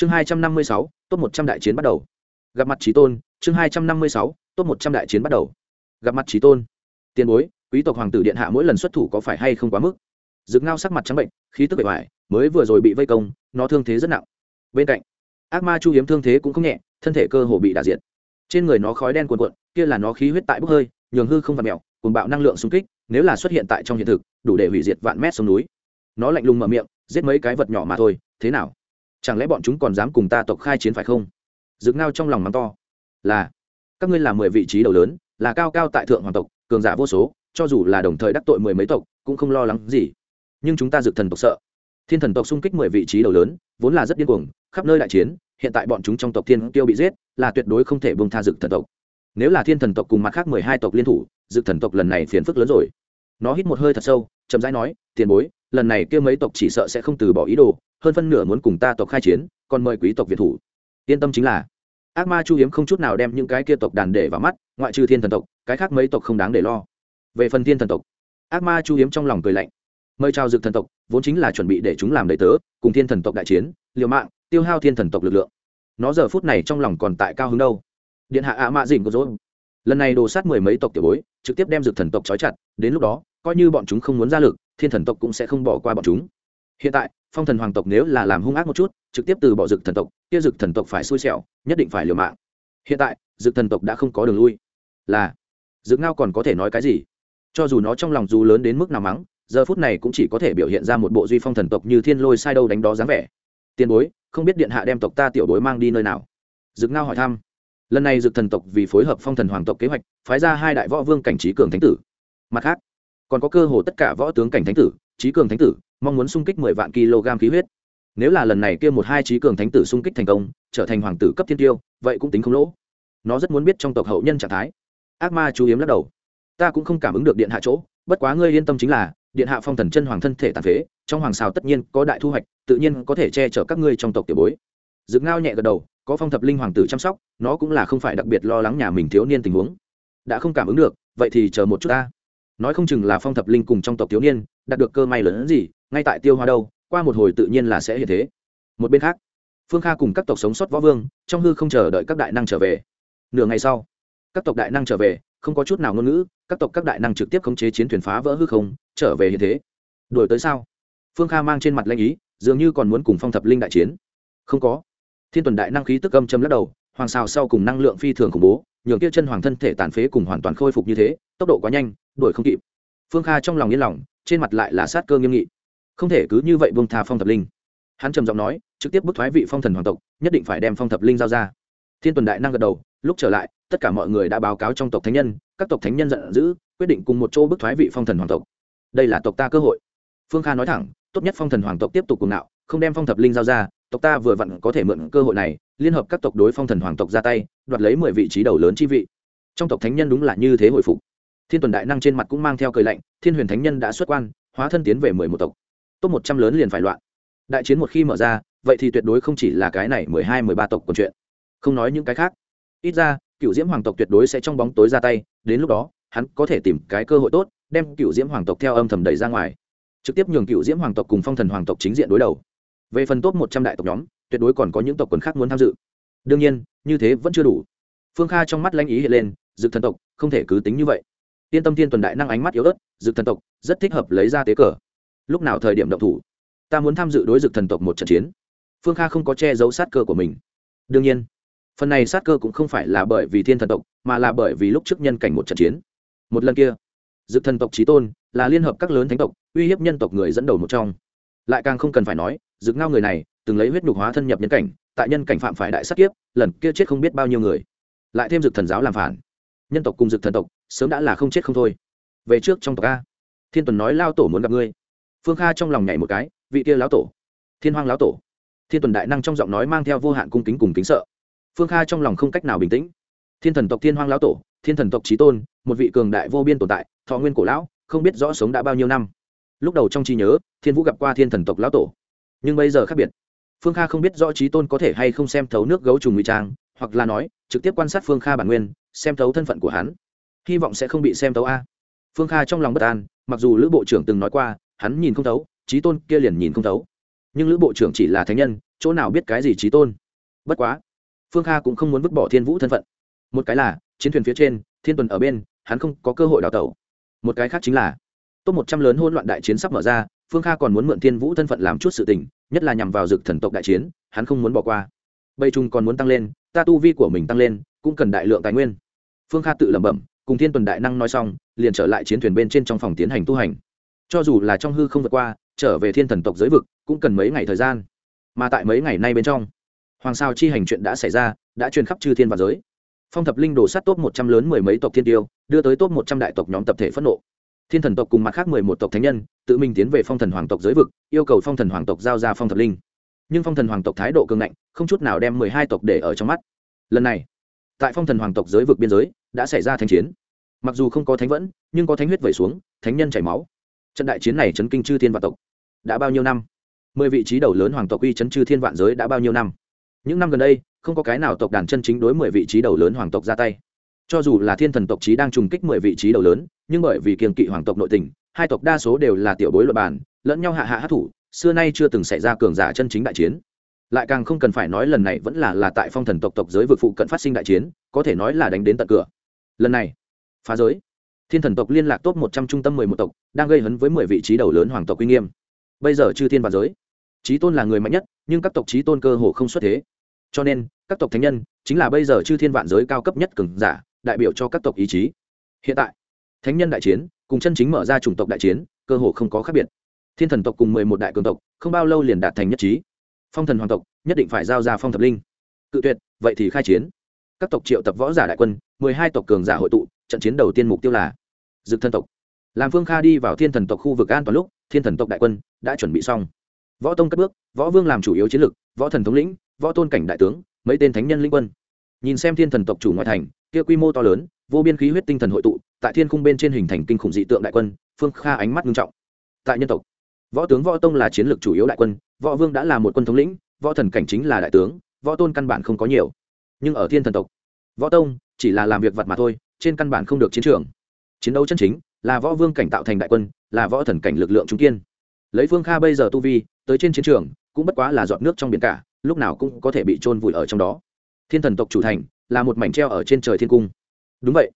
chương hai trăm năm mươi sáu top một trăm đại chiến bắt đầu. Gặp mặt trí tôn chương hai trăm năm mươi sáu top một trăm đại chiến bắt đầu. Gặp mặt trí tôn. Tiền bối quý tộc hoàng tử điện hạ mỗi lần xuất thủ có phải hay không quá mức? Dực ngao sắc mặt trắng bệnh khí tức bề ngoài mới vừa rồi bị vây công nó thương thế rất nặng. Bên cạnh ác ma chu hiếm thương thế cũng không nhẹ thân thể cơ hồ bị đả diệt. Trên người nó khói đen cuồn cuộn kia là nó khí huyết tại bốc hơi nhường hư không vặn mèo, cuồn bạo năng lượng xung kích nếu là xuất hiện tại trong hiện thực đủ để hủy diệt vạn mét sông núi. Nó lạnh lùng mở miệng giết mấy cái vật nhỏ mà thôi thế nào? Chẳng lẽ bọn chúng còn dám cùng ta tộc khai chiến phải không? Rực ngao trong lòng mắng to. Là, các ngươi là mười vị trí đầu lớn, là cao cao tại thượng hoàng tộc, cường giả vô số, cho dù là đồng thời đắc tội mười mấy tộc, cũng không lo lắng gì. Nhưng chúng ta dực thần tộc sợ. Thiên thần tộc xung kích mười vị trí đầu lớn, vốn là rất điên cuồng, khắp nơi đại chiến, hiện tại bọn chúng trong tộc thiên tiêu bị giết, là tuyệt đối không thể bông tha dực thần tộc. Nếu là thiên thần tộc cùng mặt khác mười hai tộc liên thủ, dực thần tộc lần này phiền phức lớn rồi. Nó hít một hơi thật sâu, chậm rãi nói, tiền bối lần này kia mấy tộc chỉ sợ sẽ không từ bỏ ý đồ, hơn phân nửa muốn cùng ta tộc khai chiến, còn mời quý tộc việt thủ. Yên tâm chính là, ác ma chu hiếm không chút nào đem những cái kia tộc đàn để vào mắt, ngoại trừ thiên thần tộc, cái khác mấy tộc không đáng để lo. Về phần thiên thần tộc, ác ma chu hiếm trong lòng cười lạnh. Mời chào dực thần tộc, vốn chính là chuẩn bị để chúng làm đầy tớ, cùng thiên thần tộc đại chiến, liều mạng, tiêu hao thiên thần tộc lực lượng. Nó giờ phút này trong lòng còn tại cao hứng đâu. Điện hạ ạ mạ dình có dối lần này đồ sát mười mấy tộc tiểu bối, trực tiếp đem dực thần tộc trói chặt, đến lúc đó, coi như bọn chúng không muốn ra lực thiên thần tộc cũng sẽ không bỏ qua bọn chúng. Hiện tại, phong thần hoàng tộc nếu là làm hung ác một chút, trực tiếp từ bỏ dực thần tộc, kia dực thần tộc phải xui xẻo, nhất định phải liều mạng. Hiện tại, dực thần tộc đã không có đường lui. Là, dực ngao còn có thể nói cái gì? Cho dù nó trong lòng dù lớn đến mức nào mắng, giờ phút này cũng chỉ có thể biểu hiện ra một bộ duy phong thần tộc như thiên lôi sai đâu đánh đó dáng vẻ. Tiền bối, không biết điện hạ đem tộc ta tiểu bối mang đi nơi nào? Dực ngao hỏi thăm. Lần này dực thần tộc vì phối hợp phong thần hoàng tộc kế hoạch, phái ra hai đại võ vương cảnh trí cường thánh tử. Mặt khác còn có cơ hồ tất cả võ tướng cảnh thánh tử, trí cường thánh tử, mong muốn xung kích mười vạn kg khí huyết. Nếu là lần này kia một hai trí cường thánh tử xung kích thành công, trở thành hoàng tử cấp thiên tiêu, vậy cũng tính không lỗ. Nó rất muốn biết trong tộc hậu nhân trạng thái. Ác ma chú hiếm lắc đầu. Ta cũng không cảm ứng được điện hạ chỗ, bất quá ngươi yên tâm chính là, điện hạ phong thần chân hoàng thân thể tàn phế, trong hoàng xào tất nhiên có đại thu hoạch, tự nhiên có thể che chở các ngươi trong tộc tiểu bối. Dực ngao nhẹ gật đầu, có phong thập linh hoàng tử chăm sóc, nó cũng là không phải đặc biệt lo lắng nhà mình thiếu niên tình huống. Đã không cảm ứng được, vậy thì chờ một chút ta nói không chừng là phong thập linh cùng trong tộc thiếu niên, đạt được cơ may lớn hơn gì, ngay tại tiêu hoa đâu, qua một hồi tự nhiên là sẽ hiện thế. Một bên khác, phương kha cùng các tộc sống sót võ vương, trong hư không chờ đợi các đại năng trở về. Nửa ngày sau, các tộc đại năng trở về, không có chút nào ngôn ngữ, các tộc các đại năng trực tiếp khống chế chiến thuyền phá vỡ hư không, trở về hiện thế. Đuổi tới sao? Phương kha mang trên mặt lanh ý, dường như còn muốn cùng phong thập linh đại chiến. Không có. Thiên tuần đại năng khí tức âm châm lắc đầu, hoàng xào sau cùng năng lượng phi thường khủng bố nhường kia chân hoàng thân thể tàn phế cùng hoàn toàn khôi phục như thế, tốc độ quá nhanh, đuổi không kịp. Phương kha trong lòng yên lòng, trên mặt lại là sát cơ nghiêm nghị. Không thể cứ như vậy buông tha phong thập linh. Hắn trầm giọng nói, trực tiếp bức thoái vị phong thần hoàng tộc, nhất định phải đem phong thập linh giao ra. Thiên tuần đại năng gật đầu, lúc trở lại, tất cả mọi người đã báo cáo trong tộc thánh nhân, các tộc thánh nhân giận dữ, quyết định cùng một chỗ bức thoái vị phong thần hoàng tộc. Đây là tộc ta cơ hội. Phương kha nói thẳng, tốt nhất phong thần hoàng tộc tiếp tục cùng nạo, không đem phong thập linh giao ra, tộc ta vừa vặn có thể mượn cơ hội này liên hợp các tộc đối phong thần hoàng tộc ra tay, đoạt lấy mười vị trí đầu lớn chi vị. Trong tộc thánh nhân đúng là như thế hồi phục. Thiên tuần đại năng trên mặt cũng mang theo cười lạnh, thiên huyền thánh nhân đã xuất quan, hóa thân tiến về mười một tộc. Top một trăm lớn liền phải loạn. Đại chiến một khi mở ra, vậy thì tuyệt đối không chỉ là cái này mười hai, mười ba tộc còn chuyện. Không nói những cái khác. Ít ra, cựu diễm hoàng tộc tuyệt đối sẽ trong bóng tối ra tay, đến lúc đó, hắn có thể tìm cái cơ hội tốt, đem cựu diễm hoàng tộc theo âm thầm đẩy ra ngoài. Trực tiếp nhường cựu diễm hoàng tộc cùng phong thần hoàng tộc chính diện đối đầu. Về phần top một trăm đại tộc nhóm tuyệt đối còn có những tộc quần khác muốn tham dự. Đương nhiên, như thế vẫn chưa đủ. Phương kha trong mắt lanh ý hiện lên, dực thần tộc, không thể cứ tính như vậy. Tiên tâm thiên tuần đại năng ánh mắt yếu ớt, dực thần tộc, rất thích hợp lấy ra tế cờ. Lúc nào thời điểm động thủ, ta muốn tham dự đối dực thần tộc một trận chiến. Phương kha không có che giấu sát cơ của mình. Đương nhiên, phần này sát cơ cũng không phải là bởi vì thiên thần tộc, mà là bởi vì lúc trước nhân cảnh một trận chiến. Một lần kia, dực thần tộc trí tôn là liên hợp các lớn thánh tộc, uy hiếp nhân tộc người dẫn đầu một trong. Lại càng không cần phải nói dực ngao người này, từng lấy huyết nhục hóa thân nhập nhân cảnh, tại nhân cảnh phạm phải đại sát kiếp, lần kia chết không biết bao nhiêu người. Lại thêm dực thần giáo làm phản. Nhân tộc cùng dực thần tộc, sớm đã là không chết không thôi. Về trước trong tộc a. Thiên tuần nói lao tổ muốn gặp ngươi. Phương kha trong lòng nhảy một cái, vị kia lão tổ. Thiên hoang lão tổ. Thiên tuần đại năng trong giọng nói mang theo vô hạn cung kính cùng kính sợ. Phương kha trong lòng không cách nào bình tĩnh. Thiên thần tộc thiên hoang lão tổ, thiên thần tộc trí tôn, một vị cường đại vô biên tồn tại, thọ nguyên cổ lão, không biết rõ sống đã bao nhiêu năm. Lúc đầu trong trí nhớ, thiên vũ gặp qua thiên thần tộc lão tổ nhưng bây giờ khác biệt. Phương kha không biết rõ trí tôn có thể hay không xem thấu nước gấu trùng ngụy trang, hoặc là nói, trực tiếp quan sát phương kha bản nguyên, xem thấu thân phận của hắn. Hy vọng sẽ không bị xem thấu a. Phương kha trong lòng bất an, mặc dù lữ bộ trưởng từng nói qua, hắn nhìn không thấu, trí tôn kia liền nhìn không thấu. Nhưng lữ bộ trưởng chỉ là thánh nhân, chỗ nào biết cái gì trí tôn? Bất quá, phương kha cũng không muốn vứt bỏ thiên vũ thân phận. Một cái là, chiến thuyền phía trên, thiên tuần ở bên, hắn không có cơ hội đào tẩu. Một cái khác chính là, top một trăm lớn hôn loạn đại chiến sắp mở ra phương kha còn muốn mượn thiên vũ thân phận làm chút sự tình, nhất là nhằm vào dực thần tộc đại chiến, hắn không muốn bỏ qua. Bây trung còn muốn tăng lên, ta tu vi của mình tăng lên, cũng cần đại lượng tài nguyên. Phương kha tự lẩm bẩm, cùng thiên tuần đại năng nói xong, liền trở lại chiến thuyền bên trên trong phòng tiến hành tu hành. Cho dù là trong hư không vượt qua, trở về thiên thần tộc giới vực, cũng cần mấy ngày thời gian. Mà tại mấy ngày nay bên trong, hoàng sao chi hành chuyện đã xảy ra, đã truyền khắp chư thiên và giới. Phong thập linh đổ sát top một trăm lớn mười mấy tộc thiên tiêu, đưa tới top một trăm đại tộc nhóm tập thể phẫn nộ thiên thần tộc cùng mặt khác mười một tộc thánh nhân, tự mình tiến về phong thần hoàng tộc giới vực, yêu cầu phong thần hoàng tộc giao ra phong thập linh. Nhưng phong thần hoàng tộc thái độ cường ngạnh, không chút nào đem mười hai tộc để ở trong mắt. Lần này, tại phong thần hoàng tộc giới vực biên giới, đã xảy ra thanh chiến. Mặc dù không có thánh vẫn, nhưng có thánh huyết vẩy xuống, thánh nhân chảy máu. Trận đại chiến này chấn kinh chư thiên vạn tộc. Đã bao nhiêu năm? Mười vị trí đầu lớn hoàng tộc uy chấn chư thiên vạn giới đã bao nhiêu năm? Những năm gần đây, không có cái nào tộc đàn chân chính đối mười vị trí đầu lớn hoàng tộc ra tay. Cho dù là thiên thần tộc trí đang trùng kích mười vị trí đầu lớn nhưng bởi vì kiềm kỵ hoàng tộc nội tình, hai tộc đa số đều là tiểu bối luật bản lẫn nhau hạ hạ hát thủ xưa nay chưa từng xảy ra cường giả chân chính đại chiến. Lại càng không cần phải nói lần này vẫn là là tại phong thần tộc tộc giới vực phụ cận phát sinh đại chiến, có thể nói là đánh đến tận cửa. Lần này, phá giới. Thiên thần tộc liên lạc top một trăm trung tâm mười một tộc, đang gây hấn với mười vị trí đầu lớn hoàng tộc uy nghiêm. Bây giờ chư thiên và giới. Trí tôn là người mạnh nhất, nhưng các tộc trí tôn cơ hồ không xuất thế. Cho nên, các tộc thánh nhân chính là bây giờ chư thiên vạn giới cao cấp nhất cường giả, đại biểu cho các tộc ý chí. Hiện tại thánh nhân đại chiến, cùng chân chính mở ra chủng tộc đại chiến, cơ hồ không có khác biệt. Thiên thần tộc cùng mười một đại cường tộc, không bao lâu liền đạt thành nhất trí. Phong thần hoàng tộc, nhất định phải giao ra phong thập linh. Cự tuyệt, vậy thì khai chiến. Các tộc triệu tập võ giả đại quân, mười hai tộc cường giả hội tụ, trận chiến đầu tiên mục tiêu là dực thân tộc. Làm phương kha đi vào thiên thần tộc khu vực an toàn lúc, thiên thần tộc đại quân đã chuẩn bị xong. Võ tông cất bước, võ vương làm chủ yếu chiến lược võ thần thống lĩnh, võ tôn cảnh đại tướng, mấy tên thánh nhân linh quân. Nhìn xem thiên thần tộc chủ ngoại thành, kia quy mô to lớn vô biên khí huyết tinh thần hội tụ, tại thiên khung bên trên hình thành kinh khủng dị tượng đại quân, phương kha ánh mắt nghiêm trọng. Tại nhân tộc, võ tướng võ tông là chiến lược chủ yếu đại quân, võ vương đã là một quân thống lĩnh, võ thần cảnh chính là đại tướng, võ tôn căn bản không có nhiều. Nhưng ở thiên thần tộc, võ tông chỉ là làm việc vật mà thôi, trên căn bản không được chiến trường. Chiến đấu chân chính là võ vương cảnh tạo thành đại quân, là võ thần cảnh lực lượng trung kiên. Lấy phương kha bây giờ tu vi, tới trên chiến trường cũng bất quá là giọt nước trong biển cả, lúc nào cũng có thể bị trôn vùi ở trong đó. Thiên thần tộc chủ thành là một mảnh treo ở trên trời thiên cung đúng vậy.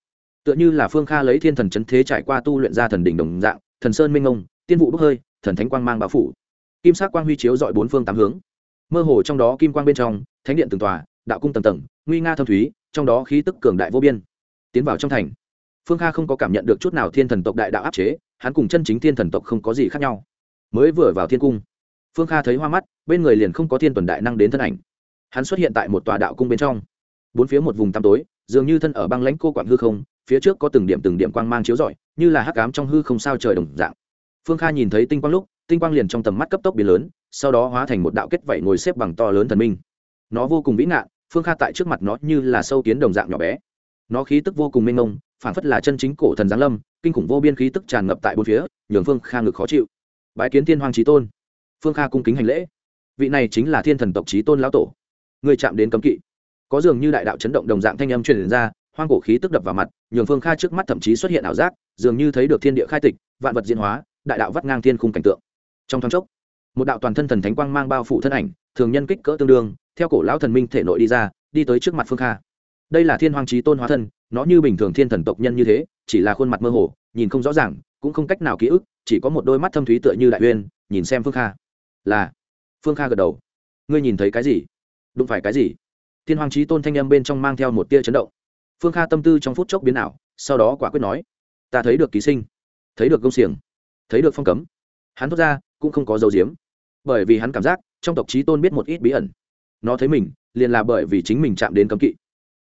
Tựa như là phương kha lấy thiên thần Chấn thế trải qua tu luyện ra thần đỉnh đồng dạng, thần sơn minh ông tiên vụ bốc hơi, thần thánh quang mang bão phủ. Kim sắc quang huy chiếu dọi bốn phương tám hướng. Mơ hồ trong đó kim quang bên trong, thánh điện từng tòa, đạo cung tầng tầng, nguy nga thâm thúy, trong đó khí tức cường đại vô biên. Tiến vào trong thành, phương kha không có cảm nhận được chút nào thiên thần tộc đại đạo áp chế, hắn cùng chân chính thiên thần tộc không có gì khác nhau. Mới vừa vào thiên cung, phương kha thấy hoa mắt, bên người liền không có thiên tuần đại năng đến thân ảnh. Hắn xuất hiện tại một tòa đạo cung bên trong. Bốn phía một vùng tăm tối dường như thân ở băng lãnh cô quạng hư không, phía trước có từng điểm từng điểm quang mang chiếu rọi, như là hắc ám trong hư không sao trời đồng dạng. Phương kha nhìn thấy tinh quang lúc, tinh quang liền trong tầm mắt cấp tốc biến lớn, sau đó hóa thành một đạo kết vảy ngồi xếp bằng to lớn thần minh. Nó vô cùng vĩ nạn phương kha tại trước mặt nó như là sâu kiến đồng dạng nhỏ bé. Nó khí tức vô cùng mênh mông phản phất là chân chính cổ thần giáng lâm, kinh khủng vô biên khí tức tràn ngập tại bốn phía, nhường phương kha ngực khó chịu. Bái kiến thiên hoàng trí tôn. Phương kha cung kính hành lễ. Vị này chính là thiên thần tộc trí tôn lão tổ. Người chạm đến cấm kỵ có dường như đại đạo chấn động đồng dạng thanh âm truyền ra, hoang cổ khí tức đập vào mặt, nhường phương kha trước mắt thậm chí xuất hiện ảo giác, dường như thấy được thiên địa khai tịch, vạn vật diễn hóa, đại đạo vắt ngang thiên khung cảnh tượng. Trong thoáng chốc, một đạo toàn thân thần thánh quang mang bao phủ thân ảnh, thường nhân kích cỡ tương đương, theo cổ lão thần minh thể nội đi ra, đi tới trước mặt phương kha. Đây là thiên hoàng trí tôn hóa thân, nó như bình thường thiên thần tộc nhân như thế, chỉ là khuôn mặt mơ hồ, nhìn không rõ ràng, cũng không cách nào ký ức, chỉ có một đôi mắt thâm thúy tựa như đại uyên, nhìn xem phương kha. Là, phương kha gật đầu. Ngươi nhìn thấy cái gì? Đụng phải cái gì? Thiên hoàng trí tôn thanh âm bên trong mang theo một tia chấn động. Phương kha tâm tư trong phút chốc biến ảo, sau đó quả quyết nói, ta thấy được ký sinh, thấy được công xiềng, thấy được phong cấm. Hắn thốt ra, cũng không có dấu diếm. Bởi vì hắn cảm giác, trong tộc trí tôn biết một ít bí ẩn. Nó thấy mình, liền là bởi vì chính mình chạm đến cấm kỵ.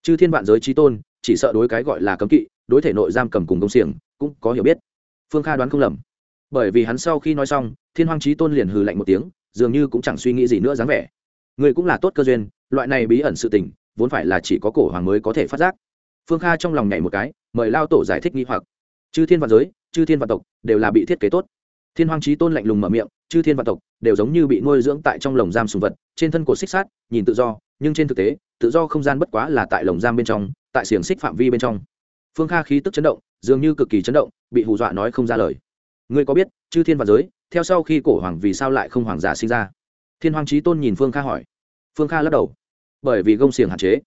Chư thiên vạn giới trí tôn, chỉ sợ đối cái gọi là cấm kỵ, đối thể nội giam cầm cùng công xiềng, cũng có hiểu biết. Phương kha đoán không lầm. Bởi vì hắn sau khi nói xong, thiên hoàng trí tôn liền hừ lạnh một tiếng, dường như cũng chẳng suy nghĩ gì nữa dáng vẻ. Người cũng là tốt cơ duyên loại này bí ẩn sự tình, vốn phải là chỉ có cổ hoàng mới có thể phát giác. Phương kha trong lòng nhảy một cái, mời lao tổ giải thích nghi hoặc. Chư thiên văn giới, chư thiên văn tộc đều là bị thiết kế tốt. Thiên hoàng trí tôn lạnh lùng mở miệng, chư thiên văn tộc đều giống như bị nuôi dưỡng tại trong lồng giam sùng vật, trên thân cột xích sát nhìn tự do, nhưng trên thực tế, tự do không gian bất quá là tại lồng giam bên trong, tại xiềng xích phạm vi bên trong. Phương kha khí tức chấn động, dường như cực kỳ chấn động, bị hù dọa nói không ra lời. Ngươi có biết, chư thiên và giới, theo sau khi cổ hoàng vì sao lại không hoàng giả sinh ra? Thiên hoàng trí tôn nhìn phương kha hỏi phương kha lắc đầu. Bởi vì gông xiềng hạn chế.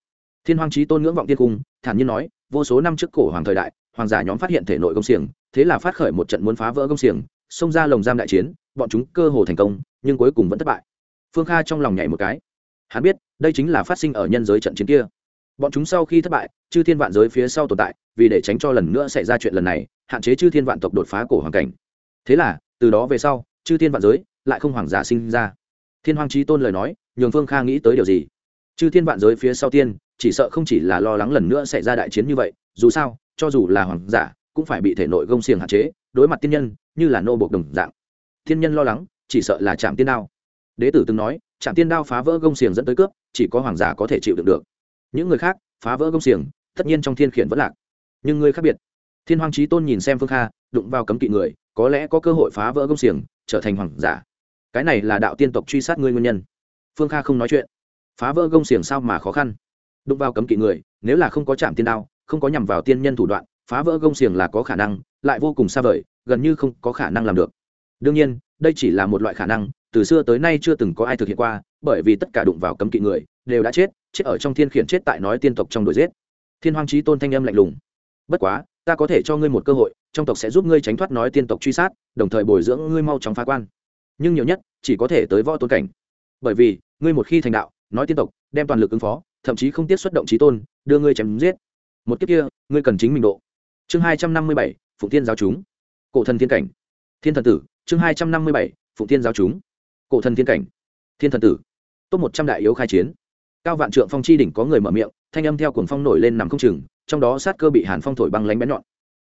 Thiên hoàng trí tôn ngưỡng vọng tiên cung, thản nhiên nói, vô số năm trước cổ hoàng thời đại, hoàng giả nhóm phát hiện thể nội gông xiềng, thế là phát khởi một trận muốn phá vỡ gông xiềng, xông ra lồng giam đại chiến, bọn chúng cơ hồ thành công, nhưng cuối cùng vẫn thất bại. Phương kha trong lòng nhảy một cái. Hắn biết, đây chính là phát sinh ở nhân giới trận chiến kia. Bọn chúng sau khi thất bại, chư thiên vạn giới phía sau tồn tại, vì để tránh cho lần nữa xảy ra chuyện lần này, hạn chế chư thiên vạn tộc đột phá cổ hoàng cảnh. Thế là, từ đó về sau, chư thiên vạn giới lại không hoàng giả sinh ra. Thiên hoàng trí tôn lời nói nhường phương kha nghĩ tới điều gì? Chư thiên vạn giới phía sau tiên, chỉ sợ không chỉ là lo lắng lần nữa xảy ra đại chiến như vậy, dù sao, cho dù là hoàng giả, cũng phải bị thể nội gông xiềng hạn chế, đối mặt tiên nhân, như là nô bộc đồng dạng. Thiên nhân lo lắng, chỉ sợ là chạm tiên đao. Đế tử từng nói chạm tiên đao phá vỡ gông xiềng dẫn tới cướp, chỉ có hoàng giả có thể chịu đựng được. Những người khác, phá vỡ gông xiềng, tất nhiên trong thiên khiển vẫn lạc. Nhưng ngươi khác biệt. Thiên hoàng trí tôn nhìn xem phương kha, đụng vào cấm kỵ người, có lẽ có cơ hội phá vỡ gông xiềng, trở thành hoàng giả. Cái này là đạo tiên tộc truy sát ngươi nguyên nhân phương kha không nói chuyện. Phá vỡ gông xiềng sao mà khó khăn? Đụng vào cấm kỵ người, nếu là không có chạm tiên đao, không có nhằm vào tiên nhân thủ đoạn, phá vỡ gông xiềng là có khả năng, lại vô cùng xa vời, gần như không có khả năng làm được. Đương nhiên, đây chỉ là một loại khả năng, từ xưa tới nay chưa từng có ai thực hiện qua, bởi vì tất cả đụng vào cấm kỵ người, đều đã chết chết ở trong thiên khiển chết tại nói tiên tộc trong đuổi giết. Thiên hoàng trí tôn thanh âm lạnh lùng. Bất quá, ta có thể cho ngươi một cơ hội, trong tộc sẽ giúp ngươi tránh thoát nói tiên tộc truy sát, đồng thời bồi dưỡng ngươi mau chóng phá quan. Nhưng nhiều nhất, chỉ có thể tới võ tôn cảnh bởi vì, ngươi một khi thành đạo, nói tiên tộc, đem toàn lực ứng phó, thậm chí không tiết xuất động trí tôn, đưa ngươi chém giết. Một kiếp kia, ngươi cần chính mình độ. Chương hai trăm năm mươi bảy, phụng tiên giáo chúng. Cổ thần thiên cảnh. Thiên thần tử, chương hai trăm năm mươi bảy, phụng tiên giáo chúng. Cổ thần thiên cảnh. Thiên thần tử. Top một trăm đại yếu khai chiến. Cao vạn trượng phong chi đỉnh có người mở miệng, thanh âm theo cuồng phong nổi lên nằm không chừng, trong đó sát cơ bị hàn phong thổi băng lánh bén nhọn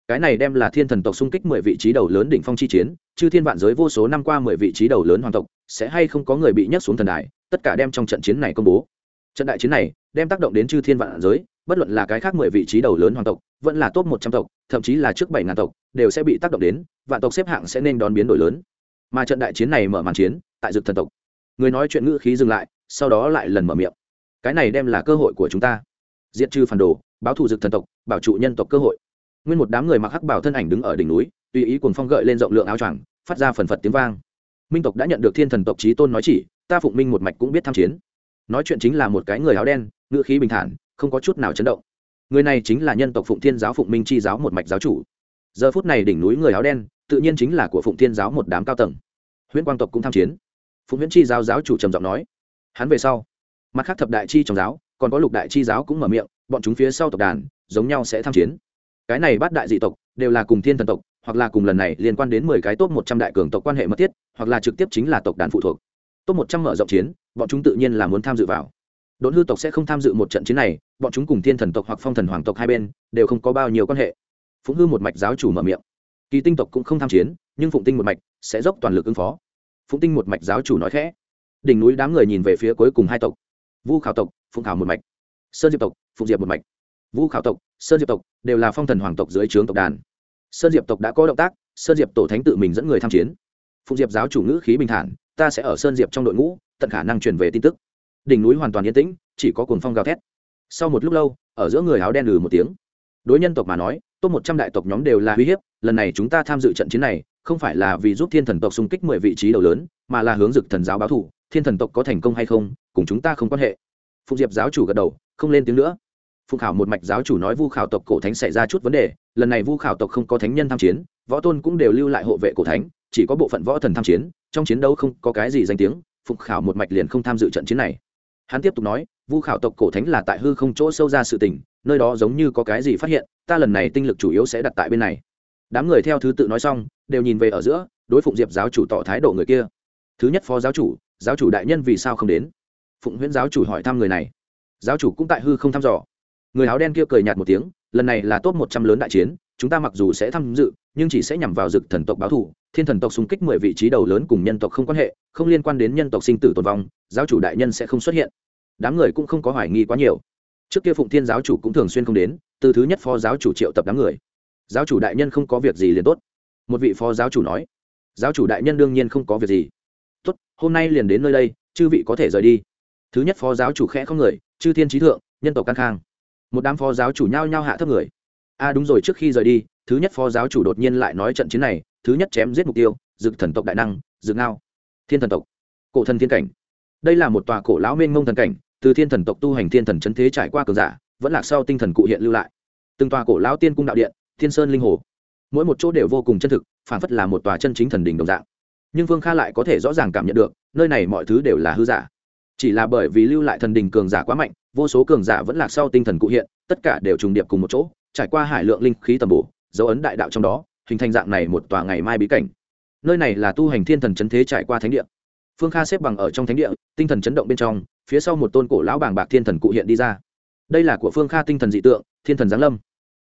cái này đem là thiên thần tộc xung kích mười vị trí đầu lớn đỉnh phong chi chiến, chư thiên vạn giới vô số năm qua mười vị trí đầu lớn hoàng tộc, sẽ hay không có người bị nhấc xuống thần đài, tất cả đem trong trận chiến này công bố. Trận đại chiến này, đem tác động đến chư thiên vạn giới, bất luận là cái khác mười vị trí đầu lớn hoàng tộc, vẫn là top một trăm tộc, thậm chí là trước bảy ngàn tộc, đều sẽ bị tác động đến, vạn tộc xếp hạng sẽ nên đón biến đổi lớn. Mà trận đại chiến này mở màn chiến, tại dực thần tộc. Người nói chuyện ngữ khí dừng lại, sau đó lại lần mở miệng. Cái này đem là cơ hội của chúng ta. Diệt trừ phản đồ, báo thù dực thần tộc, bảo trụ nhân tộc cơ hội nguyên một đám người mặc hắc bảo thân ảnh đứng ở đỉnh núi, tùy ý cuồng phong gợi lên rộng lượng áo choàng, phát ra phần phật tiếng vang. Minh tộc đã nhận được thiên thần tộc trí tôn nói chỉ, ta phụng minh một mạch cũng biết tham chiến. Nói chuyện chính là một cái người áo đen ngựa khí bình thản, không có chút nào chấn động. Người này chính là nhân tộc phụng thiên giáo phụng minh chi giáo một mạch giáo chủ. Giờ phút này đỉnh núi người áo đen, tự nhiên chính là của phụng thiên giáo một đám cao tầng. Huyễn quang tộc cũng tham chiến. Phụng huyễn chi giáo giáo chủ trầm giọng nói, hắn về sau, mặt khác thập đại chi trong giáo, còn có lục đại chi giáo cũng mở miệng, bọn chúng phía sau tộc đàn, giống nhau sẽ tham chiến cái này bắt đại dị tộc đều là cùng thiên thần tộc, hoặc là cùng lần này liên quan đến mười cái top một trăm đại cường tộc quan hệ mật thiết, hoặc là trực tiếp chính là tộc đàn phụ thuộc. Top một trăm mở rộng chiến, bọn chúng tự nhiên là muốn tham dự vào. Đốn hư tộc sẽ không tham dự một trận chiến này, bọn chúng cùng thiên thần tộc hoặc phong thần hoàng tộc hai bên đều không có bao nhiêu quan hệ. Phụng hư một mạch giáo chủ mở miệng. Kỳ tinh tộc cũng không tham chiến, nhưng phụng tinh một mạch sẽ dốc toàn lực ứng phó. Phụng tinh một mạch giáo chủ nói khẽ. Đỉnh núi đám người nhìn về phía cuối cùng hai tộc. Vu khảo tộc, phụng khảo một mạch. Sơn diệp tộc, phụng diệp một mạch vu khảo tộc, sơn diệp tộc đều là phong thần hoàng tộc dưới trướng tộc đàn. Sơn diệp tộc đã có động tác, sơn diệp tổ thánh tự mình dẫn người tham chiến. Phụng diệp giáo chủ ngữ khí bình thản, ta sẽ ở sơn diệp trong đội ngũ, tận khả năng truyền về tin tức. Đỉnh núi hoàn toàn yên tĩnh, chỉ có cuồng phong gào thét. Sau một lúc lâu, ở giữa người áo đen lừ một tiếng. Đối nhân tộc mà nói, top một trăm đại tộc nhóm đều là uy hiếp, lần này chúng ta tham dự trận chiến này, không phải là vì giúp thiên thần tộc xung kích mười vị trí đầu lớn, mà là hướng dực thần giáo báo thủ thiên thần tộc có thành công hay không, cùng chúng ta không quan hệ. Phụng diệp giáo chủ gật đầu, không lên tiếng nữa phụng khảo một mạch giáo chủ nói vu khảo tộc cổ thánh xảy ra chút vấn đề, lần này vu khảo tộc không có thánh nhân tham chiến, võ tôn cũng đều lưu lại hộ vệ cổ thánh, chỉ có bộ phận võ thần tham chiến, trong chiến đấu không có cái gì danh tiếng, phụng khảo một mạch liền không tham dự trận chiến này. Hắn tiếp tục nói, vu khảo tộc cổ thánh là tại hư không chỗ sâu ra sự tình, nơi đó giống như có cái gì phát hiện, ta lần này tinh lực chủ yếu sẽ đặt tại bên này. Đám người theo thứ tự nói xong, đều nhìn về ở giữa, đối phụng diệp giáo chủ tỏ thái độ người kia. Thứ nhất phó giáo chủ giáo chủ đại nhân vì sao không đến? Phụng huyễn giáo chủ hỏi thăm người này. Giáo chủ cũng tại hư không thăm dò người áo đen kia cười nhạt một tiếng, lần này là top một trăm lớn đại chiến, chúng ta mặc dù sẽ tham dự, nhưng chỉ sẽ nhằm vào dực thần tộc báo thù, thiên thần tộc xung kích mười vị trí đầu lớn cùng nhân tộc không quan hệ, không liên quan đến nhân tộc sinh tử tồn vong, giáo chủ đại nhân sẽ không xuất hiện. Đám người cũng không có hoài nghi quá nhiều. Trước kia phụng thiên giáo chủ cũng thường xuyên không đến, từ thứ nhất phó giáo chủ triệu tập đám người. Giáo chủ đại nhân không có việc gì liền tốt. Một vị phó giáo chủ nói. Giáo chủ đại nhân đương nhiên không có việc gì. Tốt, hôm nay liền đến nơi đây, chư vị có thể rời đi. Thứ nhất phó giáo chủ khẽ không người, chư thiên trí thượng, nhân tộc căn khang một đám phó giáo chủ nhao nhao hạ thấp người. A à đúng rồi, trước khi rời đi, thứ nhất phó giáo chủ đột nhiên lại nói trận chiến này, thứ nhất chém giết mục tiêu, dực thần tộc đại năng, dực ngao, thiên thần tộc, cổ thần thiên cảnh. Đây là một tòa cổ lão mênh mông thần cảnh, từ thiên thần tộc tu hành thiên thần c thế trải qua cường giả, vẫn lạc sau tinh thần cụ hiện lưu lại. Từng tòa cổ lão tiên cung đạo điện, thiên sơn linh hồ, mỗi một chỗ đều vô cùng chân thực, phản phất là một tòa chân chính thần đình đồng dạng. Nhưng vương kha lại có thể rõ ràng cảm nhận được, nơi này mọi thứ đều là hư giả. Chỉ là bởi vì lưu lại thần đình cường giả quá mạnh vô số cường giả vẫn lạc sau tinh thần cụ hiện, tất cả đều trùng điệp cùng một chỗ, trải qua hải lượng linh khí tầm bổ, dấu ấn đại đạo trong đó, hình thành dạng này một tòa ngày mai bí cảnh. Nơi này là tu hành thiên thần chấn thế trải qua thánh địa. Phương kha xếp bằng ở trong thánh địa, tinh thần chấn động bên trong, phía sau một tôn cổ lão bàng bạc thiên thần cụ hiện đi ra. Đây là của phương kha tinh thần dị tượng, thiên thần giáng lâm.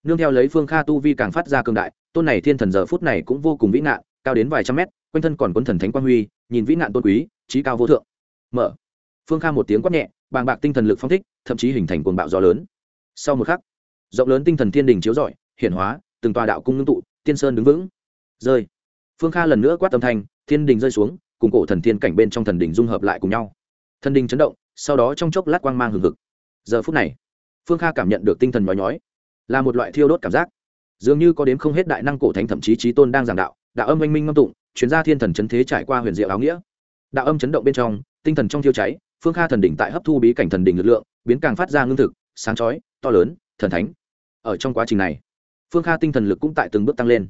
Nương theo lấy phương kha tu vi càng phát ra cường đại, tôn này thiên thần giờ phút này cũng vô cùng vĩ nạn cao đến vài trăm mét, quanh thân còn quân thần thánh quang huy, nhìn vĩ nạn tôn quý, trí cao vô thượng. Mở. Phương kha một tiếng quát nhẹ, bàng bạc tinh thần lực phong thích thậm chí hình thành cuồng bạo gió lớn. Sau một khắc, rộng lớn tinh thần thiên đình chiếu rọi, hiển hóa, từng tòa đạo cung ngưng tụ, tiên sơn đứng vững. Rơi. Phương kha lần nữa quát âm thanh, thiên đình rơi xuống, cùng cổ thần thiên cảnh bên trong thần đình dung hợp lại cùng nhau. Thần đình chấn động, sau đó trong chốc lát quang mang hừng hực. Giờ phút này, phương kha cảm nhận được tinh thần nhói nhói, là một loại thiêu đốt cảm giác. Dường như có đến không hết đại năng cổ thánh thậm chí trí tôn đang giảng đạo đạo âm oanh minh ngâm tụng, chuyến gia thiên thần chấn thế trải qua huyền diệu áo nghĩa. Đạo âm chấn động bên trong, tinh thần trong thiêu cháy, phương kha thần đỉnh tại hấp thu bí cảnh thần đỉnh lực lượng biến càng phát ra ngưng thực, sáng chói, to lớn, thần thánh. Ở trong quá trình này, phương kha tinh thần lực cũng tại từng bước tăng lên.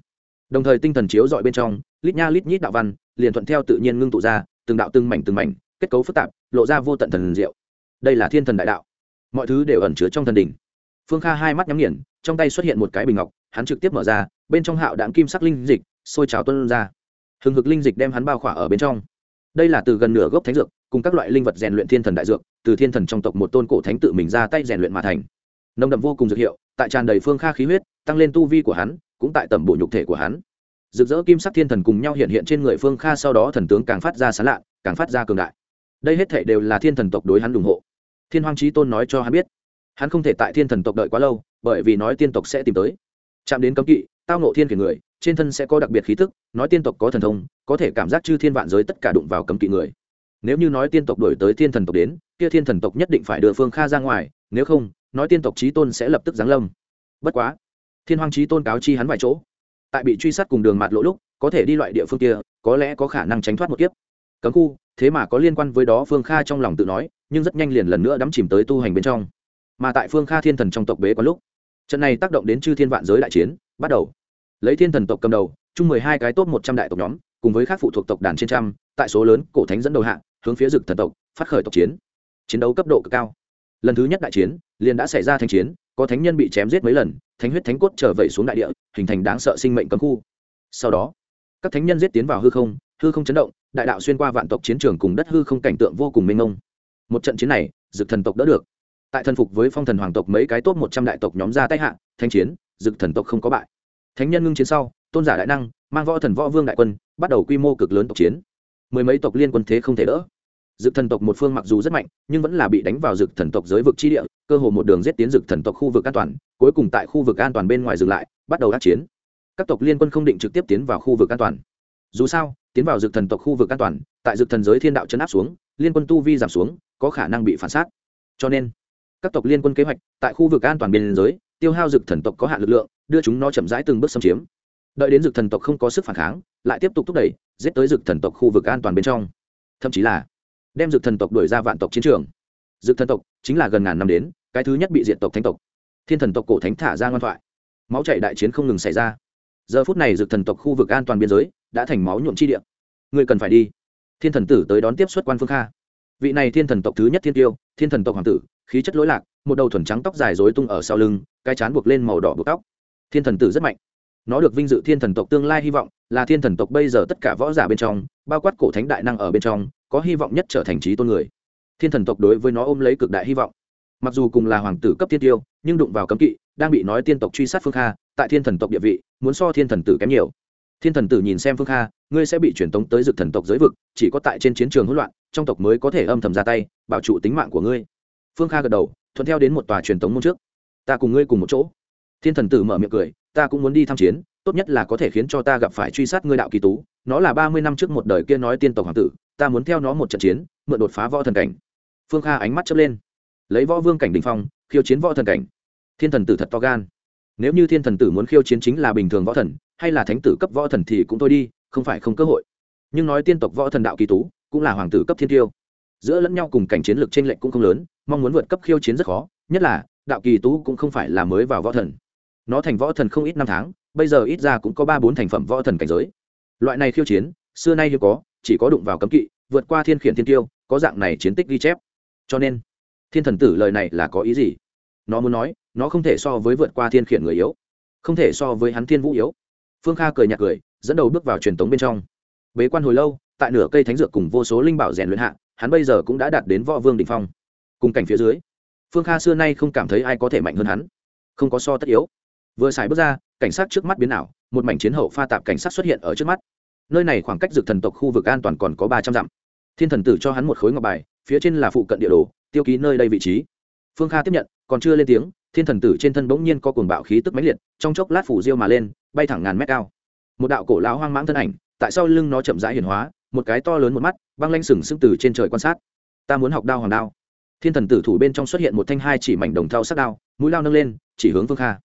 Đồng thời tinh thần chiếu dọi bên trong, lít nha lít nhít đạo văn, liền thuận theo tự nhiên ngưng tụ ra, từng đạo từng mảnh từng mảnh, kết cấu phức tạp, lộ ra vô tận thần diệu. Đây là thiên thần đại đạo. Mọi thứ đều ẩn chứa trong thần đỉnh. Phương kha hai mắt nhắm nghiền, trong tay xuất hiện một cái bình ngọc, hắn trực tiếp mở ra, bên trong hạo đạn kim sắc linh dịch, sôi trào tuân ra. Hừng hực linh dịch đem hắn bao khỏa ở bên trong đây là từ gần nửa gốc thánh dược, cùng các loại linh vật rèn luyện thiên thần đại dược, từ thiên thần trong tộc một tôn cổ thánh tự mình ra tay rèn luyện mà thành. Nồng đậm vô cùng dược hiệu, tại tràn đầy phương kha khí huyết, tăng lên tu vi của hắn, cũng tại tầm bộ nhục thể của hắn. Rực rỡ kim sắc thiên thần cùng nhau hiện hiện trên người phương kha, sau đó thần tướng càng phát ra sán lạ, càng phát ra cường đại. Đây hết thể đều là thiên thần tộc đối hắn ủng hộ. Thiên hoàng trí tôn nói cho hắn biết, hắn không thể tại thiên thần tộc đợi quá lâu, bởi vì nói tiên tộc sẽ tìm tới. Chạm đến cấm kỵ, tao nộ thiên kiển người trên thân sẽ có đặc biệt khí thức nói tiên tộc có thần thông, có thể cảm giác chư thiên vạn giới tất cả đụng vào cấm kỵ người. Nếu như nói tiên tộc đổi tới thiên thần tộc đến, kia thiên thần tộc nhất định phải đưa phương kha ra ngoài, nếu không, nói tiên tộc trí tôn sẽ lập tức giáng lâm. Bất quá, thiên hoàng trí tôn cáo chi hắn vài chỗ. Tại bị truy sát cùng đường mạt lỗ lúc, có thể đi loại địa phương kia, có lẽ có khả năng tránh thoát một kiếp. Cấm khu, thế mà có liên quan với đó phương kha trong lòng tự nói, nhưng rất nhanh liền lần nữa đắm chìm tới tu hành bên trong. Mà tại phương kha thiên thần trong tộc bế có lúc, trận này tác động đến chư thiên vạn giới đại chiến, bắt đầu lấy thiên thần tộc cầm đầu, chung mười hai cái top một trăm đại tộc nhóm, cùng với các phụ thuộc tộc đàn trên trăm, tại số lớn cổ thánh dẫn đầu hạng hướng phía dực thần tộc, phát khởi tộc chiến. Chiến đấu cấp độ cực cao. Lần thứ nhất đại chiến, liền đã xảy ra thanh chiến, có thánh nhân bị chém giết mấy lần, thánh huyết thánh cốt trở vẩy xuống đại địa, hình thành đáng sợ sinh mệnh cấm khu. Sau đó, các thánh nhân giết tiến vào hư không hư không chấn động, đại đạo xuyên qua vạn tộc chiến trường cùng đất hư không cảnh tượng vô cùng mênh mông. Một trận chiến này dực thần tộc đỡ được. Tại thần phục với phong thần hoàng tộc mấy cái tốt một trăm đại tộc nhóm ra tay hạ thanh chiến dực thần tộc không có bại thánh nhân ngưng chiến sau, tôn giả đại năng, mang võ thần võ vương đại quân, bắt đầu quy mô cực lớn tộc chiến. Mười mấy tộc liên quân thế không thể đỡ. Dực thần tộc một phương mặc dù rất mạnh, nhưng vẫn là bị đánh vào dực thần tộc giới vực chi địa, cơ hồ một đường giết tiến dực thần tộc khu vực an toàn, cuối cùng tại khu vực an toàn bên ngoài dừng lại, bắt đầu át chiến. Các tộc liên quân không định trực tiếp tiến vào khu vực an toàn. Dù sao, tiến vào dực thần tộc khu vực an toàn, tại dực thần giới thiên đạo chấn áp xuống, liên quân tu vi giảm xuống, có khả năng bị phản sát. Cho nên, các tộc liên quân kế hoạch tại khu vực an toàn biên giới tiêu hao dực thần tộc có hạn lực lượng đưa chúng nó chậm rãi từng bước xâm chiếm. Đợi đến dực thần tộc không có sức phản kháng, lại tiếp tục thúc đẩy, giết tới dực thần tộc khu vực an toàn bên trong. Thậm chí là đem dực thần tộc đuổi ra vạn tộc chiến trường. Dực thần tộc chính là gần ngàn năm đến, cái thứ nhất bị diện tộc thánh tộc. Thiên thần tộc cổ thánh thả ra ngoan thoại. Máu chạy đại chiến không ngừng xảy ra. Giờ phút này dực thần tộc khu vực an toàn biên giới đã thành máu nhuộm chi địa. Người cần phải đi. Thiên thần tử tới đón tiếp xuất quan phương kha. Vị này thiên thần tộc thứ nhất thiên tiêu, thiên thần tộc hoàng tử, khí chất lỗi lạc, một đầu thuần trắng tóc dài dối tung ở sau lưng, cái chán buộc lên màu đỏ buộc tóc thiên thần tử rất mạnh. Nó được vinh dự thiên thần tộc tương lai hy vọng, là thiên thần tộc bây giờ tất cả võ giả bên trong, bao quát cổ thánh đại năng ở bên trong, có hy vọng nhất trở thành trí tôn người. Thiên thần tộc đối với nó ôm lấy cực đại hy vọng. Mặc dù cùng là hoàng tử cấp thiên tiêu, nhưng đụng vào cấm kỵ, đang bị nói tiên tộc truy sát phương kha, tại thiên thần tộc địa vị, muốn so thiên thần tử kém nhiều. Thiên thần tử nhìn xem phương kha, ngươi sẽ bị truyền tống tới dực thần tộc giới vực, chỉ có tại trên chiến trường hỗn loạn, trong tộc mới có thể âm thầm ra tay, bảo trụ tính mạng của ngươi. Phương kha gật đầu, thuận theo đến một tòa truyền tống môn trước. Ta cùng ngươi cùng một chỗ thiên thần tử mở miệng cười, ta cũng muốn đi tham chiến, tốt nhất là có thể khiến cho ta gặp phải truy sát ngươi đạo kỳ tú, nó là ba mươi năm trước một đời kia nói tiên tộc hoàng tử, ta muốn theo nó một trận chiến, mượn đột phá võ thần cảnh. Phương kha ánh mắt chớp lên. Lấy võ vương cảnh đình phong, khiêu chiến võ thần cảnh. Thiên thần tử thật to gan. Nếu như thiên thần tử muốn khiêu chiến chính là bình thường võ thần, hay là thánh tử cấp võ thần thì cũng thôi đi, không phải không cơ hội. Nhưng nói tiên tộc võ thần đạo kỳ tú, cũng là hoàng tử cấp thiên tiêu. Giữa lẫn nhau cùng cảnh chiến lược trên lệch cũng không lớn, mong muốn vượt cấp khiêu chiến rất khó, nhất là, đạo kỳ tú cũng không phải là mới vào võ thần nó thành võ thần không ít năm tháng, bây giờ ít ra cũng có ba bốn thành phẩm võ thần cảnh giới. Loại này khiêu chiến, xưa nay hiếm có, chỉ có đụng vào cấm kỵ, vượt qua thiên khiển thiên tiêu, có dạng này chiến tích ghi chép. Cho nên, thiên thần tử lời này là có ý gì? Nó muốn nói, nó không thể so với vượt qua thiên khiển người yếu, không thể so với hắn thiên vũ yếu. Phương kha cười nhạt cười, dẫn đầu bước vào truyền tống bên trong. Bế quan hồi lâu, tại nửa cây thánh dược cùng vô số linh bảo rèn luyện hạ, hắn bây giờ cũng đã đạt đến võ vương đ ỉ n h phong. Cùng cảnh phía dưới, phương kha xưa nay không cảm thấy ai có thể mạnh hơn hắn, không có so tất yếu vừa xài bước ra, cảnh sát trước mắt biến ảo, một mảnh chiến hậu pha tạp cảnh sát xuất hiện ở trước mắt. Nơi này khoảng cách dược thần tộc khu vực an toàn còn có ba trăm dặm. Thiên thần tử cho hắn một khối ngọc bài, phía trên là phụ cận địa đồ, tiêu ký nơi đây vị trí. Phương kha tiếp nhận, còn chưa lên tiếng, thiên thần tử trên thân bỗng nhiên có cuồng bạo khí tức mãnh liệt, trong chốc lát phủ diêu mà lên, bay thẳng ngàn mét cao. Một đạo cổ lão hoang mãng thân ảnh, tại sau lưng nó chậm rãi hiển hóa, một cái to lớn một mắt, băng lanh sừng sững từ trên trời quan sát. Ta muốn học đao hoàng đao. Thiên thần tử thủ bên trong xuất hiện một thanh hai chỉ mảnh đồng thau sắc đao, mũi lao nâng lên, chỉ hướng phương kha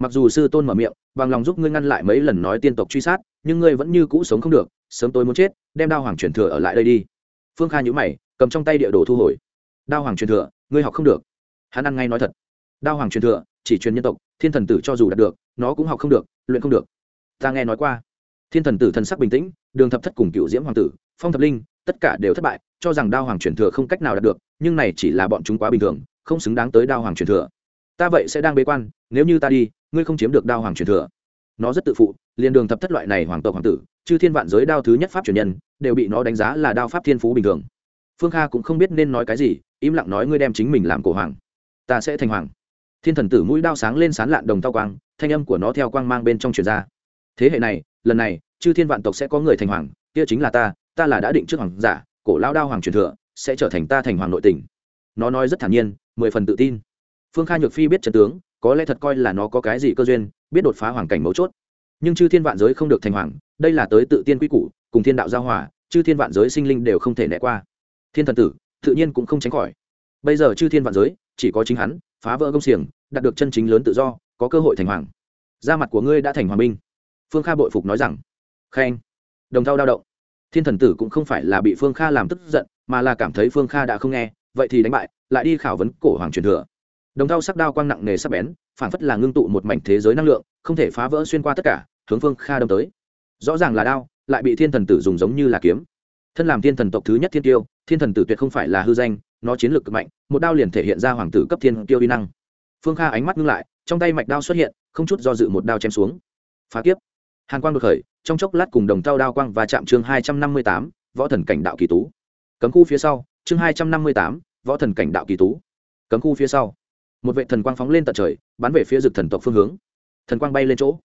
mặc dù sư tôn mở miệng, bằng lòng giúp ngươi ngăn lại mấy lần nói tiên tộc truy sát, nhưng ngươi vẫn như cũ sống không được, sớm tôi muốn chết, đem đao hoàng truyền thừa ở lại đây đi. Phương kha nhữ mày, cầm trong tay địa đồ thu hồi. Đao hoàng truyền thừa, ngươi học không được. Hắn ăn ngay nói thật. Đao hoàng truyền thừa, chỉ truyền nhân tộc, thiên thần tử cho dù đạt được, nó cũng học không được, luyện không được. Ta nghe nói qua. Thiên thần tử thần sắc bình tĩnh, đường thập thất cùng cựu diễm hoàng tử, phong thập linh, tất cả đều thất bại, cho rằng đao hoàng truyền thừa không cách nào đạt được, nhưng này chỉ là bọn chúng quá bình thường, không xứng đáng tới đao hoàng truyền thừa. Ta vậy sẽ đang bế quan, nếu như ta đi ngươi không chiếm được đao hoàng truyền thừa. Nó rất tự phụ, liền đường thập thất loại này hoàng tộc hoàng tử, chư thiên vạn giới đao thứ nhất pháp truyền nhân, đều bị nó đánh giá là đao pháp thiên phú bình thường. Phương kha cũng không biết nên nói cái gì, im lặng nói ngươi đem chính mình làm cổ hoàng. Ta sẽ thành hoàng. Thiên thần tử mũi đao sáng lên sán lạn đồng tao quang, thanh âm của nó theo quang mang bên trong truyền ra. Thế hệ này, lần này, chư thiên vạn tộc sẽ có người thành hoàng, kia chính là ta ta là đã định trước hoàng giả, cổ lao đao hoàng truyền thừa, sẽ trở thành ta thành hoàng nội tỉnh nó nói rất thản nhiên, mười phần tự tin. Phương kha nhược phi biết trần tướng có lẽ thật coi là nó có cái gì cơ duyên, biết đột phá hoàn cảnh mấu chốt. Nhưng chư thiên vạn giới không được thành hoàng, đây là tới tự tiên quy củ, cùng thiên đạo giao hòa, chư thiên vạn giới sinh linh đều không thể né qua. Thiên thần tử, tự nhiên cũng không tránh khỏi. Bây giờ chư thiên vạn giới, chỉ có chính hắn, phá vỡ công xiềng, đạt được chân chính lớn tự do, có cơ hội thành hoàng. Da mặt của ngươi đã thành hoàng minh phương kha bội phục nói rằng, khen. Đồng thau đao động. Thiên thần tử cũng không phải là bị phương kha làm tức giận, mà là cảm thấy phương kha đã không nghe, vậy thì đánh bại, lại đi khảo vấn cổ hoàng truyền thừa đồng thau sắc đao quang nặng nề sắc bén phản phất là ngưng tụ một mảnh thế giới năng lượng, không thể phá vỡ xuyên qua tất cả, hướng phương kha đâm tới. Rõ ràng là đao, lại bị thiên thần tử dùng giống như là kiếm. Thân làm thiên thần tộc thứ nhất thiên tiêu, thiên thần tử tuyệt không phải là hư danh, nó chiến lược cực mạnh, một đao liền thể hiện ra hoàng tử cấp thiên tiêu uy năng. Phương kha ánh mắt ngưng lại, trong tay mạch đao xuất hiện, không chút do dự một đao chém xuống. Phá kiếp. Hàn quang đột khởi, trong chốc lát cùng đồng thau đao quang và chạm chương hai trăm năm mươi tám, võ thần cảnh đạo kỳ tú. Cấm khu phía sau, chương hai trăm năm mươi tám, võ thần cảnh đạo kỳ tú. Cấm khu phía sau một vệ thần quang phóng lên tận trời, bắn về phía rực thần tộc phương hướng. Thần quang bay lên chỗ.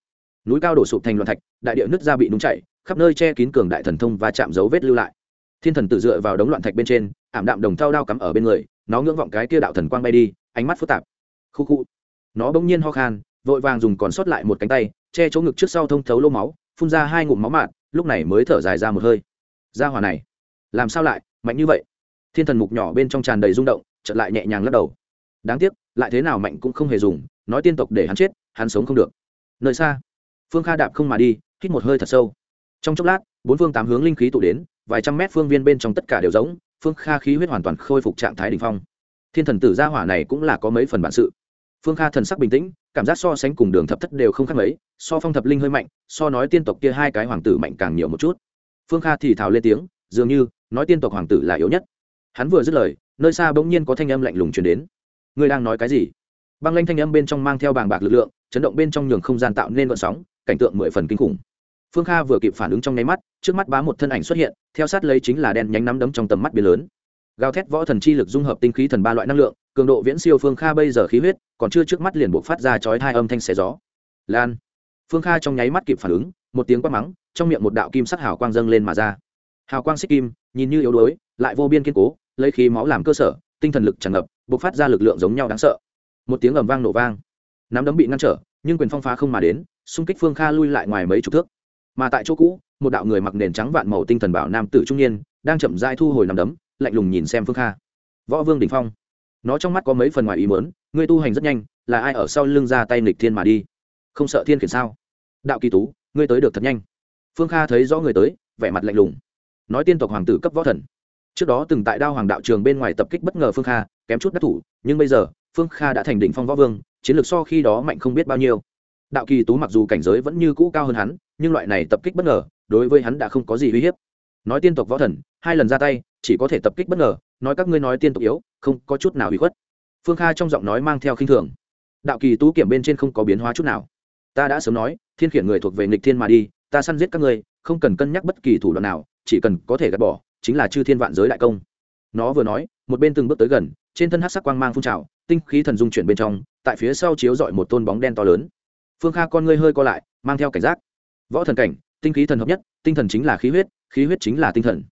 Núi cao đổ sụp thành loạn thạch, đại địa nước ra bị núng chảy, khắp nơi che kín cường đại thần thông và chạm dấu vết lưu lại. Thiên thần tự dựa vào đống loạn thạch bên trên, ảm đạm đồng thao đao cắm ở bên người, nó ngưỡng vọng cái kia đạo thần quang bay đi, ánh mắt phức tạp. Khu khu. Nó bỗng nhiên ho khan, vội vàng dùng còn sót lại một cánh tay, che chỗ ngực trước sau thông thấu lô máu, phun ra hai ngụm máu mạn lúc này mới thở dài ra một hơi. Ra hỏa này, làm sao lại mạnh như vậy? Thiên thần mục nhỏ bên trong tràn đầy rung động, chợt lại nhẹ nhàng lắc đầu. Đáng tiếc lại thế nào mạnh cũng không hề dùng, nói tiên tộc để hắn chết, hắn sống không được. Nơi xa, phương kha đạp không mà đi, hít một hơi thật sâu. Trong chốc lát, bốn phương tám hướng linh khí tụ đến, vài trăm mét phương viên bên trong tất cả đều giống, phương kha khí huyết hoàn toàn khôi phục trạng thái đ ỉ n h phong. Thiên thần tử gia hỏa này cũng là có mấy phần bản sự. Phương kha thần sắc bình tĩnh, cảm giác so sánh cùng đường thập thất đều không khác mấy, so phong thập linh hơi mạnh, so nói tiên tộc kia hai cái hoàng tử mạnh càng nhiều một chút. Phương kha thì thào lên tiếng, dường như, nói tiên tộc hoàng tử là yếu nhất. Hắn vừa dứt lời, nơi xa bỗng nhiên có thanh âm lạnh lùng chuyển đến ngươi đang nói cái gì? Băng lanh thanh âm bên trong mang theo bàng bạc lực lượng, chấn động bên trong nhường không gian tạo nên vận sóng, cảnh tượng mười phần kinh khủng. Phương kha vừa kịp phản ứng trong nháy mắt, trước mắt bá một thân ảnh xuất hiện, theo sát lấy chính là đen nhánh nắm đấm trong tầm mắt biển lớn. Gào thét võ thần chi lực dung hợp tinh khí thần ba loại năng lượng, cường độ viễn siêu phương kha bây giờ khí huyết, còn chưa trước mắt liền buộc phát ra chói hai âm thanh xé gió. Lan. Phương kha trong nháy mắt kịp phản ứng, một tiếng quát mắng, trong miệng một đạo kim sắc hào quang dâng lên mà ra. Hào quang xích kim, nhìn như yếu đuối, lại vô biên kiên cố, lấy khí máu làm cơ sở tinh thần lực tràn ngập, bộc phát ra lực lượng giống nhau đáng sợ. Một tiếng ầm vang nổ vang. Nắm đấm bị ngăn trở, nhưng quyền phong phá không mà đến, xung kích phương kha lui lại ngoài mấy chục thước. Mà tại chỗ cũ, một đạo người mặc nền trắng vạn màu tinh thần bảo nam tử trung niên, đang chậm dai thu hồi nằm đấm, lạnh lùng nhìn xem phương kha. Võ vương đình phong. Nó trong mắt có mấy phần ngoài ý mớn ngươi tu hành rất nhanh, là ai ở sau lưng ra tay nghịch thiên mà đi? Không sợ thiên khiển sao? Đạo kỳ tú, ngươi tới được thật nhanh. Phương kha thấy rõ người tới, vẻ mặt lạnh lùng. Nói tiên tộc hoàng tử cấp võ thần trước đó từng tại đao hoàng đạo trường bên ngoài tập kích bất ngờ phương kha, kém chút đắc thủ, nhưng bây giờ, phương kha đã thành đỉnh phong võ vương, chiến lược so khi đó mạnh không biết bao nhiêu. Đạo kỳ tú mặc dù cảnh giới vẫn như cũ cao hơn hắn, nhưng loại này tập kích bất ngờ, đối với hắn đã không có gì uy hiếp. Nói tiên tộc võ thần, hai lần ra tay, chỉ có thể tập kích bất ngờ, nói các ngươi nói tiên tộc yếu, không có chút nào uy khuất. Phương kha trong giọng nói mang theo khinh thường. Đạo kỳ tú kiểm bên trên không có biến hóa chút nào. Ta đã sớm nói, thiên khiển người thuộc về nghịch thiên mà đi, ta săn giết các ngươi, không cần cân nhắc bất kỳ thủ đoạn nào, chỉ cần có thể gạt bỏ chính là chư thiên vạn giới đại công. Nó vừa nói, một bên từng bước tới gần, trên thân hát sắc quang mang phun trào, tinh khí thần dung chuyển bên trong, tại phía sau chiếu dọi một tôn bóng đen to lớn. Phương kha con ngươi hơi co lại, mang theo cảnh giác. Võ thần cảnh, tinh khí thần hợp nhất, tinh thần chính là khí huyết khí huyết chính là tinh thần.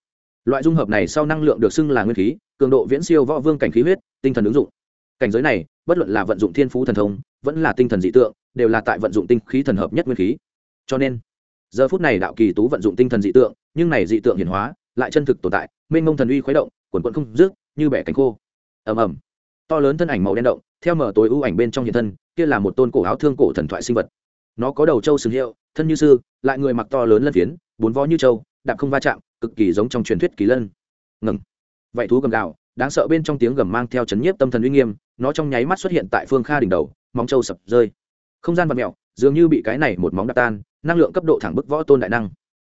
Loại dung hợp này sau năng lượng được xưng là nguyên khí, cường độ viễn siêu võ vương cảnh khí huyết, tinh thần ứng dụng. Cảnh giới này, bất luận là vận dụng thiên phú thần thông, vẫn là tinh thần dị tượng, đều là tại vận dụng tinh khí thần hợp nhất nguyên khí. Cho nên, giờ phút này đạo kỳ tú vận dụng tinh thần dị tượng, nhưng này dị tượng hiển hóa lại chân thực tồn tại, mênh mông thần uy khuấy động, quần quận không rước như bẻ cánh khô. Ầm ầm. To lớn thân ảnh màu đen động, theo mở tối ưu ảnh bên trong hiện thân, kia là một tôn cổ áo thương cổ thần thoại sinh vật. Nó có đầu trâu sừng hiệu, thân như sư, lại người mặc to lớn lân phiến, bốn vó như trâu, đạp không va chạm, cực kỳ giống trong truyền thuyết kỳ lân. Ngừng. Vậy thú gầm gào, đáng sợ bên trong tiếng gầm mang theo chấn nhiếp tâm thần uy nghiêm, nó trong nháy mắt xuất hiện tại phương kha đỉnh đầu, móng trâu sập rơi. Không gian vật mẹo dường như bị cái này một móng đạp tan, năng lượng cấp độ thẳng bức võ tôn đại năng.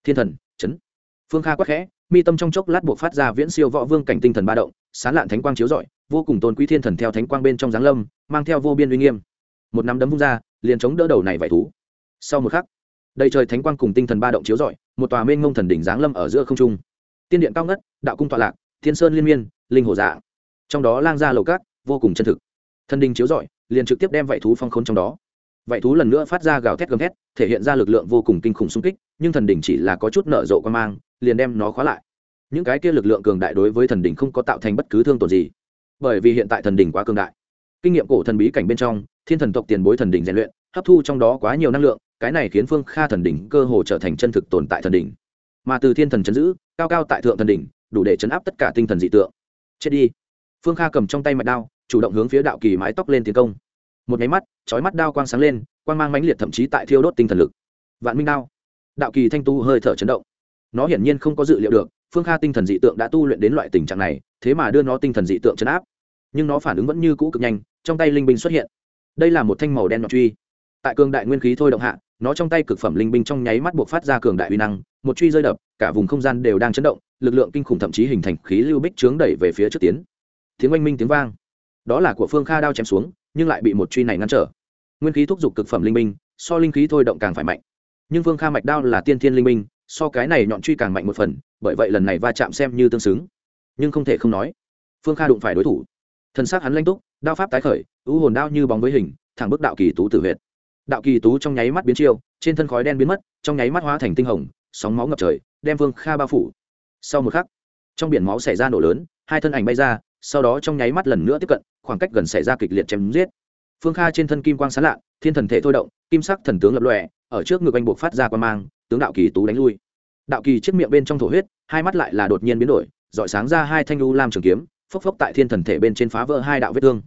Thiên thần, chấn. Phương kha quắc khẽ mi tâm trong chốc lát buộc phát ra viễn siêu võ vương cảnh tinh thần ba động, sán lạn thánh quang chiếu rọi, vô cùng tôn quý thiên thần theo thánh quang bên trong giáng lâm, mang theo vô biên uy nghiêm. Một nắm đấm vung ra, liền chống đỡ đầu này vải thú. Sau một khắc, đầy trời thánh quang cùng tinh thần ba động chiếu rọi, một tòa mênh ngông thần đỉnh giáng lâm ở giữa không trung. Tiên điện cao ngất, đạo cung tọa lạc, thiên sơn liên miên, linh hồ dạ trong đó lang ra lầu cát vô cùng chân thực. Thần đình chiếu rọi, liền trực tiếp đem vảy thú phong khốn trong đó. Vảy thú lần nữa phát ra gào thét gầm thét, thể hiện ra lực lượng vô cùng kinh khủng xung kích, nhưng thần đình chỉ là có chút nở rộ quan mang liền đem nó khóa lại. Những cái kia lực lượng cường đại đối với thần đỉnh không có tạo thành bất cứ thương tổn gì. Bởi vì hiện tại thần đỉnh quá cường đại. Kinh nghiệm cổ thần bí cảnh bên trong, thiên thần tộc tiền bối thần đỉnh rèn luyện, hấp thu trong đó quá nhiều năng lượng, cái này khiến phương kha thần đỉnh cơ hồ trở thành chân thực tồn tại thần đỉnh. Mà từ thiên thần chấn giữ, cao cao tại thượng thần đỉnh, đủ để chấn áp tất cả tinh thần dị tượng. Chết đi. Phương kha cầm trong tay mạch đao, chủ động hướng phía đạo kỳ mái tóc lên tiến công. Một nháy mắt trói mắt đao quang sáng lên, quang mang mãnh liệt thậm chí tại thiêu đốt tinh thần lực. Vạn minh đao. Đạo kỳ thanh tu hơi thở chấn động nó hiển nhiên không có dự liệu được, phương kha tinh thần dị tượng đã tu luyện đến loại tình trạng này, thế mà đưa nó tinh thần dị tượng chấn áp. Nhưng nó phản ứng vẫn như cũ cực nhanh, trong tay linh binh xuất hiện. Đây là một thanh màu đen nhọn truy. Tại cường đại nguyên khí thôi động hạ, nó trong tay cực phẩm linh binh trong nháy mắt buộc phát ra cường đại uy năng, một truy rơi đập, cả vùng không gian đều đang chấn động, lực lượng kinh khủng thậm chí hình thành khí lưu bích trướng đẩy về phía trước tiến. Tiếng oanh minh tiếng vang. Đó là của phương kha đao chém xuống, nhưng lại bị một truy này ngăn trở. Nguyên khí thúc giục cực phẩm linh binh, so linh khí thôi động càng phải mạnh. Nhưng phương kha mạch đao là tiên thiên linh binh so cái này nhọn truy càng mạnh một phần, bởi vậy lần này va chạm xem như tương xứng. Nhưng không thể không nói, phương kha đụng phải đối thủ. Thân xác hắn lanh túc, đao pháp tái khởi, ưu hồn đao như bóng với hình, thẳng bức đạo kỳ tú tử huyệt. Đạo kỳ tú trong nháy mắt biến chiêu, trên thân khói đen biến mất, trong nháy mắt hóa thành tinh hồng, sóng máu ngập trời, đem vương kha bao phủ. Sau một khắc, trong biển máu xảy ra nổ lớn, hai thân ảnh bay ra, sau đó trong nháy mắt lần nữa tiếp cận, khoảng cách gần xảy ra kịch liệt chém giết. Phương kha trên thân kim quang sán lạ, thiên thần thể thôi động, kim sắc thần tướng lập lòe, ở trước ngực anh buộc phát ra quan mang tướng đạo kỳ tú đánh lui. Đạo kỳ chiếc miệng bên trong thổ huyết, hai mắt lại là đột nhiên biến đổi, dọi sáng ra hai thanh lưu lam trường kiếm, phốc phốc tại thiên thần thể bên trên phá vỡ hai đạo vết thương.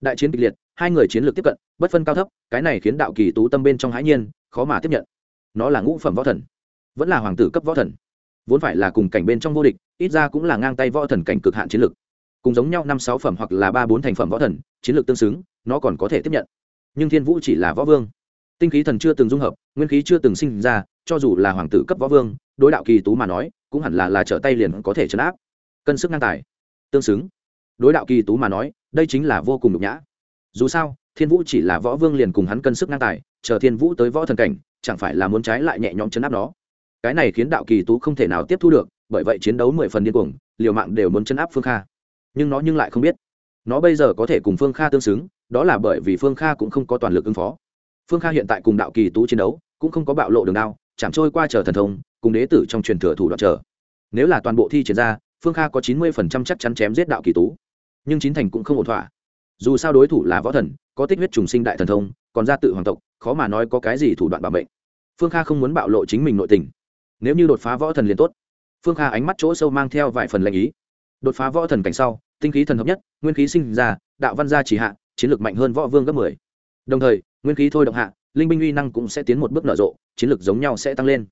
Đại chiến kịch liệt, hai người chiến lược tiếp cận, bất phân cao thấp, cái này khiến đạo kỳ tú tâm bên trong hãi nhiên, khó mà tiếp nhận. Nó là ngũ phẩm võ thần, vẫn là hoàng tử cấp võ thần. Vốn phải là cùng cảnh bên trong vô địch, ít ra cũng là ngang tay võ thần cảnh cực hạn chiến lược. Cùng giống nhau năm sáu phẩm hoặc là ba bốn thành phẩm võ thần, chiến lược tương xứng, nó còn có thể tiếp nhận. Nhưng thiên vũ chỉ là võ vương. Tinh khí thần chưa từng dung hợp, nguyên khí chưa từng sinh ra cho dù là hoàng tử cấp võ vương, đối đạo kỳ tú mà nói, cũng hẳn là là trở tay liền có thể chấn áp. Cân sức ngang tài, tương xứng. Đối đạo kỳ tú mà nói, đây chính là vô cùng nhục nhã. Dù sao, thiên vũ chỉ là võ vương liền cùng hắn cân sức ngang tài, chờ thiên vũ tới võ thần cảnh, chẳng phải là muốn trái lại nhẹ nhõm chấn áp nó. Cái này khiến đạo kỳ tú không thể nào tiếp thu được, bởi vậy chiến đấu mười phần điên cuồng, liều mạng đều muốn chấn áp phương kha. Nhưng nó nhưng lại không biết. Nó bây giờ có thể cùng phương kha tương xứng, đó là bởi vì phương kha cũng không có toàn lực ứng phó. Phương kha hiện tại cùng đạo kỳ tú chiến đấu, cũng không có bạo lộ đường đao chạm trôi qua chờ thần thông, cùng đế tử trong truyền thừa thủ đoạn chờ. Nếu là toàn bộ thi triển ra, phương kha có chín mươi phần trăm chắc chắn chém giết đạo kỳ tú. Nhưng chín thành cũng không ổn thỏa. Dù sao đối thủ là võ thần, có tích huyết trùng sinh đại thần thông, còn ra tự hoàng tộc, khó mà nói có cái gì thủ đoạn bảo mệnh. Phương kha không muốn bạo lộ chính mình nội tình. Nếu như đột phá võ thần liền tốt. Phương kha ánh mắt chỗ sâu mang theo vài phần lệnh ý. Đột phá võ thần cảnh sau, tinh khí thần hợp nhất, nguyên khí sinh ra, đạo văn gia chỉ hạ, chiến lược mạnh hơn võ vương gấp mười. Đồng thời, nguyên khí thôi động hạ, linh binh uy năng cũng sẽ tiến một bước nở rộ chiến lược giống nhau sẽ tăng lên.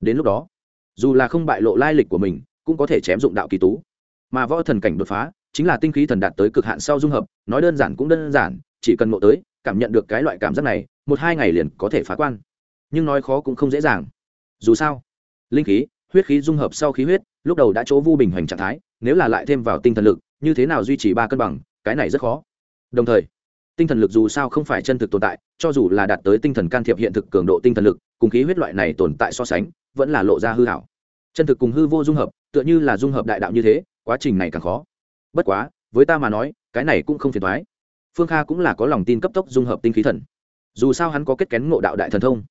Đến lúc đó, dù là không bại lộ lai lịch của mình, cũng có thể chém dụng đạo kỳ tú. Mà võ thần cảnh đột phá, chính là tinh khí thần đạt tới cực hạn sau dung hợp, nói đơn giản cũng đơn giản, chỉ cần ngộ tới, cảm nhận được cái loại cảm giác này, một hai ngày liền có thể phá quan. Nhưng nói khó cũng không dễ dàng. Dù sao, linh khí, huyết khí dung hợp sau khí huyết, lúc đầu đã chỗ vu bình hoành trạng thái, nếu là lại thêm vào tinh thần lực, như thế nào duy trì ba cân bằng, cái này rất khó. Đồng thời, tinh thần lực dù sao không phải chân thực tồn tại, cho dù là đạt tới tinh thần can thiệp hiện thực cường độ tinh thần lực cùng khí huyết loại này tồn tại so sánh, vẫn là lộ ra hư hảo. Chân thực cùng hư vô dung hợp, tựa như là dung hợp đại đạo như thế, quá trình này càng khó. Bất quá, với ta mà nói, cái này cũng không phiền thoái phương kha cũng là có lòng tin cấp tốc dung hợp tinh khí thần. Dù sao hắn có kết kén ngộ đạo đại thần thông.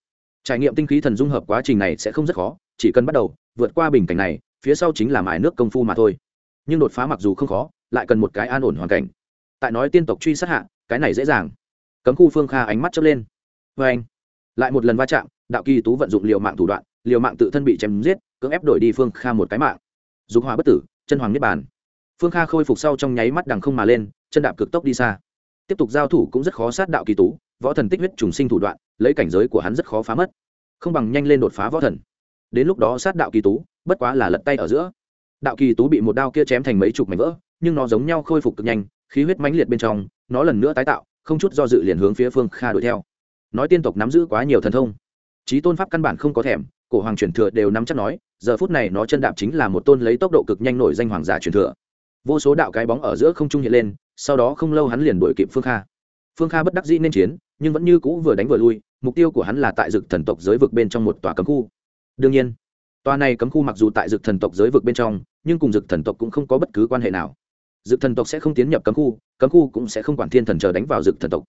Trải nghiệm tinh khí thần dung hợp quá trình này sẽ không rất khó, chỉ cần bắt đầu, vượt qua bình cảnh này, phía sau chính là mài nước công phu mà thôi. Nhưng đột phá mặc dù không khó, lại cần một cái an ổn hoàn cảnh. Tại nói tiên tộc truy sát hạ, cái này dễ dàng. Cấm khu phương kha ánh mắt chớp lên. Vê anh lại một lần va chạm đạo kỳ tú vận dụng liều mạng thủ đoạn, liều mạng tự thân bị chém giết, cưỡng ép đổi đi phương kha một cái mạng. Dục hòa bất tử, chân hoàng niết bàn. Phương kha khôi phục sau trong nháy mắt đằng không mà lên, chân đạp cực tốc đi xa. Tiếp tục giao thủ cũng rất khó sát đạo kỳ tú, võ thần tích huyết trùng sinh thủ đoạn, lấy cảnh giới của hắn rất khó phá mất. Không bằng nhanh lên đột phá võ thần. Đến lúc đó sát đạo kỳ tú, bất quá là lật tay ở giữa. Đạo kỳ tú bị một đao kia chém thành mấy chục mảnh vỡ, nhưng nó giống nhau khôi phục cực nhanh, khí huyết mãnh liệt bên trong, nó lần nữa tái tạo, không chút do dự liền hướng phía phương kha đuổi theo. Nói tiên tộc nắm giữ quá nhiều thần thông trí tôn pháp căn bản không có thèm, cổ hoàng truyền thừa đều nắm chắc nói, giờ phút này nó chân đạp chính là một tôn lấy tốc độ cực nhanh nổi danh hoàng giả truyền thừa. Vô số đạo cái bóng ở giữa không trung hiện lên, sau đó không lâu hắn liền đuổi kịp phương kha. Phương kha bất đắc dĩ nên chiến, nhưng vẫn như cũ vừa đánh vừa lui, mục tiêu của hắn là tại dực thần tộc giới vực bên trong một tòa cấm khu. Đương nhiên, tòa này cấm khu mặc dù tại dực thần tộc giới vực bên trong, nhưng cùng dực thần tộc cũng không có bất cứ quan hệ nào. Dực thần tộc sẽ không tiến nhập cấm khu cấm khu cũng sẽ không quản thiên thần chờ đánh vào dực thần tộc.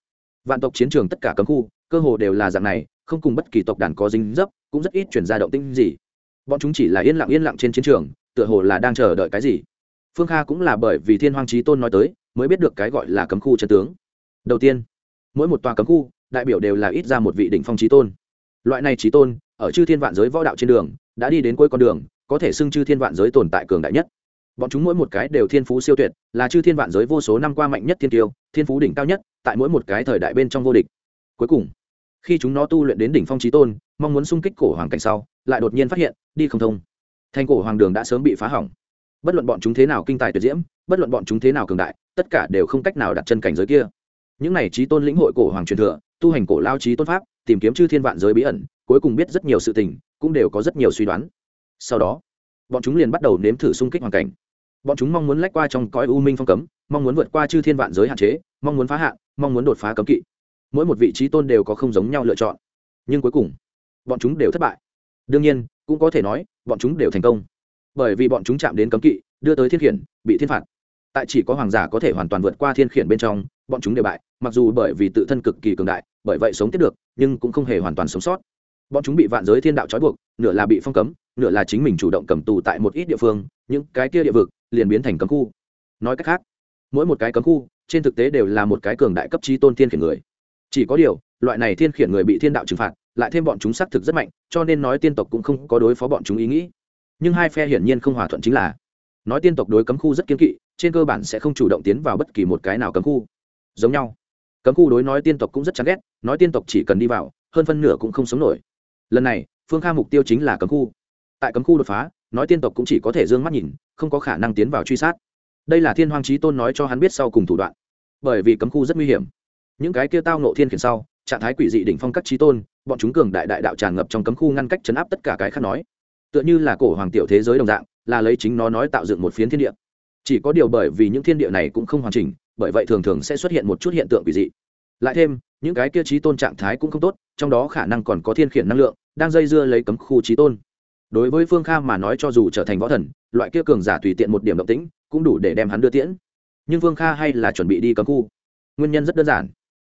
Vạn tộc chiến trường tất cả cấm khu, cơ hồ đều là dạng này không cùng bất kỳ tộc đàn có dính dấp, cũng rất ít chuyển ra động tinh gì. Bọn chúng chỉ là yên lặng yên lặng trên chiến trường, tựa hồ là đang chờ đợi cái gì. Phương kha cũng là bởi vì thiên hoàng trí tôn nói tới, mới biết được cái gọi là cấm khu chân tướng. Đầu tiên, mỗi một tòa cấm khu, đại biểu đều là ít ra một vị đỉnh phong trí tôn. Loại này trí tôn, ở chư thiên vạn giới võ đạo trên đường, đã đi đến cuối con đường, có thể xưng chư thiên vạn giới tồn tại cường đại nhất. Bọn chúng mỗi một cái đều thiên phú siêu tuyệt, là chư thiên vạn giới vô số năm qua mạnh nhất thiên tiêu, thiên phú đỉnh cao nhất, tại mỗi một cái thời đại bên trong vô địch. Cuối cùng khi chúng nó tu luyện đến đỉnh phong trí tôn, mong muốn xung kích cổ hoàng cảnh sau, lại đột nhiên phát hiện, đi không thông. Thành cổ hoàng đường đã sớm bị phá hỏng. Bất luận bọn chúng thế nào kinh tài tuyệt diễm, bất luận bọn chúng thế nào cường đại, tất cả đều không cách nào đặt chân cảnh giới kia. Những này trí tôn lĩnh hội cổ hoàng truyền thừa, tu hành cổ lao trí tôn pháp, tìm kiếm chư thiên vạn giới bí ẩn, cuối cùng biết rất nhiều sự tình, cũng đều có rất nhiều suy đoán. Sau đó, bọn chúng liền bắt đầu nếm thử xung kích hoàn cảnh. Bọn chúng mong muốn lách qua trong cõi u minh phong cấm, mong muốn vượt qua chư thiên vạn giới hạn chế, mong muốn phá hạn, mong muốn đột phá cấm kỵ mỗi một vị trí tôn đều có không giống nhau lựa chọn. Nhưng cuối cùng, bọn chúng đều thất bại. Đương nhiên, cũng có thể nói, bọn chúng đều thành công. Bởi vì bọn chúng chạm đến cấm kỵ, đưa tới thiên khiển, bị thiên phạt. Tại chỉ có hoàng giả có thể hoàn toàn vượt qua thiên khiển bên trong, bọn chúng đều bại, mặc dù bởi vì tự thân cực kỳ cường đại, bởi vậy sống tiếp được, nhưng cũng không hề hoàn toàn sống sót. Bọn chúng bị vạn giới thiên đạo trói buộc, nửa là bị phong cấm, nửa là chính mình chủ động cầm tù tại một ít địa phương, những cái kia địa vực liền biến thành cấm khu. Nói cách khác, mỗi một cái cấm khu, trên thực tế đều là một cái cường đại cấp trí tôn thiên khiển người chỉ có điều, loại này thiên khiển người bị thiên đạo trừng phạt, lại thêm bọn chúng xác thực rất mạnh, cho nên nói tiên tộc cũng không có đối phó bọn chúng ý nghĩ. Nhưng hai phe hiển nhiên không hòa thuận chính là, nói tiên tộc đối cấm khu rất kiên kỵ, trên cơ bản sẽ không chủ động tiến vào bất kỳ một cái nào cấm khu. Giống nhau. Cấm khu đối nói tiên tộc cũng rất chán ghét, nói tiên tộc chỉ cần đi vào, hơn phân nửa cũng không sống nổi. Lần này, phương kha mục tiêu chính là cấm khu. Tại cấm khu đột phá, nói tiên tộc cũng chỉ có thể d ư ơ n g mắt nhìn, không có khả năng tiến vào truy sát. Đây là thiên hoàng trí tôn nói cho hắn biết sau cùng thủ đoạn. Bởi vì cấm khu rất nguy hiểm những cái kia tao nộ thiên khiển sau, trạng thái quỷ dị đỉnh phong các trí tôn, bọn chúng cường đại đại đạo tràn ngập trong cấm khu ngăn cách chấn áp tất cả cái khác nói. Tựa như là cổ hoàng tiểu thế giới đồng dạng, là lấy chính nó nói tạo dựng một phiến thiên địa. Chỉ có điều bởi vì những thiên địa này cũng không hoàn chỉnh, bởi vậy thường thường sẽ xuất hiện một chút hiện tượng quỷ dị. Lại thêm, những cái kia trí tôn trạng thái cũng không tốt, trong đó khả năng còn có thiên khiển năng lượng, đang dây dưa lấy cấm khu trí tôn. Đối với phương kha mà nói cho dù trở thành võ thần, loại kia cường giả tùy tiện một điểm động tĩnh, cũng đủ để đem hắn đưa tiễn. Nhưng phương kha hay là chuẩn bị đi cấm khu. Nguyên nhân rất đơn giản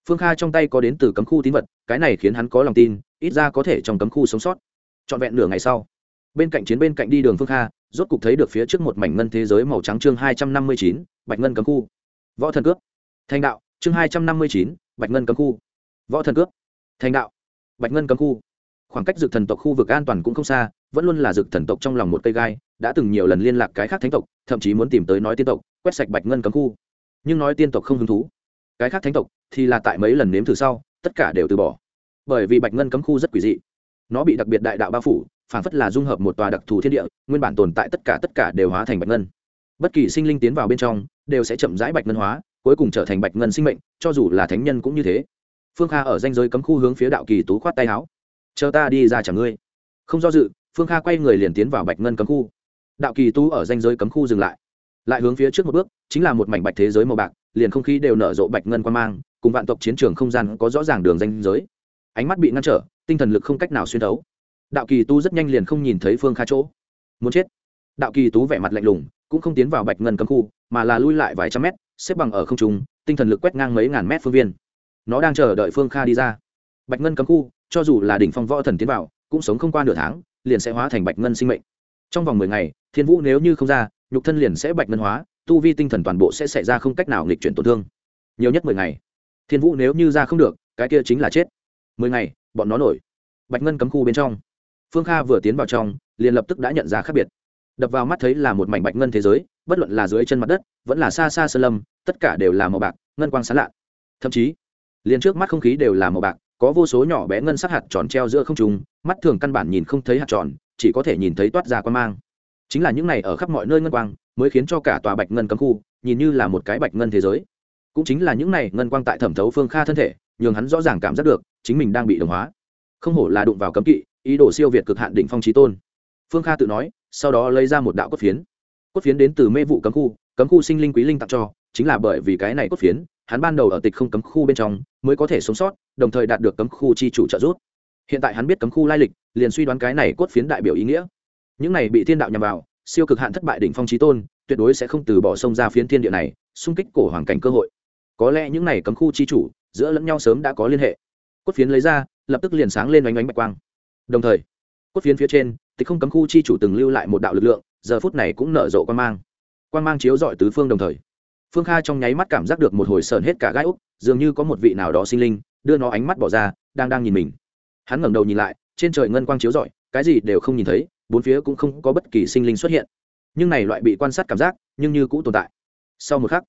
phương kha trong tay có đến từ cấm khu tín vật, cái này khiến hắn có lòng tin, ít ra có thể trong cấm khu sống sót. Trọn vẹn nửa ngày sau, bên cạnh chiến bên cạnh đi đường phương kha, rốt cục thấy được phía trước một mảnh ngân thế giới màu trắng chương hai trăm năm mươi chín, bạch ngân cấm khu. Võ thần cướp. Thành đạo, chương hai trăm năm mươi chín, bạch ngân cấm khu. Võ thần cướp. Thành đạo, bạch ngân cấm khu. Khoảng cách dược thần tộc khu vực an toàn cũng không xa, vẫn luôn là dược thần tộc trong lòng một cây gai, đã từng nhiều lần liên lạc cái khác thánh tộc, thậm chí muốn tìm tới nói tiên tộc, quét sạch bạch ngân cấm khu. Nhưng nói tiên tộc không hứng thú. Cái khác thánh tộc thì là tại mấy lần nếm thử sau, tất cả đều từ bỏ. Bởi vì bạch ngân cấm khu rất quỷ dị. Nó bị đặc biệt đại đạo bao phủ, phản phất là dung hợp một tòa đặc thù thiên địa, nguyên bản tồn tại tất cả tất cả đều hóa thành bạch ngân. Bất kỳ sinh linh tiến vào bên trong, đều sẽ chậm rãi bạch ngân hóa, cuối cùng trở thành bạch ngân sinh mệnh, cho dù là thánh nhân cũng như thế. Phương kha ở danh giới cấm khu hướng phía đạo kỳ tú khoát tay áo. Chờ ta đi ra chẳng ngươi. Không do dự, phương kha quay người liền tiến vào bạch ngân cấm khu. Đạo kỳ tú ở danh giới cấm khu dừng lại. Lại hướng phía trước một bước, chính là một mảnh bạch thế giới màu bạc, liền không khí đều nở rộ bạch ngân quan mang cùng vạn tộc chiến trường không gian có rõ ràng đường danh giới. Ánh mắt bị ngăn trở, tinh thần lực không cách nào xuyên thấu. Đạo kỳ tu rất nhanh liền không nhìn thấy phương kha chỗ. Muốn chết? Đạo kỳ tú vẻ mặt lạnh lùng, cũng không tiến vào bạch ngân cấm khu, mà là lui lại vài trăm mét, xếp bằng ở không trung, tinh thần lực quét ngang mấy ngàn mét phương viên. Nó đang chờ đợi phương kha đi ra. Bạch ngân cấm khu, cho dù là đỉnh phong võ thần tiến vào, cũng sống không qua nửa tháng, liền sẽ hóa thành bạch ngân sinh mệnh. Trong vòng mười ngày, thiên vũ nếu như không ra, nhục thân liền sẽ bạch ngân hóa, tu vi tinh thần toàn bộ sẽ xảy ra không cách nào nghịch chuyển tổn thương. Nhiều nhất mười ngày thiên vũ nếu như ra không được, cái kia chính là chết. Mười ngày, bọn nó nổi. Bạch ngân cấm khu bên trong. Phương kha vừa tiến vào trong, liền lập tức đã nhận ra khác biệt. Đập vào mắt thấy là một mảnh bạch ngân thế giới, bất luận là dưới chân mặt đất, vẫn là xa xa sơn lâm, tất cả đều là màu bạc, ngân quang sán lạ. Thậm chí, liền trước mắt không khí đều là màu bạc, có vô số nhỏ bé ngân sắc hạt tròn treo giữa không trùng mắt thường căn bản nhìn không thấy hạt tròn, chỉ có thể nhìn thấy toát ra quan mang. Chính là những này ở khắp mọi nơi ngân quang, mới khiến cho cả tòa bạch ngân cấm khu nhìn như là một cái bạch ngân thế giới cũng chính là những này ngân quang tại thẩm thấu phương kha thân thể, nhường hắn rõ ràng cảm giác được, chính mình đang bị đồng hóa. Không hổ là đụng vào cấm kỵ, ý đồ siêu việt cực hạn định phong trí tôn. Phương kha tự nói, sau đó lấy ra một đạo cốt phiến. Cốt phiến đến từ mê vụ cấm khu cấm khu sinh linh quý linh tặng cho, chính là bởi vì cái này cốt phiến, hắn ban đầu ở tịch không cấm khu bên trong, mới có thể sống sót, đồng thời đạt được cấm khu chi chủ trợ giúp. Hiện tại hắn biết cấm khu lai lịch, liền suy đoán cái này cốt phiến đại biểu ý nghĩa. Những này bị thiên đạo nhằm vào, siêu cực hạn thất bại đỉnh phong trí tôn, tuyệt đối sẽ không từ bỏ sông ra phiến thiên địa này, xung kích cổ hoàng cảnh cơ hội có lẽ những này cấm khu chi chủ, giữa lẫn nhau sớm đã có liên hệ. Cốt phiến lấy ra, lập tức liền sáng lên oanh oánh bạch quang. Đồng thời, cốt phiến phía trên, tịch không cấm khu chi chủ từng lưu lại một đạo lực lượng, giờ phút này cũng nở rộ quan mang. Quan mang chiếu dọi tứ phương đồng thời. Phương kha trong nháy mắt cảm giác được một hồi sờn hết cả gai úc, dường như có một vị nào đó sinh linh, đưa nó ánh mắt bỏ ra, đang đang nhìn mình. Hắn ngẩng đầu nhìn lại, trên trời ngân quang chiếu rọi, cái gì đều không nhìn thấy, bốn phía cũng không có bất kỳ sinh linh xuất hiện. Nhưng này loại bị quan sát cảm giác, nhưng như cũ tồn tại. Sau một khắc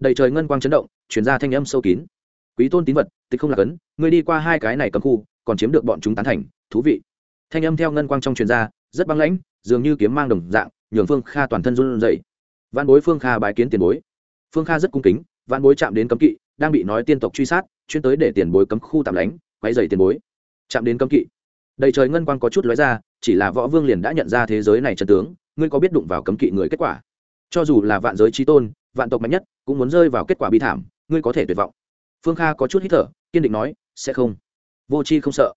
đầy trời ngân quang chấn động chuyển ra thanh âm sâu kín. Quý tôn tín vật, tịch không là cấn người đi qua hai cái này cấm khu, còn chiếm được bọn chúng tán thành, thú vị. Thanh âm theo ngân quang trong truyền ra, rất băng lãnh, dường như kiếm mang đồng dạng, nhường phương kha toàn thân run rẩy. Văn bối phương kha bái kiến tiền bối. Phương kha rất cung kính văn bối chạm đến cấm kỵ, đang bị nói tiên tộc truy sát, chuyên tới để tiền bối cấm khu tạm lánh quay dày tiền bối. Chạm đến cấm kỵ. Đầy trời ngân quang có chút lóe ra, chỉ là võ vương liền đã nhận ra thế giới này chân tướng, ngươi có biết đụng vào cấm kỵ người kết quả? Cho dù là vạn giới trí tôn, vạn tộc mạnh nhất, cũng muốn rơi vào kết quả bi thảm, ngươi có thể tuyệt vọng. Phương kha có chút hít thở, kiên định nói, sẽ không. Vô c h i không sợ.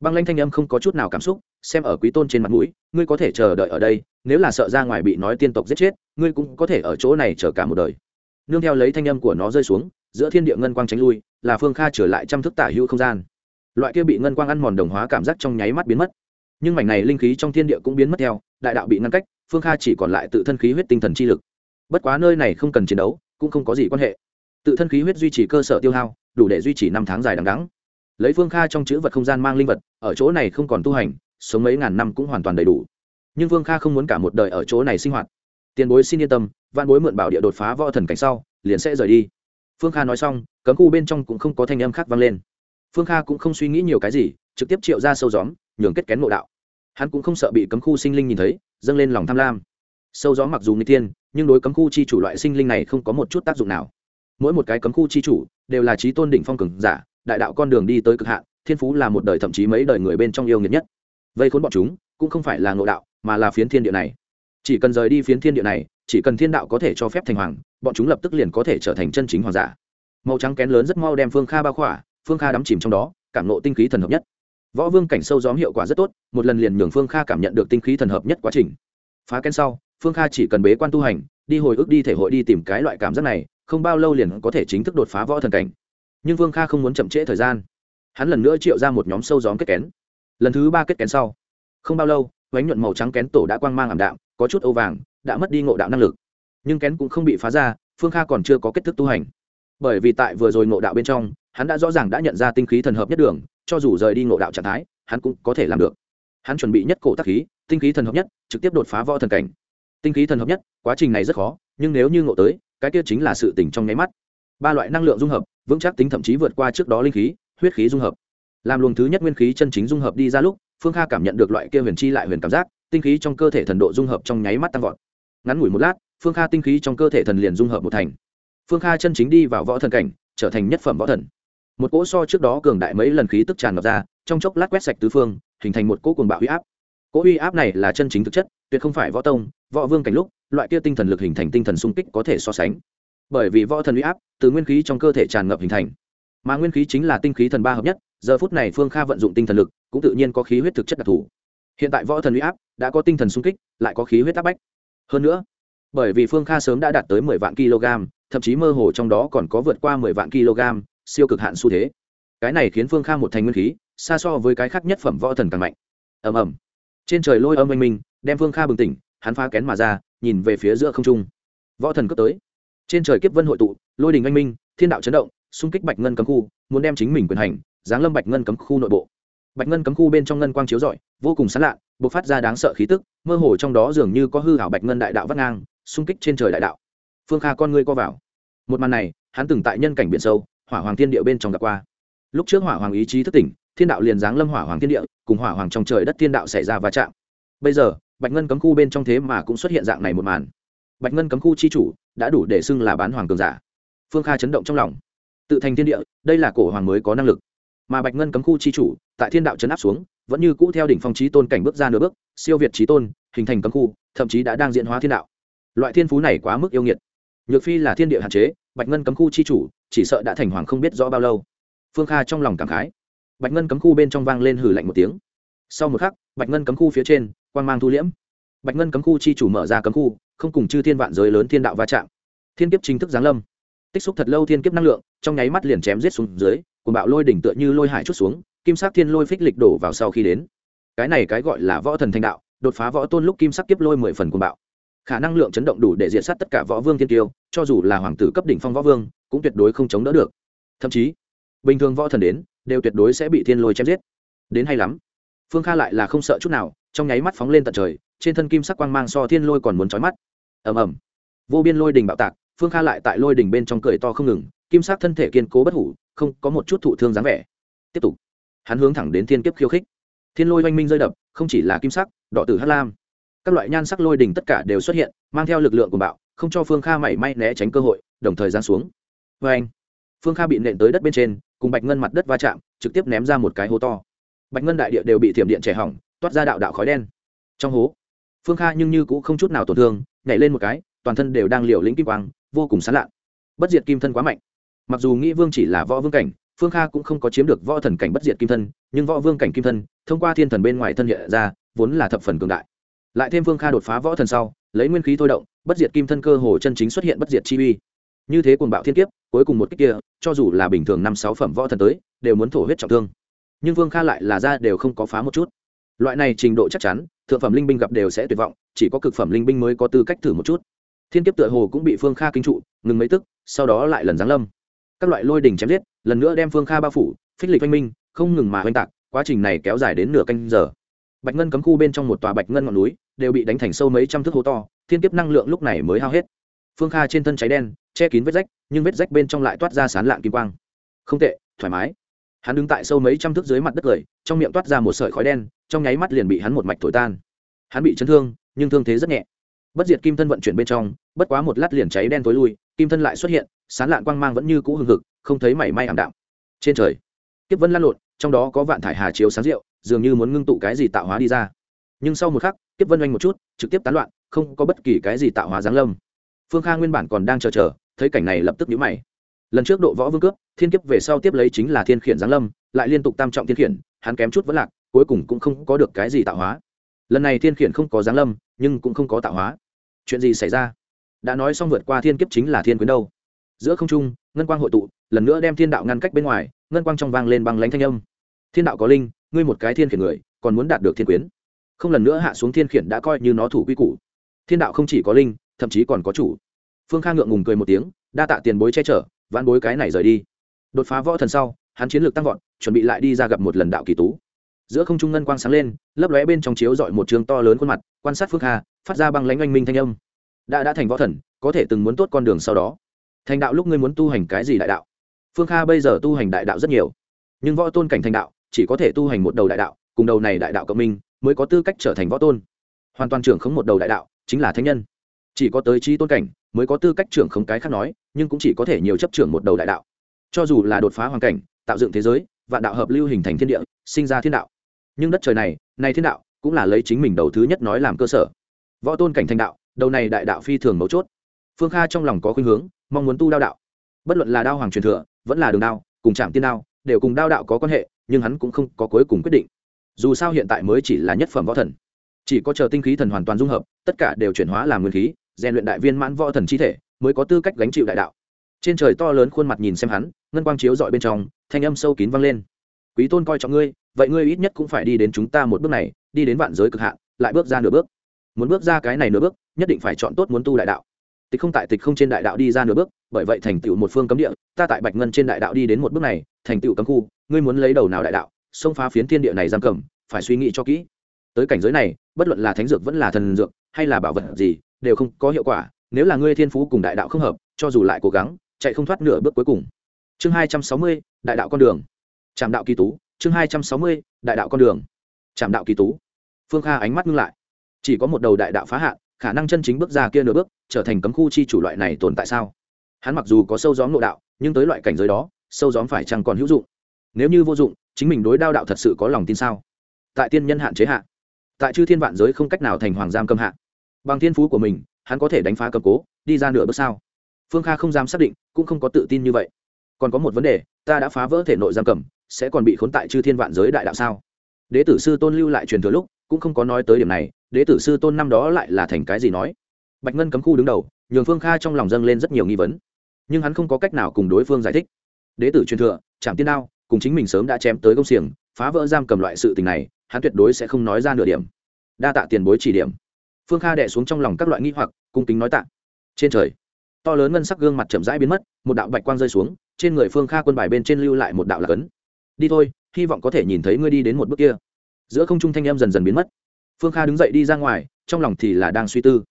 Băng lanh thanh âm không có chút nào cảm xúc, xem ở quý tôn trên mặt mũi, ngươi có thể chờ đợi ở đây, nếu là sợ ra ngoài bị nói tiên tộc giết chết, ngươi cũng có thể ở chỗ này chờ cả một đời. Nương theo lấy thanh âm của nó rơi xuống, giữa thiên địa ngân quang tránh lui, là phương kha trở lại chăm thức tả hữu không gian. Loại kia bị ngân quang ăn mòn đồng hóa cảm giác trong nháy mắt biến mất. Nhưng mảnh này linh khí trong thiên địa cũng biến mất theo, đại đạo bị ngăn cách phương kha chỉ còn lại tự thân khí huyết tinh thần chi lực. Bất quá nơi này không cần chiến đấu, cũng không có gì quan hệ. Tự thân khí huyết duy trì cơ sở tiêu hao, đủ để duy trì năm tháng dài đằng đắng lấy phương kha trong chữ vật không gian mang linh vật, ở chỗ này không còn tu hành, sống mấy ngàn năm cũng hoàn toàn đầy đủ. Nhưng phương kha không muốn cả một đời ở chỗ này sinh hoạt. Tiền bối xin yên tâm văn bối mượn bảo địa đột phá võ thần cảnh sau, liền sẽ rời đi. Phương kha nói xong, cấm khu bên trong cũng không có thanh âm khác vang lên. Phương kha cũng không suy nghĩ nhiều cái gì, trực tiếp triệu ra sâu gióm, nhường kết kén mộ đạo. Hắn cũng không sợ bị cấm khu sinh linh nhìn thấy dâng lên lòng tham lam. Sâu gió mặc dù người tiên nhưng đối cấm khu chi chủ loại sinh linh này không có một chút tác dụng nào. Mỗi một cái cấm khu chi chủ đều là trí tôn đỉnh phong cường giả, đại đạo con đường đi tới cực hạn, thiên phú là một đời thậm chí mấy đời người bên trong yêu nghiệt nhất. Vây khốn bọn chúng, cũng không phải là ngộ đạo, mà là phiến thiên địa này. Chỉ cần rời đi phiến thiên địa này, chỉ cần thiên đạo có thể cho phép thành hoàng, bọn chúng lập tức liền có thể trở thành chân chính hoàng giả. Màu trắng kén lớn rất mau đem phương kha bao khỏa, phương kha đắm chìm trong đó, cảm nộ tinh khí thần hợp nhất võ vương cảnh sâu gióm hiệu quả rất tốt, một lần liền nhường phương kha cảm nhận được tinh khí thần hợp nhất quá trình. Phá kén sau, phương kha chỉ cần bế quan tu hành, đi hồi ức đi thể hội đi tìm cái loại cảm giác này, không bao lâu liền có thể chính thức đột phá võ thần cảnh. Nhưng vương kha không muốn chậm trễ thời gian. Hắn lần nữa triệu ra một nhóm sâu gióm kết kén. Lần thứ ba kết kén sau, không bao lâu bánh nhuận màu trắng kén tổ đã quang mang ảm đạm, có chút âu vàng, đã mất đi ngộ đạo năng lực. Nhưng kén cũng không bị phá ra, phương kha còn chưa có kết thức tu hành. Bởi vì tại vừa rồi ngộ đạo bên trong hắn đã rõ ràng đã nhận ra tinh khí thần hợp nhất đường, cho dù rời đi ngộ đạo trạng thái, hắn cũng có thể làm được. Hắn chuẩn bị nhất cổ tác khí, tinh khí thần hợp nhất, trực tiếp đột phá võ thần cảnh. Tinh khí thần hợp nhất, quá trình này rất khó, nhưng nếu như ngộ tới, cái kia chính là sự tỉnh trong nháy mắt. Ba loại năng lượng dung hợp, vững chắc tính thậm chí vượt qua trước đó linh khí, huyết khí dung hợp. Làm luồng thứ nhất nguyên khí chân chính dung hợp đi ra lúc, phương kha cảm nhận được loại kia huyền chi lại huyền cảm giác, tinh khí trong cơ thể thần độ dung hợp trong nháy mắt tăng vọt. Ngắn ngủi một lát, phương kha tinh khí trong cơ thể thần liền dung hợp một thành. Phương kha chân chính đi vào võ thần cảnh, trở thành nhất phẩm võ thần một cỗ so trước đó cường đại mấy lần khí tức tràn ngập ra, trong chốc lát quét sạch tứ phương, hình thành một cỗ cuồng bạo huy áp. Cỗ huy áp này là chân chính thực chất, tuyệt không phải võ tông, võ vương cảnh lúc, loại kia tinh thần lực hình thành tinh thần sung kích có thể so sánh. Bởi vì võ thần huy áp, từ nguyên khí trong cơ thể tràn ngập hình thành. Mà nguyên khí chính là tinh khí thần ba hợp nhất, giờ phút này phương kha vận dụng tinh thần lực, cũng tự nhiên có khí huyết thực chất đặc thù. Hiện tại võ thần huy áp đã có tinh thần sung kích, lại có khí huyết áp bách. Hơn nữa, bởi vì phương kha sớm đã đạt tới mười vạn kg, thậm chí mơ hồ trong đó còn có vượt qua mười vạn kg siêu cực hạn xu thế. Cái này khiến phương kha một thành nguyên khí, xa so với cái khác nhất phẩm võ thần càng mạnh. Ầm ầm. Trên trời lôi âm anh minh, đem phương kha bừng tỉnh, hắn phá kén mà ra, nhìn về phía giữa không trung. Võ thần cướp tới. Trên trời kiếp vân hội tụ, lôi đình anh minh, thiên đạo chấn động, xung kích bạch ngân cấm khu, muốn đem chính mình quyền hành, giáng lâm bạch ngân cấm khu nội bộ. Bạch ngân cấm khu bên trong ngân quang chiếu rọi, vô cùng sán lạ b ộ c phát ra đáng sợ khí tức, mơ hồ trong đó dường như có hư hảo bạch ngân đại đạo vắt ngang, xung kích trên trời đại đạo. Phương kha con ngươi co vào. Một màn này, hắn từng tại nhân cảnh biển sâu hỏa hoàng thiên địa bên trong gặp qua. Lúc trước hỏa hoàng ý chí thất tỉnh, thiên đạo liền giáng lâm hỏa hoàng thiên địa, cùng hỏa hoàng trong trời đất thiên đạo xảy ra va chạm. Bây giờ, bạch ngân cấm khu bên trong thế mà cũng xuất hiện dạng này một màn. Bạch ngân cấm khu chi chủ đã đủ để xưng là bán hoàng cường giả. Phương kha chấn động trong lòng. Tự thành thiên địa, đây là cổ hoàng mới có năng lực. Mà bạch ngân cấm khu chi chủ, tại thiên đạo chấn áp xuống, vẫn như cũ theo đỉnh phong trí tôn cảnh bước ra nửa bước, siêu việt trí tôn, hình thành cấm khu, thậm chí đã đang diễn hóa thiên đạo. Loại thiên phú này quá mức yêu nghiệt. Nhược phi là thiên địa hạn chế, bạch ngân cấm khu chi chủ chỉ sợ đã thành hoàng không biết rõ bao lâu. Phương kha trong lòng cảm khái. Bạch ngân cấm khu bên trong vang lên hử lạnh một tiếng. Sau một khắc, bạch ngân cấm khu phía trên quan g mang thu liễm. Bạch ngân cấm khu chi chủ mở ra cấm khu, không cùng chư thiên vạn giới lớn thiên đạo va chạm. Thiên kiếp chính thức giáng lâm. Tích xúc thật lâu thiên kiếp năng lượng, trong nháy mắt liền chém giết xuống dưới cùng bạo lôi đỉnh tựa như lôi hải chút xuống, kim sắc thiên lôi phích lịch đổ vào sau khi đến. Cái này cái gọi là võ thần thanh đạo, đột phá võ tôn lúc kim sắc kiếp lôi mười phần cùng bạo. Khả năng lượng chấn động đủ để diện sát tất cả võ vương thiên tiêu, cho dù là hoàng tử cấp đỉnh phong võ vương cũng tuyệt đối không chống đỡ được. Thậm chí, bình thường võ thần đến, đều tuyệt đối sẽ bị thiên lôi chém giết. Đến hay lắm. Phương kha lại là không sợ chút nào, trong nháy mắt phóng lên tận trời, trên thân kim sắc quang mang so thiên lôi còn muốn trói mắt. Ầm ầm. Vô biên lôi đình bạo tạc, phương kha lại tại lôi đình bên trong cười to không ngừng, kim sắc thân thể kiên cố bất hủ, không có một chút thụ thương dáng vẻ. Tiếp tục. Hắn hướng thẳng đến thiên kiếp khiêu khích. Thiên lôi oanh minh rơi đập, không chỉ là kim sắc, đỏ tử hát lam. Các loại nhan sắc lôi đình tất cả đều xuất hiện, mang theo lực lượng của bạo, không cho phương kha mảy may né tránh cơ hội, đồng thời giáng xuống vê anh, phương kha bị nện tới đất bên trên, cùng bạch ngân mặt đất va chạm, trực tiếp ném ra một cái hố to. Bạch ngân đại địa đều bị thiểm điện chảy hỏng, toát ra đạo đạo khói đen. Trong hố, phương kha nhưng như cũng không chút nào tổn thương, nhảy lên một cái, toàn thân đều đang liều lĩnh kim quang, vô cùng sán lạ bất diệt kim thân quá mạnh. Mặc dù nghĩ vương chỉ là võ vương cảnh, phương kha cũng không có chiếm được võ thần cảnh bất diệt kim thân, nhưng võ vương cảnh kim thân, thông qua thiên thần bên ngoài thân hiện ra, vốn là thập phần cường đại. Lại thêm phương kha đột phá võ thần sau, lấy nguyên khí thôi động, bất diệt kim thân cơ hồ chân chính xuất hiện bất diệt chi uy như thế cuồng bạo thiên kiếp, cuối cùng một cách kia, cho dù là bình thường năm sáu phẩm võ thần tới, đều muốn thổ huyết trọng thương. Nhưng vương kha lại là ra đều không có phá một chút. Loại này trình độ chắc chắn, thượng phẩm linh binh gặp đều sẽ tuyệt vọng, chỉ có cực phẩm linh binh mới có tư cách thử một chút. Thiên kiếp tựa hồ cũng bị phương kha kinh trụ, ngừng mấy tức, sau đó lại lần giáng lâm. Các loại lôi đình chém giết, lần nữa đem phương kha bao phủ, phích lịch oanh minh, không ngừng mà oanh tạc, quá trình này kéo dài đến nửa canh giờ. Bạch ngân cấm khu bên trong một tòa bạch ngân ngọn núi, đều bị đánh thành sâu mấy trăm thước hố to, thiên kiếp năng lượng lúc này mới hao hết. Phương kha trên thân cháy đen che kín vết rách, nhưng vết rách bên trong lại toát ra sán lạng kim quang. Không tệ, thoải mái. Hắn đứng tại sâu mấy trăm thước dưới mặt đất cười, trong miệng toát ra một sợi khói đen, trong nháy mắt liền bị hắn một mạch thổi tan. Hắn bị chấn thương, nhưng thương thế rất nhẹ. Bất diệt kim thân vận chuyển bên trong, bất quá một lát liền cháy đen tối lui, kim thân lại xuất hiện, sán lạng quang mang vẫn như cũ hừng hực, không thấy mảy may ảm đạm. Trên trời, kiếp vân lan lộn, trong đó có vạn thải hà chiếu sáng rượu, dường như muốn ngưng tụ cái gì tạo hóa đi ra. Nhưng sau một khắc, kiếp vân oanh một chút, trực tiếp tán loạn, không có bất kỳ cái gì tạo hóa giáng lâm. Phương kha nguyên bản còn đang chờ chờ thấy cảnh này lập tức nhíu mày. Lần trước độ võ vương cướp, thiên kiếp về sau tiếp lấy chính là thiên khiển giáng lâm, lại liên tục tam trọng thiên khiển, hắn kém chút vẫn lạc, cuối cùng cũng không có được cái gì tạo hóa. Lần này thiên khiển không có giáng lâm, nhưng cũng không có tạo hóa. Chuyện gì xảy ra? Đã nói xong vượt qua thiên kiếp chính là thiên quyến đâu. Giữa không trung, ngân quang hội tụ, lần nữa đem thiên đạo ngăn cách bên ngoài, ngân quang trong vang lên bằng lánh thanh âm. Thiên đạo có linh, ngươi một cái thiên khiển người, còn muốn đạt được thiên quyến. Không lần nữa hạ xuống thiên khiển đã coi như nó thủ quy củ. Thiên đạo không chỉ có linh, thậm chí còn có chủ phương khang ngượng ngùng cười một tiếng, đa tạ tiền bối che chở, vãn bối cái này rời đi. Đột phá võ thần sau, hắn chiến lược tăng vọt, chuẩn bị lại đi ra gặp một lần đạo kỳ tú. Giữa không trung ngân quang sáng lên, lấp lóe bên trong chiếu dọi một trường to lớn khuôn mặt, quan sát phương hà phát ra băng lãnh oanh minh thanh âm. Đã đã thành võ thần, có thể từng muốn tốt con đường sau đó. Thành đạo lúc ngươi muốn tu hành cái gì đại đạo? Phương kha bây giờ tu hành đại đạo rất nhiều. Nhưng võ tôn cảnh thành đạo, chỉ có thể tu hành một đầu đại đạo, cùng đầu này đại đạo cộng minh, mới có tư cách trở thành võ tôn. Hoàn toàn trưởng không một đầu đại đạo, chính là thánh nhân. Chỉ có tới trí tôn cảnh mới có tư cách trưởng không cái khác nói, nhưng cũng chỉ có thể nhiều chấp trưởng một đầu đại đạo. Cho dù là đột phá hoàn cảnh, tạo dựng thế giới, vạn đạo hợp lưu hình thành thiên địa, sinh ra thiên đạo. Nhưng đất trời này nay thiên đạo cũng là lấy chính mình đầu thứ nhất nói làm cơ sở. Võ tôn cảnh thành đạo, đầu này đại đạo phi thường mấu chốt. Phương kha trong lòng có khuynh hướng, mong muốn tu đao đạo. Bất luận là đao hoàng truyền thừa, vẫn là đường đao, cùng trạm tiên đao, đều cùng đao đạo có quan hệ, nhưng hắn cũng không có cuối cùng quyết định. Dù sao hiện tại mới chỉ là nhất phẩm võ thần. Chỉ có chờ tinh khí thần hoàn toàn dung hợp, tất cả đều chuyển hóa làm nguyên khí rèn luyện đại viên mãn võ thần chi thể, mới có tư cách gánh chịu đại đạo. Trên trời to lớn khuôn mặt nhìn xem hắn, ngân quang chiếu dọi bên trong, thanh âm sâu kín vang lên. Quý tôn coi trọng ngươi, vậy ngươi ít nhất cũng phải đi đến chúng ta một bước này, đi đến vạn giới cực hạn, lại bước ra nửa bước. Muốn bước ra cái này nửa bước, nhất định phải chọn tốt muốn tu đại đạo. Tịch không tại tịch không trên đại đạo đi ra nửa bước, bởi vậy thành tựu một phương cấm địa, ta tại bạch ngân trên đại đạo đi đến một bước này, thành tựu cấm khu, ngươi muốn lấy đầu nào đại đạo, xông phá phiến thiên địa này giam cầm, phải suy nghĩ cho kỹ. Tới cảnh giới này, bất luận là thánh dược vẫn là thần dược, hay là bảo vật gì đều không có hiệu quả, nếu là ngươi thiên phú cùng đại đạo không hợp, cho dù lại cố gắng, chạy không thoát nửa bước cuối cùng. Chương hai trăm sáu mươi, đại đạo con đường. Trạm đạo kỳ tú, chương hai trăm sáu mươi, đại đạo con đường. Trạm đạo kỳ tú. Phương kha ánh mắt ngưng lại. Chỉ có một đầu đại đạo phá hạn, khả năng chân chính bước ra kia nửa bước, trở thành cấm khu chi chủ loại này tồn tại sao? Hắn mặc dù có sâu gióm nội đạo, nhưng tới loại cảnh giới đó, sâu gióm phải chăng còn hữu dụng? Nếu như vô dụng, chính mình đối đao đạo thật sự có lòng tin sao? Tại tiên nhân hạn chế hạ. Tại chư thiên vạn giới không cách nào thành hoàng giam cầm hạ bằng thiên phú của mình, hắn có thể đánh phá cầm cố, đi ra nửa bước sao? Phương kha không dám xác định, cũng không có tự tin như vậy. Còn có một vấn đề, ta đã phá vỡ thể nội giam cầm, sẽ còn bị khốn tại chư thiên vạn giới đại đạo sao? Đế tử sư tôn lưu lại truyền thừa lúc, cũng không có nói tới điểm này, đế tử sư tôn năm đó lại là thành cái gì nói? Bạch ngân cấm khu đứng đầu, nhường phương kha trong lòng dâng lên rất nhiều nghi vấn. Nhưng hắn không có cách nào cùng đối phương giải thích. Đế tử truyền thừa chạm tiên đao, cùng chính mình sớm đã chém tới công xiềng, phá vỡ giam cầm loại sự tình này, hắn tuyệt đối sẽ không nói ra nửa điểm. Đa tạ tiền bối chỉ điểm phương kha đẻ xuống trong lòng các loại nghi hoặc, cung kính nói tạ. Trên trời, to lớn ngân sắc gương mặt chậm rãi biến mất, một đạo bạch quang rơi xuống, trên người phương kha quân bài bên trên lưu lại một đạo lạc ấn. Đi thôi, hy vọng có thể nhìn thấy ngươi đi đến một bước kia. Giữa không trung thanh em dần dần biến mất. Phương kha đứng dậy đi ra ngoài, trong lòng thì là đang suy tư.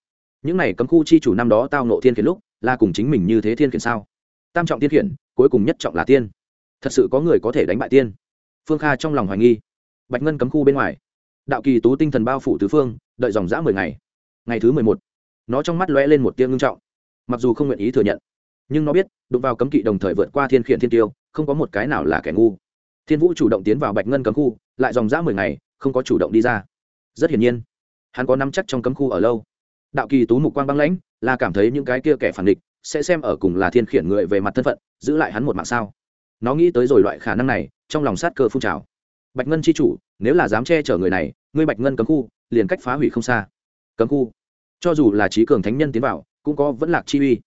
Những này cấm khu chi chủ năm đó tao nộ thiên khiển lúc, là cùng chính mình như thế thiên khiển sao? Tam trọng thiên khiển cuối cùng nhất trọng là tiên. Thật sự có người có thể đánh bại tiên. Phương kha trong lòng hoài nghi. Bạch ngân cấm khu bên ngoài. Đạo kỳ tú tinh thần bao phủ tứ phương, đợi dòng dã mười ngày ngày thứ mười một. Nó trong mắt lóe lên một tia ngưng trọng. Mặc dù không nguyện ý thừa nhận, nhưng nó biết, đụng vào cấm kỵ đồng thời vượt qua thiên khiển thiên tiêu, không có một cái nào là kẻ ngu. Thiên vũ chủ động tiến vào bạch ngân cấm khu, lại dòng dã mười ngày, không có chủ động đi ra. Rất hiển nhiên, hắn có nắm chắc trong cấm khu ở lâu. Đạo kỳ tú mục quang băng lãnh, là cảm thấy những cái kia kẻ phản địch sẽ xem ở cùng là thiên khiển người về mặt thân phận, giữ lại hắn một mạng sao. Nó nghĩ tới rồi loại khả năng này, trong lòng sát cơ phun trào. Bạch ngân c h i chủ, nếu là dám che chở người này, ngươi bạch ngân cấm khu, liền cách phá hủy không xa cấm khu. Cho dù là trí cường thánh nhân tiến vào, cũng có vẫn lạc chi uy.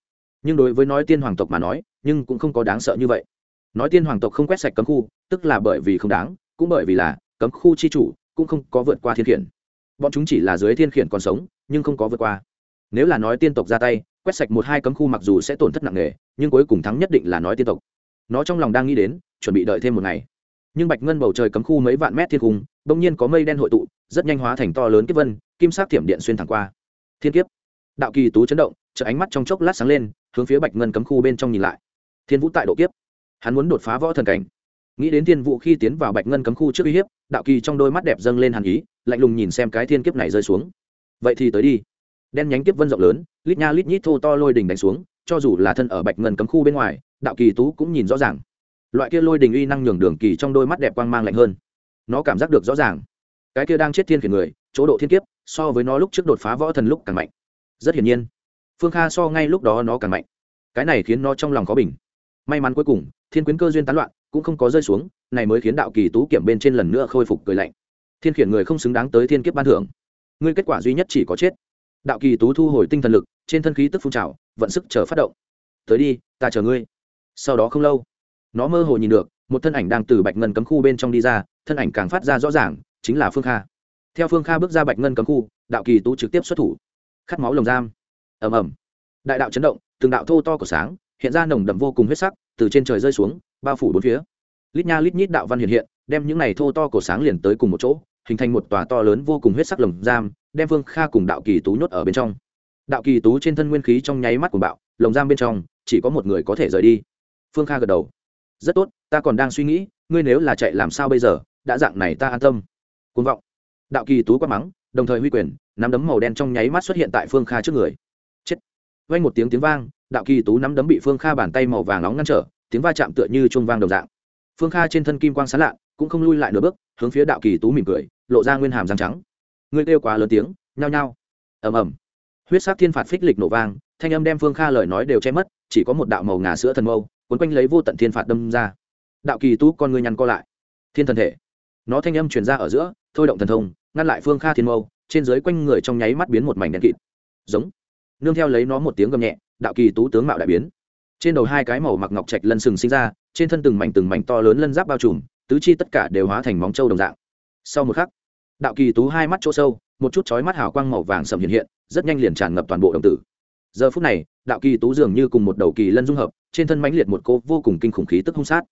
Nhưng đối với nói tiên hoàng tộc mà nói, nhưng cũng không có đáng sợ như vậy. Nói tiên hoàng tộc không quét sạch cấm khu, tức là bởi vì không đáng, cũng bởi vì là cấm khu chi chủ cũng không có vượt qua thiên khiển. Bọn chúng chỉ là dưới thiên khiển còn sống, nhưng không có vượt qua. Nếu là nói tiên tộc ra tay, quét sạch một hai cấm khu mặc dù sẽ tổn thất nặng nề, nhưng cuối cùng thắng nhất định là nói tiên tộc. Nó trong lòng đang nghĩ đến, chuẩn bị đợi thêm một ngày. Nhưng bạch ngân bầu trời cấm khu mấy vạn mét thiên cung bỗng nhiên có mây đen hội tụ, rất nhanh hóa thành to lớn kiếp vân, kim sắc thiểm điện xuyên thẳng qua. Thiên kiếp. Đạo kỳ tú chấn động chợ ánh mắt trong chốc lát sáng lên, hướng phía bạch ngân cấm khu bên trong nhìn lại. Thiên vũ tại độ kiếp. Hắn muốn đột phá võ thần cảnh. Nghĩ đến thiên vũ khi tiến vào bạch ngân cấm khu trước uy hiếp, đạo kỳ trong đôi mắt đẹp dâng lên hàn ý, lạnh lùng nhìn xem cái thiên kiếp này rơi xuống. Vậy thì tới đi. Đen nhánh kiếp vân rộng lớn, lít nha lít nhít thô to lôi đình đánh xuống, cho dù là thân ở bạch ngân cấm khu bên ngoài, đạo kỳ tú cũng nhìn rõ ràng. Loại kia lôi đình uy năng nhường đường kỳ trong đôi mắt đẹp quang mang lạnh hơn nó cảm giác được rõ ràng. Cái kia đang chết thiên khiển người, chỗ độ thiên kiếp, so với nó lúc trước đột phá võ thần lúc càng mạnh. Rất hiển nhiên, phương kha so ngay lúc đó nó càng mạnh. Cái này khiến nó trong lòng khó bình. May mắn cuối cùng, thiên quyến cơ duyên tán loạn, cũng không có rơi xuống, này mới khiến đạo kỳ tú kiểm bên trên lần nữa khôi phục cười lạnh. Thiên khiển người không xứng đáng tới thiên kiếp ban thưởng. Ngươi kết quả duy nhất chỉ có chết. Đạo kỳ tú thu hồi tinh thần lực, trên thân khí tức phun trào, vận sức chờ phát động. Tới đi, ta chờ ngươi. Sau đó không lâu, nó mơ hồ nhìn được một thân ảnh đang từ bạch ngân cấm khu bên trong đi ra, thân ảnh càng phát ra rõ ràng, chính là phương kha. Theo phương kha bước ra bạch ngân cấm khu, đạo kỳ tú trực tiếp xuất thủ. Khát máu lồng giam. Ầm ầm. Đại đạo chấn động, từng đạo thô to của sáng, hiện ra nồng đậm vô cùng huyết sắc, từ trên trời rơi xuống, bao phủ bốn phía. Lít nha lít nhít đạo văn hiện hiện, đem những này thô to của sáng liền tới cùng một chỗ, hình thành một tòa to lớn vô cùng huyết sắc lồng giam, đem phương kha cùng đạo kỳ tú nhốt ở bên trong. Đạo kỳ tú trên thân nguyên khí trong nháy mắt của bạo, lồng giam bên trong, chỉ có một người có thể rời đi. Phương kha gật đầu rất tốt, ta còn đang suy nghĩ, ngươi nếu là chạy làm sao bây giờ, đã dạng này ta an tâm. Côn vọng. Đạo kỳ tú quát mắng, đồng thời huy quyền, nắm đấm màu đen trong nháy mắt xuất hiện tại phương kha trước người. Chết. Vang một tiếng tiếng vang, đạo kỳ tú nắm đấm bị phương kha bàn tay màu vàng nóng ngăn trở, tiếng va chạm tựa như chuông vang đồng dạng. Phương kha trên thân kim quang sán lạ, cũng không lui lại nửa bước, hướng phía đạo kỳ tú mỉm cười, lộ ra nguyên hàm răng trắng. Ngươi kêu quá lớn tiếng, nhao nhao. Ầm ầm. Huyết sắc thiên phạt phích lịch nổ vang, thanh âm đem phương kha lời nói đều che mất, chỉ có một đạo màu ngà sữa thần mâu quấn quanh lấy vô tận thiên phạt đâm ra. Đạo kỳ tú con người nhăn co lại. Thiên thần thể. Nó thanh âm truyền ra ở giữa, thôi động thần thông, ngăn lại phương kha thiên mâu, trên dưới quanh người trong nháy mắt biến một mảnh đen kịt. Giống. Nương theo lấy nó một tiếng gầm nhẹ, đạo kỳ tú tướng mạo đại biến. Trên đầu hai cái màu mặc ngọc trạch lân sừng sinh ra, trên thân từng mảnh từng mảnh to lớn lân giáp bao trùm, tứ chi tất cả đều hóa thành móng trâu đồng dạng. Sau một khắc, đạo kỳ tú hai mắt chỗ sâu, một chút chói mắt hào quang màu vàng sầm hiện hiện, rất nhanh liền tràn ngập toàn bộ đồng tử. Giờ phút này, đạo kỳ tú dường như cùng một đầu kỳ lân dung hợp trên thân mãnh liệt một cô vô cùng kinh khủng khí tức hung sát.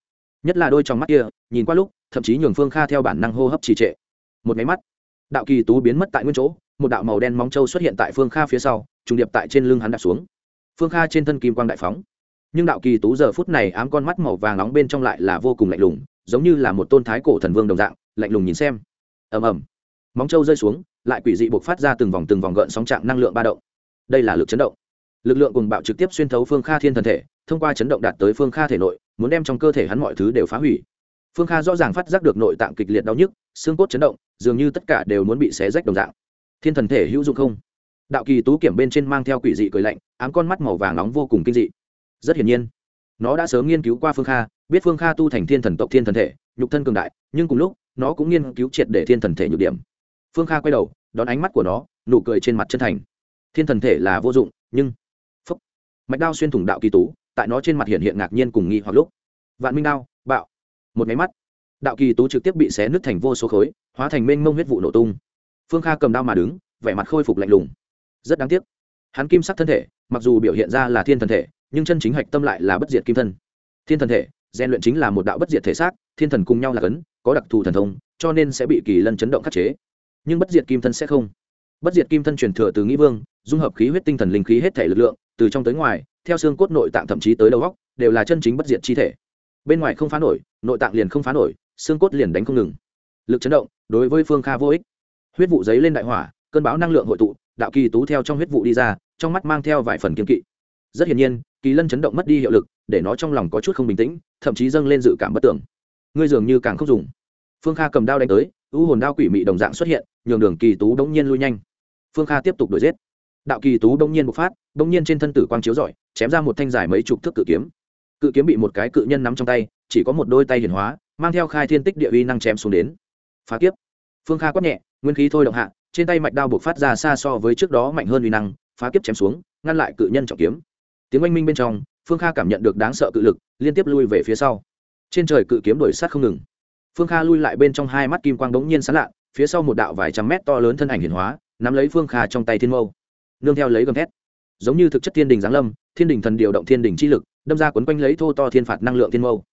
Nhất là đôi trong mắt kia, nhìn qua lúc, thậm chí nhường phương kha theo bản năng hô hấp trì trệ. Một máy mắt, đạo kỳ tú biến mất tại nguyên chỗ, một đạo màu đen móng trâu xuất hiện tại phương kha phía sau, trùng điệp tại trên lưng hắn đặt xuống. Phương kha trên thân kim quang đại phóng. Nhưng đạo kỳ tú giờ phút này ám con mắt màu vàng nóng bên trong lại là vô cùng lạnh lùng, giống như là một tôn thái cổ thần vương đồng dạng, lạnh lùng nhìn xem. Ầm ầm. Móng trâu rơi xuống, lại quỷ dị buộc phát ra từng vòng từng vòng gợn sóng trạng năng lượng ba động. Đây là lực chấn động lực lượng cùng bạo trực tiếp xuyên thấu phương kha thiên thần thể, thông qua chấn động đạt tới phương kha thể nội, muốn đem trong cơ thể hắn mọi thứ đều phá hủy. Phương kha rõ ràng phát giác được nội tạng kịch liệt đau nhức, xương cốt chấn động, dường như tất cả đều muốn bị xé rách đồng dạng. Thiên thần thể hữu dụng không? Đạo kỳ tú kiểm bên trên mang theo quỷ dị cười lạnh, ám con mắt màu vàng nóng vô cùng kinh dị. Rất hiển nhiên, nó đã sớm nghiên cứu qua phương kha, biết phương kha tu thành thiên thần tộc thiên thần thể, nhục thân cường đại, nhưng cùng lúc, nó cũng nghiên cứu triệt để thiên thần thể nhược điểm. Phương kha quay đầu, đón ánh mắt của nó, nụ cười trên mặt chân thành. Thiên thần thể là vô dụng, nhưng mạch đao xuyên thủng đạo kỳ tú, tại nó trên mặt hiện hiện ngạc nhiên cùng nghi hoặc lúc. Vạn minh đao, bạo. Một máy mắt. Đạo kỳ tú trực tiếp bị xé nứt thành vô số khối, hóa thành mênh mông huyết vụ nổ tung. Phương kha cầm đao mà đứng, vẻ mặt khôi phục lạnh lùng. Rất đáng tiếc. Hắn kim sắc thân thể, mặc dù biểu hiện ra là thiên thần thể, nhưng chân chính hạch tâm lại là bất diệt kim thân. Thiên thần thể gian luyện chính là một đạo bất diệt thể xác, thiên thần cùng nhau là cấn, có đặc thù thần thông, cho nên sẽ bị kỳ lân chấn động khắc chế. Nhưng bất diệt kim thân sẽ không. Bất diệt kim thân truyền thừa từ nghĩ vương, dung hợp khí huyết tinh thần linh khí hết thể lực lượng từ trong tới ngoài, theo xương cốt nội tạng thậm chí tới đầu góc, đều là chân chính bất diệt chi thể. Bên ngoài không phá nổi, nội tạng liền không phá nổi, xương cốt liền đánh không ngừng. Lực chấn động, đối với phương kha vô ích. Huyết vụ giấy lên đại hỏa, cơn bão năng lượng hội tụ, đạo kỳ tú theo trong huyết vụ đi ra, trong mắt mang theo vài phần kiên kỵ. Rất hiển nhiên, kỳ lân chấn động mất đi hiệu lực, để nó trong lòng có chút không bình tĩnh, thậm chí dâng lên dự cảm bất tưởng. Ngươi dường như càng không dùng. Phương kha cầm đao đánh tới u hồn đao quỷ mị đồng dạng xuất hiện, nhường đường kỳ tú đống nhiên lui nhanh. Phương kha tiếp tục đuổi giết đạo kỳ tú đông nhiên bộc phát, đông nhiên trên thân tử quang chiếu rọi, chém ra một thanh dài mấy chục thước cự kiếm. Cự kiếm bị một cái cự nhân nắm trong tay, chỉ có một đôi tay hiển hóa, mang theo khai thiên tích địa uy năng chém xuống đến. Phá kiếp. Phương kha quát nhẹ, nguyên khí thôi động hạ, trên tay mạch đao buộc phát ra xa so với trước đó mạnh hơn uy năng, phá kiếp chém xuống, ngăn lại cự nhân trọng kiếm. Tiếng oanh minh bên trong, phương kha cảm nhận được đáng sợ cự lực, liên tiếp lui về phía sau. Trên trời cự kiếm đổi sát không ngừng. Phương kha lui lại bên trong hai mắt kim quang bỗng nhiên sán lạ, phía sau một đạo vài trăm mét to lớn thân ảnh hiển hóa, nắm lấy phương kha trong tay thiên mâu nương theo lấy gầm thét. Giống như thực chất thiên đình giáng lâm, thiên đình thần điều động thiên đình chi lực, đâm ra quấn quanh lấy thô to thiên phạt năng lượng thiên mâu.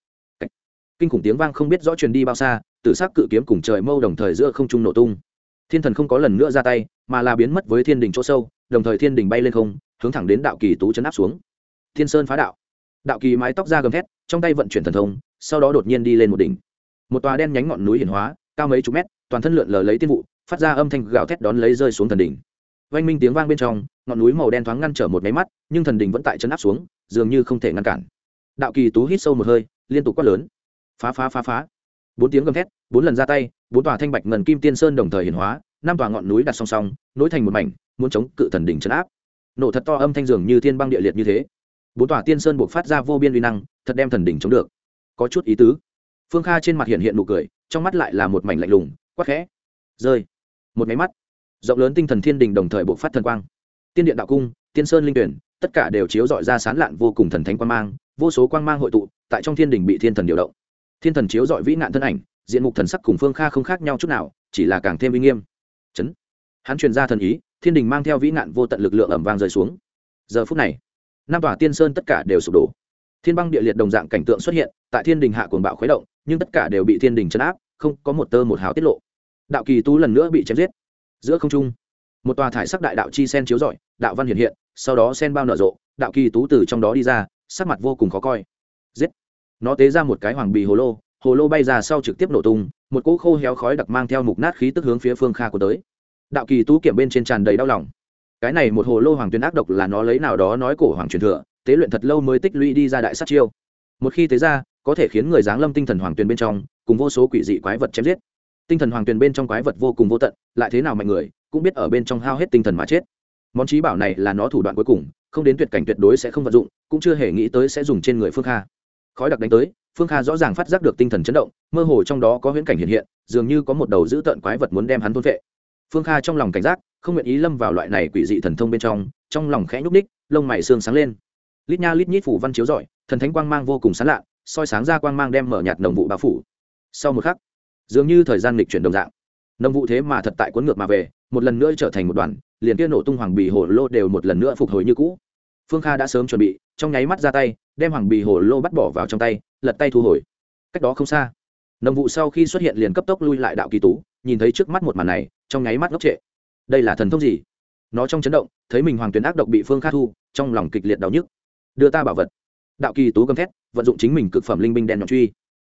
Kinh khủng tiếng vang không biết rõ truyền đi bao xa, tử s ắ c cự kiếm cùng trời mâu đồng thời giữa không trung nổ tung. Thiên thần không có lần nữa ra tay, mà là biến mất với thiên đình chỗ sâu, đồng thời thiên đình bay lên không, hướng thẳng đến đạo kỳ tú chấn áp xuống. Thiên sơn phá đạo. Đạo kỳ mái tóc ra gầm thét, trong tay vận chuyển thần thông, sau đó đột nhiên đi lên một đỉnh. Một tòa đen nhánh ngọn núi hiển hóa, cao mấy chục mét, toàn thân lượn lờ lấy tiên vụ, phát ra âm thanh gào thét đón lấy rơi xuống thần đỉnh vang minh tiếng vang bên trong, ngọn núi màu đen thoáng ngăn trở một máy mắt, nhưng thần đỉnh vẫn tại chấn áp xuống, dường như không thể ngăn cản. Đạo kỳ tú hít sâu một hơi, liên tục quát lớn. Phá phá phá phá. Bốn tiếng gầm thét, bốn lần ra tay, bốn tòa thanh bạch ngần kim tiên sơn đồng thời hiển hóa, năm tòa ngọn núi đặt song song, nối thành một mảnh, muốn chống cự thần đỉnh chấn áp. Nổ thật to âm thanh dường như thiên băng địa liệt như thế. Bốn tòa tiên sơn buộc phát ra vô biên uy năng, thật đem thần đỉnh chống được. Có chút ý tứ. Phương kha trên mặt hiện hiện nụ cười, trong mắt lại là một mảnh lạnh lùng, quắc khẽ. Rơi. Một máy mắt rộng lớn tinh thần thiên đình đồng thời bộc phát thần quang. Tiên điện đạo cung, tiên sơn linh tuyển, tất cả đều chiếu dọi ra sán lạn vô cùng thần thánh quang mang, vô số quang mang hội tụ, tại trong thiên đình bị thiên thần điều động. Thiên thần chiếu dọi vĩ nạn thân ảnh, diện mục thần sắc cùng phương kha không khác nhau chút nào, chỉ là càng thêm uy nghiêm. Chấn. Hắn truyền ra thần ý, thiên đình mang theo vĩ nạn vô tận lực lượng ẩm vang rơi xuống. Giờ phút này, năm tòa tiên sơn tất cả đều sụp đổ. Thiên băng địa liệt đồng dạng cảnh tượng xuất hiện, tại thiên đình hạ cuồng bạo khuấy động, nhưng tất cả đều bị thiên đình chấn áp, không có một tơ một hào tiết lộ. Đạo kỳ tú lần nữa bị chém giết giữa không trung. Một tòa thải sắc đại đạo chi sen chiếu rọi, đạo văn hiện hiện, sau đó sen bao nở rộ, đạo kỳ tú từ trong đó đi ra, sắc mặt vô cùng khó coi. Giết! Nó tế ra một cái hoàng bì hồ lô hồ lô bay ra sau trực tiếp nổ tung, một cỗ khô héo khói đặc mang theo mục nát khí tức hướng phía phương kha của tới. Đạo kỳ tú kiểm bên trên tràn đầy đau lòng. Cái này một hồ lô hoàng tuyên ác độc là nó lấy nào đó nói cổ hoàng truyền thừa, tế luyện thật lâu mới tích lũy đi ra đại sát chiêu. Một khi tế ra, có thể khiến người giáng lâm tinh thần hoàng tuyến bên trong, cùng vô số quỷ dị quái vật chém giết tinh thần hoàng tuyền bên trong quái vật vô cùng vô tận, lại thế nào mạnh người, cũng biết ở bên trong hao hết tinh thần mà chết. Món trí bảo này là nó thủ đoạn cuối cùng, không đến tuyệt cảnh tuyệt đối sẽ không vận dụng, cũng chưa hề nghĩ tới sẽ dùng trên người phương kha. Khói đặc đánh tới, phương kha rõ ràng phát giác được tinh thần chấn động, mơ hồ trong đó có huyễn cảnh hiện hiện, dường như có một đầu dữ tợn quái vật muốn đem hắn thôn vệ phương kha trong lòng cảnh giác, không nguyện ý lâm vào loại này quỷ dị thần thông bên trong trong lòng khẽ nhúc ních lông mày xương sáng lên. Lít nha lít nhít phủ văn chiếu rọi, thần thánh quang mang vô cùng sán lạ, soi sáng ra quang mang đem mở nhạt nồng vụ bao phủ. Sau một khắc dường như thời gian lịch chuyển đồng dạng. Nồng vụ thế mà thật tại cuốn ngược mà về, một lần nữa trở thành một đoàn, liền kia nổ tung hoàng bì hồ lô đều một lần nữa phục hồi như cũ. Phương kha đã sớm chuẩn bị, trong nháy mắt ra tay, đem hoàng bì hồ lô bắt bỏ vào trong tay, lật tay thu hồi. Cách đó không xa nồng vụ sau khi xuất hiện liền cấp tốc lui lại đạo kỳ tú, nhìn thấy trước mắt một màn này, trong nháy mắt ngốc trệ. Đây là thần thông gì? Nó trong chấn động, thấy mình hoàng tuyến ác độc bị phương kha thu, trong lòng kịch liệt đau nhức. Đưa ta bảo vật. Đạo kỳ tú gầm thét, vận dụng chính mình cực phẩm linh binh đèn nhọn truy.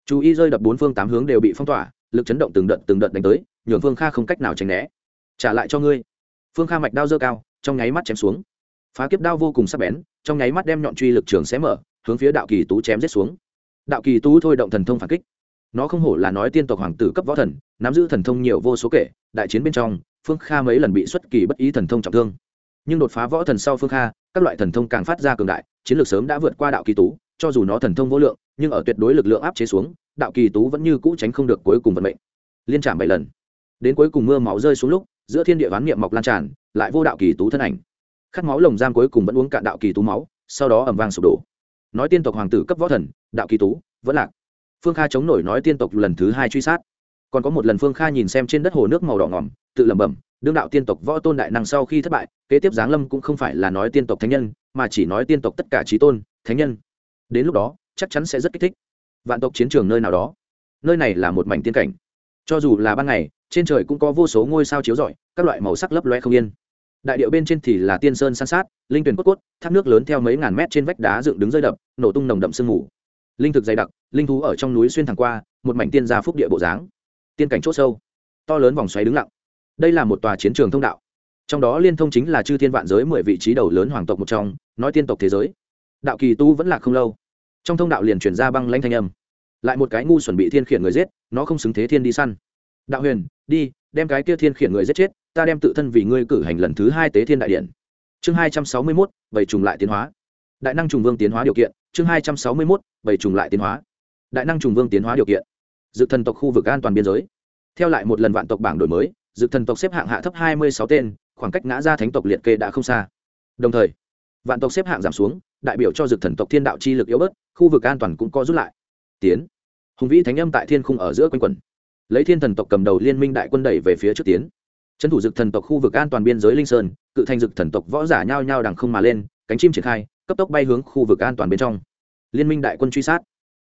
Chú ý rơi đập bốn phương tám hướng đều bị phong tỏa lực chấn động từng đợt từng đợt đánh tới, nhường phương kha không cách nào tránh né. Trả lại cho ngươi. Phương kha mạch đao dơ cao, trong nháy mắt chém xuống. Phá kiếp đao vô cùng sắc bén, trong nháy mắt đem nhọn truy lực trường xé mở, hướng phía đạo kỳ tú chém giết xuống. Đạo kỳ tú thôi động thần thông phản kích. Nó không hổ là nói tiên tộc hoàng tử cấp võ thần, nắm giữ thần thông nhiều vô số kể, đại chiến bên trong, phương kha mấy lần bị xuất kỳ bất ý thần thông trọng thương. Nhưng đột phá võ thần sau phương kha, các loại thần thông càng phát ra cường đại, chiến lược sớm đã vượt qua đạo kỳ tú, cho dù nó thần thông vô lượng, nhưng ở tuyệt đối lực lượng áp chế xuống đạo kỳ tú vẫn như cũ tránh không được cuối cùng vận mệnh. Liên trạm bảy lần. Đến cuối cùng mưa máu rơi xuống lúc, giữa thiên địa ván niệm mọc lan tràn, lại vô đạo kỳ tú thân ảnh. Khát máu lồng giam cuối cùng vẫn uống cạn đạo kỳ tú máu, sau đó ẩm vang sụp đổ. Nói tiên tộc hoàng tử cấp võ thần, đạo kỳ tú, vẫn lạc. Phương kha chống nổi nói tiên tộc lần thứ hai truy sát. Còn có một lần phương kha nhìn xem trên đất hồ nước màu đỏ ngòm, tự lẩm bẩm, đương đạo tiên tộc võ tôn đại năng sau khi thất bại, kế tiếp giáng lâm cũng không phải là nói tiên tộc thánh nhân, mà chỉ nói tiên tộc tất cả trí tôn, thánh nhân. Đến lúc đó, chắc chắn sẽ rất kích thích vạn tộc chiến trường nơi nào đó. Nơi này là một mảnh tiên cảnh. Cho dù là ban ngày, trên trời cũng có vô số ngôi sao chiếu rọi, các loại màu sắc lấp loe không yên. Đại điệu bên trên thì là tiên sơn san sát, linh tuyển cốt cốt, thác nước lớn theo mấy ngàn mét trên vách đá dựng đứng rơi đập, nổ tung nồng đậm sương mù. Linh thực dày đặc, linh thú ở trong núi xuyên thẳng qua, một mảnh tiên gia phúc địa bộ dáng. Tiên cảnh chốt sâu, to lớn vòng xoáy đứng lặng. Đây là một tòa chiến trường thông đạo. Trong đó liên thông chính là chư thiên vạn giới mười vị trí đầu lớn hoàng tộc một trong, nói tiên tộc thế giới. Đạo kỳ tu vẫn là không lâu trong thông đạo liền chuyển ra băng lanh thanh âm. Lại một cái ngu chuẩn bị thiên khiển người giết, nó không xứng thế thiên đi săn. Đạo huyền, đi, đem cái kia thiên khiển người giết chết, ta đem tự thân vì ngươi cử hành lần thứ hai tế thiên đại điện. Chương hai trăm sáu mươi mốt, bảy trùng lại tiến hóa. Đại năng trùng vương tiến hóa điều kiện, chương hai trăm sáu mươi mốt, bảy trùng lại tiến hóa. Đại năng trùng vương tiến hóa điều kiện. Dự thần tộc khu vực an toàn biên giới. Theo lại một lần vạn tộc bảng đổi mới dự thần tộc xếp hạng hạ thấp hai mươi sáu tên, khoảng cách ngã ra thánh tộc liệt kê đã không xa. Đồng thời, vạn tộc xếp hạng giảm xuống đại biểu cho dược thần tộc thiên đạo chi lực yếu bớt, khu vực an toàn cũng có rút lại. Tiến. Hùng vĩ thánh âm tại thiên khung ở giữa quanh quần lấy thiên thần tộc cầm đầu liên minh đại quân đẩy về phía trước tiến. Trấn thủ dực thần tộc khu vực an toàn biên giới linh sơn, cự thành dực thần tộc võ giả nhao nhao đằng không mà lên, cánh chim triển khai, cấp tốc bay hướng khu vực an toàn bên trong. Liên minh đại quân truy sát.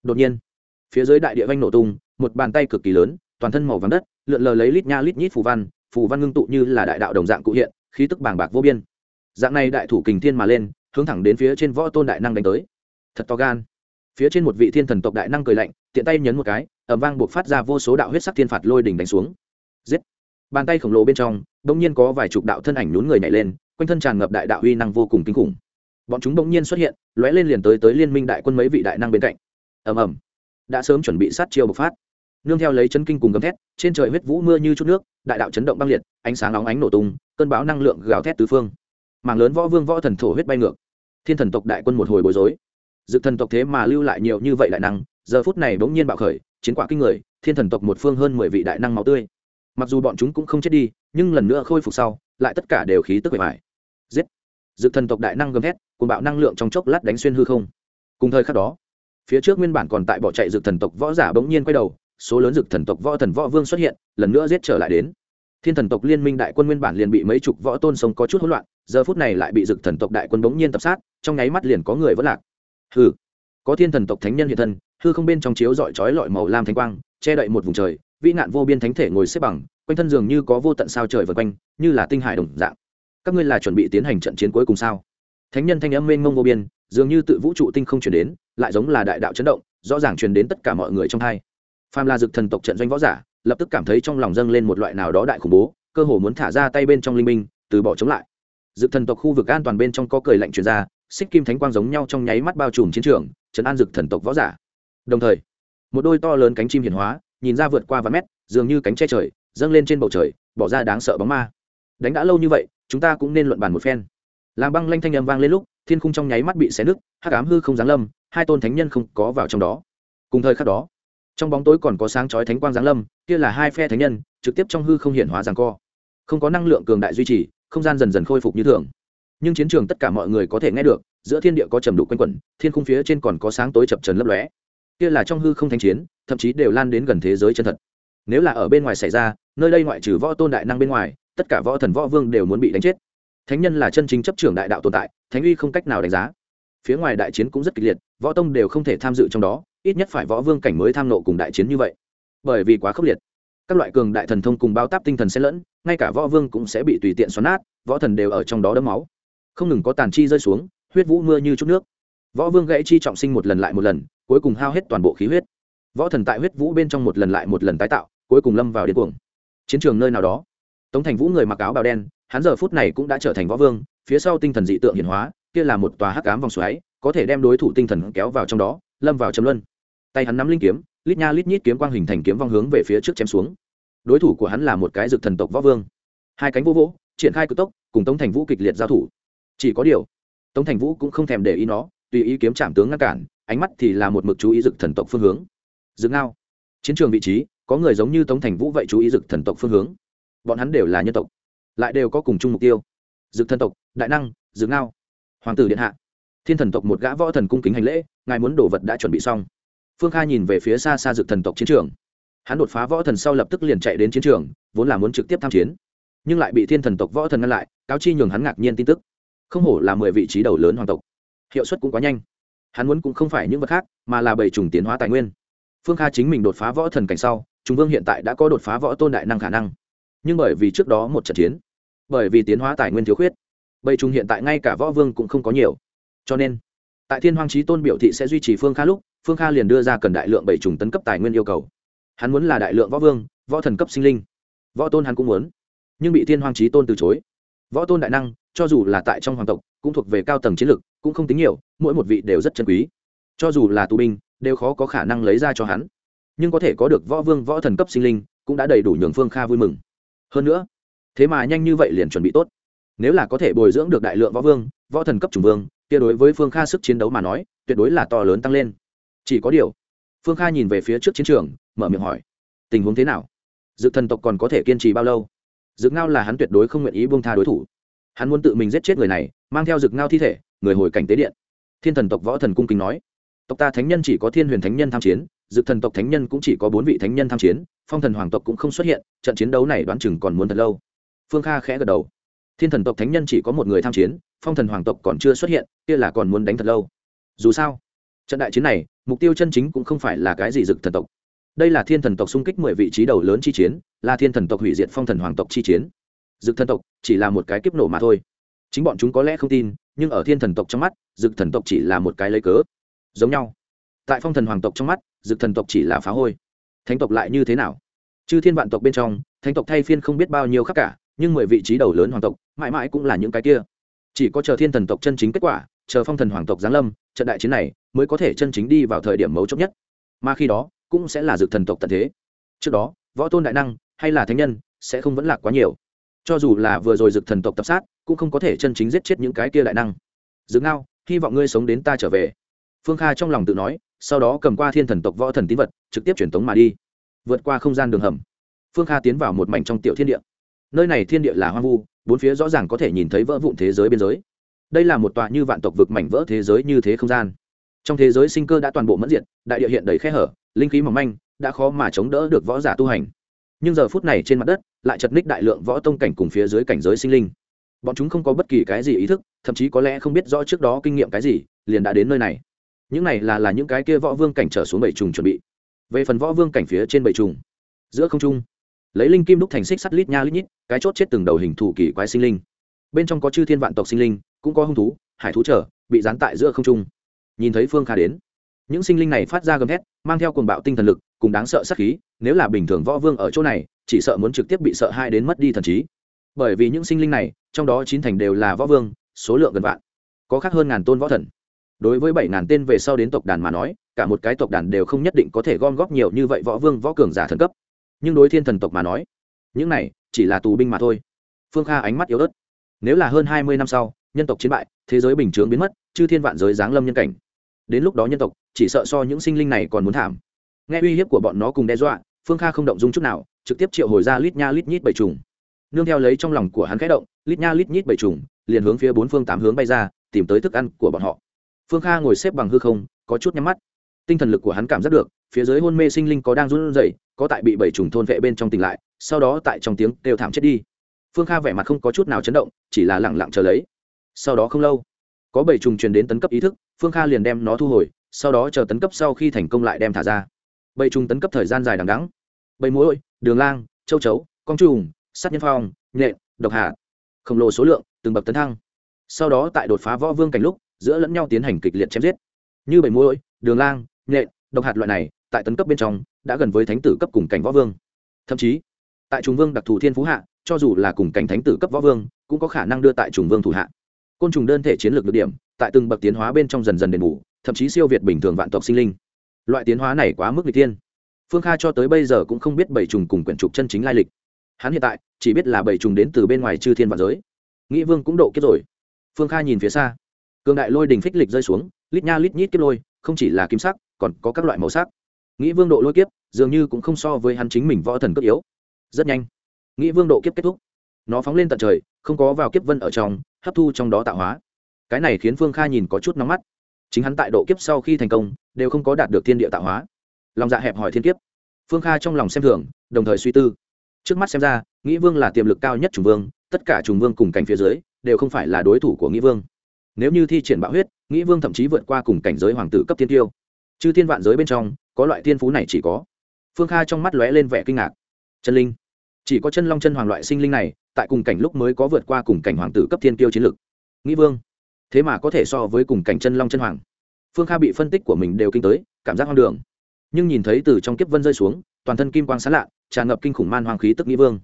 Đột nhiên, phía dưới đại địa vanh nổ tung, một bàn tay cực kỳ lớn, toàn thân màu vàng đất, lượn lờ lấy lít nha lít nhít phù văn phù văn ngưng tụ như là đại đạo đồng dạng cụ hiện, khí tức bàng bạc vô biên. Dạng này đại thủ kình thiên mà lên hướng thẳng đến phía trên võ tôn đại năng đánh tới. Thật to gan. Phía trên một vị thiên thần tộc đại năng cười lạnh, tiện tay nhấn một cái ẩm vang buộc phát ra vô số đạo huyết sắc thiên phạt lôi đỉnh đánh xuống. Giết. Bàn tay khổng lồ bên trong, bỗng nhiên có vài chục đạo thân ảnh nhún người nhảy lên, quanh thân tràn ngập đại đạo uy năng vô cùng kinh khủng. Bọn chúng bỗng nhiên xuất hiện, lóe lên liền tới tới liên minh đại quân mấy vị đại năng bên cạnh. Ầm ầm. Đã sớm chuẩn bị sát chiêu bộc phát. Nương theo lấy chấn kinh cùng gầm thét, trên trời huyết vũ mưa như chút nước, đại đạo chấn động băng liệt, ánh sáng nóng ánh nổ tung, cơn bão năng lượng gào thét tứ phương mảng lớn võ vương võ thần thổ huyết bay ngược. Thiên thần tộc đại quân một hồi bối rối. Dự thần tộc thế mà lưu lại nhiều như vậy đại năng giờ phút này bỗng nhiên bạo khởi chiến quả kinh người thiên thần tộc một phương hơn mười vị đại năng máu tươi. Mặc dù bọn chúng cũng không chết đi nhưng lần nữa khôi phục sau lại tất cả đều khí tức bề mải, giết! Dự thần tộc đại năng gầm hét cùng bạo năng lượng trong chốc lát đánh xuyên hư không. Cùng thời khắc đó phía trước nguyên bản còn tại bỏ chạy dự thần tộc võ giả bỗng nhiên quay đầu số lớn dực thần tộc võ thần võ vương xuất hiện lần nữa giết trở lại đến thiên thần tộc liên minh đại quân nguyên bản liền bị mấy chục võ tôn sống có chút hỗn loạn, giờ phút này lại bị dực thần tộc đại quân bỗng nhiên tập sát, trong nháy mắt liền có người vất lạc. Hư có thiên thần tộc thánh nhân hiện thân, hư không bên trong chiếu dọi chói lọi màu lam thánh quang, che đậy một vùng trời, vĩ nạn vô biên thánh thể ngồi xếp bằng, quanh thân dường như có vô tận sao trời vượt quanh, như là tinh hải đồng dạng. Các ngươi là chuẩn bị tiến hành trận chiến cuối cùng sao? Thánh nhân thanh âm mênh mông vô biên, dường như tự vũ trụ tinh không chuyển đến, lại giống là đại đạo chấn động, rõ ràng truyền đến tất cả mọi người trong hai phàm là dực thần tộc trận doanh võ giả lập tức cảm thấy trong lòng dâng lên một loại nào đó đại khủng bố, cơ hồ muốn thả ra tay bên trong linh minh, từ bỏ chống lại. Dực thần tộc khu vực an toàn bên trong có cười lạnh truyền ra, xích kim thánh quang giống nhau trong nháy mắt bao trùm chiến trường, trấn an dực thần tộc võ giả. Đồng thời, một đôi to lớn cánh chim hiển hóa, nhìn ra vượt qua vài mét, dường như cánh che trời, dâng lên trên bầu trời, bỏ ra đáng sợ bóng ma. Đánh đã lâu như vậy, chúng ta cũng nên luận bàn một phen. Làm băng lanh thanh âm vang lên lúc, thiên khung trong nháy mắt bị xé nứt, hắc ám hư không giáng lâm, hai tôn thánh nhân không có vào trong đó. Cùng thời khắc đó trong bóng tối còn có sáng chói thánh quang giáng lâm, kia là hai phe thánh nhân, trực tiếp trong hư không hiển hóa giằng co. Không có năng lượng cường đại duy trì, không gian dần dần khôi phục như thường. Nhưng chiến trường tất cả mọi người có thể nghe được, giữa thiên địa có trầm đủ quanh quẩn, thiên khung phía trên còn có sáng tối chập trần lấp lóe. Kia là trong hư không thanh chiến, thậm chí đều lan đến gần thế giới chân thật. Nếu là ở bên ngoài xảy ra, nơi đây ngoại trừ võ tôn đại năng bên ngoài, tất cả võ thần võ vương đều muốn bị đánh chết. Thánh nhân là chân chính chấp trưởng đại đạo tồn tại, thánh uy không cách nào đánh giá. Phía ngoài đại chiến cũng rất kịch liệt, võ tông đều không thể tham dự trong đó ít nhất phải võ vương cảnh mới tham nộ cùng đại chiến như vậy. Bởi vì quá khốc liệt. Các loại cường đại thần thông cùng bao táp tinh thần sẽ lẫn, ngay cả võ vương cũng sẽ bị tùy tiện xoắn nát, võ thần đều ở trong đó đấm máu. Không ngừng có tàn chi rơi xuống, huyết vũ mưa như chút nước. Võ vương gãy chi trọng sinh một lần lại một lần, cuối cùng hao hết toàn bộ khí huyết. Võ thần tại huyết vũ bên trong một lần lại một lần tái tạo, cuối cùng lâm vào điên cuồng. Chiến trường nơi nào đó, tống thành vũ người mặc áo bào đen, hắn giờ phút này cũng đã trở thành võ vương, phía sau tinh thần dị tượng hiển hóa, kia là một tòa hắc ám vòng xoáy, có thể đem đối thủ tinh thần kéo vào trong đó, lâm vào chấm luân tay hắn nắm linh kiếm, lít nha lít nhít kiếm quang hình thành kiếm vong hướng về phía trước chém xuống. Đối thủ của hắn là một cái dược thần tộc võ vương. Hai cánh vô vỗ, triển khai cực tốc, cùng tống thành vũ kịch liệt giao thủ. Chỉ có điều, tống thành vũ cũng không thèm để ý nó, tùy ý kiếm trạm tướng ngăn cản, ánh mắt thì là một mực chú ý dực thần tộc phương hướng. Dực ngao, chiến trường vị trí, có người giống như tống thành vũ vậy chú ý dực thần tộc phương hướng. Bọn hắn đều là nhân tộc, lại đều có cùng chung mục tiêu. Dực thần tộc, đại năng dực ngao. Hoàng tử điện hạ, thiên thần tộc một gã võ thần cung kính hành lễ, ngài muốn đồ vật đã chuẩn bị xong phương kha nhìn về phía xa xa dực thần tộc chiến trường. Hắn đột phá võ thần sau lập tức liền chạy đến chiến trường, vốn là muốn trực tiếp tham chiến. Nhưng lại bị thiên thần tộc võ thần ngăn lại, cáo chi nhường hắn ngạc nhiên tin tức. Không hổ là mười vị trí đầu lớn hoàng tộc. Hiệu suất cũng quá nhanh. Hắn muốn cũng không phải những vật khác, mà là bảy trùng tiến hóa tài nguyên. Phương kha chính mình đột phá võ thần cảnh sau trung vương hiện tại đã có đột phá võ tôn đại năng khả năng. Nhưng bởi vì trước đó một trận chiến, bởi vì tiến hóa tài nguyên thiếu khuyết, bảy trùng hiện tại ngay cả võ vương cũng không có nhiều. Cho nên, tại thiên hoàng trí tôn biểu thị sẽ duy trì phương kha lúc phương kha liền đưa ra cần đại lượng bảy trùng tấn cấp tài nguyên yêu cầu. Hắn muốn là đại lượng võ vương, võ thần cấp sinh linh. Võ tôn hắn cũng muốn, nhưng bị thiên hoàng trí tôn từ chối. Võ tôn đại năng, cho dù là tại trong hoàng tộc, cũng thuộc về cao tầng chiến lược cũng không tính nhiều, mỗi một vị đều rất chân quý. Cho dù là tù binh, đều khó có khả năng lấy ra cho hắn. Nhưng có thể có được võ vương, võ thần cấp sinh linh, cũng đã đầy đủ nhường phương kha vui mừng. Hơn nữa, thế mà nhanh như vậy liền chuẩn bị tốt. Nếu là có thể bồi dưỡng được đại lượng võ vương, võ thần cấp chủng vương, kia đối với phương kha sức chiến đấu mà nói, tuyệt đối là to lớn tăng lên chỉ có điều, phương kha nhìn về phía trước chiến trường, mở miệng hỏi, tình huống thế nào? Dự thần tộc còn có thể kiên trì bao lâu? Dự ngao là hắn tuyệt đối không nguyện ý buông tha đối thủ. Hắn muốn tự mình giết chết người này, mang theo dực ngao thi thể, người hồi cảnh tế điện. Thiên thần tộc võ thần cung kính nói, tộc ta thánh nhân chỉ có thiên huyền thánh nhân tham chiến dự thần tộc thánh nhân cũng chỉ có bốn vị thánh nhân tham chiến, phong thần hoàng tộc cũng không xuất hiện, trận chiến đấu này đoán chừng còn muốn thật lâu. Phương kha khẽ gật đầu, thiên thần tộc thánh nhân chỉ có một người tham chiến, phong thần hoàng tộc còn chưa xuất hiện, kia là còn muốn đánh thật lâu. Dù sao, trận đại chiến này mục tiêu chân chính cũng không phải là cái gì dực thần tộc. Đây là thiên thần tộc xung kích mười vị trí đầu lớn chi chiến, là thiên thần tộc hủy diệt phong thần hoàng tộc chi chiến. Dực thần tộc chỉ là một cái kiếp nổ mà thôi. Chính bọn chúng có lẽ không tin, nhưng ở thiên thần tộc trong mắt, dực thần tộc chỉ là một cái lấy cớ. Giống nhau. Tại phong thần hoàng tộc trong mắt, dực thần tộc chỉ là phá hôi. Thánh tộc lại như thế nào? Chư thiên vạn tộc bên trong, thánh tộc thay phiên không biết bao nhiêu khác cả, nhưng mười vị trí đầu lớn hoàng tộc, mãi mãi cũng là những cái kia. Chỉ có chờ thiên thần tộc chân chính kết quả, chờ phong thần hoàng tộc giáng lâm trận đại chiến này mới có thể chân chính đi vào thời điểm mấu chốt nhất. Mà khi đó, cũng sẽ là dược thần tộc tận thế. Trước đó, võ tôn đại năng hay là thánh nhân sẽ không vẫn lạc quá nhiều. Cho dù là vừa rồi dược thần tộc tập sát, cũng không có thể chân chính giết chết những cái kia đại năng. Dược ngao, hy vọng ngươi sống đến ta trở về. Phương kha trong lòng tự nói, sau đó cầm qua thiên thần tộc võ thần tín vật, trực tiếp truyền tống mà đi. Vượt qua không gian đường hầm, phương kha tiến vào một mảnh trong tiểu thiên địa. Nơi này thiên địa là hoang vu, bốn phía rõ ràng có thể nhìn thấy vỡ vụn thế giới biên giới đây là một tòa như vạn tộc vực mảnh vỡ thế giới như thế không gian. Trong thế giới sinh cơ đã toàn bộ mẫn diện đại địa hiện đầy khe hở, linh khí mỏng manh, đã khó mà chống đỡ được võ giả tu hành. Nhưng giờ phút này trên mặt đất, lại chật ních đại lượng võ tông cảnh cùng phía dưới cảnh giới sinh linh. Bọn chúng không có bất kỳ cái gì ý thức, thậm chí có lẽ không biết rõ trước đó kinh nghiệm cái gì, liền đã đến nơi này. Những này là là những cái kia võ vương cảnh trở xuống bảy trùng chuẩn bị. Về phần võ vương cảnh phía trên bảy trùng, giữa không trung, lấy linh kim đúc thành xích sắt lít nha lít nhít, cái chốt chết từng đầu hình thủ kỳ quái sinh linh. Bên trong có chư thiên vạn tộc sinh linh cũng có hung thú, hải thú trở bị dán tại giữa không trung. Nhìn thấy phương kha đến, những sinh linh này phát ra gầm thét, mang theo cuồng bạo tinh thần lực, cùng đáng sợ sát khí, nếu là bình thường võ vương ở chỗ này, chỉ sợ muốn trực tiếp bị sợ hai đến mất đi thần trí. Bởi vì những sinh linh này, trong đó chín thành đều là võ vương, số lượng gần vạn, có khác hơn ngàn tôn võ thần. Đối với bảy ngàn tên về sau đến tộc đàn mà nói, cả một cái tộc đàn đều không nhất định có thể gom góp nhiều như vậy võ vương võ cường giả thần cấp. Nhưng đối thiên thần tộc mà nói, những này chỉ là tù binh mà thôi. Phương kha ánh mắt yếu ớt. Nếu là hơn hai mươi năm sau nhân tộc chiến bại, thế giới bình chướng biến mất, chư thiên vạn giới giáng lâm nhân cảnh. Đến lúc đó nhân tộc, chỉ sợ so những sinh linh này còn muốn thảm. Nghe uy hiếp của bọn nó cùng đe dọa, phương kha không động dung chút nào, trực tiếp triệu hồi ra lít nha lít nhít bảy trùng nương theo lấy trong lòng của hắn khẽ động, lít nha lít nhít bảy trùng liền hướng phía bốn phương tám hướng bay ra, tìm tới thức ăn của bọn họ. Phương kha ngồi xếp bằng hư không, có chút nhắm mắt. Tinh thần lực của hắn cảm giác được, phía dưới hôn mê sinh linh có đang run rẩy, có tại bị bảy trùng thôn vệ bên trong tỉnh lại, sau đó tại trong tiếng đều thảm chết đi. Phương kha vẻ mặt không có chút nào chấn động, chỉ là lẳng lặng chờ lấy sau đó không lâu, có bảy trùng truyền đến tấn cấp ý thức, phương kha liền đem nó thu hồi, sau đó chờ tấn cấp sau khi thành công lại đem thả ra. Bảy trùng tấn cấp thời gian dài đằng đắng bảy mũi đường lang, châu chấu con trùng, sắt nhân phong, nhện, độc hạ khổng lồ số lượng, từng bậc tấn thăng. Sau đó tại đột phá võ vương cảnh lúc, giữa lẫn nhau tiến hành kịch liệt chém giết. Như bảy mũi đường lang, nhện, độc hạt loại này, tại tấn cấp bên trong, đã gần với thánh tử cấp cùng cảnh võ vương. Thậm chí, tại trùng vương đặc thù thiên phú hạ, cho dù là cùng cảnh thánh tử cấp võ vương, cũng có khả năng đưa tại trùng vương thủ hạ côn trùng đơn thể chiến lược được điểm, tại từng bậc tiến hóa bên trong dần dần đền bù, thậm chí siêu việt bình thường vạn tộc sinh linh. Loại tiến hóa này quá mức n tiên phương kha cho tới bây giờ cũng không biết bảy trùng cùng quyển trục chân chính lai lịch. Hắn hiện tại chỉ biết là bảy trùng đến từ bên ngoài chư thiên và giới. Nghĩ vương cũng độ kiếp rồi. Phương kha nhìn phía xa. Cường đại lôi đình phích lịch rơi xuống, lít nha lít nhít kiếp lôi, không chỉ là kim sắc, còn có các loại màu sắc. Nghĩ vương độ lôi kiếp, dường như cũng không so với hắn chính mình võ thần cấp yếu. Rất nhanh. Nghĩ vương độ kiếp kết thúc. Nó phóng lên tận trời, không có vào kiếp vân ở trong hấp thu trong đó tạo hóa. Cái này khiến phương kha nhìn có chút nóng mắt. Chính hắn tại độ kiếp sau khi thành công, đều không có đạt được thiên địa tạo hóa. Lòng dạ hẹp hỏi thiên kiếp. Phương kha trong lòng xem thường, đồng thời suy tư. Trước mắt xem ra, nghĩ vương là tiềm lực cao nhất trùng vương, tất cả trùng vương cùng cảnh phía dưới, đều không phải là đối thủ của nghĩ vương. Nếu như thi triển bạo huyết, nghĩ vương thậm chí vượt qua cùng cảnh giới hoàng tử cấp tiên tiêu. Chứ thiên vạn giới bên trong, có loại thiên phú này chỉ có. Phương kha trong mắt lóe lên vẻ kinh ngạc. Chân linh. Chỉ có chân long chân hoàng loại sinh linh này tại cùng cảnh lúc mới có vượt qua cùng cảnh hoàng tử cấp thiên tiêu chiến lực. Nghĩ vương. Thế mà có thể so với cùng cảnh chân long chân hoàng. Phương kha bị phân tích của mình đều kinh tới, cảm giác hoang đường. Nhưng nhìn thấy từ trong kiếp vân rơi xuống, toàn thân kim quang sán lạ, tràn ngập kinh khủng man hoàng khí tức nghĩ vương.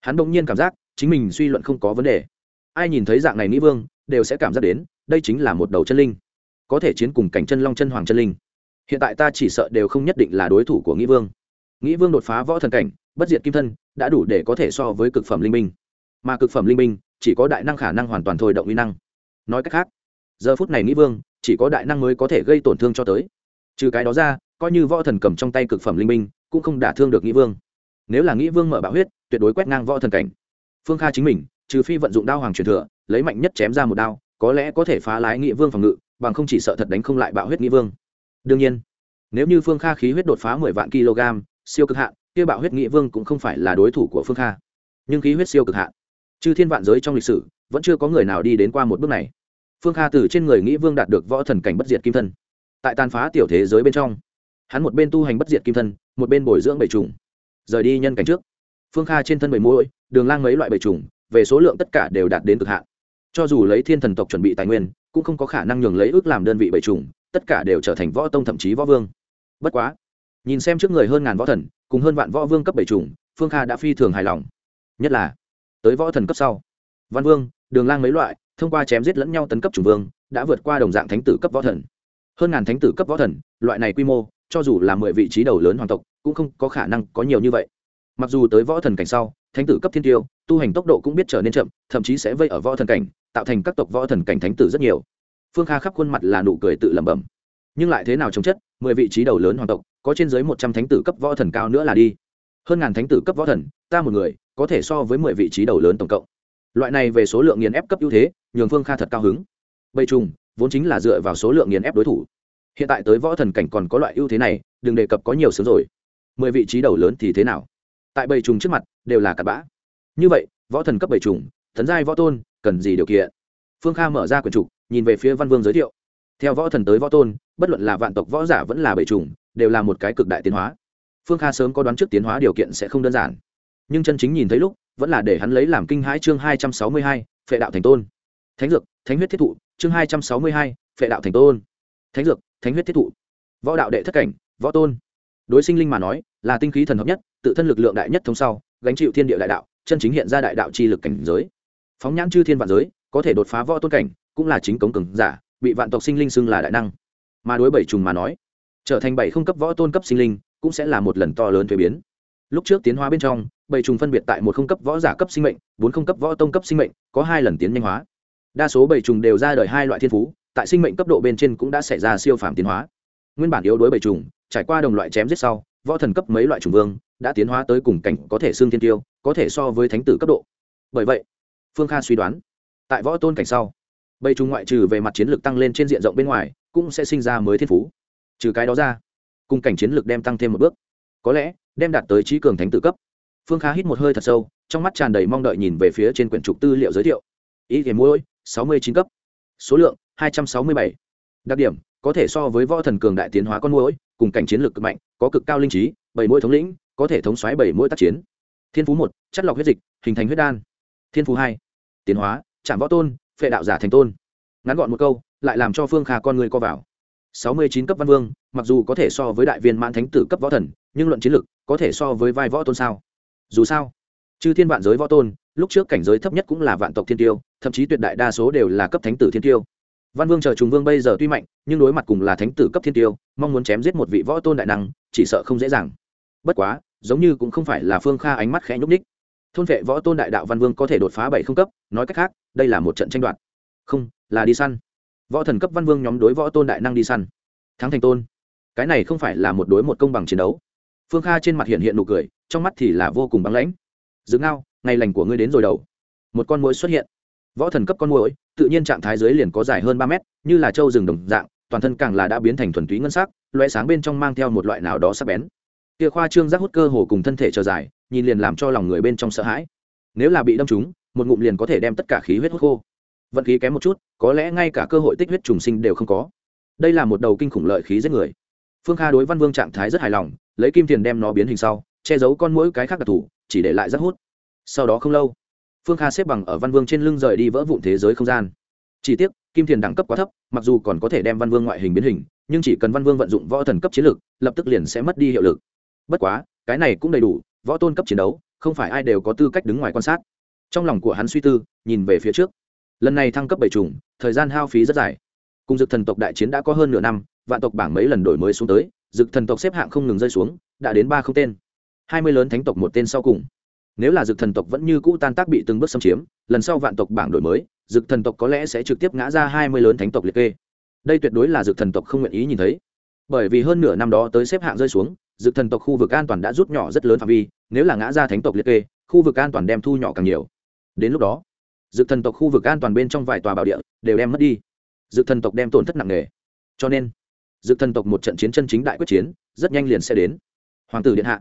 Hắn bỗng nhiên cảm giác, chính mình suy luận không có vấn đề. Ai nhìn thấy dạng này nghĩ vương, đều sẽ cảm giác đến, đây chính là một đầu chân linh. Có thể chiến cùng cảnh chân long chân hoàng chân linh. Hiện tại ta chỉ sợ đều không nhất định là đối thủ của nghĩ vương. Nghĩ vương đột phá võ thần cảnh, bất diệt kim thân, đã đủ để có thể so với cực phẩm linh minh mà cực phẩm linh minh chỉ có đại năng khả năng hoàn toàn thôi động uy năng. Nói cách khác, giờ phút này nghĩ vương chỉ có đại năng mới có thể gây tổn thương cho tới. Trừ cái đó ra, coi như võ thần cầm trong tay cực phẩm linh minh cũng không đả thương được nghĩ vương. Nếu là nghĩ vương mở bạo huyết, tuyệt đối quét ngang võ thần cảnh. Phương kha chính mình, trừ phi vận dụng đao hoàng truyền thừa, lấy mạnh nhất chém ra một đao, có lẽ có thể phá lái nghị vương phòng ngự, bằng không chỉ sợ thật đánh không lại bạo huyết nghĩ vương. Đương nhiên, nếu như phương kha khí huyết đột phá mười vạn kg, siêu cực hạn, kia bạo huyết nghị vương cũng không phải là đối thủ của phương kha. Nhưng khí huyết siêu cực hạn chư thiên vạn giới trong lịch sử, vẫn chưa có người nào đi đến qua một bước này. Phương kha từ trên người nghĩ vương đạt được võ thần cảnh bất diệt kim thân. Tại tàn phá tiểu thế giới bên trong, hắn một bên tu hành bất diệt kim thân, một bên bồi dưỡng bầy trùng rời đi nhân cảnh trước, phương kha trên thân bầy mũi đường lang mấy loại bầy trùng về số lượng tất cả đều đạt đến cực hạn. Cho dù lấy thiên thần tộc chuẩn bị tài nguyên, cũng không có khả năng nhường lấy ước làm đơn vị bầy trùng tất cả đều trở thành võ tông thậm chí võ vương. Bất quá, nhìn xem trước người hơn ngàn võ thần, cùng hơn vạn võ vương cấp bảy trùng phương kha đã phi thường hài lòng. Nhất là tới võ thần cấp sau. Văn vương, đường lang mấy loại, thông qua chém giết lẫn nhau tấn cấp chủng vương, đã vượt qua đồng dạng thánh tử cấp võ thần. Hơn ngàn thánh tử cấp võ thần, loại này quy mô, cho dù là mười vị trí đầu lớn hoàng tộc, cũng không có khả năng có nhiều như vậy. Mặc dù tới võ thần cảnh sau, thánh tử cấp thiên tiêu, tu hành tốc độ cũng biết trở nên chậm, thậm chí sẽ vây ở võ thần cảnh, tạo thành các tộc võ thần cảnh thánh tử rất nhiều. Phương kha khắp khuôn mặt là nụ cười tự lẩm bẩm. Nhưng lại thế nào chống chất, mười vị trí đầu lớn hoàng tộc, có trên dưới một trăm thánh tử cấp võ thần cao nữa là đi. Hơn ngàn thánh tử cấp võ thần, ta một người có thể so với mười vị trí đầu lớn tổng cộng. Loại này về số lượng nghiền ép cấp ưu thế, nhường phương kha thật cao hứng. Bầy trùng, vốn chính là dựa vào số lượng nghiền ép đối thủ. Hiện tại tới võ thần cảnh còn có loại ưu thế này, đừng đề cập có nhiều sớm rồi. Mười vị trí đầu lớn thì thế nào? Tại bầy trùng trước mặt, đều là cặp bã. Như vậy, võ thần cấp bầy trùng, thần giai võ tôn, cần gì điều kiện? Phương kha mở ra quyển trục, nhìn về phía văn vương giới thiệu. Theo võ thần tới võ tôn, bất luận là vạn tộc võ giả vẫn là bầy trùng, đều là một cái cực đại tiến hóa. Phương kha sớm có đoán trước tiến hóa điều kiện sẽ không đơn giản nhưng chân chính nhìn thấy lúc, vẫn là để hắn lấy làm kinh hãi chương hai trăm sáu mươi hai, phệ đạo thành tôn. Thánh dược, thánh huyết thiết thụ, chương hai trăm sáu mươi hai, phệ đạo thành tôn. Thánh dược, thánh huyết thiết thụ. Võ đạo đệ thất cảnh, võ tôn. Đối sinh linh mà nói, là tinh khí thần hợp nhất, tự thân lực lượng đại nhất thống sau, gánh chịu thiên địa đại đạo, chân chính hiện ra đại đạo chi lực cảnh giới. Phóng nhãn chư thiên vạn giới, có thể đột phá võ tôn cảnh, cũng là chính cống cường giả, bị vạn tộc sinh linh xưng là đại năng. Mà đối bảy trùng mà nói, trở thành bảy không cấp võ tôn cấp sinh linh, cũng sẽ là một lần to lớn thuế biến lúc trước tiến hóa bên trong, bảy trùng phân biệt tại một không cấp võ giả cấp sinh mệnh, bốn không cấp võ tông cấp sinh mệnh, có hai lần tiến nhanh hóa. Đa số bảy trùng đều ra đời hai loại thiên phú, tại sinh mệnh cấp độ bên trên cũng đã xảy ra siêu phàm tiến hóa. Nguyên bản yếu đối bảy trùng, trải qua đồng loại chém giết sau, võ thần cấp mấy loại trùng vương đã tiến hóa tới cùng cảnh có thể xương thiên tiêu, có thể so với thánh tử cấp độ. Bởi vậy, phương kha suy đoán, tại võ tôn cảnh sau, bảy trùng ngoại trừ về mặt chiến lược tăng lên trên diện rộng bên ngoài, cũng sẽ sinh ra mới thiên phú. Trừ cái đó ra, cùng cảnh chiến lược đem tăng thêm một bước có lẽ đem đạt tới trí cường thánh tử cấp. Phương khá hít một hơi thật sâu, trong mắt tràn đầy mong đợi nhìn về phía trên quyển trục tư liệu giới thiệu. Ý thể mỗi sáu mươi chín cấp. Số lượng, hai trăm sáu mươi bảy. Đặc điểm, có thể so với võ thần cường đại tiến hóa con mũi cùng cảnh chiến lược cực mạnh, có cực cao linh trí, bảy mũi thống lĩnh, có thể thống xoáy bảy mũi tác chiến. Thiên phú một, chất lọc huyết dịch, hình thành huyết đan. Thiên phú hai, tiến hóa, chạm võ tôn, phệ đạo giả thành tôn. Ngắn gọn một câu, lại làm cho phương kha con người co vào sáu mươi chín cấp văn vương mặc dù có thể so với đại viên mãn thánh tử cấp võ thần nhưng luận chiến lực, có thể so với vai võ tôn sao? Dù sao chư thiên vạn giới võ tôn lúc trước cảnh giới thấp nhất cũng là vạn tộc thiên tiêu thậm chí tuyệt đại đa số đều là cấp thánh tử thiên tiêu. Văn vương chờ trùng vương bây giờ tuy mạnh nhưng đối mặt cùng là thánh tử cấp thiên tiêu mong muốn chém giết một vị võ tôn đại năng chỉ sợ không dễ dàng. Bất quá giống như cũng không phải là phương kha ánh mắt khẽ nhúc ních thôn vệ võ tôn đại đạo văn vương có thể đột phá bảy không cấp nói cách khác đây là một trận tranh đoạt. Không là đi săn võ thần cấp văn vương nhóm đối võ tôn đại năng đi săn. Thắng thành tôn. Cái này không phải là một đối một công bằng chiến đấu. Phương kha trên mặt hiện hiện nụ cười, trong mắt thì là vô cùng băng lãnh. Dưỡng ngao, ngày lành của ngươi đến rồi đầu. Một con mũi xuất hiện. Võ thần cấp con mũi tự nhiên trạng thái dưới liền có dài hơn ba mét, như là trâu rừng đồng dạng, toàn thân càng là đã biến thành thuần túy ngân sắc loe sáng bên trong mang theo một loại nào đó sắc bén. Kia khoa trương giác hút cơ hồ cùng thân thể trở dài, nhìn liền làm cho lòng người bên trong sợ hãi. Nếu là bị đâm trúng, một ngụm liền có thể đem tất cả khí huyết hút khô vận khí kém một chút, có lẽ ngay cả cơ hội tích huyết trùng sinh đều không có. Đây là một đầu kinh khủng lợi khí giết người. Phương kha đối văn vương trạng thái rất hài lòng, lấy kim tiền đem nó biến hình sau, che giấu con mỗi cái khác đặc thù, chỉ để lại rất hút. Sau đó không lâu, phương kha xếp bằng ở văn vương trên lưng rời đi vỡ vụn thế giới không gian. Chỉ tiếc, kim tiền đẳng cấp quá thấp, mặc dù còn có thể đem văn vương ngoại hình biến hình, nhưng chỉ cần văn vương vận dụng võ thần cấp chiến lược, lập tức liền sẽ mất đi hiệu lực. Bất quá, cái này cũng đầy đủ, võ tôn cấp chiến đấu, không phải ai đều có tư cách đứng ngoài quan sát. Trong lòng của hắn suy tư, nhìn về phía trước lần này thăng cấp bảy trùng thời gian hao phí rất dài. Cùng dực thần tộc đại chiến đã có hơn nửa năm, vạn tộc bảng mấy lần đổi mới xuống tới dực thần tộc xếp hạng không ngừng rơi xuống, đã đến ba không tên. Hai mươi lớn thánh tộc một tên sau cùng. Nếu là dực thần tộc vẫn như cũ tan tác bị từng bước xâm chiếm, lần sau vạn tộc bảng đổi mới dực thần tộc có lẽ sẽ trực tiếp ngã ra hai mươi lớn thánh tộc liệt kê. Đây tuyệt đối là dực thần tộc không nguyện ý nhìn thấy. Bởi vì hơn nửa năm đó tới xếp hạng rơi xuống dực thần tộc khu vực an toàn đã rút nhỏ rất lớn phạm vi, nếu là ngã ra thánh tộc liệt kê, khu vực an toàn đem thu nhỏ càng nhiều. Đến lúc đó dực thần tộc khu vực an toàn bên trong vài tòa bảo địa đều đem mất đi. Dực thần tộc đem tổn thất nặng nề. Cho nên dực thần tộc một trận chiến chân chính đại quyết chiến, rất nhanh liền sẽ đến. Hoàng tử điện hạ.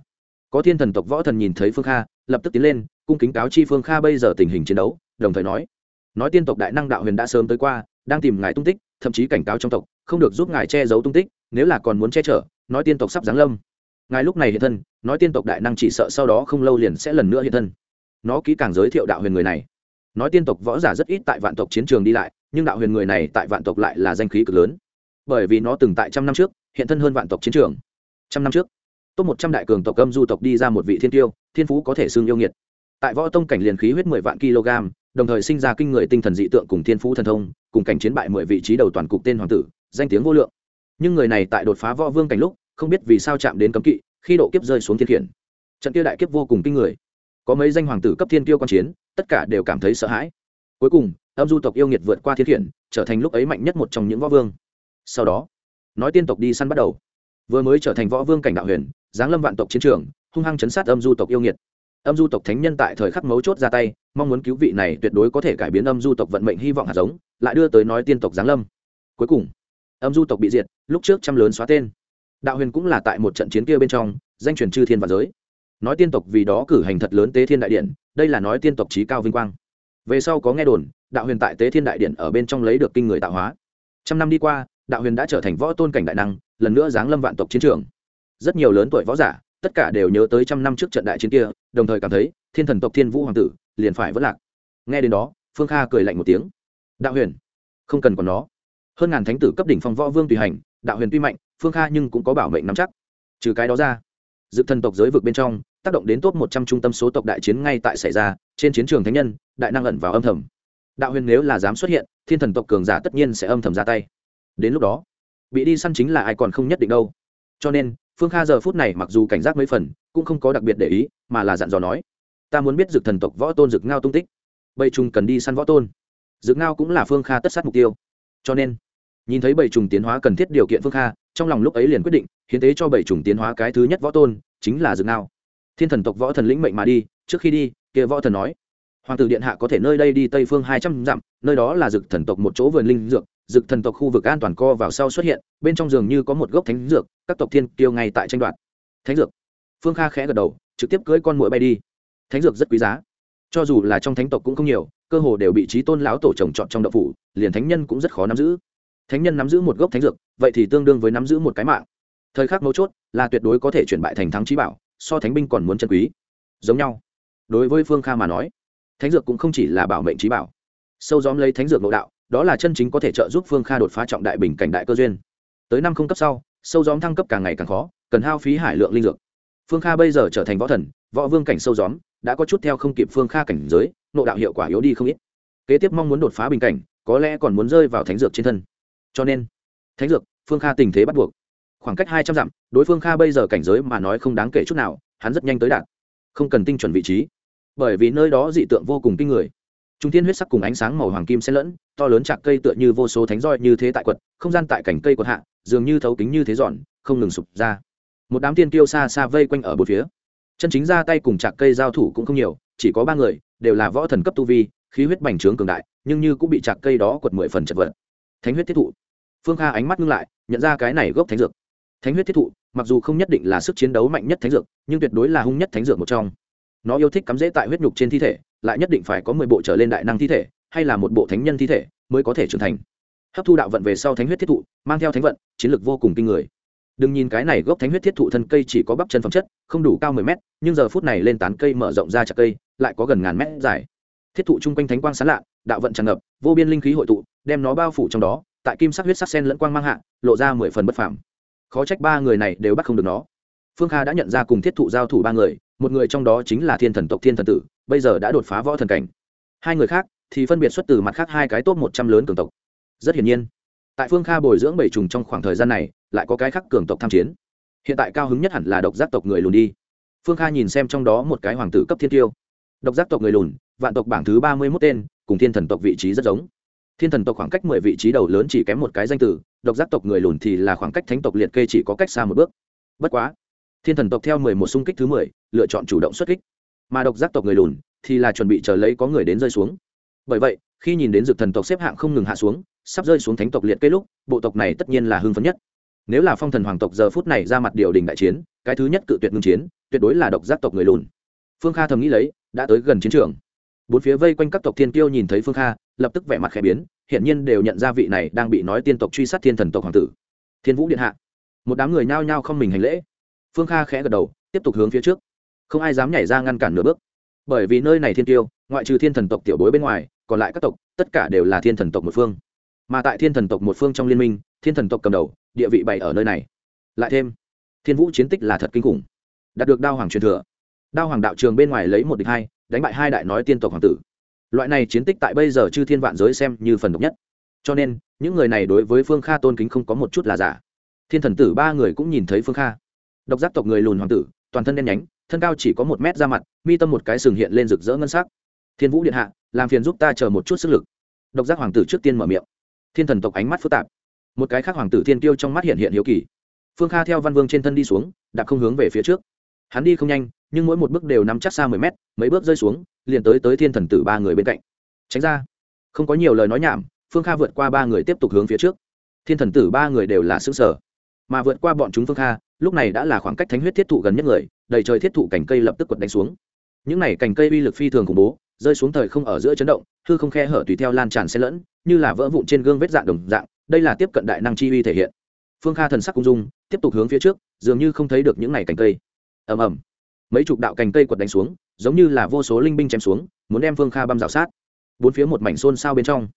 Có thiên thần tộc võ thần nhìn thấy phương kha, lập tức tiến lên, cung kính cáo chi phương kha bây giờ tình hình chiến đấu, đồng thời nói. Nói tiên tộc đại năng đạo huyền đã sớm tới qua, đang tìm ngài tung tích, thậm chí cảnh cáo trong tộc, không được giúp ngài che giấu tung tích, nếu là còn muốn che chở, nói tiên tộc sắp giáng lâm. Ngài lúc này hiện thân, nói tiên tộc đại năng chỉ sợ sau đó không lâu liền sẽ lần nữa hiện thân. Nó kỹ càng giới thiệu đạo huyền người này nói tiên tộc võ giả rất ít tại vạn tộc chiến trường đi lại, nhưng đạo huyền người này tại vạn tộc lại là danh khí cực lớn. Bởi vì nó từng tại trăm năm trước, hiện thân hơn vạn tộc chiến trường. Trăm năm trước, top một trăm đại cường tộc âm du tộc đi ra một vị thiên tiêu, thiên phú có thể xương yêu nghiệt. Tại võ tông cảnh liền khí huyết mười vạn kg, đồng thời sinh ra kinh người tinh thần dị tượng cùng thiên phú thần thông, cùng cảnh chiến bại mười vị trí đầu toàn cục tên hoàng tử, danh tiếng vô lượng. Nhưng người này tại đột phá võ vương cảnh lúc, không biết vì sao chạm đến cấm kỵ, khi độ kiếp rơi xuống thiên khiển. Trận kia đại kiếp vô cùng kinh người. Có mấy danh hoàng tử cấp thiên tiêu quan chiến tất cả đều cảm thấy sợ hãi. Cuối cùng, âm du tộc yêu nghiệt vượt qua thiên khiển, trở thành lúc ấy mạnh nhất một trong những võ vương. Sau đó, nói tiên tộc đi săn bắt đầu. Vừa mới trở thành võ vương cảnh đạo huyền, giáng lâm vạn tộc chiến trường, hung hăng chấn sát âm du tộc yêu nghiệt. Âm du tộc thánh nhân tại thời khắc mấu chốt ra tay, mong muốn cứu vị này tuyệt đối có thể cải biến âm du tộc vận mệnh hy vọng hạt giống, lại đưa tới nói tiên tộc giáng lâm. Cuối cùng, âm du tộc bị diệt, lúc trước trăm lớn xóa tên. Đạo huyền cũng là tại một trận chiến kia bên trong, danh truyền chư thiên và giới nói tiên tộc vì đó cử hành thật lớn tế thiên đại điện, đây là nói tiên tộc trí cao vinh quang. Về sau có nghe đồn, đạo huyền tại tế thiên đại điện ở bên trong lấy được kinh người tạo hóa. Trăm năm đi qua, đạo huyền đã trở thành võ tôn cảnh đại năng, lần nữa giáng lâm vạn tộc chiến trường. Rất nhiều lớn tuổi võ giả, tất cả đều nhớ tới trăm năm trước trận đại chiến kia, đồng thời cảm thấy, thiên thần tộc thiên vũ hoàng tử, liền phải vất lạc. Nghe đến đó, phương kha cười lạnh một tiếng. Đạo huyền, không cần còn nó. Hơn ngàn thánh tử cấp đỉnh phong võ vương tùy hành, đạo huyền tuy mạnh, phương kha nhưng cũng có bảo mệnh nắm chắc. Trừ cái đó ra, dự thần tộc giới vực bên trong tác động đến top một trăm trung tâm số tộc đại chiến ngay tại xảy ra, trên chiến trường thánh nhân, đại năng ẩn vào âm thầm. Đạo huyền nếu là dám xuất hiện, thiên thần tộc cường giả tất nhiên sẽ âm thầm ra tay. Đến lúc đó, bị đi săn chính là ai còn không nhất định đâu. Cho nên, phương kha giờ phút này mặc dù cảnh giác mấy phần, cũng không có đặc biệt để ý, mà là dặn dò nói, ta muốn biết dực thần tộc võ tôn dực ngao tung tích. Bầy trùng cần đi săn võ tôn. Dực ngao cũng là phương kha tất sát mục tiêu. Cho nên, nhìn thấy bầy trùng tiến hóa cần thiết điều kiện phương kha, trong lòng lúc ấy liền quyết định, hiến tế cho bầy trùng tiến hóa cái thứ nhất võ tôn, chính là dực ngao thiên thần tộc võ thần lĩnh mệnh mà đi, trước khi đi, kia võ thần nói, hoàng tử điện hạ có thể nơi đây đi tây phương hai trăm dặm, nơi đó là dực thần tộc một chỗ vườn linh dược, dực thần tộc khu vực an toàn co vào sau xuất hiện, bên trong giường như có một gốc thánh dược, các tộc thiên kiêu ngay tại tranh đoạt. Thánh dược. Phương kha khẽ gật đầu, trực tiếp cưỡi con mũi bay đi. Thánh dược rất quý giá. Cho dù là trong thánh tộc cũng không nhiều, cơ hồ đều bị trí tôn lão tổ trồng trọt trong đậu phủ, liền thánh nhân cũng rất khó nắm giữ. Thánh nhân nắm giữ một gốc thánh dược, vậy thì tương đương với nắm giữ một cái mạng. Thời khắc mấu chốt là tuyệt đối có thể chuyển bại thành thắng trí bảo so thánh binh còn muốn chân quý. Giống nhau. Đối với phương kha mà nói, thánh dược cũng không chỉ là bảo mệnh trí bảo. Sâu dóm lấy thánh dược nội đạo, đó là chân chính có thể trợ giúp phương kha đột phá trọng đại bình cảnh đại cơ duyên. Tới năm không cấp sau, sâu dóm thăng cấp càng ngày càng khó, cần hao phí hải lượng linh dược. Phương kha bây giờ trở thành võ thần, võ vương cảnh sâu dóm đã có chút theo không kịp phương kha cảnh giới, nội đạo hiệu quả yếu đi không ít. Kế tiếp mong muốn đột phá bình cảnh, có lẽ còn muốn rơi vào thánh dược trên thân. Cho nên, thánh dược, phương kha tình thế bắt buộc khoảng cách hai trăm dặm, đối phương kha bây giờ cảnh giới mà nói không đáng kể chút nào, hắn rất nhanh tới đạt. Không cần tinh chuẩn vị trí. Bởi vì nơi đó dị tượng vô cùng kinh người. Trung thiên huyết sắc cùng ánh sáng màu hoàng kim xen lẫn, to lớn chạc cây tựa như vô số thánh roi như thế tại quật, không gian tại cảnh cây quật hạ, dường như thấu kính như thế giòn, không ngừng sụp ra. Một đám tiên tiêu xa xa vây quanh ở bốn phía. Chân chính ra tay cùng chạc cây giao thủ cũng không nhiều, chỉ có ba người, đều là võ thần cấp tu vi, khí huyết bành trướng cường đại, nhưng như cũng bị chạc cây đó quật mười phần chật vật. Thánh huyết thiết thụ. Phương kha ánh mắt ngưng lại, nhận ra cái này gốc thánh dược thánh huyết thiết thụ, mặc dù không nhất định là sức chiến đấu mạnh nhất thánh dược, nhưng tuyệt đối là hung nhất thánh dược một trong. Nó yêu thích cắm rễ tại huyết nhục trên thi thể, lại nhất định phải có mười bộ trở lên đại năng thi thể, hay là một bộ thánh nhân thi thể mới có thể trưởng thành. Hấp thu đạo vận về sau thánh huyết thiết thụ, mang theo thánh vận, chiến lược vô cùng kinh người. Đừng nhìn cái này gốc thánh huyết thiết thụ thân cây chỉ có bắp chân phẩm chất, không đủ cao mười mét, nhưng giờ phút này lên tán cây mở rộng ra chặt cây, lại có gần ngàn mét dài. Thiết thụ chung quanh thánh quang sán lạ, đạo vận tràn ngập, vô biên linh khí hội tụ, đem nó bao phủ trong đó, tại kim sắc huyết sắc sen lẫn quang mang hạ, lộ ra mười phần bất phàm khó trách ba người này đều bắt không được nó. Phương kha đã nhận ra cùng thiết thụ giao thủ ba người, một người trong đó chính là thiên thần tộc thiên thần tử, bây giờ đã đột phá võ thần cảnh. Hai người khác thì phân biệt xuất từ mặt khác hai cái top một trăm lớn cường tộc. Rất hiển nhiên, tại phương kha bồi dưỡng bảy trùng trong khoảng thời gian này, lại có cái khác cường tộc tham chiến. Hiện tại cao hứng nhất hẳn là độc giác tộc người lùn đi. Phương kha nhìn xem trong đó một cái hoàng tử cấp thiên tiêu. Độc giác tộc người lùn, vạn tộc bảng thứ ba mươi mốt tên, cùng thiên thần tộc vị trí rất giống thiên thần tộc khoảng cách mười vị trí đầu lớn chỉ kém một cái danh tử độc giác tộc người lùn thì là khoảng cách thánh tộc liệt kê chỉ có cách xa một bước. Bất quá, thiên thần tộc theo mười một xung kích thứ mười, lựa chọn chủ động xuất kích. Mà độc giác tộc người lùn thì là chuẩn bị chờ lấy có người đến rơi xuống. Bởi vậy, khi nhìn đến dược thần tộc xếp hạng không ngừng hạ xuống, sắp rơi xuống thánh tộc liệt kê lúc, bộ tộc này tất nhiên là hưng phấn nhất. Nếu là phong thần hoàng tộc giờ phút này ra mặt điều đình đại chiến, cái thứ nhất cự tuyệt ngưng chiến, tuyệt đối là độc giác tộc người lùn. Phương kha thầm nghĩ lấy, đã tới gần chiến trường. Bốn phía vây quanh các tộc thiên tiêu nhìn thấy phương kha lập tức vẻ mặt khẽ biến, hiển nhiên đều nhận ra vị này đang bị nói tiên tộc truy sát thiên thần tộc hoàng tử. Thiên vũ điện hạ. Một đám người nhao nhao không mình hành lễ. Phương kha khẽ gật đầu, tiếp tục hướng phía trước. Không ai dám nhảy ra ngăn cản nửa bước. Bởi vì nơi này thiên tiêu, ngoại trừ thiên thần tộc tiểu bối bên ngoài, còn lại các tộc, tất cả đều là thiên thần tộc một phương. Mà tại thiên thần tộc một phương trong liên minh, thiên thần tộc cầm đầu, địa vị bày ở nơi này. Lại thêm, thiên vũ chiến tích là thật kinh khủng. Đạt được đao hoàng truyền thừa. Đao hoàng đạo trường bên ngoài lấy một địch hai, đánh bại hai đại nói tiên tộc hoàng tử loại này chiến tích tại bây giờ chư thiên vạn giới xem như phần độc nhất. Cho nên, những người này đối với phương kha tôn kính không có một chút là giả. Thiên thần tử ba người cũng nhìn thấy phương kha. Độc giác tộc người lùn hoàng tử, toàn thân đen nhánh, thân cao chỉ có một mét ra mặt, mi tâm một cái sừng hiện lên rực rỡ ngân sắc. Thiên vũ điện hạ, làm phiền giúp ta chờ một chút sức lực. Độc giác hoàng tử trước tiên mở miệng. Thiên thần tộc ánh mắt phức tạp. Một cái khác hoàng tử thiên tiêu trong mắt hiện hiện hiếu kỳ. Phương kha theo văn vương trên thân đi xuống, đạp không hướng về phía trước. Hắn đi không nhanh nhưng mỗi một bước đều nắm chắc xa mười mét, mấy bước rơi xuống, liền tới tới thiên thần tử ba người bên cạnh. Tránh ra. Không có nhiều lời nói nhảm, phương kha vượt qua ba người tiếp tục hướng phía trước. Thiên thần tử ba người đều là xương sở mà vượt qua bọn chúng phương kha, lúc này đã là khoảng cách thánh huyết thiết thụ gần nhất người, đầy trời thiết thụ cành cây lập tức quật đánh xuống. Những này cành cây uy lực phi thường khủng bố, rơi xuống thời không ở giữa chấn động, hư không khe hở tùy theo lan tràn xen lẫn, như là vỡ vụn trên gương vết dạng đồng dạng, đây là tiếp cận đại năng chi uy thể hiện. Phương kha thần sắc cung dung, tiếp tục hướng phía trước, dường như không thấy được những này cành cây. Ầm ầm mấy chục đạo cành cây quật đánh xuống, giống như là vô số linh binh chém xuống, muốn đem phương kha băm rào sát. Bốn phía một mảnh xôn xao bên trong,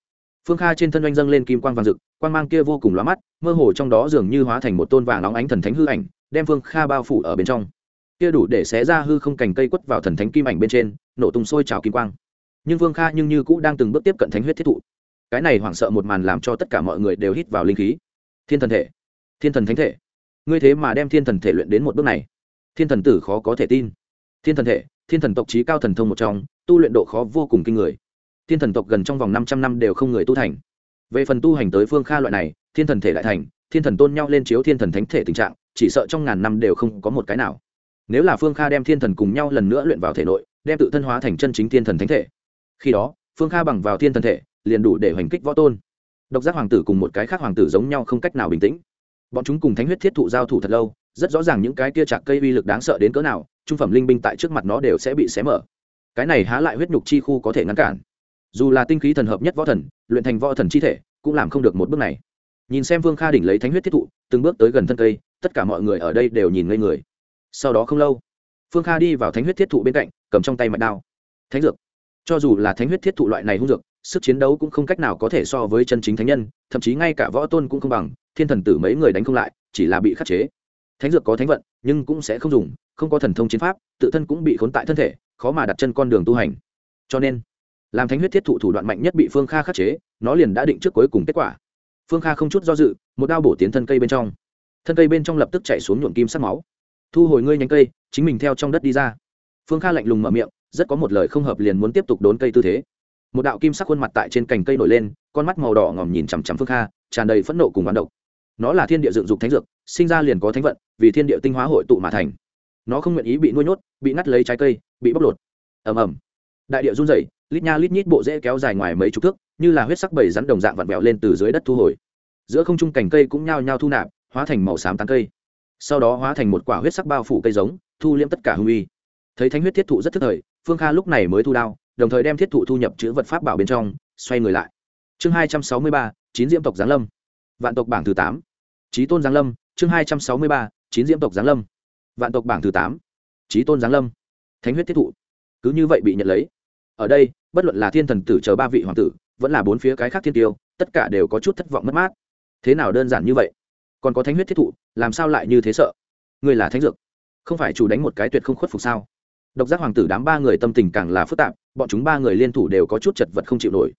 phương kha trên thân oanh dâng lên kim quang vàng rực, quang mang kia vô cùng lóa mắt, mơ hồ trong đó dường như hóa thành một tôn vàng óng ánh thần thánh hư ảnh, đem phương kha bao phủ ở bên trong. Kia đủ để xé ra hư không cành cây quất vào thần thánh kim ảnh bên trên, nổ tung sôi trào kim quang. Nhưng vương kha nhưng như cũ đang từng bước tiếp cận thánh huyết thiết thụ. Cái này hoảng sợ một màn làm cho tất cả mọi người đều hít vào linh khí. Thiên thần thể, thiên thần thánh thể. Ngươi thế mà đem thiên thần thể luyện đến một bước này thiên thần tử khó có thể tin. Thiên thần thể, thiên thần tộc trí cao thần thông một trong, tu luyện độ khó vô cùng kinh người. Thiên thần tộc gần trong vòng 500 năm đều không người tu thành. Về phần tu hành tới phương kha loại này, thiên thần thể lại thành, thiên thần tôn nhau lên chiếu thiên thần thánh thể tình trạng, chỉ sợ trong ngàn năm đều không có một cái nào. Nếu là phương kha đem thiên thần cùng nhau lần nữa luyện vào thể nội, đem tự thân hóa thành chân chính thiên thần thánh thể. Khi đó, phương kha bằng vào thiên thần thể, liền đủ để hoành kích võ tôn. Độc giác hoàng tử cùng một cái khác hoàng tử giống nhau không cách nào bình tĩnh. Bọn chúng cùng thánh huyết thiết thụ giao thủ thật lâu rất rõ ràng những cái kia chạc cây uy lực đáng sợ đến cỡ nào, trung phẩm linh binh tại trước mặt nó đều sẽ bị xé mở. Cái này há lại huyết nhục chi khu có thể ngăn cản. Dù là tinh khí thần hợp nhất võ thần, luyện thành võ thần chi thể, cũng làm không được một bước này. Nhìn xem vương kha đỉnh lấy thánh huyết thiết thụ, từng bước tới gần thân cây, tất cả mọi người ở đây đều nhìn ngây người. Sau đó không lâu phương kha đi vào thánh huyết thiết thụ bên cạnh, cầm trong tay mạch đao. Thánh dược. Cho dù là thánh huyết thiết thụ loại này hung dược, sức chiến đấu cũng không cách nào có thể so với chân chính thánh nhân, thậm chí ngay cả võ tôn cũng không bằng, thiên thần tử mấy người đánh không lại, chỉ là bị khắc chế thánh dược có thánh vận, nhưng cũng sẽ không dùng, không có thần thông chiến pháp, tự thân cũng bị khốn tại thân thể, khó mà đặt chân con đường tu hành. Cho nên, làm thánh huyết thiết thụ thủ đoạn mạnh nhất bị phương kha khắc chế, nó liền đã định trước cuối cùng kết quả. Phương kha không chút do dự, một đao bổ tiến thân cây bên trong. Thân cây bên trong lập tức chạy xuống nhuộm kim sắc máu. Thu hồi ngươi nhánh cây, chính mình theo trong đất đi ra. Phương kha lạnh lùng mở miệng, rất có một lời không hợp liền muốn tiếp tục đốn cây tư thế. Một đạo kim sắc khuôn mặt tại trên cành cây nổi lên, con mắt màu đỏ ngòm nhìn chằm chằm phương kha, tràn đầy phẫn nộ cùng bán độc. Nó là thiên địa dựng dục thánh dược, sinh ra liền có thánh vận vì thiên địa tinh hóa hội tụ mà thành. Nó không nguyện ý bị nuôi nhốt, bị ngắt lấy trái cây, bị bóc lột. Ầm ầm. Đại địa run rẩy, lít nha lít nhít bộ rễ kéo dài ngoài mấy chục thước, như là huyết sắc bảy rắn đồng dạng vặn vẹo lên từ dưới đất thu hồi. Giữa không trung cành cây cũng nhao nhao thu nạp, hóa thành màu xám tán cây. Sau đó hóa thành một quả huyết sắc bao phủ cây giống, thu liễm tất cả hung uy. Thấy thánh huyết thiết thụ rất thức thời, phương kha lúc này mới thu đao, đồng thời đem thiết thụ thu nhập chữ vật pháp bảo bên trong, xoay người lại. Chương hai trăm sáu mươi ba, chín diễm tộc giáng lâm. Vạn tộc bảng thứ tám. Trí tôn giáng lâm, chương hai trăm sáu mươi ba chín diễm tộc giáng lâm, vạn tộc bảng thứ tám trí tôn giáng lâm, thánh huyết thiết thụ, cứ như vậy bị nhận lấy. Ở đây, bất luận là thiên thần tử chờ ba vị hoàng tử, vẫn là bốn phía cái khác thiên tiêu, tất cả đều có chút thất vọng mất mát. Thế nào đơn giản như vậy? Còn có thánh huyết thiết thụ, làm sao lại như thế sợ? Người là thánh dược, không phải chủ đánh một cái tuyệt không khuất phục sao? Độc giác hoàng tử đám ba người tâm tình càng là phức tạp, bọn chúng ba người liên thủ đều có chút chật vật không chịu nổi.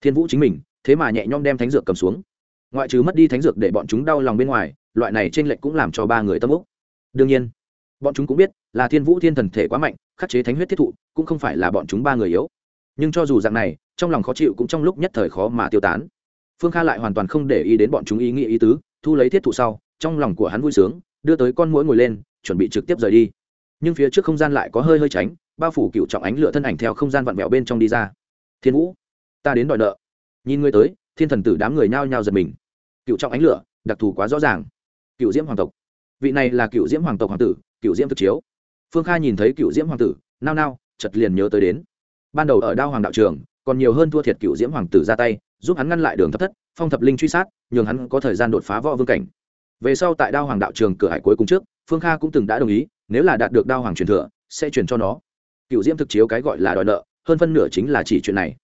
Thiên vũ chính mình, thế mà nhẹ nhõm đem thánh dược cầm xuống. Ngoại trừ mất đi thánh dược để bọn chúng đau lòng bên ngoài loại này trên lệch cũng làm cho ba người tâm úc. Đương nhiên, bọn chúng cũng biết là thiên vũ thiên thần thể quá mạnh, khắc chế thánh huyết thiết thụ cũng không phải là bọn chúng ba người yếu. Nhưng cho dù dạng này, trong lòng khó chịu cũng trong lúc nhất thời khó mà tiêu tán. Phương kha lại hoàn toàn không để ý đến bọn chúng ý nghĩ ý tứ, thu lấy thiết thụ sau, trong lòng của hắn vui sướng, đưa tới con mũi ngồi lên, chuẩn bị trực tiếp rời đi. Nhưng phía trước không gian lại có hơi hơi tránh, bao phủ cựu trọng ánh lửa thân ảnh theo không gian vặn vẹo bên trong đi ra. Thiên vũ, ta đến đòi nợ. Nhìn ngươi tới, thiên thần tử đám người nhao nhao giật mình. Cựu trọng ánh lửa, đặc thù quá rõ ràng cựu diễm hoàng tộc. Vị này là cựu diễm hoàng tộc hoàng tử cựu diễm thực chiếu. Phương kha nhìn thấy cựu diễm hoàng tử, nao nao chật liền nhớ tới đến. Ban đầu ở đao hoàng đạo trường, còn nhiều hơn thua thiệt cựu diễm hoàng tử ra tay, giúp hắn ngăn lại đường thấp thất, phong thập linh truy sát, nhường hắn có thời gian đột phá võ vương cảnh. Về sau tại đao hoàng đạo trường cửa hải cuối cùng trước, phương kha cũng từng đã đồng ý, nếu là đạt được đao hoàng truyền thừa, sẽ truyền cho nó. Cựu diễm thực chiếu cái gọi là đòi nợ, hơn phân nửa chính là chỉ chuyện này.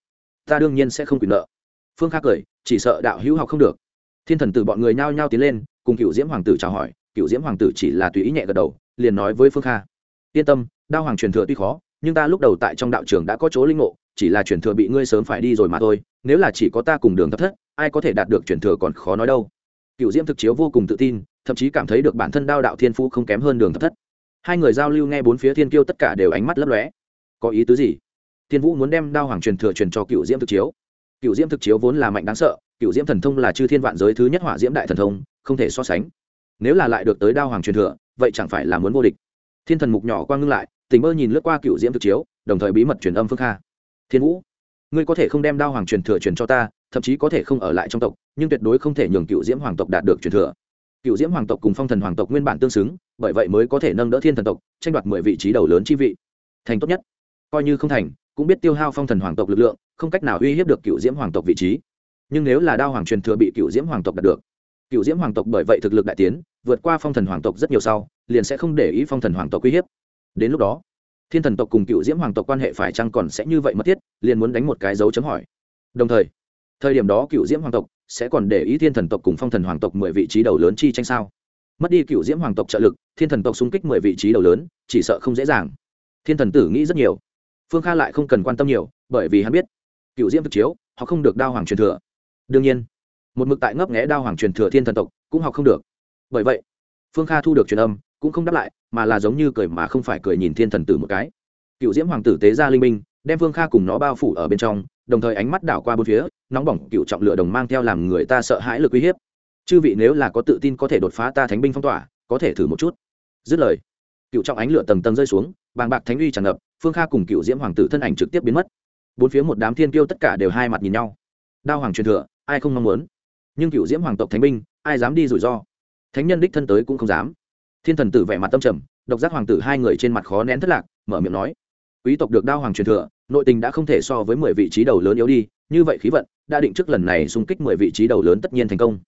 Ta đương nhiên sẽ không quyền nợ. Phương kha cười, chỉ sợ đạo hữu học không được. Thiên thần từ bọn người nhao nhao tiến lên cùng cựu diễm hoàng tử chào hỏi, cựu diễm hoàng tử chỉ là tùy ý nhẹ gật đầu, liền nói với phương kha, yên tâm, đao hoàng truyền thừa tuy khó, nhưng ta lúc đầu tại trong đạo trường đã có chỗ linh ngộ, chỉ là truyền thừa bị ngươi sớm phải đi rồi mà thôi, nếu là chỉ có ta cùng đường thấp thất, ai có thể đạt được truyền thừa còn khó nói đâu. Cựu diễm thực chiếu vô cùng tự tin, thậm chí cảm thấy được bản thân đao đạo thiên phú không kém hơn đường thấp thất. Hai người giao lưu nghe bốn phía thiên kiêu tất cả đều ánh mắt lấp lóe. Có ý tứ gì? Thiên vũ muốn đem đao hoàng truyền thừa truyền cho cựu diễm thực chiếu. Cựu diễm thực chiếu vốn là mạnh đáng sợ, cựu diễm thần thông là chư thiên vạn giới thứ nhất hỏa diễm đại thần thông không thể so sánh. Nếu là lại được tới đao hoàng truyền thừa, vậy chẳng phải là muốn vô địch. Thiên thần mục nhỏ quang ngưng lại, tình mơ nhìn lướt qua cựu diễm thực chiếu, đồng thời bí mật truyền âm phương kha. Thiên vũ, ngươi có thể không đem đao hoàng truyền thừa truyền cho ta, thậm chí có thể không ở lại trong tộc, nhưng tuyệt đối không thể nhường cựu diễm hoàng tộc đạt được truyền thừa. Cựu diễm hoàng tộc cùng phong thần hoàng tộc nguyên bản tương xứng, bởi vậy mới có thể nâng đỡ thiên thần tộc, tranh đoạt mười vị trí đầu lớn chi vị. Thành tốt nhất. Coi như không thành, cũng biết tiêu hao phong thần hoàng tộc lực lượng, không cách nào uy hiếp được cựu diễm hoàng tộc vị trí. Nhưng nếu là đao hoàng truyền thừa bị cựu diễm hoàng tộc đạt được cựu diễm hoàng tộc bởi vậy thực lực đại tiến, vượt qua phong thần hoàng tộc rất nhiều sau, liền sẽ không để ý phong thần hoàng tộc uy hiếp. Đến lúc đó, thiên thần tộc cùng cựu diễm hoàng tộc quan hệ phải chăng còn sẽ như vậy mất thiết, liền muốn đánh một cái dấu chấm hỏi. Đồng thời thời điểm đó cựu diễm hoàng tộc sẽ còn để ý thiên thần tộc cùng phong thần hoàng tộc mười vị trí đầu lớn chi tranh sao? Mất đi cựu diễm hoàng tộc trợ lực, thiên thần tộc xung kích mười vị trí đầu lớn, chỉ sợ không dễ dàng. Thiên thần tử nghĩ rất nhiều. Phương kha lại không cần quan tâm nhiều, bởi vì hắn biết cựu diễm thực chiếu, họ không được đao hoàng truyền thừa. Đương nhiên một mực tại ngấp nghẽ đao hoàng truyền thừa thiên thần tộc, cũng học không được. Bởi vậy, phương kha thu được truyền âm, cũng không đáp lại, mà là giống như cười mà không phải cười nhìn thiên thần tử một cái. Cựu diễm hoàng tử tế ra linh minh đem phương kha cùng nó bao phủ ở bên trong, đồng thời ánh mắt đảo qua bốn phía, nóng bỏng cựu trọng lửa đồng mang theo làm người ta sợ hãi lực uy hiếp. Chư vị nếu là có tự tin có thể đột phá ta thánh binh phong tỏa, có thể thử một chút. Dứt lời, cựu trọng ánh lửa tầng tầng rơi xuống, bàng bạc thánh uy tràn ngập, phương kha cùng cựu diễm hoàng tử thân ảnh trực tiếp biến mất. Bốn phía một đám thiên kiêu tất cả đều hai mặt nhìn nhau. Đao hoàng truyền thừa, ai không mong muốn? Nhưng cựu diễm hoàng tộc thánh binh, ai dám đi rủi ro? Thánh nhân đích thân tới cũng không dám. Thiên thần tử vẻ mặt tâm trầm, độc giác hoàng tử hai người trên mặt khó nén thất lạc, mở miệng nói, quý tộc được đao hoàng truyền thừa, nội tình đã không thể so với mười vị trí đầu lớn yếu đi, như vậy khí vận, đã định trước lần này xung kích mười vị trí đầu lớn tất nhiên thành công.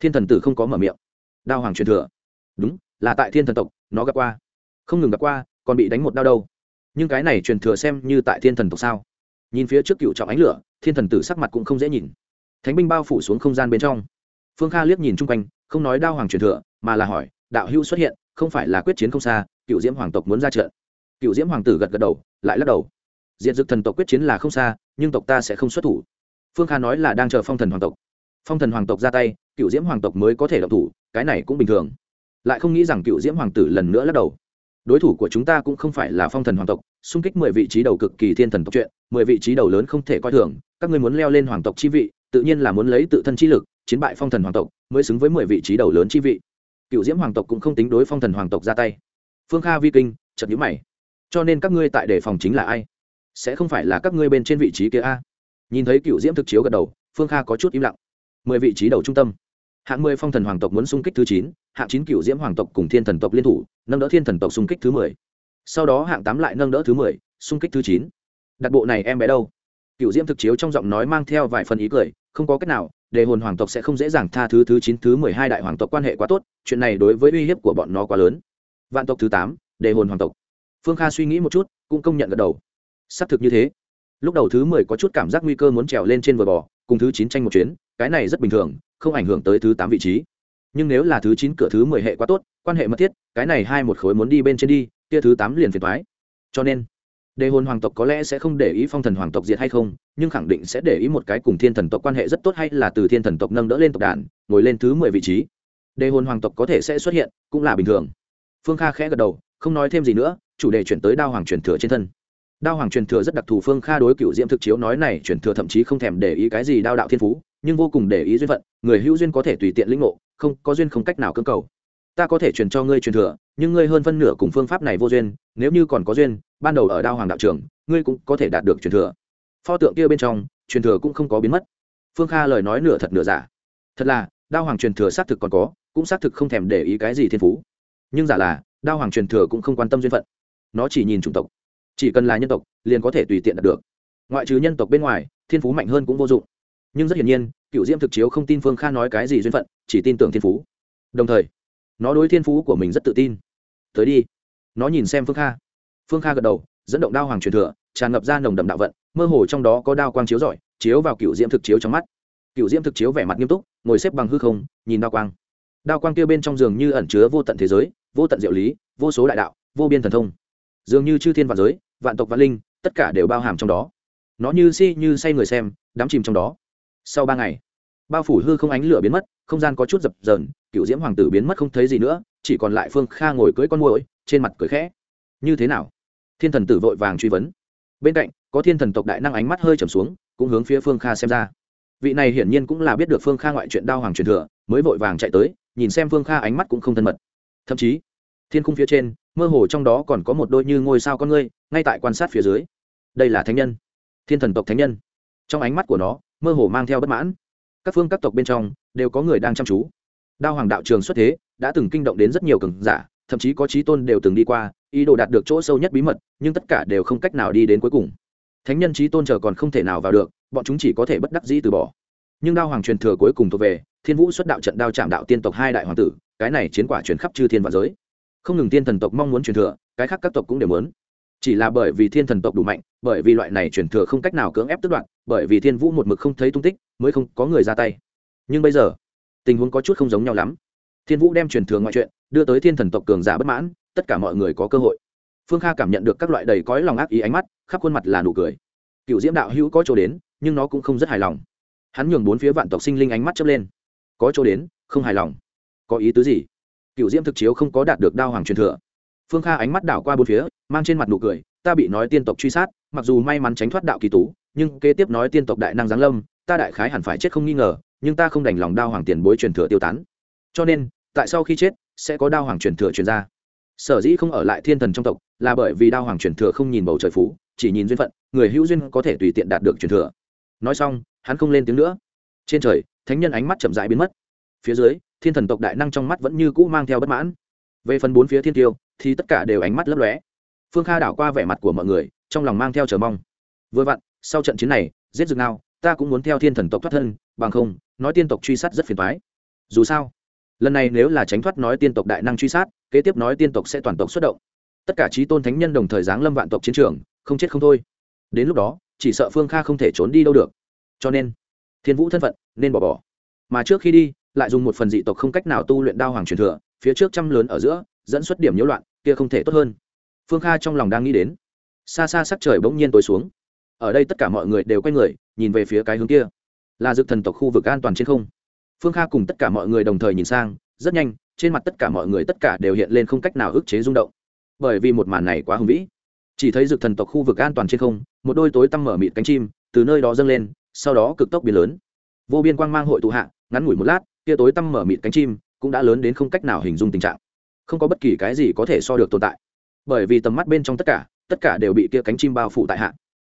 Thiên thần tử không có mở miệng. Đao hoàng truyền thừa? Đúng, là tại thiên thần tộc, nó gặp qua. Không ngừng gặp qua, còn bị đánh một đao đâu. Nhưng cái này truyền thừa xem như tại thiên thần tộc sao? Nhìn phía trước cựu trọng ánh lửa, thiên thần tử sắc mặt cũng không dễ nhìn thánh binh bao phủ xuống không gian bên trong. Phương kha liếc nhìn chung quanh, không nói đao hoàng truyền thừa, mà là hỏi, đạo hữu xuất hiện, không phải là quyết chiến không xa cựu diễm hoàng tộc muốn ra trận? Cựu diễm hoàng tử gật gật đầu, lại lắc đầu. Diện dực thần tộc quyết chiến là không xa, nhưng tộc ta sẽ không xuất thủ. Phương kha nói là đang chờ phong thần hoàng tộc. Phong thần hoàng tộc ra tay cựu diễm hoàng tộc mới có thể độc thủ, cái này cũng bình thường. Lại không nghĩ rằng cựu diễm hoàng tử lần nữa lắc đầu. Đối thủ của chúng ta cũng không phải là phong thần hoàng tộc, xung kích mười vị trí đầu cực kỳ thiên thần tộc chuyện, mười vị trí đầu lớn không thể coi thường, các ngươi muốn leo lên hoàng tộc chi vị tự nhiên là muốn lấy tự thân chi lực, chiến bại phong thần hoàng tộc, mới xứng với mười vị trí đầu lớn chi vị. Cựu diễm hoàng tộc cũng không tính đối phong thần hoàng tộc ra tay. Phương kha vi kinh chật nhữ mày. Cho nên các ngươi tại đề phòng chính là ai? Sẽ không phải là các ngươi bên trên vị trí kia a? Nhìn thấy cựu diễm thực chiếu gật đầu, phương kha có chút im lặng. Mười vị trí đầu trung tâm. Hạng mười phong thần hoàng tộc muốn xung kích thứ chín, hạng chín cựu diễm hoàng tộc cùng thiên thần tộc liên thủ, nâng đỡ thiên thần tộc xung kích thứ mười. Sau đó hạng tám lại nâng đỡ thứ mười, xung kích thứ chín. Đặt bộ này em bé đâu? Cựu diễm thực chiếu trong giọng nói mang theo vài phần ý cười không có cách nào, đề hồn hoàng tộc sẽ không dễ dàng tha thứ thứ chín, thứ mười hai đại hoàng tộc quan hệ quá tốt, chuyện này đối với uy hiếp của bọn nó quá lớn. Vạn tộc thứ tám, đề hồn hoàng tộc. Phương kha suy nghĩ một chút, cũng công nhận gật đầu. Xác thực như thế. Lúc đầu thứ mười có chút cảm giác nguy cơ muốn trèo lên trên vừa bò, cùng thứ chín tranh một chuyến, cái này rất bình thường, không ảnh hưởng tới thứ tám vị trí. Nhưng nếu là thứ chín cửa thứ mười hệ quá tốt, quan hệ mật thiết, cái này hai một khối muốn đi bên trên đi, kia thứ tám liền phiền thoái cho nên đề hồn hoàng tộc có lẽ sẽ không để ý phong thần hoàng tộc diệt hay không, nhưng khẳng định sẽ để ý một cái cùng thiên thần tộc quan hệ rất tốt hay là từ thiên thần tộc nâng đỡ lên tộc đàn, ngồi lên thứ mười vị trí. Đề hồn hoàng tộc có thể sẽ xuất hiện, cũng là bình thường. Phương kha khẽ gật đầu, không nói thêm gì nữa, chủ đề chuyển tới đao hoàng truyền thừa trên thân. Đao hoàng truyền thừa rất đặc thù, phương kha đối cựu diễm thực chiếu nói này truyền thừa thậm chí không thèm để ý cái gì đao đạo thiên phú, nhưng vô cùng để ý duyên phận, người hữu duyên có thể tùy tiện lĩnh ngộ, không có duyên không cách nào cơ cầu ta có thể truyền cho ngươi truyền thừa, nhưng ngươi hơn phân nửa cùng phương pháp này vô duyên, nếu như còn có duyên, ban đầu ở đao hoàng đạo trường ngươi cũng có thể đạt được truyền thừa. Pho tượng kia bên trong, truyền thừa cũng không có biến mất. Phương kha lời nói nửa thật nửa giả. Thật là, đao hoàng truyền thừa xác thực còn có, cũng xác thực không thèm để ý cái gì thiên phú. Nhưng giả là, đao hoàng truyền thừa cũng không quan tâm duyên phận. Nó chỉ nhìn chủng tộc. Chỉ cần là nhân tộc, liền có thể tùy tiện đạt được. Ngoại trừ nhân tộc bên ngoài, thiên phú mạnh hơn cũng vô dụng. Nhưng rất hiển nhiên cựu diễm thực chiếu không tin phương kha nói cái gì duyên phận, chỉ tin tưởng thiên phú. Đồng thời nó đối thiên phú của mình rất tự tin. Tới đi. Nó nhìn xem phương kha. Phương kha gật đầu, dẫn động đao hoàng truyền thừa, tràn ngập ra nồng đậm đạo vận, mơ hồ trong đó có đao quang chiếu rọi, chiếu vào cựu diễm thực chiếu trong mắt. Cựu diễm thực chiếu vẻ mặt nghiêm túc, ngồi xếp bằng hư không, nhìn đao quang. Đao quang kia bên trong giường như ẩn chứa vô tận thế giới, vô tận diệu lý, vô số đại đạo, vô biên thần thông. Dường như chư thiên vạn giới, vạn tộc vạn linh, tất cả đều bao hàm trong đó. Nó như si như say người xem, đắm chìm trong đó. Sau ba ngày, bao phủ hư không ánh lửa biến mất, không gian có chút dập dờn cựu diễm hoàng tử biến mất không thấy gì nữa, chỉ còn lại phương kha ngồi cưỡi con môi trên mặt cười khẽ. Như thế nào? Thiên thần tử vội vàng truy vấn. Bên cạnh, có thiên thần tộc đại năng ánh mắt hơi trầm xuống, cũng hướng phía phương kha xem ra. Vị này hiển nhiên cũng là biết được phương kha ngoại chuyện đao hoàng truyền thừa, mới vội vàng chạy tới, nhìn xem phương kha ánh mắt cũng không thân mật. Thậm chí, thiên khung phía trên, mơ hồ trong đó còn có một đôi như ngôi sao con ngươi, ngay tại quan sát phía dưới. Đây là thánh nhân. Thiên thần tộc thánh nhân. Trong ánh mắt của nó, mơ hồ mang theo bất mãn. Các phương các tộc bên trong, đều có người đang chăm chú đao hoàng đạo trường xuất thế, đã từng kinh động đến rất nhiều cường giả, thậm chí có trí tôn đều từng đi qua, ý đồ đạt được chỗ sâu nhất bí mật, nhưng tất cả đều không cách nào đi đến cuối cùng. Thánh nhân trí tôn chờ còn không thể nào vào được, bọn chúng chỉ có thể bất đắc dĩ từ bỏ. Nhưng đao hoàng truyền thừa cuối cùng thuộc về, thiên vũ xuất đạo trận đao trạm đạo tiên tộc hai đại hoàng tử, cái này chiến quả truyền khắp chư thiên và giới. Không ngừng tiên thần tộc mong muốn truyền thừa, cái khác các tộc cũng đều muốn. Chỉ là bởi vì thiên thần tộc đủ mạnh, bởi vì loại này truyền thừa không cách nào cưỡng ép tức đoạn bởi vì thiên vũ một mực không thấy tung tích, mới không có người ra tay. Nhưng bây giờ tình huống có chút không giống nhau lắm. Thiên vũ đem truyền thừa ngoại chuyện đưa tới thiên thần tộc cường giả bất mãn, tất cả mọi người có cơ hội. Phương kha cảm nhận được các loại đầy cõi lòng ác ý ánh mắt, khắp khuôn mặt là nụ cười. Cựu diễm đạo hữu có chỗ đến, nhưng nó cũng không rất hài lòng. Hắn nhường bốn phía vạn tộc sinh linh ánh mắt chớp lên. Có chỗ đến, không hài lòng. Có ý tứ gì? Cựu diễm thực chiếu không có đạt được đao hoàng truyền thừa. Phương kha ánh mắt đảo qua bốn phía, mang trên mặt nụ cười, ta bị nói tiên tộc truy sát, mặc dù may mắn tránh thoát đạo kỳ tú, nhưng kế tiếp nói tiên tộc đại năng giáng lâm, ta đại khái hẳn phải chết không nghi ngờ nhưng ta không đành lòng đao hoàng tiền bối truyền thừa tiêu tán. Cho nên, tại sau khi chết, sẽ có đao hoàng truyền thừa truyền ra. Sở dĩ không ở lại thiên thần trong tộc, là bởi vì đao hoàng truyền thừa không nhìn bầu trời phú, chỉ nhìn duyên phận, người hữu duyên có thể tùy tiện đạt được truyền thừa. Nói xong, hắn không lên tiếng nữa. Trên trời, thánh nhân ánh mắt chậm rãi biến mất. Phía dưới, thiên thần tộc đại năng trong mắt vẫn như cũ mang theo bất mãn. Về phần bốn phía thiên tiêu, thì tất cả đều ánh mắt lấp lóe. Phương kha đảo qua vẻ mặt của mọi người, trong lòng mang theo chờ mong. Vừa vặn, sau trận chiến này, giết rừng nào ta cũng muốn theo thiên thần tộc thoát thân bằng không, nói tiên tộc truy sát rất phiền toái. Dù sao, lần này nếu là tránh thoát nói tiên tộc đại năng truy sát, kế tiếp nói tiên tộc sẽ toàn tộc xuất động. Tất cả trí tôn thánh nhân đồng thời giáng lâm vạn tộc chiến trường, không chết không thôi. Đến lúc đó, chỉ sợ phương kha không thể trốn đi đâu được. Cho nên, thiên vũ thân phận nên bỏ bỏ. Mà trước khi đi, lại dùng một phần dị tộc không cách nào tu luyện đao hoàng truyền thừa, phía trước trăm lớn ở giữa, dẫn xuất điểm nhiễu loạn, kia không thể tốt hơn. Phương kha trong lòng đang nghĩ đến. Xa xa sắc trời bỗng nhiên tối xuống. Ở đây tất cả mọi người đều quay người, nhìn về phía cái hướng kia là dược thần tộc khu vực an toàn trên không. Phương kha cùng tất cả mọi người đồng thời nhìn sang, rất nhanh, trên mặt tất cả mọi người tất cả đều hiện lên không cách nào ức chế rung động. Bởi vì một màn này quá hùng vĩ. Chỉ thấy dược thần tộc khu vực an toàn trên không, một đôi tối tăm mở mịt cánh chim từ nơi đó dâng lên, sau đó cực tốc biến lớn. Vô biên quang mang hội tụ hạ, ngắn ngủi một lát kia tối tăm mở mịt cánh chim cũng đã lớn đến không cách nào hình dung tình trạng. Không có bất kỳ cái gì có thể so được tồn tại. Bởi vì tầm mắt bên trong tất cả tất cả đều bị kia cánh chim bao phủ tại hạ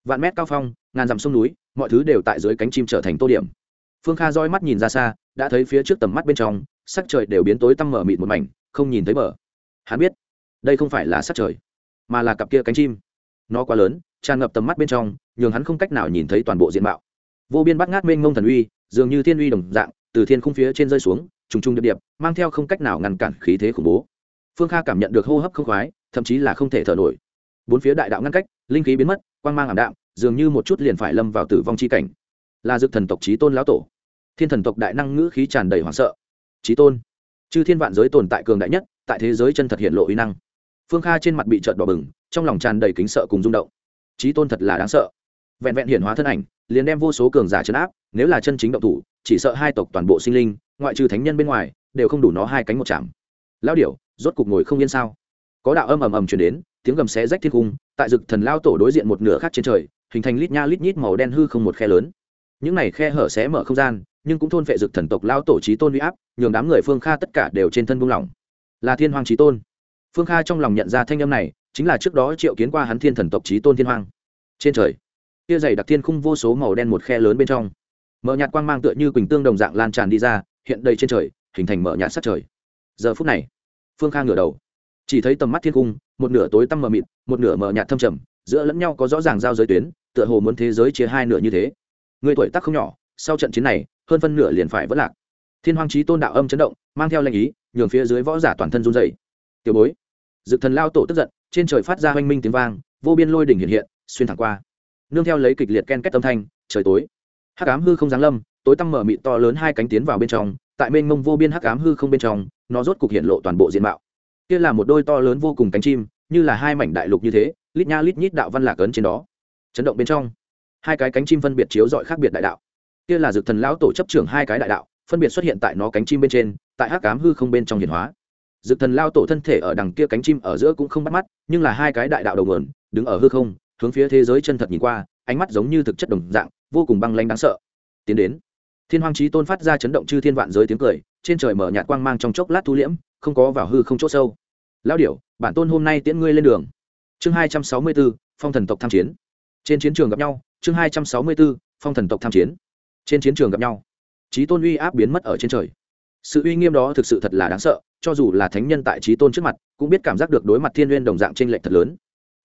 vạn mét cao phong, ngàn dặm sông núi, mọi thứ đều tại dưới cánh chim trở thành tô điểm. Phương kha roi mắt nhìn ra xa, đã thấy phía trước tầm mắt bên trong, sắc trời đều biến tối tăm mở mịt một mảnh, không nhìn thấy mở hắn biết, đây không phải là sắc trời, mà là cặp kia cánh chim. Nó quá lớn, tràn ngập tầm mắt bên trong, nhường hắn không cách nào nhìn thấy toàn bộ diện mạo. Vô biên bắt ngát mênh ngông thần uy, dường như thiên uy đồng dạng, từ thiên khung phía trên rơi xuống, trùng trùng điệp điệp, mang theo không cách nào ngăn cản khí thế khủng bố. Phương kha cảm nhận được hô hấp không khoái, thậm chí là không thể thở nổi. Bốn phía đại đạo ngăn cách, linh khí biến mất quang mang ảm đạm, dường như một chút liền phải lâm vào tử vong chi cảnh. Là dực thần tộc trí tôn lão tổ. Thiên thần tộc đại năng ngữ khí tràn đầy hoảng sợ. Trí tôn, chư thiên vạn giới tồn tại cường đại nhất, tại thế giới chân thật hiện lộ uy năng. Phương kha trên mặt bị trợn đỏ bừng, trong lòng tràn đầy kính sợ cùng rung động. Trí tôn thật là đáng sợ. Vẹn vẹn hiển hóa thân ảnh, liền đem vô số cường giả chấn áp, nếu là chân chính động thủ, chỉ sợ hai tộc toàn bộ sinh linh, ngoại trừ thánh nhân bên ngoài, đều không đủ nó hai cánh một chạm. Lao điểu, rốt cục ngồi không yên sao? Có đạo âm ầm ầm chuyển đến tiếng gầm xé rách thiên cung, tại dực thần lao tổ đối diện một nửa khác trên trời, hình thành lít nha lít nhít màu đen hư không một khe lớn. Những này khe hở xé mở không gian, nhưng cũng thôn phệ dực thần tộc lao tổ trí tôn uy áp, nhường đám người phương kha tất cả đều trên thân buông lỏng. Là thiên hoàng trí tôn. Phương kha trong lòng nhận ra thanh âm này, chính là trước đó triệu kiến qua hắn thiên thần tộc trí tôn thiên hoàng trên trời kia dày đặc thiên khung vô số màu đen một khe lớn bên trong. Mở nhạt quang mang tựa như quỳnh tương đồng dạng lan tràn đi ra, hiện đầy trên trời, hình thành mở nhạt sát trời. Giờ phút này, phương kha ngửa đầu, chỉ thấy tầm mắt thiên cung một nửa tối tăm mờ mịt, một nửa mờ nhạt thâm trầm, giữa lẫn nhau có rõ ràng giao giới tuyến, tựa hồ muốn thế giới chia hai nửa như thế. Người tuổi tác không nhỏ, sau trận chiến này, hơn phân nửa liền phải vất lạc. Thiên hoàng trí tôn đạo âm chấn động, mang theo lệnh ý, nhường phía dưới võ giả toàn thân run dày tiểu bối. Dự thần lao tổ tức giận, trên trời phát ra oanh minh tiếng vang, vô biên lôi đỉnh hiện hiện, xuyên thẳng qua. Nương theo lấy kịch liệt ken kết âm thanh, trời tối. Hắc ám hư không giáng lâm, tối tăm mở mịt to lớn hai cánh tiến vào bên trong, tại mênh mông vô biên hắc ám hư không bên trong, nó rốt cục hiện lộ toàn bộ diện mạo kia là một đôi to lớn vô cùng cánh chim, như là hai mảnh đại lục như thế, lít nha lít nhít đạo văn lạc ấn trên đó. Chấn động bên trong, hai cái cánh chim phân biệt chiếu dọi khác biệt đại đạo. Kia là dược thần lão tổ chấp trưởng hai cái đại đạo, phân biệt xuất hiện tại nó cánh chim bên trên, tại hắc cám hư không bên trong hiển hóa. Dược thần lao tổ thân thể ở đằng kia cánh chim ở giữa cũng không bắt mắt, nhưng là hai cái đại đạo đầu mượn đứng ở hư không, hướng phía thế giới chân thật nhìn qua, ánh mắt giống như thực chất đồng dạng, vô cùng băng lanh đáng sợ. Tiến đến, thiên hoàng trí tôn phát ra chấn động chư thiên vạn giới tiếng cười trên trời mở nhạt quang mang trong chốc lát thu liễm, không có vào hư không chỗ sâu. Lao điểu, bản tôn hôm nay tiễn ngươi lên đường. Chương hai trăm sáu mươi b ố phong thần tộc tham chiến. Trên chiến trường gặp nhau, chương hai trăm sáu mươi b ố phong thần tộc tham chiến. Trên chiến trường gặp nhau, trí tôn uy áp biến mất ở trên trời. Sự uy nghiêm đó thực sự thật là đáng sợ, cho dù là thánh nhân tại trí tôn trước mặt, cũng biết cảm giác được đối mặt thiên n đồng dạng t r ê n lệch thật lớn.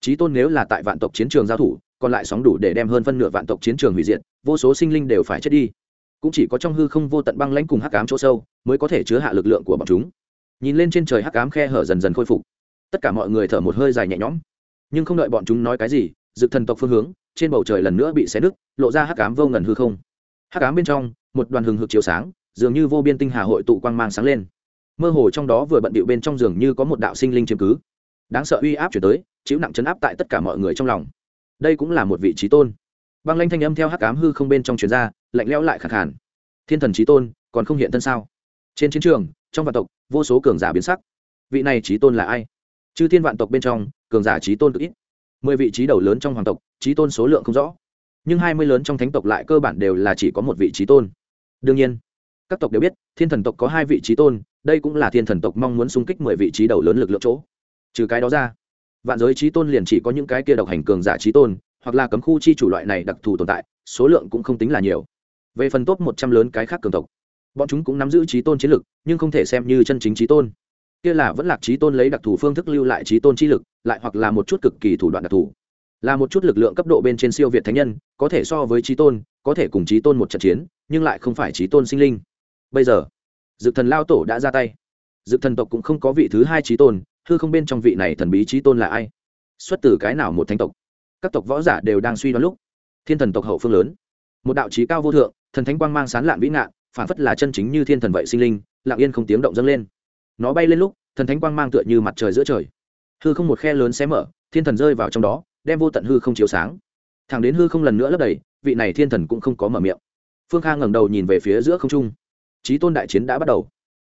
Trí tôn nếu là tại vạn tộc chiến trường giao thủ, còn lại sóng đủ để đem hơn phân nửa vạn tộc chiến trường hủy diệt, vô số sinh linh đều phải chết đi cũng chỉ có trong hư không vô tận băng lãnh cùng hắc ám chỗ sâu mới có thể chứa hạ lực lượng của bọn chúng. Nhìn lên trên trời hắc ám khe hở dần dần khôi phục. Tất cả mọi người thở một hơi dài nhẹ nhõm. Nhưng không đợi bọn chúng nói cái gì, dực thần tộc phương hướng, trên bầu trời lần nữa bị xé nứt, lộ ra hắc ám vô ngần hư không. Hắc ám bên trong, một đoàn hừng hực chiếu sáng, dường như vô biên tinh hà hội tụ quang mang sáng lên. Mơ hồ trong đó vừa bận bịu bên trong giường như có một đạo sinh linh chiếm cứ. Đáng sợ uy áp chuyển tới, chịu nặng chấn áp tại tất cả mọi người trong lòng. Đây cũng là một vị trí tôn băng lanh thanh âm theo hắc cám hư không bên trong truyền ra, lạnh lẽo lại khẳng hẳn thiên thần trí tôn, còn không hiện thân sao? Trên chiến trường, trong vạn tộc, vô số cường giả biến sắc. Vị này trí tôn là ai? Chư thiên vạn tộc bên trong, cường giả trí tôn cực ít. Mười vị trí đầu lớn trong hoàng tộc trí tôn số lượng không rõ. Nhưng hai mươi lớn trong thánh tộc lại cơ bản đều là chỉ có một vị trí tôn. Đương nhiên, các tộc đều biết, thiên thần tộc có hai vị trí tôn, đây cũng là thiên thần tộc mong muốn xung kích mười vị trí đầu lớn lực lượng chỗ. Trừ cái đó ra, vạn giới trí tôn liền chỉ có những cái kia độc hành cường giả trí tôn hoặc là cấm khu chi chủ loại này đặc thù tồn tại, số lượng cũng không tính là nhiều. Về phần top một trăm lớn cái khác cường tộc, bọn chúng cũng nắm giữ trí tôn chiến lực, nhưng không thể xem như chân chính trí tôn. Kia là vẫn lạc trí tôn lấy đặc thù phương thức lưu lại trí tôn chi lực, lại hoặc là một chút cực kỳ thủ đoạn đặc thù. Là một chút lực lượng cấp độ bên trên siêu việt thánh nhân, có thể so với trí tôn, có thể cùng trí tôn một trận chiến, nhưng lại không phải trí tôn sinh linh. Bây giờ, dực thần lao tổ đã ra tay. Dực thần tộc cũng không có vị thứ hai trí tôn, hư không bên trong vị này thần bí trí tôn là ai? Xuất từ cái nào một thánh tộc? Các tộc võ giả đều đang suy đoán lúc, thiên thần tộc hậu phương lớn. Một đạo trí cao vô thượng, thần thánh quang mang sán lạn vĩ ngạn, phản phất là chân chính như thiên thần vậy sinh linh, lặng yên không tiếng động dâng lên. Nó bay lên lúc, thần thánh quang mang tựa như mặt trời giữa trời. Hư không một khe lớn xé mở, thiên thần rơi vào trong đó, đem vô tận hư không chiếu sáng. Thẳng đến hư không lần nữa lấp đầy, vị này thiên thần cũng không có mở miệng. Phương kha ngẩng đầu nhìn về phía giữa không trung. Trí tôn đại chiến đã bắt đầu.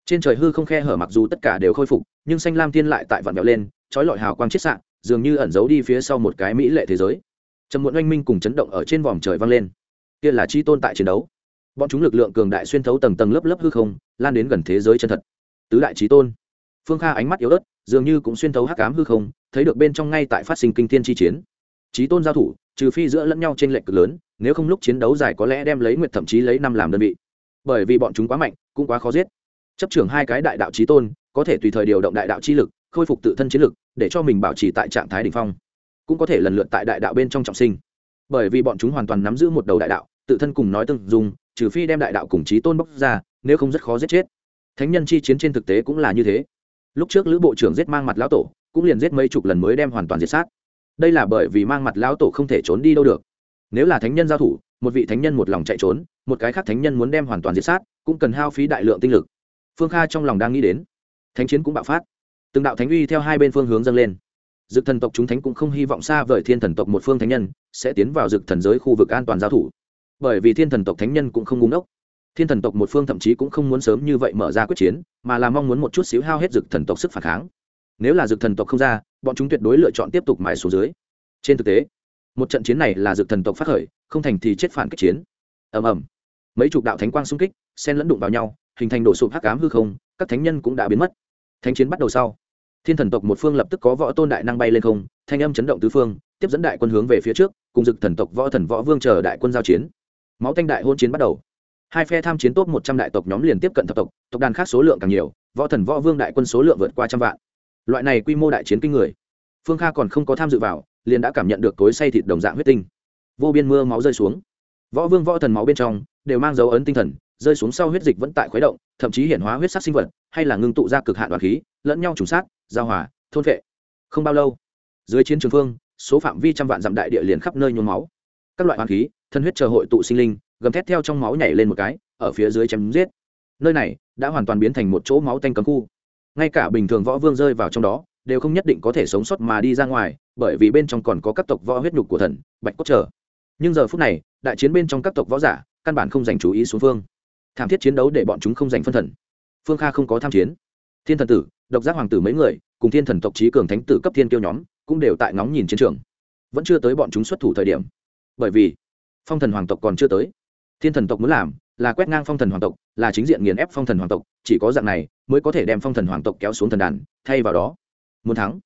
Trên trời hư không khe hở mặc dù tất cả đều khôi phục, nhưng xanh lam thiên lại tại vạn vẹo lên, trói lọi hào quang chiết sạn dường như ẩn giấu đi phía sau một cái mỹ lệ thế giới. Trầm muộn oanh minh cùng chấn động ở trên vòm trời vang lên. Kia là chi tôn tại chiến đấu. Bọn chúng lực lượng cường đại xuyên thấu tầng tầng lớp lớp hư không, lan đến gần thế giới chân thật. Tứ đại trí tôn. Phương kha ánh mắt yếu ớt, dường như cũng xuyên thấu hắc ám hư không, thấy được bên trong ngay tại phát sinh kinh thiên chi chiến. Trí tôn giao thủ, trừ phi giữa lẫn nhau trên lệnh cực lớn, nếu không lúc chiến đấu dài có lẽ đem lấy nguyệt thậm chí lấy năm làm đơn vị. Bởi vì bọn chúng quá mạnh, cũng quá khó giết. Chấp trưởng hai cái đại đạo trí tôn, có thể tùy thời điều động đại đạo chi lực, khôi phục tự thân chiến lực để cho mình bảo trì tại trạng thái đ ỉ n h phong, cũng có thể lần lượt tại đại đạo bên trong trọng sinh. Bởi vì bọn chúng hoàn toàn nắm giữ một đầu đại đạo, tự thân cùng nói tương dùng trừ phi đem đại đạo cùng trí tôn bóc ra, nếu không rất khó giết chết. Thánh nhân chi chiến trên thực tế cũng là như thế. Lúc trước lữ bộ trưởng giết mang mặt lão tổ, cũng liền giết mấy chục lần mới đem hoàn toàn diệt sát. Đây là bởi vì mang mặt lão tổ không thể trốn đi đâu được. Nếu là thánh nhân giao thủ, một vị thánh nhân một lòng chạy trốn, một cái khác thánh nhân muốn đem hoàn toàn diệt sát, cũng cần hao phí đại lượng tinh lực. Phương kha trong lòng đang nghĩ đến. Thánh chiến cũng bạo phát từng đạo thánh uy theo hai bên phương hướng dâng lên. Dực thần tộc chúng thánh cũng không hy vọng xa vời thiên thần tộc một phương thánh nhân sẽ tiến vào dực thần giới khu vực an toàn giao thủ. Bởi vì thiên thần tộc thánh nhân cũng không ngúng ốc thiên thần tộc một phương thậm chí cũng không muốn sớm như vậy mở ra quyết chiến, mà là mong muốn một chút xíu hao hết dực thần tộc sức phản kháng. Nếu là dực thần tộc không ra, bọn chúng tuyệt đối lựa chọn tiếp tục mãi xuống dưới. Trên thực tế, một trận chiến này là dực thần tộc phát khởi, không thành thì chết phản kích chiến. Ầm ầm. Mấy chục đạo thánh quang xung kích, xen lẫn đụng vào nhau, hình thành đổ sụp hắc ám hư không, các thánh nhân cũng đã biến mất. Thánh chiến bắt đầu sau thiên thần tộc một phương lập tức có võ tôn đại năng bay lên không, thanh âm chấn động tứ phương, tiếp dẫn đại quân hướng về phía trước, cùng dực thần tộc võ thần võ vương chờ đại quân giao chiến. Máu thanh đại hôn chiến bắt đầu. Hai phe tham chiến tốt một trăm đại tộc nhóm liền tiếp cận thập tộc tộc đàn khác số lượng càng nhiều, võ thần võ vương đại quân số lượng vượt qua trăm vạn. Loại này quy mô đại chiến kinh người. Phương kha còn không có tham dự vào, liền đã cảm nhận được cối say thịt đồng dạng huyết tinh. Vô biên mưa máu rơi xuống. Võ vương võ thần máu bên trong đều mang dấu ấn tinh thần, rơi xuống sau huyết dịch vẫn tại khuấy động, thậm chí hiện hóa huyết sắc sinh vật hay là ngưng tụ ra cực hạn đoàn khí, lẫn nhau trùng sát, giao hòa, thôn vệ. Không bao lâu, dưới chiến trường phương, số phạm vi trăm vạn dặm đại địa liền khắp nơi nhuốm máu. Các loại hoàn khí, thân huyết chờ hội tụ sinh linh, gầm thét theo trong máu nhảy lên một cái, ở phía dưới chém giết. Nơi này đã hoàn toàn biến thành một chỗ máu tanh cấm khu. Ngay cả bình thường võ vương rơi vào trong đó, đều không nhất định có thể sống sót mà đi ra ngoài, bởi vì bên trong còn có các tộc võ huyết nhục của thần, bạch cốt trở. Nhưng giờ phút này, đại chiến bên trong các tộc võ giả căn bản không dành chú ý xuống phương. Thảm thiết chiến đấu để bọn chúng không dành phân thần phương kha không có tham chiến. Thiên thần tử, độc giác hoàng tử mấy người, cùng thiên thần tộc trí cường thánh tử cấp thiên kiêu nhóm, cũng đều tại ngóng nhìn chiến trường. Vẫn chưa tới bọn chúng xuất thủ thời điểm. Bởi vì, phong thần hoàng tộc còn chưa tới. Thiên thần tộc muốn làm là quét ngang phong thần hoàng tộc, là chính diện nghiền ép phong thần hoàng tộc, chỉ có dạng này mới có thể đem phong thần hoàng tộc kéo xuống thần đàn, thay vào đó, muốn thắng.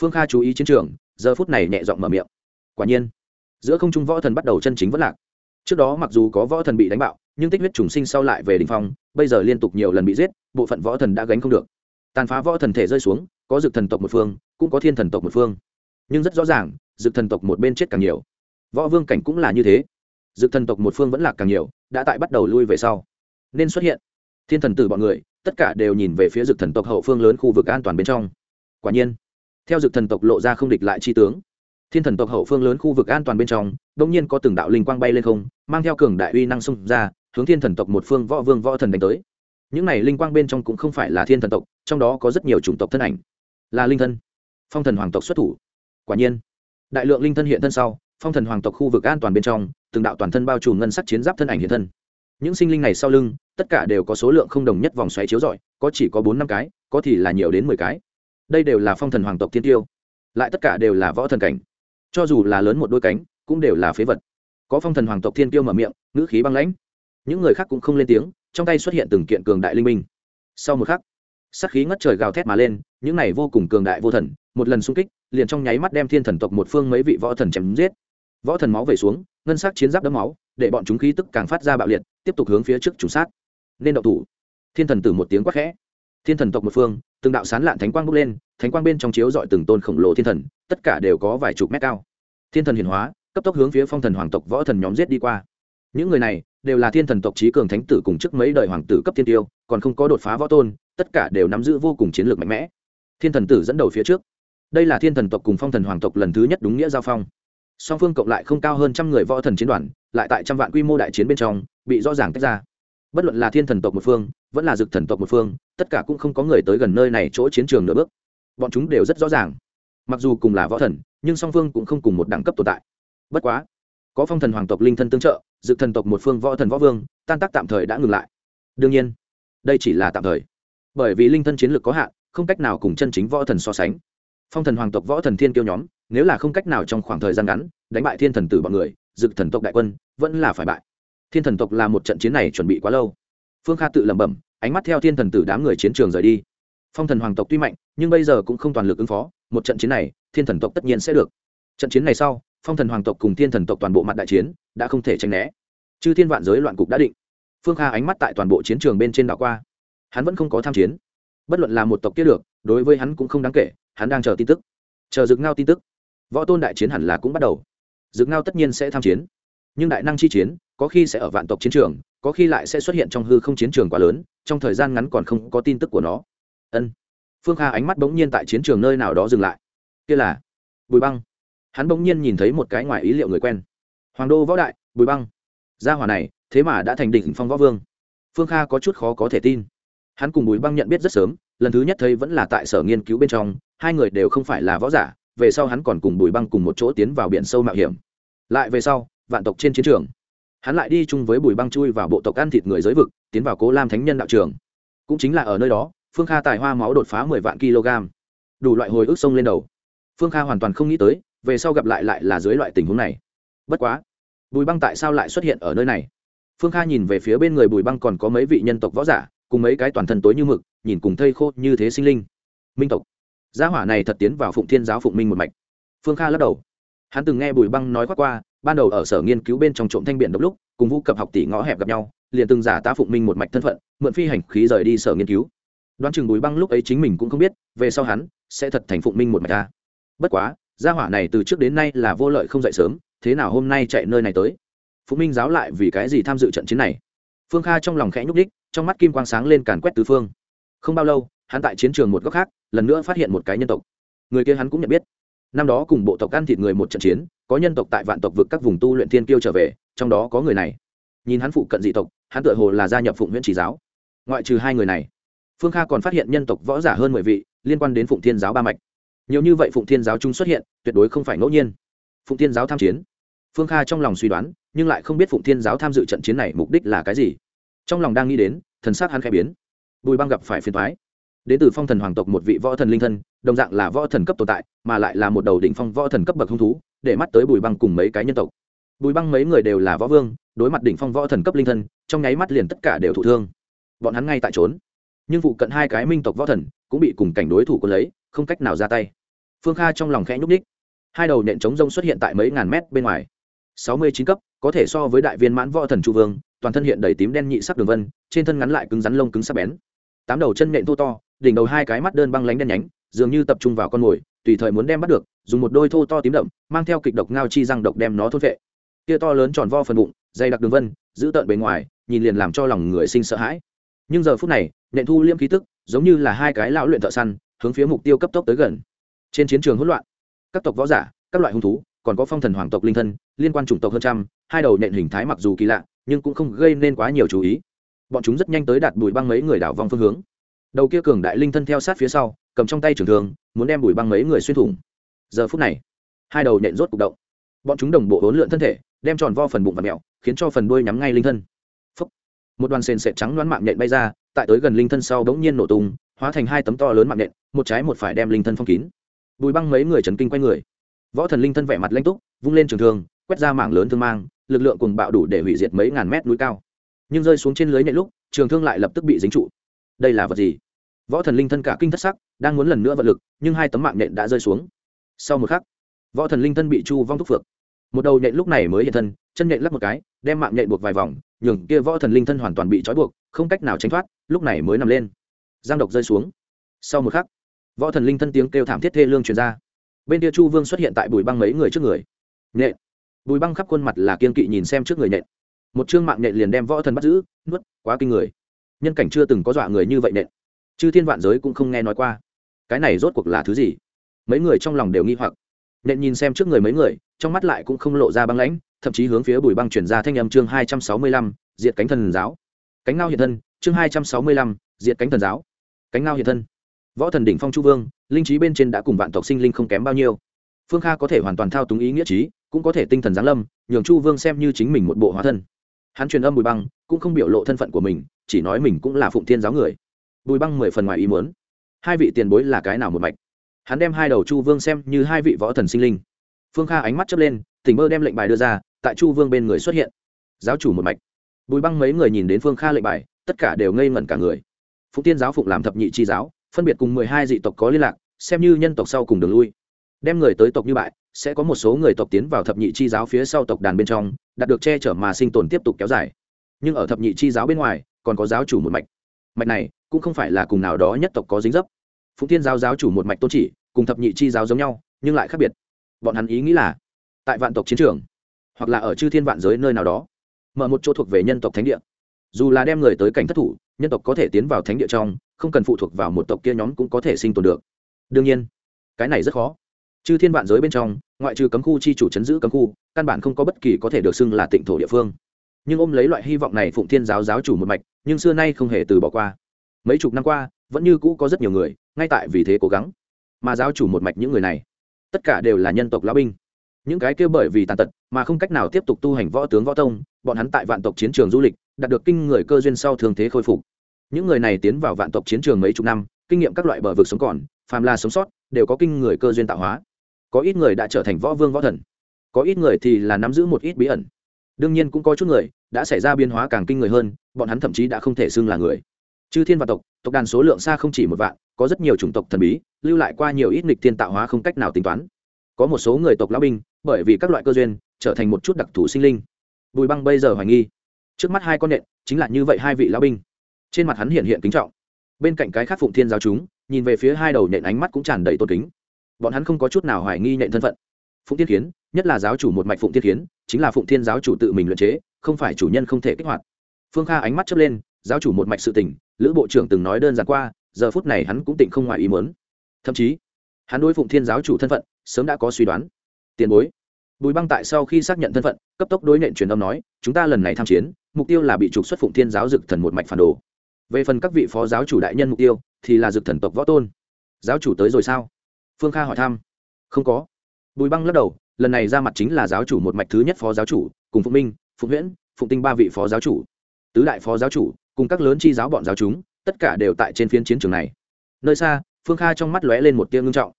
Phương kha chú ý chiến trường, giờ phút này nhẹ giọng mở miệng. Quả nhiên, giữa không trung võ thần bắt đầu chân chính vất lạc. Trước đó mặc dù có võ thần bị đánh bạo nhưng tích huyết trùng sinh sau lại về đỉnh phong, bây giờ liên tục nhiều lần bị giết, bộ phận võ thần đã gánh không được. Tàn phá võ thần thể rơi xuống, có dược thần tộc một phương, cũng có thiên thần tộc một phương. Nhưng rất rõ ràng, dược thần tộc một bên chết càng nhiều. Võ vương cảnh cũng là như thế. Dược thần tộc một phương vẫn lạc càng nhiều, đã tại bắt đầu lui về sau. Nên xuất hiện. Thiên thần tử bọn người, tất cả đều nhìn về phía dược thần tộc hậu phương lớn khu vực an toàn bên trong. Quả nhiên, theo dược thần tộc lộ ra không địch lại chi tướng, thiên thần tộc hậu phương lớn khu vực an toàn bên trong đông nhiên có từng đạo linh quang bay lên không, mang theo cường đại uy năng xung ra hướng thiên thần tộc một phương võ vương võ thần đánh tới. Những này linh quang bên trong cũng không phải là thiên thần tộc, trong đó có rất nhiều chủng tộc thân ảnh. Là linh thân. Phong thần hoàng tộc xuất thủ. Quả nhiên, đại lượng linh thân hiện thân sau, phong thần hoàng tộc khu vực an toàn bên trong, từng đạo toàn thân bao trùm ngân sắc chiến giáp thân ảnh hiện thân. Những sinh linh này sau lưng, tất cả đều có số lượng không đồng nhất vòng xoáy chiếu rọi, có chỉ có bốn năm cái, có thì là nhiều đến mười cái. Đây đều là phong thần hoàng tộc tiên tiêu. Lại tất cả đều là võ thần cảnh. Cho dù là lớn một đôi cánh, cũng đều là phế vật. Có phong thần hoàng tộc thiên tiêu mở miệng, ngữ khí băng lãnh những người khác cũng không lên tiếng, trong tay xuất hiện từng kiện cường đại linh minh sau một khắc sắc khí ngất trời gào thét mà lên, những này vô cùng cường đại vô thần, một lần xung kích, liền trong nháy mắt đem thiên thần tộc một phương mấy vị võ thần chém giết. Võ thần máu về xuống, ngân sắc chiến giáp đấm máu, để bọn chúng khí tức càng phát ra bạo liệt, tiếp tục hướng phía trước trùng sát. Nên động thủ. Thiên thần tử một tiếng quát khẽ. Thiên thần tộc một phương, từng đạo sán lạn thánh quang bốc lên, thánh quang bên trong chiếu dọi từng tôn khổng lồ thiên thần, tất cả đều có vài chục mét cao. Thiên thần hiển hóa, cấp tốc hướng phía phong thần hoàng tộc võ thần nhóm giết đi qua. Những người này đều là thiên thần tộc trí cường thánh tử cùng trước mấy đời hoàng tử cấp thiên tiêu, còn không có đột phá võ tôn, tất cả đều nắm giữ vô cùng chiến lược mạnh mẽ. Thiên thần tử dẫn đầu phía trước. Đây là thiên thần tộc cùng phong thần hoàng tộc lần thứ nhất đúng nghĩa giao phong. Song phương cộng lại không cao hơn trăm người võ thần chiến đoàn, lại tại trăm vạn quy mô đại chiến bên trong, bị rõ ràng tách ra. Bất luận là thiên thần tộc một phương, vẫn là dực thần tộc một phương, tất cả cũng không có người tới gần nơi này chỗ chiến trường nửa bước. Bọn chúng đều rất rõ ràng. Mặc dù cùng là võ thần, nhưng song phương cũng không cùng một đẳng cấp tồn tại. Bất quá có phong thần hoàng tộc linh thân tương trợ, dự thần tộc một phương võ thần võ vương, tan tác tạm thời đã ngừng lại. Đương nhiên, đây chỉ là tạm thời. Bởi vì linh thân chiến lược có hạn, không cách nào cùng chân chính võ thần so sánh. Phong thần hoàng tộc võ thần thiên kiêu nhóm, nếu là không cách nào trong khoảng thời gian ngắn đánh bại thiên thần tử bọn người dực thần tộc đại quân vẫn là phải bại. Thiên thần tộc là một trận chiến này chuẩn bị quá lâu. Phương kha tự lẩm bẩm, ánh mắt theo thiên thần tử đám người chiến trường rời đi. Phong thần hoàng tộc tuy mạnh, nhưng bây giờ cũng không toàn lực ứng phó, một trận chiến này, thiên thần tộc tất nhiên sẽ được. Trận chiến này sau phong thần hoàng tộc cùng thiên thần tộc toàn bộ mặt đại chiến, đã không thể tranh né. Chư thiên vạn giới loạn cục đã định. Phương kha ánh mắt tại toàn bộ chiến trường bên trên đảo qua. Hắn vẫn không có tham chiến. Bất luận là một tộc kia được, đối với hắn cũng không đáng kể, hắn đang chờ tin tức. Chờ dực ngao tin tức. Võ tôn đại chiến hẳn là cũng bắt đầu. Dực ngao tất nhiên sẽ tham chiến. Nhưng đại năng chi chiến, có khi sẽ ở vạn tộc chiến trường, có khi lại sẽ xuất hiện trong hư không chiến trường quá lớn, trong thời gian ngắn còn không có tin tức của nó. Ân. Phương kha ánh mắt bỗng nhiên tại chiến trường nơi nào đó dừng lại. Kia là bùi băng hắn bỗng nhiên nhìn thấy một cái ngoài ý liệu người quen. Hoàng đô võ đại, bùi băng. Gia hỏa này, thế mà đã thành đỉnh phong võ vương. Phương kha có chút khó có thể tin. Hắn cùng bùi băng nhận biết rất sớm, lần thứ nhất thấy vẫn là tại sở nghiên cứu bên trong, hai người đều không phải là võ giả, về sau hắn còn cùng bùi băng cùng một chỗ tiến vào biển sâu mạo hiểm. Lại về sau, vạn tộc trên chiến trường. Hắn lại đi chung với bùi băng chui vào bộ tộc ăn thịt người giới vực, tiến vào cố lam thánh nhân đạo trường. Cũng chính là ở nơi đó, phương kha tài hoa máu đột phá mười vạn kg đủ loại hồi ức sông lên đầu. Phương kha hoàn toàn không nghĩ tới về sau gặp lại lại là dưới loại tình huống này. Bất quá, bùi băng tại sao lại xuất hiện ở nơi này? Phương kha nhìn về phía bên người bùi băng còn có mấy vị nhân tộc võ giả, cùng mấy cái toàn thân tối như mực, nhìn cùng thây khô như thế sinh linh. Minh tộc. Gia hỏa này thật tiến vào phụng thiên giáo phụng minh một mạch. Phương kha lắc đầu. Hắn từng nghe bùi băng nói khoác qua, ban đầu ở sở nghiên cứu bên trong trộm thanh biện độc lúc, cùng vũ cập học tỷ ngõ hẹp gặp nhau, liền từng giả tá phụng minh một mạch thân phận, mượn phi hành khí rời đi sở nghiên cứu. Đoán chừng bùi băng lúc ấy chính mình cũng không biết, về sau hắn sẽ thật thành phụng minh một mạch ta. Bất quá gia hỏa này từ trước đến nay là vô lợi không dậy sớm, thế nào hôm nay chạy nơi này tới? Phụ minh giáo lại vì cái gì tham dự trận chiến này? Phương kha trong lòng khẽ nhúc đích trong mắt kim quang sáng lên càn quét tứ phương. Không bao lâu, hắn tại chiến trường một góc khác, lần nữa phát hiện một cái nhân tộc. Người kia hắn cũng nhận biết. Năm đó cùng bộ tộc ăn thịt người một trận chiến, có nhân tộc tại vạn tộc vực các vùng tu luyện thiên kiêu trở về, trong đó có người này. Nhìn hắn phụ cận dị tộc, hắn tựa hồ là gia nhập phụng huyện chỉ giáo. Ngoại trừ hai người này, phương kha còn phát hiện nhân tộc võ giả hơn mười vị, liên quan đến phụng thiên giáo ba mạch nhiều như vậy phụng thiên giáo trung xuất hiện, tuyệt đối không phải ngẫu nhiên. Phụng thiên giáo tham chiến. Phương kha trong lòng suy đoán, nhưng lại không biết phụng thiên giáo tham dự trận chiến này mục đích là cái gì. Trong lòng đang nghĩ đến, thần Sát hắn khẽ biến. Bùi băng gặp phải phiền thoái đến từ phong thần hoàng tộc một vị võ thần linh thân, đồng dạng là võ thần cấp tồn tại, mà lại là một đầu đỉnh phong võ thần cấp bậc hung thú, để mắt tới bùi băng cùng mấy cái nhân tộc. Bùi băng mấy người đều là võ vương, đối mặt đỉnh phong võ thần cấp linh thân, trong nháy mắt liền tất cả đều thụ thương. Bọn hắn ngay tại trốn. Nhưng vụ cận hai cái minh tộc võ thần cũng bị cùng cảnh đối thủ quân lấy không cách nào ra tay. Phương kha trong lòng khẽ nhúc ních hai đầu nện chống rông xuất hiện tại mấy ngàn mét bên ngoài. Sáu mươi chín cấp, có thể so với đại viên mãn võ thần chu vương, toàn thân hiện đầy tím đen nhị sắc đường vân, trên thân ngắn lại cứng rắn lông cứng sắc bén. Tám đầu chân nện thô to, đỉnh đầu hai cái mắt đơn băng lánh đen nhánh, dường như tập trung vào con mồi, tùy thời muốn đem bắt được, dùng một đôi thô to tím đậm, mang theo kịch độc ngao chi răng độc đem nó thốt vệ. Kia to lớn tròn vo phần bụng, dày đặc đường vân, giữ tợn bề ngoài, nhìn liền làm cho lòng người sinh sợ hãi. Nhưng giờ phút này, nện thu liêm khí tức, giống như là hai cái lão luyện thợ săn hướng phía mục tiêu cấp tốc tới gần. Trên chiến trường hỗn loạn, các tộc võ giả, các loại hung thú, còn có phong thần hoàng tộc linh thân, liên quan chủng tộc hơn trăm, hai đầu nện hình thái mặc dù kỳ lạ, nhưng cũng không gây nên quá nhiều chú ý. Bọn chúng rất nhanh tới đạt bùi băng mấy người đảo vòng phương hướng. Đầu kia cường đại linh thân theo sát phía sau, cầm trong tay trường thường muốn đem bùi băng mấy người xuyên thủng. Giờ phút này, hai đầu nện rốt cục động. Bọn chúng đồng bộ hỗn lượn thân thể, đem tròn vo phần bụng và mẹo, khiến cho phần đuôi nhắm ngay linh thân. Phúc. một đoàn sền sệt trắng đoán mạng nhện bay ra, tại tới gần linh thân sau bỗng nhiên nổ tung hóa thành hai tấm to lớn mạng nện, một trái một phải đem linh thân phong kín. Bùi băng mấy người trần kinh quay người. Võ thần linh thân vẻ mặt lanh túc, vung lên trường thương, quét ra mảng lớn thương mang, lực lượng cùng bạo đủ để hủy diệt mấy ngàn mét núi cao. Nhưng rơi xuống trên lưới nhện lúc, trường thương lại lập tức bị dính trụ. Đây là vật gì? Võ thần linh thân cả kinh thất sắc, đang muốn lần nữa vật lực, nhưng hai tấm mạng nện đã rơi xuống. Sau một khắc, võ thần linh thân bị chu vong thúc phược. Một đầu nhện lúc này mới hiện thân, chân nhện lắp một cái, đem mạng nhện buộc vài vòng, nhường kia võ thần linh thân hoàn toàn bị trói buộc, không cách nào tránh thoát, lúc này mới nằm lên giang độc rơi xuống. Sau một khắc, võ thần linh thân tiếng kêu thảm thiết thê lương truyền ra. Bên kia chu vương xuất hiện tại bùi băng mấy người trước người. Nhện bùi băng khắp khuôn mặt là kiên kỵ nhìn xem trước người nhện một chương mạng nhện liền đem võ thần bắt giữ, nuốt, quá kinh người. Nhân cảnh chưa từng có dọa người như vậy nhện chư thiên vạn giới cũng không nghe nói qua. Cái này rốt cuộc là thứ gì? Mấy người trong lòng đều nghi hoặc. Nhện nhìn xem trước người mấy người, trong mắt lại cũng không lộ ra băng lãnh, thậm chí hướng phía bùi băng chuyển ra thanh âm chương hai trăm sáu mươi lăm, diệt cánh thần giáo. Cánh ngao hiện thân, chương hai trăm sáu mươi lăm, diệt cánh thần giáo cánh ngao hiện thân. Võ thần đỉnh phong chu vương, linh trí bên trên đã cùng vạn tộc sinh linh không kém bao nhiêu. Phương kha có thể hoàn toàn thao túng ý nghĩa trí, cũng có thể tinh thần giáng lâm, nhường chu vương xem như chính mình một bộ hóa thân. Hắn truyền âm bùi băng, cũng không biểu lộ thân phận của mình, chỉ nói mình cũng là phụng thiên giáo người. Bùi băng mười phần ngoài ý muốn. Hai vị tiền bối là cái nào một mạch? Hắn đem hai đầu chu vương xem như hai vị võ thần sinh linh. Phương kha ánh mắt chớp lên, tỉnh mơ đem lệnh bài đưa ra, tại chu vương bên người xuất hiện. Giáo chủ một mạch. Bùi băng mấy người nhìn đến phương kha lệnh bài, tất cả đều ngây ngẩn cả người phụng tiên giáo phụng làm thập nhị chi giáo, phân biệt cùng mười hai dị tộc có liên lạc, xem như nhân tộc sau cùng đường lui. Đem người tới tộc như bại, sẽ có một số người tộc tiến vào thập nhị chi giáo phía sau tộc đàn bên trong, đạt được che chở mà sinh tồn tiếp tục kéo dài. Nhưng ở thập nhị chi giáo bên ngoài, còn có giáo chủ một mạch. Mạch này, cũng không phải là cùng nào đó nhất tộc có dính dấp. Phụng tiên giáo giáo chủ một mạch tôn chỉ, cùng thập nhị chi giáo giống nhau, nhưng lại khác biệt. Bọn hắn ý nghĩ là, tại vạn tộc chiến trường, hoặc là ở chư thiên vạn giới nơi nào đó, mở một chỗ thuộc về nhân tộc thánh địa. Dù là đem người tới cảnh thất thủ nhân tộc có thể tiến vào thánh địa trong, không cần phụ thuộc vào một tộc kia nhóm cũng có thể sinh tồn được. Đương nhiên, cái này rất khó. Chư thiên vạn giới bên trong, ngoại trừ cấm khu chi chủ chấn giữ cấm khu, căn bản không có bất kỳ có thể được xưng là tịnh thổ địa phương. Nhưng ôm lấy loại hy vọng này phụng thiên giáo giáo chủ một mạch, nhưng xưa nay không hề từ bỏ qua. Mấy chục năm qua, vẫn như cũ có rất nhiều người, ngay tại vì thế cố gắng. Mà giáo chủ một mạch những người này, tất cả đều là nhân tộc lão binh. Những cái kia bởi vì tàn tật, mà không cách nào tiếp tục tu hành võ tướng võ tông, bọn hắn tại vạn tộc chiến trường du lịch đạt được kinh người cơ duyên sau thường thế khôi phục. Những người này tiến vào vạn tộc chiến trường mấy chục năm, kinh nghiệm các loại bờ vực sống còn, phàm là sống sót, đều có kinh người cơ duyên tạo hóa. Có ít người đã trở thành võ vương võ thần, có ít người thì là nắm giữ một ít bí ẩn. Đương nhiên cũng có chút người đã xảy ra biến hóa càng kinh người hơn, bọn hắn thậm chí đã không thể xưng là người. Chư thiên vạn tộc tộc đàn số lượng xa không chỉ một vạn, có rất nhiều chủng tộc thần bí, lưu lại qua nhiều ít nghịch thiên tạo hóa không cách nào tính toán. Có một số người tộc lão binh, bởi vì các loại cơ duyên, trở thành một chút đặc thù sinh linh. Bùi băng bây giờ hoài nghi trước mắt hai con nện chính là như vậy hai vị lão binh. Trên mặt hắn hiện hiện kính trọng. Bên cạnh cái khác phụng thiên giáo chúng, nhìn về phía hai đầu nện ánh mắt cũng tràn đầy tôn kính. Bọn hắn không có chút nào hoài nghi nện thân phận. Phụng thiên kiến, nhất là giáo chủ một mạch phụng thiên kiến, chính là phụng thiên giáo chủ tự mình luyện chế, không phải chủ nhân không thể kích hoạt. Phương kha ánh mắt chớp lên, giáo chủ một mạch sự tình, lữ bộ trưởng từng nói đơn giản qua, giờ phút này hắn cũng tỉnh không ngoài ý muốn. Thậm chí, hắn đối phụng thiên giáo chủ thân phận, sớm đã có suy đoán. Tiền bối. Bùi băng tại sau khi xác nhận thân phận, cấp tốc đối nện truyền âm nói, chúng ta lần này tham chiến mục tiêu là bị trục xuất phụng thiên giáo dực thần một mạch phản đồ. Về phần các vị phó giáo chủ đại nhân mục tiêu, thì là dực thần tộc võ tôn. Giáo chủ tới rồi sao? Phương kha hỏi thăm. Không có. Bùi băng lắc đầu, lần này ra mặt chính là giáo chủ một mạch thứ nhất phó giáo chủ, cùng phụng minh, phụng huyễn, phụng tinh ba vị phó giáo chủ. Tứ đại phó giáo chủ, cùng các lớn chi giáo bọn giáo chúng, tất cả đều tại trên phiên chiến trường này. Nơi xa, phương kha trong mắt lóe lên một tia ngưng trọng.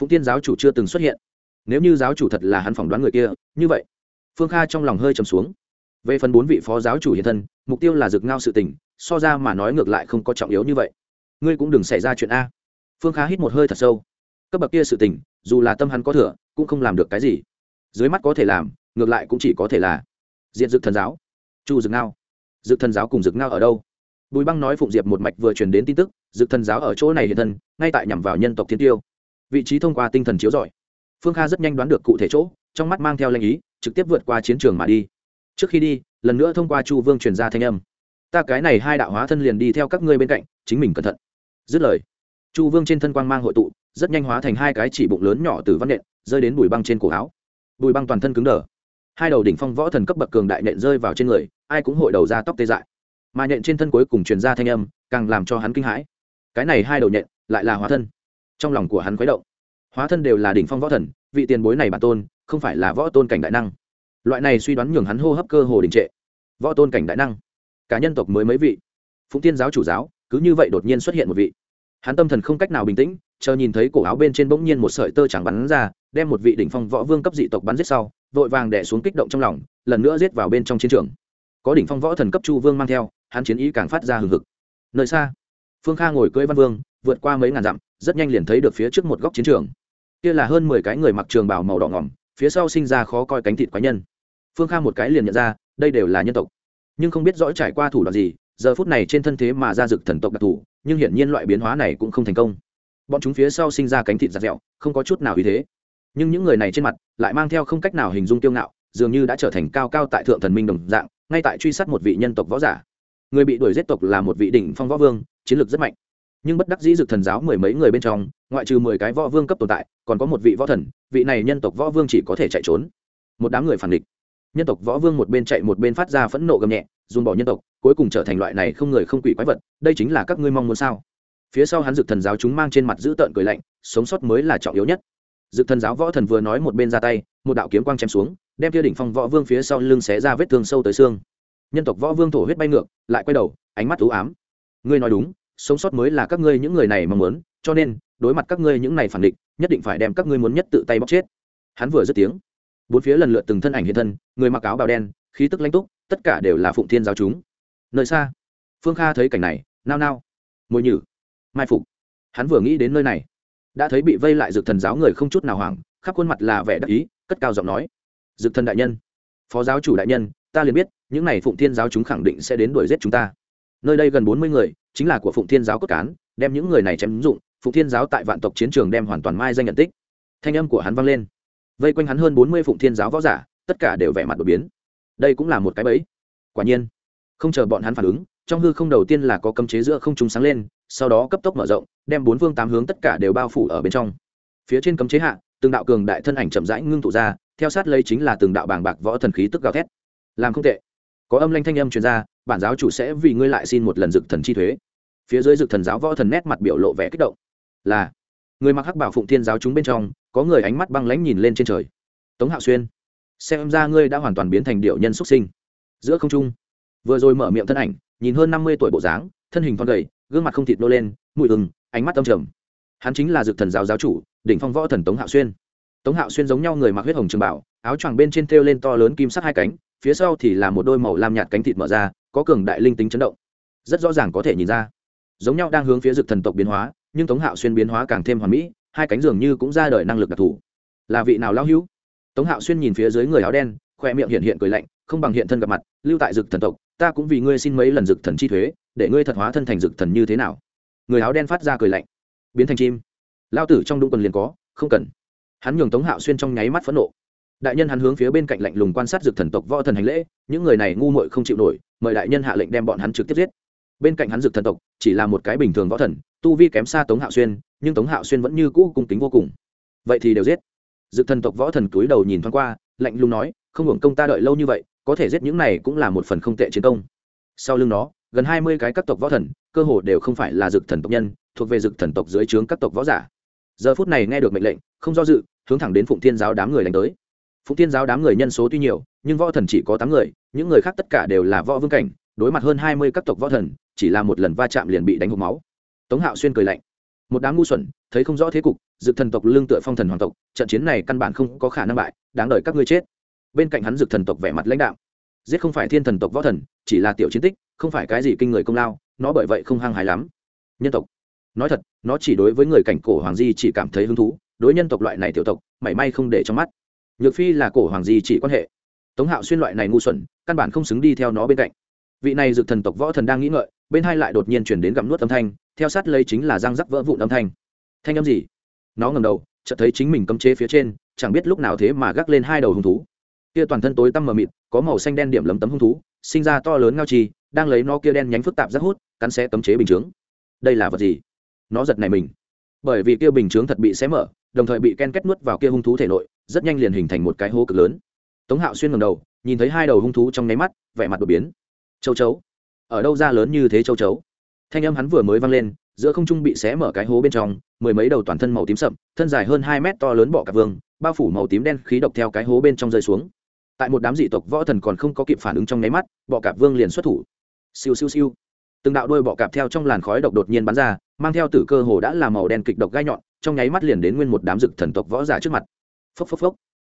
Phụng tiên giáo chủ chưa từng xuất hiện. Nếu như giáo chủ thật là hắn phỏng đoán người kia, như vậy, phương kha trong lòng hơi trầm xuống về phần bốn vị phó giáo chủ hiện thân, mục tiêu là rực ngao sự tình, so ra mà nói ngược lại không có trọng yếu như vậy. Ngươi cũng đừng xảy ra chuyện a. Phương kha hít một hơi thật sâu. Cấp bậc kia sự tình, dù là tâm hắn có thừa, cũng không làm được cái gì. Dưới mắt có thể làm, ngược lại cũng chỉ có thể là diện dực thần giáo, chu dực ngao. Dực thần giáo cùng dực ngao ở đâu? Bùi băng nói phụng diệp một mạch vừa truyền đến tin tức dực thần giáo ở chỗ này hiện thân, ngay tại nhằm vào nhân tộc thiên tiêu. Vị trí thông qua tinh thần chiếu giỏi phương kha rất nhanh đoán được cụ thể chỗ, trong mắt mang theo lanh ý, trực tiếp vượt qua chiến trường mà đi trước khi đi, lần nữa thông qua chu vương truyền ra thanh âm. Ta cái này hai đạo hóa thân liền đi theo các ngươi bên cạnh, chính mình cẩn thận. Dứt lời, chu vương trên thân quang mang hội tụ, rất nhanh hóa thành hai cái chỉ bụng lớn nhỏ từ văn nện, rơi đến bùi băng trên cổ áo. Bùi băng toàn thân cứng đờ. Hai đầu đỉnh phong võ thần cấp bậc cường đại nện rơi vào trên người, ai cũng hội đầu ra tóc tê dại. Mà nhện trên thân cuối cùng truyền ra thanh âm, càng làm cho hắn kinh hãi. Cái này hai đầu nhện lại là hóa thân. Trong lòng của hắn khuấy động. Hóa thân đều là đỉnh phong võ thần, vị tiền bối này bản tôn, không phải là võ tôn cảnh đại năng loại này suy đoán nhường hắn hô hấp cơ hồ đình trệ. Võ tôn cảnh đại năng, cả nhân tộc mới mấy vị. Phụng tiên giáo chủ giáo, cứ như vậy đột nhiên xuất hiện một vị. Hắn tâm thần không cách nào bình tĩnh, chờ nhìn thấy cổ áo bên trên bỗng nhiên một sợi tơ chẳng bắn ra, đem một vị đỉnh phong võ vương cấp dị tộc bắn giết sau, vội vàng đẻ xuống kích động trong lòng, lần nữa giết vào bên trong chiến trường. Có đỉnh phong võ thần cấp chu vương mang theo, hắn chiến ý càng phát ra hừng hực. Nơi xa, phương kha ngồi cưỡi văn vương, vượt qua mấy ngàn dặm, rất nhanh liền thấy được phía trước một góc chiến trường. Kia là hơn mười cái người mặc trường bào màu đỏ ngỏm, phía sau sinh ra khó coi cánh thịt quái nhân phương kha một cái liền nhận ra, đây đều là nhân tộc. Nhưng không biết rõ trải qua thủ đoạn gì, giờ phút này trên thân thế mà ra rực thần tộc đặc thù, nhưng hiển nhiên loại biến hóa này cũng không thành công. Bọn chúng phía sau sinh ra cánh thịt giặt dẹo, không có chút nào ý thế. Nhưng những người này trên mặt lại mang theo không cách nào hình dung kiêu ngạo, dường như đã trở thành cao cao tại thượng thần minh đồng dạng, ngay tại truy sát một vị nhân tộc võ giả. Người bị đuổi giết tộc là một vị đỉnh phong võ vương, chiến lược rất mạnh. Nhưng bất đắc dĩ dực thần giáo mười mấy người bên trong, ngoại trừ mười cái võ vương cấp tồn tại, còn có một vị võ thần, vị này nhân tộc võ vương chỉ có thể chạy trốn. Một đám người phản địch nhân tộc võ vương một bên chạy một bên phát ra phẫn nộ gầm nhẹ dùng bỏ nhân tộc cuối cùng trở thành loại này không người không quỷ quái vật đây chính là các ngươi mong muốn sao? Phía sau hắn dực thần giáo chúng mang trên mặt giữ tợn cười lạnh sống sót mới là trọng yếu nhất. Dực thần giáo võ thần vừa nói một bên ra tay một đạo kiếm quang chém xuống đem kia đỉnh phong võ vương phía sau lưng xé ra vết thương sâu tới xương. Nhân tộc võ vương thổ huyết bay ngược lại quay đầu ánh mắt ú ám. Ngươi nói đúng sống sót mới là các ngươi những người này mong muốn cho nên đối mặt các ngươi những này phản định, nhất định phải đem các ngươi muốn nhất tự tay bóc chết. Hắn vừa dứt tiếng bốn phía lần lượt từng thân ảnh hiện thân, người mặc áo bào đen, khí tức lãnh túc, tất cả đều là phụng thiên giáo chúng. Nơi xa, phương kha thấy cảnh này, nao nao. Mồi nhử, mai phục. Hắn vừa nghĩ đến nơi này, đã thấy bị vây lại dược thần giáo người không chút nào hoảng, khắp khuôn mặt là vẻ đắc ý, cất cao giọng nói. Dược thần đại nhân, phó giáo chủ đại nhân, ta liền biết, những n à y phụng thiên giáo chúng khẳng định sẽ đến đuổi giết chúng ta. Nơi đây gần bốn mươi người, chính là của phụng thiên giáo cốt cán, đem những người này chém ứng dụng, phụng thiên giáo tại vạn tộc chiến trường đem hoàn toàn mai danh nhận tích. Thanh âm của hắn vang lên vây quanh hắn hơn bốn mươi phụng thiên giáo võ giả, tất cả đều vẻ mặt đột biến. Đây cũng là một cái bẫy. Quả nhiên, không chờ bọn hắn phản ứng, trong hư không đầu tiên là có cấm chế giữa không trung sáng lên, sau đó cấp tốc mở rộng, đem bốn phương tám hướng tất cả đều bao phủ ở bên trong. Phía trên cấm chế hạ, từng đạo cường đại thân ảnh chậm rãi ngưng tụ ra, theo sát lấy chính là từng đạo bàng bạc võ thần khí tức gào thét. Làm không tệ. Có âm lanh thanh âm truyền ra, bản giáo chủ sẽ vì ngươi lại xin một lần dực thần chi thuế. Phía dưới dực thần giáo võ thần nét mặt biểu lộ vẻ kích động. Là, người mặc hắc bảo phụng thiên giáo chúng bên trong có người ánh mắt băng lãnh nhìn lên trên trời. Tống hạo xuyên, xem ra ngươi đã hoàn toàn biến thành điệu nhân xuất sinh. Giữa không trung, vừa rồi mở miệng thân ảnh, nhìn hơn năm mươi tuổi bộ dáng, thân hình thon gầy, gương mặt không thịt nô lên, mùi ừng ánh mắt tâm trầm. Hắn chính là dực thần giáo giáo chủ, đỉnh phong võ thần tống hạo xuyên. Tống hạo xuyên giống nhau người mặc huyết hồng trường bảo, áo choàng bên trên thêu lên to lớn kim sắc hai cánh, phía sau thì là một đôi màu lam nhạt cánh thịt mở ra, có cường đại linh tính chấn động. Rất rõ ràng có thể nhìn ra. Giống nhau đang hướng phía dực thần tộc biến hóa, nhưng tống hạo xuyên biến hóa càng thêm hoàn mỹ hai cánh dường như cũng ra đời năng lực đặc thù. Là vị nào lao hữu? Tống hạo xuyên nhìn phía dưới người áo đen, khoe miệng hiện hiện cười lạnh, không bằng hiện thân gặp mặt, lưu tại dực thần tộc, ta cũng vì ngươi xin mấy lần dực thần chi thuế, để ngươi thật hóa thân thành dực thần như thế nào? Người áo đen phát ra cười lạnh. Biến thành chim. Lao tử trong đúng quần liền có, không cần. Hắn nhường tống hạo xuyên trong nháy mắt phẫn nộ. Đại nhân hắn hướng phía bên cạnh lạnh lùng quan sát dực thần tộc võ thần hành lễ, những người này ngu muội không chịu nổi, mời đại nhân hạ lệnh đem bọn hắn trực tiếp giết. Bên cạnh hắn dực thần tộc, chỉ là một cái bình thường võ thần, tu vi kém xa tống hạo xuyên nhưng tống hạo xuyên vẫn như cũ cung kính vô cùng. Vậy thì đều giết. Dự thần tộc võ thần cúi đầu nhìn thoáng qua, lạnh lùng nói, không hưởng công ta đợi lâu như vậy, có thể giết những này cũng là một phần không tệ chiến công. Sau lưng nó gần hai mươi cái các tộc võ thần, cơ hồ đều không phải là dực thần tộc nhân, thuộc về dực thần tộc dưới trướng các tộc võ giả. Giờ phút này nghe được mệnh lệnh, không do dự, hướng thẳng đến phụng thiên giáo đám người đánh tới. Phụng thiên giáo đám người nhân số tuy nhiều, nhưng võ thần chỉ có tám người, những người khác tất cả đều là võ vương cảnh, đối mặt hơn hai mươi các tộc võ thần, chỉ là một lần va chạm liền bị đánh hộp máu. Tống hạo xuyên cười lạnh một đám ngu xuẩn, thấy không rõ thế cục, dực thần tộc lương tựa phong thần hoàng tộc, trận chiến này căn bản không có khả năng bại, đáng đợi các ngươi chết. Bên cạnh hắn dực thần tộc vẻ mặt lãnh đạo, giết không phải thiên thần tộc võ thần, chỉ là tiểu chiến tích, không phải cái gì kinh người công lao, nó bởi vậy không hăng hái lắm. Nhân tộc, nói thật, nó chỉ đối với người cảnh cổ hoàng di chỉ cảm thấy hứng thú, đối nhân tộc loại này tiểu tộc, mảy may không để trong mắt. Nhược phi là cổ hoàng di chỉ quan hệ. Tống hạo xuyên loại này ngu xuẩn, căn bản không xứng đi theo nó bên cạnh. Vị này dực thần tộc võ thần đang nghĩ ngợi, bên hai lại đột nhiên chuyển đến gặm nuốt âm thanh theo sát lấy chính là răng rắc vỡ vụn âm thanh. Thanh âm gì? Nó ngầm đầu, chợt thấy chính mình cấm chế phía trên, chẳng biết lúc nào thế mà gác lên hai đầu hung thú. Kia toàn thân tối tăm mờ mịt, có màu xanh đen điểm lấm tấm hung thú, sinh ra to lớn ngao chi đang lấy nó kia đen nhánh phức tạp rất hút, cắn xé cấm chế bình chướng. Đây là vật gì? Nó giật này mình. Bởi vì kia bình chướng thật bị xé mở, đồng thời bị ken kết nuốt vào kia hung thú thể nội, rất nhanh liền hình thành một cái hố cực lớn. Tống hạo xuyên ngầm đầu, nhìn thấy hai đầu hung thú trong nháy mắt, vẻ mặt đột biến. Châu chấu. Ở đâu ra lớn như thế châu chấu? Thanh âm hắn vừa mới vang lên, giữa không trung bị xé mở cái hố bên trong, mười mấy đầu toàn thân màu tím sậm, thân dài hơn hai mét to lớn bọ cạp vương, bao phủ màu tím đen khí độc theo cái hố bên trong rơi xuống. Tại một đám dị tộc võ thần còn không có kịp phản ứng trong nháy mắt, bọ cạp vương liền xuất thủ. Siêu siêu siêu. Từng đạo đôi bọ cạp theo trong làn khói độc đột nhiên bắn ra, mang theo tử cơ hồ đã là màu đen kịch độc gai nhọn, trong nháy mắt liền đến nguyên một đám dực thần tộc võ giả trước mặt. Phốc phốc phốc.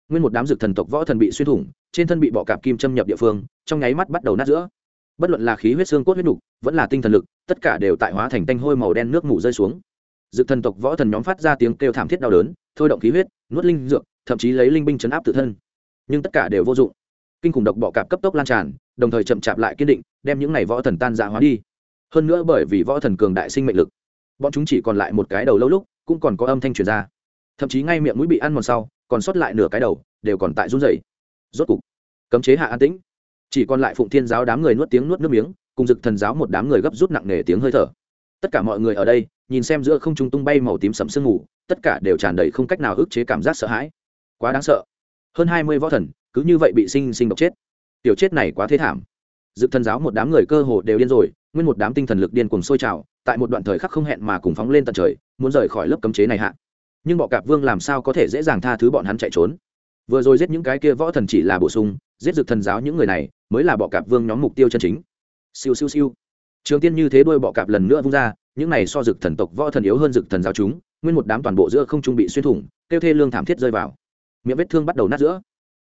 Nguyên một đám dực thần tộc võ thần bị xuyên thủng, trên thân bị bọ cạp kim châm nhập địa phương, trong nháy mắt bắt đầu nát giữa bất luận là khí huyết xương cốt huyết nục, vẫn là tinh thần lực, tất cả đều tại hóa thành tanh hôi màu đen nước mủ rơi xuống. Dực thần tộc võ thần nhóm phát ra tiếng kêu thảm thiết đau đớn, thôi động khí huyết, nuốt linh dược, thậm chí lấy linh binh chấn áp tự thân. Nhưng tất cả đều vô dụng. Kinh khủng độc bọ cạp cấp tốc lan tràn, đồng thời chậm chạp lại kiên định, đem những này võ thần tan dạ hóa đi. Hơn nữa bởi vì võ thần cường đại sinh mệnh lực, bọn chúng chỉ còn lại một cái đầu lâu lúc, cũng còn có âm thanh truyền ra. Thậm chí ngay miệng mũi bị ăn mòn sau, còn sót lại nửa cái đầu, đều còn tại run rẩy. Rốt cục, cấm chế hạ an tĩnh chỉ còn lại phụng thiên giáo đám người nuốt tiếng nuốt nước miếng, cùng dực thần giáo một đám người gấp rút nặng nề tiếng hơi thở. Tất cả mọi người ở đây, nhìn xem giữa không trung tung bay màu tím sẫm sương mù, tất cả đều tràn đầy không cách nào ức chế cảm giác sợ hãi. Quá đáng sợ. Hơn hai mươi võ thần, cứ như vậy bị sinh sinh độc chết. Tiểu chết này quá thế thảm. Dực thần giáo một đám người cơ hồ đều điên rồi, nguyên một đám tinh thần lực điên cuồng sôi trào, tại một đoạn thời khắc không hẹn mà cùng phóng lên tận trời, muốn rời khỏi lớp cấm chế này hạ. Nhưng bọ cạp vương làm sao có thể dễ dàng tha thứ bọn hắn chạy trốn? Vừa rồi giết những cái kia võ thần chỉ là bổ sung giết dực thần giáo những người này mới là bọ cạp vương nhóm mục tiêu chân chính. Siêu siêu siêu. Trường tiên như thế đuôi bọ cạp lần nữa vung ra, những này so dực thần tộc võ thần yếu hơn dực thần giáo chúng, nguyên một đám toàn bộ giữa không trung bị xuyên thủng, kêu thê lương thảm thiết rơi vào. Miệng vết thương bắt đầu nát giữa.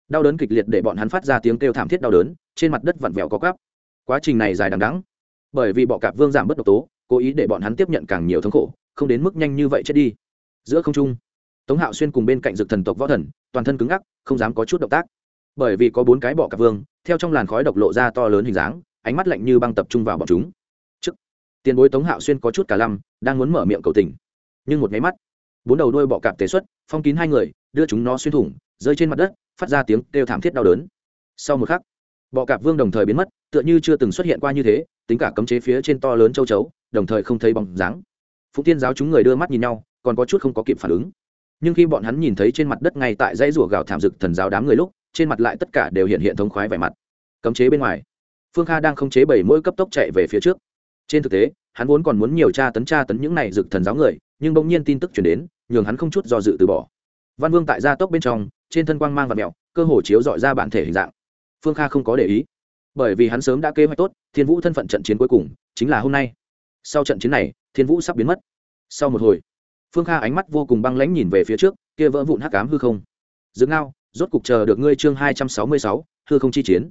Đau đớn kịch liệt để bọn hắn phát ra tiếng kêu thảm thiết đau đớn, trên mặt đất vặn vẹo có cắp quá trình này dài đằng đắng bởi vì bọ cạp vương giảm bất độc tố, cố ý để bọn hắn tiếp nhận càng nhiều thống khổ, không đến mức nhanh như vậy chết đi. Giữa không trung, tống hạo xuyên cùng bên cạnh dực thần tộc võ thần, toàn thân cứng ngắc, không dám có chút động tác bởi vì có bốn cái bọ cạp vương, theo trong làn khói độc lộ ra to lớn hình dáng, ánh mắt lạnh như băng tập trung vào bọn chúng. Trước, tiền bối tống hạo xuyên có chút cả lăm, đang muốn mở miệng cầu tình. Nhưng một máy mắt, bốn đầu đuôi bọ cạp tế xuất, phong kín hai người, đưa chúng nó xuyên thủng, rơi trên mặt đất, phát ra tiếng kêu thảm thiết đau đớn. Sau một khắc, bọ cạp vương đồng thời biến mất, tựa như chưa từng xuất hiện qua như thế, tính cả cấm chế phía trên to lớn châu chấu, đồng thời không thấy bóng dáng. Phụ tiên giáo chúng người đưa mắt nhìn nhau, còn có chút không có kịp phản ứng. Nhưng khi bọn hắn nhìn thấy trên mặt đất ngay tại dãy rủa gào thảm rực thần giáo đám người lúc trên mặt lại tất cả đều hiện hiện thống khoái vẻ mặt. Cấm chế bên ngoài, phương kha đang không chế bảy mỗi cấp tốc chạy về phía trước. Trên thực tế, hắn vốn còn muốn nhiều tra tấn tra tấn những này rực thần giáo người, nhưng bỗng nhiên tin tức chuyển đến, nhường hắn không chút do dự từ bỏ. Văn vương tại gia tốc bên trong, trên thân quang mang và mẹo, cơ hồ chiếu dọi ra bản thể hình dạng. Phương kha không có để ý, bởi vì hắn sớm đã kế hoạch tốt, thiên vũ thân phận trận chiến cuối cùng chính là hôm nay. Sau trận chiến này, thiên vũ sắp biến mất. Sau một hồi, phương kha ánh mắt vô cùng băng lãnh nhìn về phía trước, kia vỡ vụn hắc cám hư không. Dưỡng ngao rốt cục chờ được ngươi chương hai trăm sáu mươi sáu, hư không chi chiến.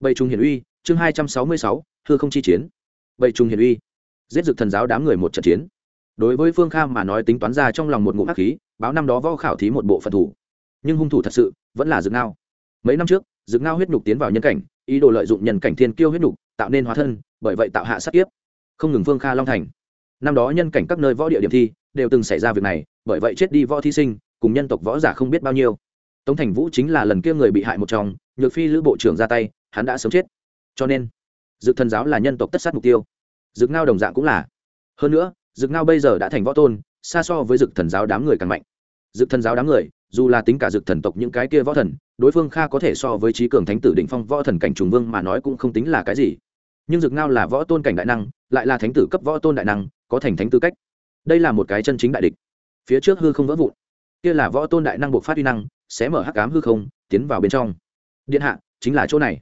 Bầy trùng hiển uy, chương hai trăm sáu mươi sáu, hư không chi chiến. Bầy trùng hiển uy. Giết dực thần giáo đám người một trận chiến. Đối với phương kha mà nói tính toán ra trong lòng một ngụm hắc khí, báo năm đó võ khảo thí một bộ phận thủ. Nhưng hung thủ thật sự, vẫn là dực ngao. Mấy năm trước, dực ngao huyết nhục tiến vào nhân cảnh, ý đồ lợi dụng nhân cảnh thiên kiêu huyết nhục, tạo nên hóa thân, bởi vậy tạo hạ sát kiếp. Không ngừng phương kha long thành. Năm đó nhân cảnh các nơi võ địa điểm thi, đều từng xảy ra việc này, bởi vậy chết đi võ thí sinh, cùng nhân tộc võ giả không biết bao nhiêu tống thành vũ chính là lần kia người bị hại một trong, nhược phi lữ bộ trưởng ra tay, hắn đã sớm chết. Cho nên, dực thần giáo là nhân tộc tất sát mục tiêu. Dực ngao đồng dạng cũng là. Hơn nữa, dực ngao bây giờ đã thành võ tôn, xa so với dực thần giáo đám người càng mạnh. Dực thần giáo đám người, dù là tính cả dực thần tộc những cái kia võ thần, đối phương kha có thể so với trí cường thánh tử định phong võ thần cảnh trùng vương mà nói cũng không tính là cái gì. Nhưng dực ngao là võ tôn cảnh đại năng, lại là thánh tử cấp võ tôn đại năng, có thành thánh tư cách. Đây là một cái chân chính đại địch. Phía trước hư không vỡ vụn. Kia là võ tôn đại năng buộc phát uy năng sẽ mở hắc cám hư không, tiến vào bên trong. Điện hạ, chính là chỗ này.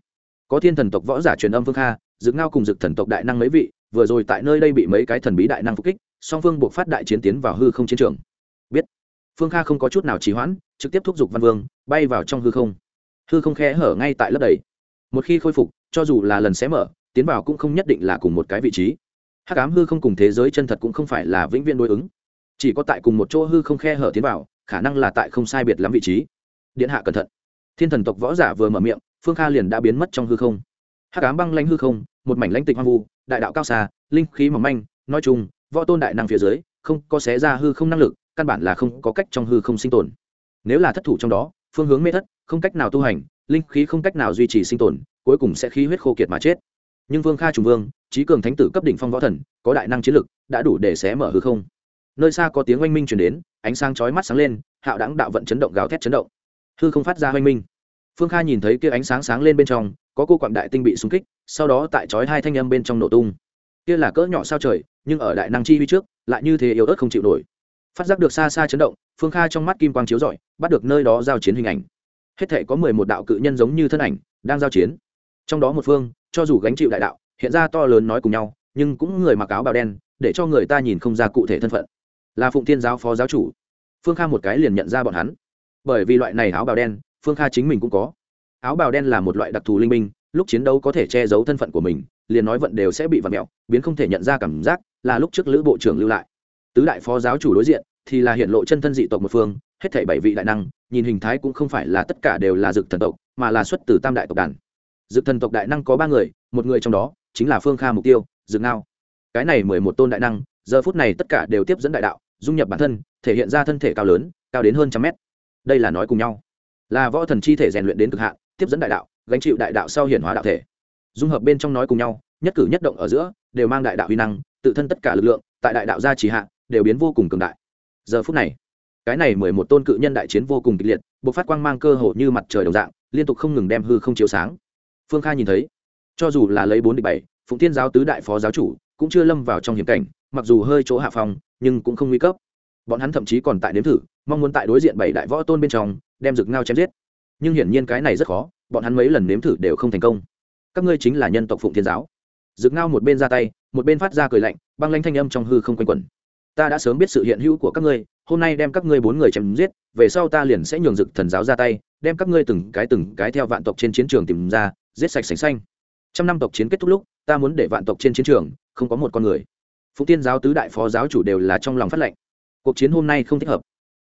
Có thiên thần tộc võ giả truyền âm vương kha, dực ngao cùng dực thần tộc đại năng mấy vị, vừa rồi tại nơi đây bị mấy cái thần bí đại năng phục kích, song phương buộc phát đại chiến tiến vào hư không chiến trường. Biết. Phương kha không có chút nào trì hoãn, trực tiếp thúc giục văn vương, bay vào trong hư không. Hư không khe hở ngay tại lớp đầy. Một khi khôi phục, cho dù là lần xé mở, tiến vào cũng không nhất định là cùng một cái vị trí. Hắc ám hư không cùng thế giới chân thật cũng không phải là vĩnh viễn đối ứng. Chỉ có tại cùng một chỗ hư không khe hở tiến vào, khả năng là tại không sai biệt lắm vị trí điện hạ cẩn thận. Thiên thần tộc võ giả vừa mở miệng, phương kha liền đã biến mất trong hư không. Hắc ám băng lanh hư không, một mảnh lãnh tịch hoang vu, đại đạo cao xa, linh khí mỏng manh, nói chung, võ tôn đại năng phía dưới, không có xé ra hư không năng lực, căn bản là không có cách trong hư không sinh tồn. Nếu là thất thủ trong đó, phương hướng mê thất, không cách nào tu hành, linh khí không cách nào duy trì sinh tồn, cuối cùng sẽ khí huyết khô kiệt mà chết. Nhưng vương kha trùng vương trí cường thánh tử cấp đỉnh phong võ thần, có đại năng chiến lực, đã đủ để xé mở hư không. Nơi xa có tiếng oanh minh chuyển đến, ánh sáng chói mắt sáng lên, hạo đáng đạo vận chấn động gào thét chấn động hư không phát ra hoanh minh. Phương kha nhìn thấy kia ánh sáng sáng lên bên trong, có cô quặng đại tinh bị súng kích, sau đó tại chói hai thanh âm bên trong nổ tung. Kia là cỡ nhỏ sao trời, nhưng ở đại năng chi huy trước, lại như thế yếu ớt không chịu nổi. Phát giác được xa xa chấn động, phương kha trong mắt kim quang chiếu rọi, bắt được nơi đó giao chiến hình ảnh. Hết thể có mười một đạo cự nhân giống như thân ảnh, đang giao chiến. Trong đó một phương, cho dù gánh chịu đại đạo, hiện ra to lớn nói cùng nhau, nhưng cũng người mặc áo bào đen, để cho người ta nhìn không ra cụ thể thân phận. Là phụng thiên giáo phó giáo chủ. Phương kha một cái liền nhận ra bọn hắn bởi vì loại này áo bào đen, phương kha chính mình cũng có. Áo bào đen là một loại đặc thù linh minh, lúc chiến đấu có thể che giấu thân phận của mình, liền nói vận đều sẽ bị vặn mẹo, biến không thể nhận ra cảm giác, là lúc trước lữ bộ trưởng lưu lại. Tứ đại phó giáo chủ đối diện, thì là hiện lộ chân thân dị tộc một phương, hết thảy bảy vị đại năng, nhìn hình thái cũng không phải là tất cả đều là dực thần tộc, mà là xuất từ tam đại tộc đàn. Dực thần tộc đại năng có ba người, một người trong đó chính là phương kha mục tiêu, dực ngao. Cái này mười một tôn đại năng, giờ phút này tất cả đều tiếp dẫn đại đạo, dung nhập bản thân, thể hiện ra thân thể cao lớn, cao đến hơn trăm mét đây là nói cùng nhau. Là võ thần chi thể rèn luyện đến cực hạn, tiếp dẫn đại đạo, gánh chịu đại đạo sau hiển hóa đạo thể. Dung hợp bên trong nói cùng nhau, nhất cử nhất động ở giữa, đều mang đại đạo huy năng, tự thân tất cả lực lượng, tại đại đạo gia trì hạ, đều biến vô cùng cường đại. Giờ phút này, cái này mười một tôn cự nhân đại chiến vô cùng kịch liệt buộc phát quang mang cơ hồ như mặt trời đồng dạng, liên tục không ngừng đem hư không chiếu sáng. Phương kha nhìn thấy, cho dù là lấy bốn địch bảy, phụng thiên giáo tứ đại phó giáo chủ, cũng chưa lâm vào trong hiểm cảnh, mặc dù hơi chỗ hạ phòng nhưng cũng không nguy cấp bọn hắn thậm chí còn tại nếm thử, mong muốn tại đối diện bảy đại võ tôn bên trong, đem rực ngao chém giết. Nhưng hiển nhiên cái này rất khó, bọn hắn mấy lần nếm thử đều không thành công. Các ngươi chính là nhân tộc phụng thiên giáo. Rực ngao một bên ra tay, một bên phát ra cười lạnh, băng lanh thanh âm trong hư không quanh quẩn. Ta đã sớm biết sự hiện hữu của các ngươi, hôm nay đem các ngươi bốn người chém giết, về sau ta liền sẽ nhường rực thần giáo ra tay, đem các ngươi từng cái từng cái theo vạn tộc trên chiến trường tìm ra, giết sạch sành xanh. Trăm năm tộc chiến kết thúc lúc, ta muốn để vạn tộc trên chiến trường không có một con người. Phụng tiên giáo tứ đại phó giáo chủ đều là trong lòng phát lệnh cuộc chiến hôm nay không thích hợp.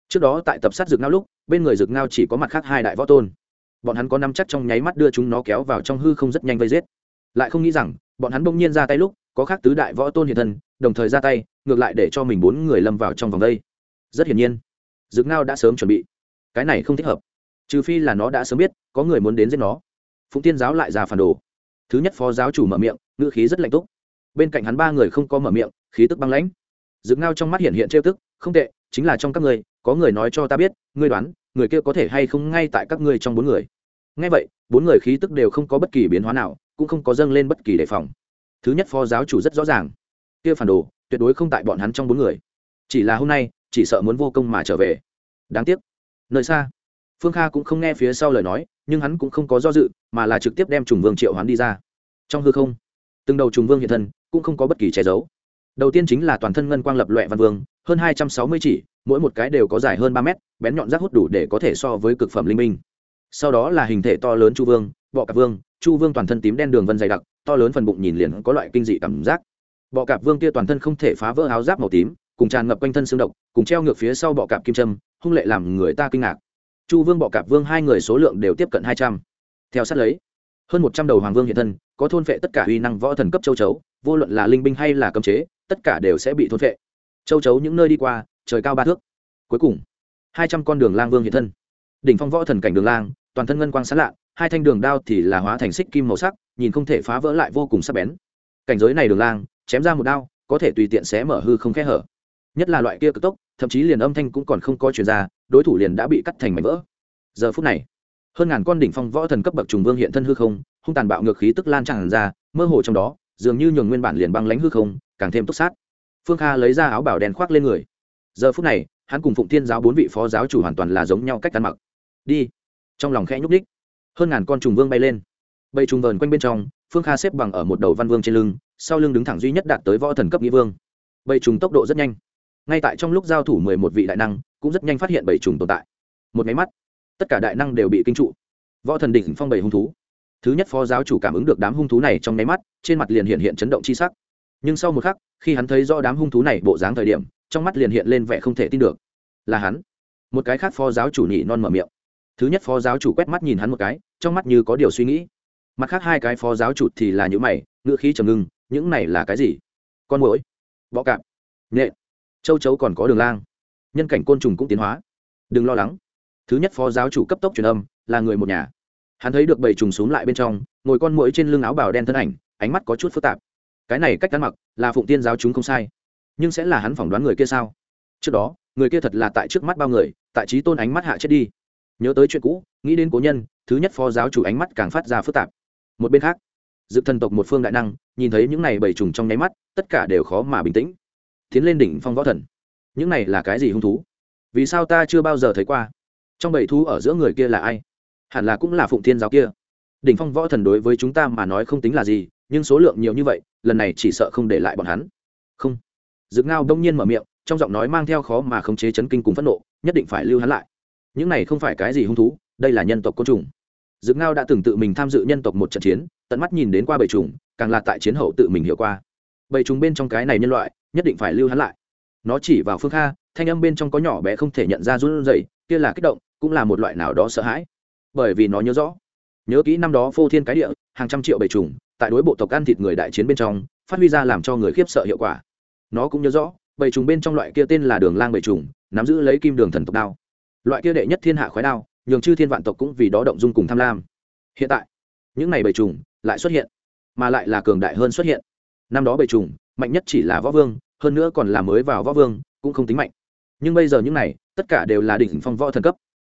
Trước đó tại tập sát dược ngao lúc, bên người dược ngao chỉ có mặt khác hai đại võ tôn. Bọn hắn có năm chắc trong nháy mắt đưa chúng nó kéo vào trong hư không rất nhanh vây giết. Lại không nghĩ rằng, bọn hắn bỗng nhiên ra tay lúc, có khác tứ đại võ tôn hiện thân, đồng thời ra tay, ngược lại để cho mình bốn người lâm vào trong vòng đây. Rất hiển nhiên, dược ngao đã sớm chuẩn bị. Cái này không thích hợp. Trừ phi là nó đã sớm biết, có người muốn đến giết nó. Phụng tiên giáo lại ra phản đồ. Thứ nhất phó giáo chủ mở miệng, ngữ khí rất lạnh túc. Bên cạnh hắn ba người không có mở miệng, khí tức băng lãnh. Dược ngao trong mắt hiện hiện trêu tức không tệ, chính là trong các ngươi, có người nói cho ta biết, ngươi đoán, người kia có thể hay không ngay tại các ngươi trong bốn người. Ngay vậy, bốn người khí tức đều không có bất kỳ biến hóa nào, cũng không có dâng lên bất kỳ đề phòng. Thứ nhất phó giáo chủ rất rõ ràng. Kia phản đồ, tuyệt đối không tại bọn hắn trong bốn người. Chỉ là hôm nay, chỉ sợ muốn vô công mà trở về. Đáng tiếc. Nơi xa, phương kha cũng không nghe phía sau lời nói, nhưng hắn cũng không có do dự, mà là trực tiếp đem trùng vương triệu hoán đi ra. Trong hư không, từng đầu trùng vương hiện thân, cũng không có bất kỳ che giấu đầu tiên chính là toàn thân ngân quang lập loẹ văn vương, hơn hai trăm sáu mươi chỉ, mỗi một cái đều có dài hơn ba mét, bén nhọn rác hút đủ để có thể so với cực phẩm linh minh. Sau đó là hình thể to lớn chu vương, bọ cạp vương, chu vương toàn thân tím đen đường vân dày đặc, to lớn phần bụng nhìn liền có loại kinh dị cảm giác. Bọ cạp vương kia toàn thân không thể phá vỡ áo giáp màu tím, cùng tràn ngập quanh thân xương độc, cùng treo ngược phía sau bọ cạp kim trâm hung lệ làm người ta kinh ngạc. Chu vương, bọ cạp vương hai người số lượng đều tiếp cận hai trăm. Theo sát lấy, hơn một trăm đầu hoàng vương hiện thân, có thôn phệ tất cả uy năng võ thần cấp châu chấu, vô luận là linh binh hay là cấm chế tất cả đều sẽ bị thôn phệ. Châu chấu những nơi đi qua, trời cao ba thước. Cuối cùng, hai trăm con đường lang vương hiện thân. Đỉnh phong võ thần cảnh đường lang, toàn thân ngân quang sáng lạ hai thanh đường đao thì là hóa thành xích kim màu sắc, nhìn không thể phá vỡ lại vô cùng sắc bén. Cảnh giới này đường lang, chém ra một đao, có thể tùy tiện xé mở hư không khe hở. Nhất là loại kia cực tốc, thậm chí liền âm thanh cũng còn không có chuyển ra, đối thủ liền đã bị cắt thành mảnh vỡ. Giờ phút này, hơn ngàn con đỉnh phong võ thần cấp bậc trùng vương hiện thân hư không, hung tàn bạo ngược khí tức lan tràn ra, mơ hồ trong đó, dường như nhường nguyên bản liền băng lánh hư không càng thêm túc sát. Phương kha lấy ra áo bảo đen khoác lên người. Giờ phút này, hắn cùng phụng thiên giáo bốn vị phó giáo chủ hoàn toàn là giống nhau cách ăn mặc. Đi. Trong lòng khẽ nhúc đích hơn ngàn con trùng vương bay lên. Bầy trùng vờn quanh bên trong, phương kha xếp bằng ở một đầu văn vương trên lưng, sau lưng đứng thẳng duy nhất đạt tới võ thần cấp nghĩa vương. Bầy trùng tốc độ rất nhanh. Ngay tại trong lúc giao thủ mười một vị đại năng, cũng rất nhanh phát hiện bầy trùng tồn tại. Một máy mắt, tất cả đại năng đều bị kinh trụ. Võ thần đỉnh phong bầy hung thú. Thứ nhất phó giáo chủ cảm ứng được đám hung thú này trong nháy mắt, trên mặt liền hiện hiện chấn động chi sắc nhưng sau một khắc, khi hắn thấy rõ đám hung thú này bộ dáng thời điểm, trong mắt liền hiện lên vẻ không thể tin được. Là hắn. Một cái khác phó giáo chủ nhị non mở miệng. Thứ nhất phó giáo chủ quét mắt nhìn hắn một cái, trong mắt như có điều suy nghĩ. Mặt khác hai cái phó giáo chủ thì là những mày ngựa khí trầm ngưng, những này là cái gì? Con mũi bọ cạp. Nhện châu chấu còn có đường lang. Nhân cảnh côn trùng cũng tiến hóa. Đừng lo lắng. Thứ nhất phó giáo chủ cấp tốc truyền âm, là người một nhà. Hắn thấy được bầy trùng xuống lại bên trong, ngồi con mũi trên lưng áo bào đen thân ảnh, ánh mắt có chút phức tạp cái này cách ăn mặc là phụng tiên giáo chúng không sai nhưng sẽ là hắn phỏng đoán người kia sao trước đó người kia thật là tại trước mắt bao người tại trí tôn ánh mắt hạ chết đi nhớ tới chuyện cũ nghĩ đến cố nhân thứ nhất phó giáo chủ ánh mắt càng phát ra phức tạp một bên khác dự thần tộc một phương đại năng nhìn thấy những này bảy trùng trong nháy mắt tất cả đều khó mà bình tĩnh tiến lên đỉnh phong võ thần những này là cái gì hung thú vì sao ta chưa bao giờ thấy qua trong bảy thú ở giữa người kia là ai hẳn là cũng là phụng thiên giáo kia đỉnh phong võ thần đối với chúng ta mà nói không tính là gì nhưng số lượng nhiều như vậy lần này chỉ sợ không để lại bọn hắn. Không. Dực ngao đông nhiên mở miệng, trong giọng nói mang theo khó mà khống chế chấn kinh cùng phẫn nộ, nhất định phải lưu hắn lại. Những này không phải cái gì hung thú, đây là nhân tộc côn trùng. Dực ngao đã từng tự mình tham dự nhân tộc một trận chiến, tận mắt nhìn đến qua bầy trùng, càng là tại chiến hậu tự mình hiểu qua. Bầy trùng bên trong cái này nhân loại, nhất định phải lưu hắn lại. Nó chỉ vào phương kha, thanh âm bên trong có nhỏ bé không thể nhận ra run rẩy, kia là kích động, cũng là một loại nào đó sợ hãi. Bởi vì nó nhớ rõ. Nhớ kỹ năm đó phô thiên cái địa, hàng trăm triệu bầy trùng tại đối bộ tộc ăn thịt người đại chiến bên trong, phát huy ra làm cho người khiếp sợ hiệu quả. Nó cũng nhớ rõ, bầy trùng bên trong loại kia tên là đường lang bầy trùng, nắm giữ lấy kim đường thần tộc đao. Loại kia đệ nhất thiên hạ khói đao, nhường chư thiên vạn tộc cũng vì đó động dung cùng tham lam. Hiện tại, những này bầy trùng lại xuất hiện, mà lại là cường đại hơn xuất hiện. Năm đó bầy trùng, mạnh nhất chỉ là võ vương, hơn nữa còn là mới vào võ vương, cũng không tính mạnh. Nhưng bây giờ những này, tất cả đều là đỉnh phong võ thần cấp.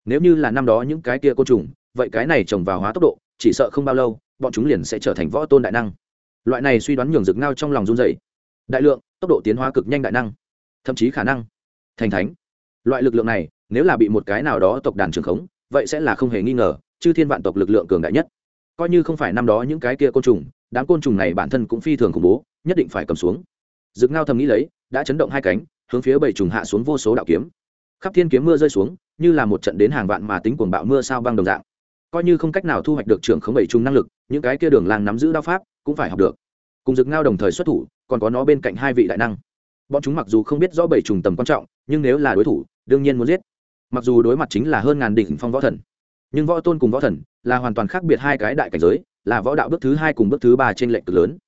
Nếu như là năm đó những cái kia côn trùng, vậy cái này trồng vào hóa tốc độ, chỉ sợ không bao lâu bọn chúng liền sẽ trở thành võ tôn đại năng. Loại này suy đoán nhường rực ngao trong lòng run dày đại lượng, tốc độ tiến hóa cực nhanh đại năng, thậm chí khả năng thành thánh. Loại lực lượng này, nếu là bị một cái nào đó tộc đàn trường khống, vậy sẽ là không hề nghi ngờ, chư thiên vạn tộc lực lượng cường đại nhất. Coi như không phải năm đó những cái kia côn trùng, đám côn trùng này bản thân cũng phi thường khủng bố, nhất định phải cầm xuống. Rực ngao thầm nghĩ lấy, đã chấn động hai cánh, hướng phía bảy trùng hạ xuống vô số đạo kiếm. Khắp thiên kiếm mưa rơi xuống, như là một trận đến hàng vạn mà tính cuồng bạo mưa sao băng đồng dạng coi như không cách nào thu hoạch được trưởng khống bảy trùng năng lực, những cái kia đường làng nắm giữ đao pháp cũng phải học được. Cùng dực ngao đồng thời xuất thủ, còn có nó bên cạnh hai vị đại năng. Bọn chúng mặc dù không biết rõ bảy trùng tầm quan trọng, nhưng nếu là đối thủ, đương nhiên muốn giết. Mặc dù đối mặt chính là hơn ngàn đỉnh phong võ thần, nhưng võ tôn cùng võ thần là hoàn toàn khác biệt hai cái đại cảnh giới, là võ đạo bước thứ hai cùng bước thứ ba trên lệnh cực lớn.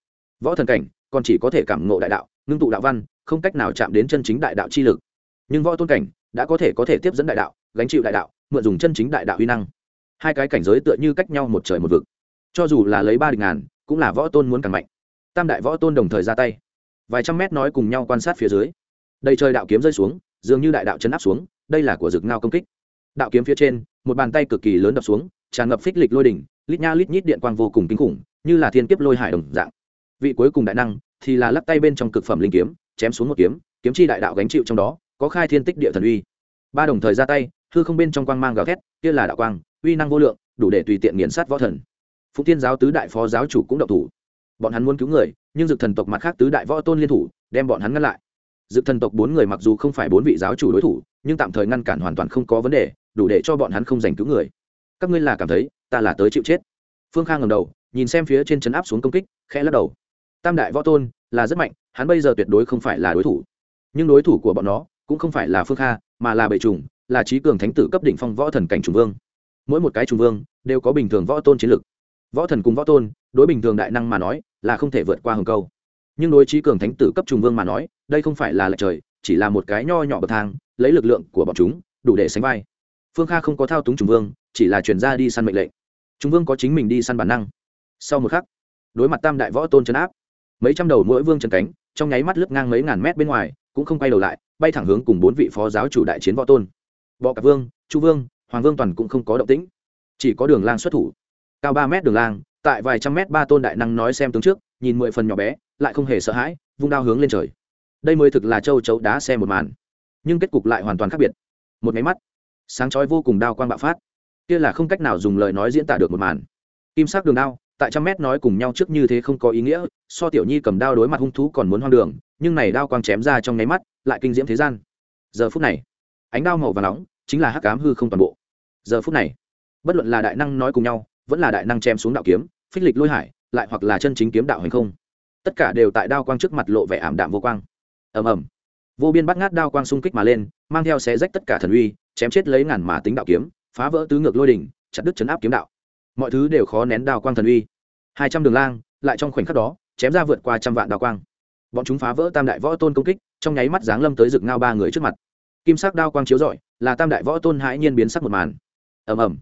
Võ thần cảnh còn chỉ có thể cảm ngộ đại đạo, ngưng tụ đạo văn, không cách nào chạm đến chân chính đại đạo chi lực. Nhưng võ tôn cảnh đã có thể có thể tiếp dẫn đại đạo, gánh chịu đại đạo, mượn dùng chân chính đại đạo uy năng hai cái cảnh giới tựa như cách nhau một trời một vực. Cho dù là lấy ba địch ngàn, cũng là võ tôn muốn càng mạnh. Tam đại võ tôn đồng thời ra tay. Vài trăm mét nói cùng nhau quan sát phía dưới. Đầy trời đạo kiếm rơi xuống, dường như đại đạo chấn áp xuống, đây là của rực ngao công kích. Đạo kiếm phía trên, một bàn tay cực kỳ lớn đập xuống, tràn ngập phích lịch lôi đỉnh, lít nha lít nhít điện quang vô cùng kinh khủng, như là thiên kiếp lôi hải đồng dạng. Vị cuối cùng đại năng thì là lắp tay bên trong cực phẩm linh kiếm, chém xuống một kiếm kiếm chi đại đạo gánh chịu trong đó, có khai thiên tích địa thần uy. Ba đồng thời ra tay, hư không bên trong quang mang gào thét, kia là đạo quang uy năng vô lượng, đủ để tùy tiện nghiền sát võ thần. Phụng Thiên giáo tứ đại phó giáo chủ cũng độc thủ. Bọn hắn muốn cứu người, nhưng dực thần tộc mặt khác tứ đại võ tôn liên thủ, đem bọn hắn ngăn lại. Dực thần tộc bốn người mặc dù không phải bốn vị giáo chủ đối thủ, nhưng tạm thời ngăn cản hoàn toàn không có vấn đề, đủ để cho bọn hắn không giành cứu người. Các ngươi là cảm thấy, ta là tới chịu chết. Phương khang ngầm đầu, nhìn xem phía trên chấn áp xuống công kích, khẽ lắc đầu. Tam đại võ tôn, là rất mạnh, hắn bây giờ tuyệt đối không phải là đối thủ. Nhưng đối thủ của bọn nó, cũng không phải là phương kha, mà là bệ trùng, là trí cường thánh tử cấp đỉnh phong võ thần cảnh trùng vương mỗi một cái trung vương đều có bình thường võ tôn chiến lực. Võ thần cùng võ tôn, đối bình thường đại năng mà nói, là không thể vượt qua hừng câu. Nhưng đối trí cường thánh tử cấp trung vương mà nói, đây không phải là lệch trời, chỉ là một cái nho nhỏ bậc thang, lấy lực lượng của bọn chúng, đủ để sánh vai. Phương kha không có thao túng trung vương, chỉ là chuyển ra đi săn mệnh lệnh. Trung vương có chính mình đi săn bản năng. Sau một khắc, đối mặt tam đại võ tôn chấn áp, mấy trăm đầu mỗi vương chân cánh, trong nháy mắt lướt ngang mấy ngàn mét bên ngoài, cũng không quay đầu lại, bay thẳng hướng cùng bốn vị phó giáo chủ đại chiến võ tôn. Bọ cạp vương, chu vương hoàng vương toàn cũng không có động tĩnh, chỉ có đường lang xuất thủ. Cao ba mét đường lang, tại vài trăm mét ba tôn đại năng nói xem tướng trước, nhìn mười phần nhỏ bé, lại không hề sợ hãi, vung đao hướng lên trời. Đây mới thực là châu chấu đá xe một màn, nhưng kết cục lại hoàn toàn khác biệt. Một máy mắt, sáng chói vô cùng đao quang bạo phát. Kia là không cách nào dùng lời nói diễn tả được một màn. Kim sắc đường đao, tại trăm mét nói cùng nhau trước như thế không có ý nghĩa, so tiểu nhi cầm đao đối mặt hung thú còn muốn hoang đường, nhưng này đao quang chém ra trong nháy mắt, lại kinh diễm thế gian. Giờ phút này, ánh đao màu và nóng, chính là hắc cám hư không toàn bộ giờ phút này, bất luận là đại năng nói cùng nhau, vẫn là đại năng chém xuống đạo kiếm, phích lịch lôi hải, lại hoặc là chân chính kiếm đạo hành không, tất cả đều tại đao quang trước mặt lộ vẻ ảm đạm vô quang. Ầm ầm. Vô biên bắt ngát đao quang xung kích mà lên, mang theo xé rách tất cả thần uy, chém chết lấy ngàn mà tính đạo kiếm, phá vỡ tứ ngược lôi đỉnh, chặt đứt chấn áp kiếm đạo. Mọi thứ đều khó nén đao quang thần uy. Hai trăm đường lang, lại trong khoảnh khắc đó, chém ra vượt qua trăm vạn đao quang. Bọn chúng phá vỡ tam đại võ tôn công kích, trong nháy mắt giáng lâm tới rực ngao ba người trước mặt. Kim sắc đao quang chiếu rọi, là tam đại võ tôn hãi nhiên biến sắc một màn ầm ầm.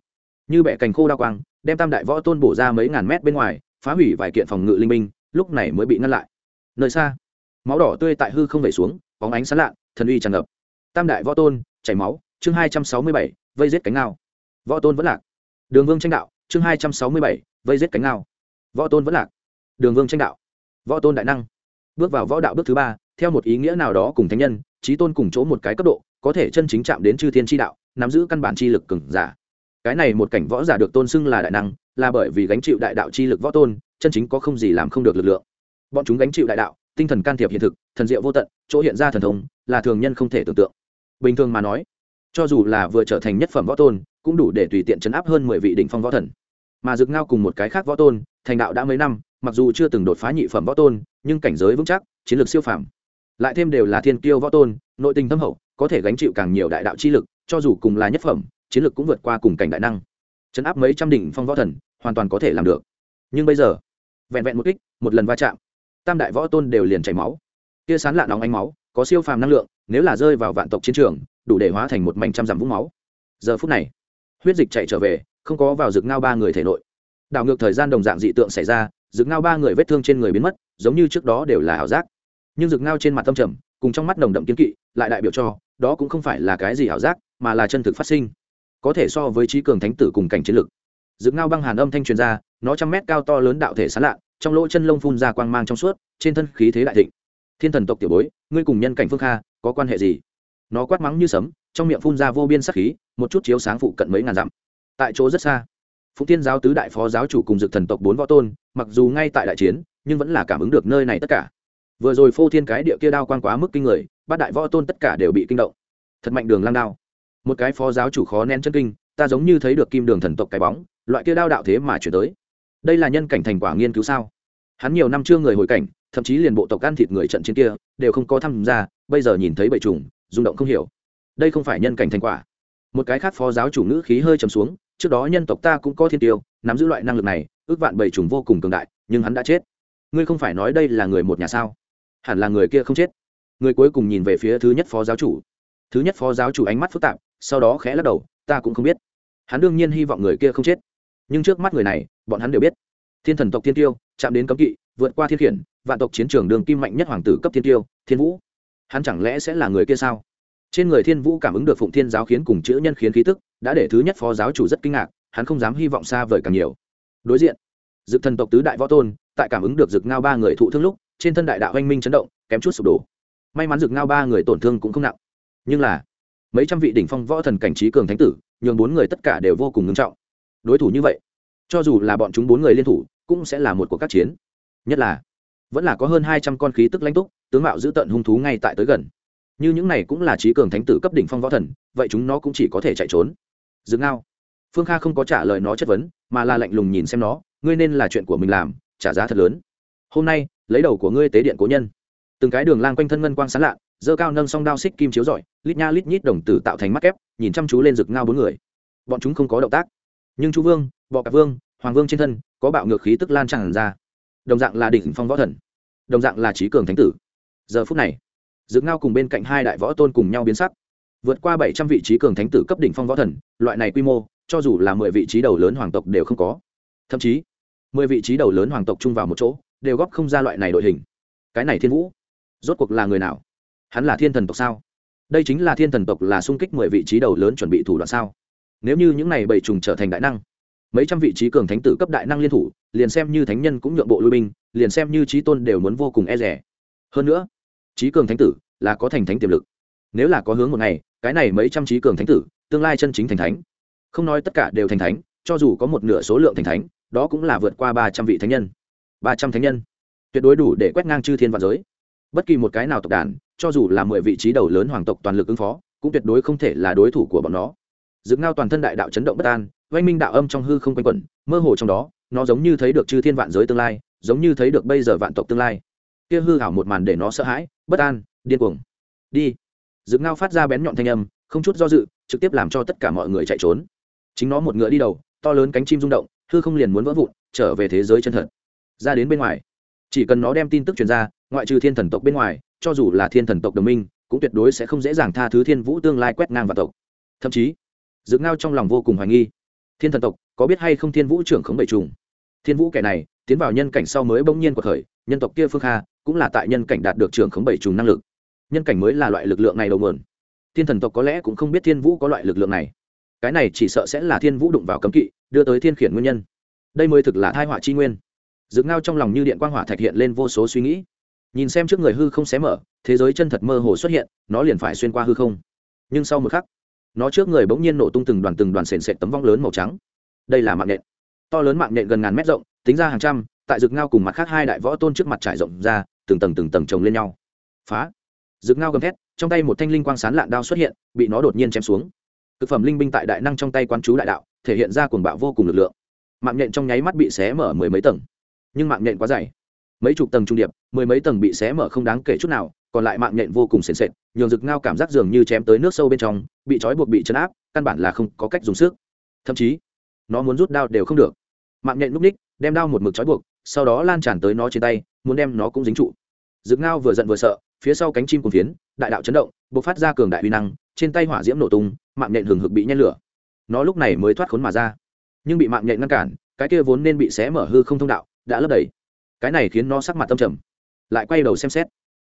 Như bẻ cành khô đa quang, đem tam đại võ tôn bổ ra mấy ngàn mét bên ngoài, phá hủy vài kiện phòng ngự linh minh lúc này mới bị ngăn lại. Nơi xa, máu đỏ tươi tại hư không vẩy xuống, bóng ánh sáng lạ, thần uy tràn ngập. Tam đại võ tôn, chảy máu, chương hai trăm sáu mươi bảy, vây giết cánh ngao. Võ tôn vẫn lạc. Đường vương tranh đạo, chương hai trăm sáu mươi bảy, vây giết cánh ngao. Võ tôn vẫn lạc. Đường vương tranh đạo. Võ tôn đại năng. Bước vào võ đạo bước thứ ba, theo một ý nghĩa nào đó cùng thánh nhân trí tôn cùng chỗ một cái cấp độ, có thể chân chính chạm đến chư thiên tri đạo, nắm giữ căn bản chi lực cừng giả cái này một cảnh võ giả được tôn xưng là đại năng, là bởi vì gánh chịu đại đạo chi lực võ tôn, chân chính có không gì làm không được lực lượng. Bọn chúng gánh chịu đại đạo, tinh thần can thiệp hiện thực, thần diệu vô tận, chỗ hiện ra thần thông, là thường nhân không thể tưởng tượng. Bình thường mà nói, cho dù là vừa trở thành nhất phẩm võ tôn, cũng đủ để tùy tiện chấn áp hơn mười vị đỉnh phong võ thần. Mà dực ngao cùng một cái khác võ tôn, thành đạo đã mấy năm, mặc dù chưa từng đột phá nhị phẩm võ tôn, nhưng cảnh giới vững chắc, chiến lược siêu phàm. Lại thêm đều là thiên kiêu võ tôn, nội tình thâm hậu, có thể gánh chịu càng nhiều đại đạo chi lực, cho dù cùng là nhất phẩm chiến lược cũng vượt qua cùng cảnh đại năng. Chấn áp mấy trăm đỉnh phong võ thần, hoàn toàn có thể làm được. Nhưng bây giờ, vẹn vẹn một kích, một lần va chạm, tam đại võ tôn đều liền chảy máu. Kia sán lạ nóng ánh máu, có siêu phàm năng lượng, nếu là rơi vào vạn tộc chiến trường, đủ để hóa thành một mảnh trăm dặm vũng máu. Giờ phút này, huyết dịch chạy trở về, không có vào rực ngao ba người thể nội. Đảo ngược thời gian đồng dạng dị tượng xảy ra, rực ngao ba người vết thương trên người biến mất, giống như trước đó đều là ảo giác. Nhưng rực ngao trên mặt tâm trầm, cùng trong mắt nồng đậm kiến kỵ, lại đại biểu cho, đó cũng không phải là cái gì ảo giác, mà là chân thực phát sinh có thể so với trí cường thánh tử cùng cảnh chiến lực. Rực ngao băng hàn âm thanh truyền ra, nó trăm mét cao to lớn đạo thể sán lạ, trong lỗ chân lông phun ra quang mang trong suốt, trên thân khí thế đại thịnh. Thiên thần tộc tiểu bối, ngươi cùng nhân cảnh phương kha, có quan hệ gì? Nó quát mắng như sấm, trong miệng phun ra vô biên sắc khí, một chút chiếu sáng phụ cận mấy ngàn dặm. Tại chỗ rất xa phụ tiên giáo tứ đại phó giáo chủ cùng dực thần tộc bốn võ tôn, mặc dù ngay tại đại chiến, nhưng vẫn là cảm ứng được nơi này tất cả. Vừa rồi phô thiên cái địa kia đao quan quá mức kinh người, bát đại võ tôn tất cả đều bị kinh động. Thật mạnh đường lang đao một cái phó giáo chủ khó nén chân kinh, ta giống như thấy được kim đường thần tộc cái bóng, loại kia đao đạo thế mà chuyển tới. Đây là nhân cảnh thành quả nghiên cứu sao? Hắn nhiều năm chưa người hồi cảnh, thậm chí liền bộ tộc ăn thịt người trận chiến kia, đều không có tham gia, bây giờ nhìn thấy bầy trùng, rung động không hiểu. Đây không phải nhân cảnh thành quả. Một cái khác phó giáo chủ ngữ khí hơi trầm xuống, trước đó nhân tộc ta cũng có thiên tiêu, nắm giữ loại năng lực này, ước vạn bầy trùng vô cùng cường đại, nhưng hắn đã chết. Ngươi không phải nói đây là người một nhà sao? Hẳn là người kia không chết. Người cuối cùng nhìn về phía thứ nhất phó giáo chủ. Thứ nhất phó giáo chủ ánh mắt phức tạp sau đó khẽ lắc đầu, ta cũng không biết. Hắn đương nhiên hy vọng người kia không chết. Nhưng trước mắt người này, bọn hắn đều biết. Thiên thần tộc thiên tiêu, chạm đến cấm kỵ, vượt qua thiên khiển, vạn tộc chiến trường đường kim mạnh nhất hoàng tử cấp thiên tiêu, thiên vũ. Hắn chẳng lẽ sẽ là người kia sao? Trên người thiên vũ cảm ứng được phụng thiên giáo khiến cùng chữ nhân khiến khí tức, đã để thứ nhất phó giáo chủ rất kinh ngạc, hắn không dám hy vọng xa vời càng nhiều. Đối diện, dực thần tộc tứ đại võ tôn, tại cảm ứng được dực ngao ba người thụ thương lúc, trên thân đại đạo oanh minh chấn động, kém chút sụp đổ. May mắn dực ngao ba người tổn thương cũng không nặng. Nhưng là mấy trăm vị đỉnh phong võ thần cảnh trí cường thánh tử, nhường bốn người tất cả đều vô cùng ngưng trọng. Đối thủ như vậy, cho dù là bọn chúng bốn người liên thủ, cũng sẽ là một cuộc các chiến. Nhất là, vẫn là có hơn hai trăm con khí tức lãnh túc, tướng mạo giữ tận hung thú ngay tại tới gần. Như những này cũng là trí cường thánh tử cấp đỉnh phong võ thần, vậy chúng nó cũng chỉ có thể chạy trốn. Dừng ngao. Phương kha không có trả lời nó chất vấn, mà là lạnh lùng nhìn xem nó, ngươi nên là chuyện của mình làm, trả giá thật lớn. Hôm nay, lấy đầu của ngươi tế điện cố nhân. Từng cái đường lang quanh thân ngân quang sán lạ dơ cao nâng song đao xích kim chiếu rọi, lít nha lít nhít đồng tử tạo thành mắt kép, nhìn chăm chú lên rực ngao bốn người. Bọn chúng không có động tác. Nhưng chú vương, bọ cạp vương, hoàng vương trên thân, có bạo ngược khí tức lan tràn ra. Đồng dạng là đỉnh phong võ thần. Đồng dạng là trí cường thánh tử. Giờ phút này, rực ngao cùng bên cạnh hai đại võ tôn cùng nhau biến sắc. Vượt qua bảy trăm vị trí cường thánh tử cấp đỉnh phong võ thần, loại này quy mô, cho dù là mười vị trí đầu lớn hoàng tộc đều không có. Thậm chí, mười vị trí đầu lớn hoàng tộc chung vào một chỗ, đều góp không ra loại này đội hình. Cái này thiên vũ, rốt cuộc là người nào? Hắn là thiên thần tộc sao? Đây chính là thiên thần tộc là sung kích mười vị trí đầu lớn chuẩn bị thủ đoạn sao? Nếu như những này bảy trùng trở thành đại năng, mấy trăm vị trí cường thánh tử cấp đại năng liên thủ, liền xem như thánh nhân cũng nhượng bộ lui binh, liền xem như trí tôn đều muốn vô cùng e rẻ. Hơn nữa, trí cường thánh tử là có thành thánh tiềm lực. Nếu là có hướng một ngày, cái này mấy trăm trí cường thánh tử, tương lai chân chính thành thánh. Không nói tất cả đều thành thánh, cho dù có một nửa số lượng thành thánh, đó cũng là vượt qua ba trăm vị thánh nhân. Ba trăm thánh nhân. Tuyệt đối đủ để quét ngang chư thiên vạn giới. Bất kỳ một cái nào tộc đàn cho dù là mười vị trí đầu lớn hoàng tộc toàn lực ứng phó, cũng tuyệt đối không thể là đối thủ của bọn nó. Dựng ngao toàn thân đại đạo chấn động bất an, oanh minh đạo âm trong hư không quanh quẩn, mơ hồ trong đó, nó giống như thấy được chư thiên vạn giới tương lai, giống như thấy được bây giờ vạn tộc tương lai. Kia hư hảo một màn để nó sợ hãi, bất an, điên cuồng. Đi. Dựng ngao phát ra bén nhọn thanh âm, không chút do dự, trực tiếp làm cho tất cả mọi người chạy trốn. Chính nó một ngựa đi đầu, to lớn cánh chim rung động, hư không liền muốn vỡ vụn, trở về thế giới chân thật. Ra đến bên ngoài. Chỉ cần nó đem tin tức truyền ra, ngoại trừ thiên thần tộc bên ngoài cho dù là thiên thần tộc đồng minh, cũng tuyệt đối sẽ không dễ dàng tha thứ thiên vũ tương lai quét ngang vào tộc. Thậm chí dựng ngao trong lòng vô cùng hoài nghi, thiên thần tộc có biết hay không thiên vũ trưởng khống bảy trùng? Thiên vũ kẻ này, tiến vào nhân cảnh sau mới bỗng nhiên cuộc khởi, nhân tộc kia phương kha cũng là tại nhân cảnh đạt được trưởng khống bảy trùng năng lực. Nhân cảnh mới là loại lực lượng này đầu nguồn. Thiên thần tộc có lẽ cũng không biết thiên vũ có loại lực lượng này. Cái này chỉ sợ sẽ là thiên vũ đụng vào cấm kỵ, đưa tới thiên khiển nguyên nhân. Đây mới thực là thai họa chi nguyên. Dựng ngao trong lòng như điện quang hỏa thạch hiện lên vô số suy nghĩ nhìn xem trước người hư không xé mở, thế giới chân thật mơ hồ xuất hiện, nó liền phải xuyên qua hư không. Nhưng sau một khắc, nó trước người bỗng nhiên nổ tung từng đoàn từng đoàn sền sệt tấm vong lớn màu trắng. Đây là mạng nhện. To lớn mạng nhện gần ngàn mét rộng, tính ra hàng trăm, tại rực ngao cùng mặt khác hai đại võ tôn trước mặt trải rộng ra, từng tầng từng tầng chồng lên nhau. Phá. Rực ngao gầm thét, trong tay một thanh linh quang sán lạn đao xuất hiện, bị nó đột nhiên chém xuống. Thực phẩm linh binh tại đại năng trong tay quan chú đại đạo, thể hiện ra cuồng bạo vô cùng lực lượng. Mạng nhện trong nháy mắt bị xé mở mười mấy tầng. Nhưng mạng nhện quá dày mấy chục tầng trung điệp, mười mấy tầng bị xé mở không đáng kể chút nào, còn lại mạng nhện vô cùng sền sệt, nhường rực ngao cảm giác dường như chém tới nước sâu bên trong, bị trói buộc bị chấn áp, căn bản là không có cách dùng sức. Thậm chí, nó muốn rút đao đều không được. Mạng nhện núp ních, đem đao một mực trói buộc, sau đó lan tràn tới nó trên tay, muốn đem nó cũng dính trụ. Rực ngao vừa giận vừa sợ, phía sau cánh chim cùng phiến, đại đạo chấn động b ộ c phát ra cường đại uy năng, trên tay hỏa diễm nổ tung, mạng nhện hừng hực bị nhen lửa. Nó lúc này mới thoát khốn mà ra. Nhưng bị mạng nhện ngăn cản, cái kia vốn nên bị xé mở hư không thông đạo, đã lấp đầy cái này khiến nó sắc mặt tâm trầm. Lại quay đầu xem xét.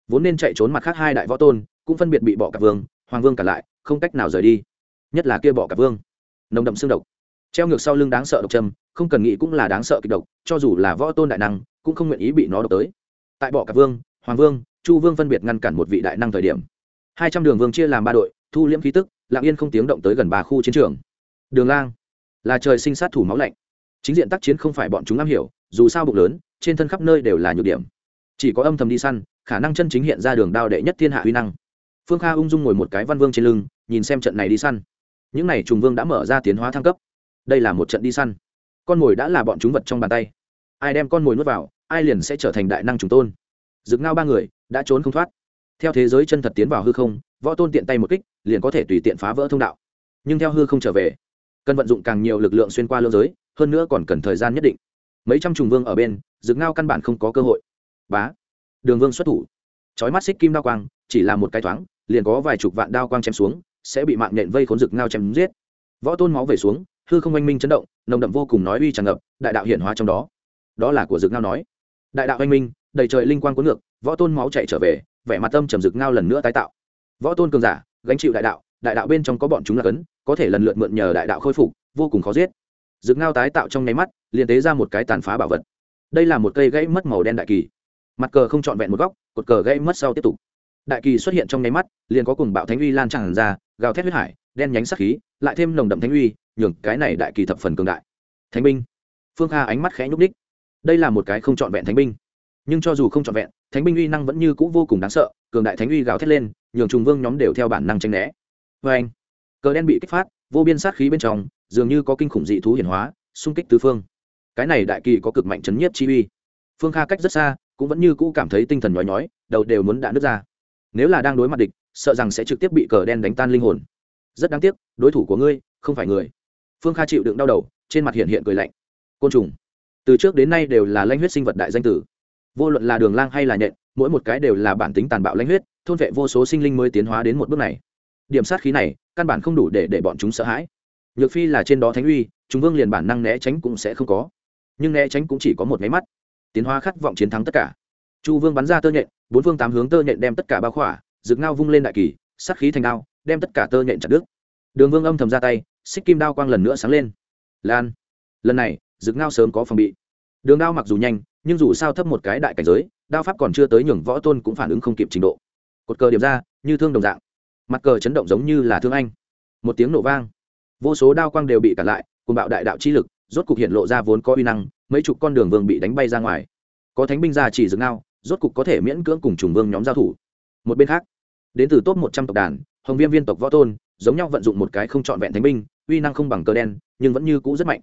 Vốn nên chạy trốn mặt khác hai đại võ tôn, cũng phân biệt bị bỏ cả vương, hoàng vương cả lại, không cách nào rời đi. Nhất là kia bỏ cả vương. Nồng đậm xương độc. Treo ngược sau lưng đáng sợ độc trầm, không cần nghĩ cũng là đáng sợ kịch độc, cho dù là võ tôn đại năng, cũng không nguyện ý bị nó độc tới. Tại bỏ cả vương, hoàng vương, chu vương phân biệt ngăn cản một vị đại năng thời điểm. Hai trăm đường vương chia làm ba đội, thu liễm khí tức lạng yên không tiếng động tới gần ba khu chiến trường. Đường lang, là trời sinh sát thủ máu lạnh. Chính diện tác chiến không phải bọn chúng am hiểu, dù sao bụng lớn trên thân khắp nơi đều là nhược điểm. Chỉ có âm thầm đi săn, khả năng chân chính hiện ra đường đao đệ nhất thiên hạ huy năng. Phương kha ung dung ngồi một cái văn vương trên lưng, nhìn xem trận này đi săn. Những n à y trùng vương đã mở ra tiến hóa thăng cấp. Đây là một trận đi săn. Con mồi đã là bọn chúng vật trong bàn tay. Ai đem con mồi nuốt vào, ai liền sẽ trở thành đại năng trùng tôn. Dựng ngao ba người, đã trốn không thoát. Theo thế giới chân thật tiến vào hư không, võ tôn tiện tay một kích, liền có thể tùy tiện phá vỡ thông đạo. Nhưng theo hư không trở về, cần vận dụng càng nhiều lực lượng xuyên qua lưỡng giới, hơn nữa còn cần thời gian nhất định mấy trăm trùng vương ở bên dựng ngao căn bản không có cơ hội. Bá, đường vương xuất thủ. Chói mắt xích kim đao quang, chỉ là một cái thoáng, liền có vài chục vạn đao quang chém xuống, sẽ bị mạng nhện vây khốn rực ngao chém giết. Võ tôn máu về xuống, hư không oanh minh chấn động, nồng đậm vô cùng nói uy tràn ngập, đại đạo hiển hóa trong đó. Đó là của rực ngao nói. Đại đạo oanh minh, đầy trời linh quang cuốn ngược, võ tôn máu chạy trở về, vẻ mặt tâm trầm rực ngao lần nữa tái tạo. Võ tôn cường giả, gánh chịu đại đạo đại đạo bên trong có bọn chúng là cấn, có thể lần lượt mượn nhờ đại đạo khôi phục, vô cùng khó giết rực ngao tái tạo trong nháy mắt, liền tế ra một cái tàn phá bảo vật. Đây là một cây gãy mất màu đen đại kỳ. Mặt cờ không trọn vẹn một góc, cột cờ gãy mất sau tiếp tục. Đại kỳ xuất hiện trong nháy mắt, liền có cùng bạo thánh uy lan tràn ra, gào thét huyết hải, đen nhánh sắc khí, lại thêm nồng đậm thánh uy, nhường cái này đại kỳ thập phần cường đại. Thánh binh. Phương kha ánh mắt khẽ nhúc ních đây là một cái không trọn vẹn thánh binh. Nhưng cho dù không trọn vẹn, thánh binh uy năng vẫn như c ũ vô cùng đáng sợ, cường đại thánh uy gào thét lên, nhường trùng vương nhóm đều theo bản năng tranh né. Vê anh cờ đen bị kích phát, vô biên sát khí bên trong dường như có kinh khủng dị thú hiển hóa, xung kích tứ phương. Cái này đại kỳ có cực mạnh chấn nhiếp chi uy. Phương kha cách rất xa, cũng vẫn như cũ cảm thấy tinh thần nhói nhói, đầu đều muốn đạn nước ra. Nếu là đang đối mặt địch, sợ rằng sẽ trực tiếp bị cờ đen đánh tan linh hồn. Rất đáng tiếc, đối thủ của ngươi, không phải người. Phương kha chịu đựng đau đầu, trên mặt hiện hiện cười lạnh. Côn trùng. Từ trước đến nay đều là lanh huyết sinh vật đại danh tử. Vô luận là đường lang hay là nhện, mỗi một cái đều là bản tính tàn bạo lanh huyết, thôn vệ vô số sinh linh mới tiến hóa đến một bước này. Điểm sát khí này, căn bản không đủ để để bọn chúng sợ hãi nhược phi là trên đó thánh uy chúng vương liền bản năng né tránh cũng sẽ không có. Nhưng né tránh cũng chỉ có một máy mắt. Tiến hóa khát vọng chiến thắng tất cả. Chu vương bắn ra tơ nhện, bốn phương tám hướng tơ nhện đem tất cả bao khỏa, rực ngao vung lên đại kỳ sắc khí thành đao đem tất cả tơ nhện chặt đứt. Đường vương âm thầm ra tay, xích kim đao quang lần nữa sáng lên. Lan. Lần này, rực ngao sớm có phòng bị. Đường đao mặc dù nhanh, nhưng dù sao thấp một cái đại cảnh giới, đao pháp còn chưa tới nhường võ tôn cũng phản ứng không kịp trình độ. Cột cờ điểm ra, như thương đồng dạng. Mặt cờ chấn động giống như là thương anh. Một tiếng nổ vang vô số đao quang đều bị cản lại cùng bạo đại đạo chi lực, rốt cục hiện lộ ra vốn có uy năng, mấy chục con đường vương bị đánh bay ra ngoài. Có thánh binh ra chỉ dừng ngao rốt cục có thể miễn cưỡng cùng trùng vương nhóm giao thủ. Một bên khác, đến từ top một trăm tộc đàn, hồng viêm viên tộc võ tôn, giống nhau vận dụng một cái không trọn vẹn thánh binh, uy năng không bằng cờ đen, nhưng vẫn như cũ rất mạnh.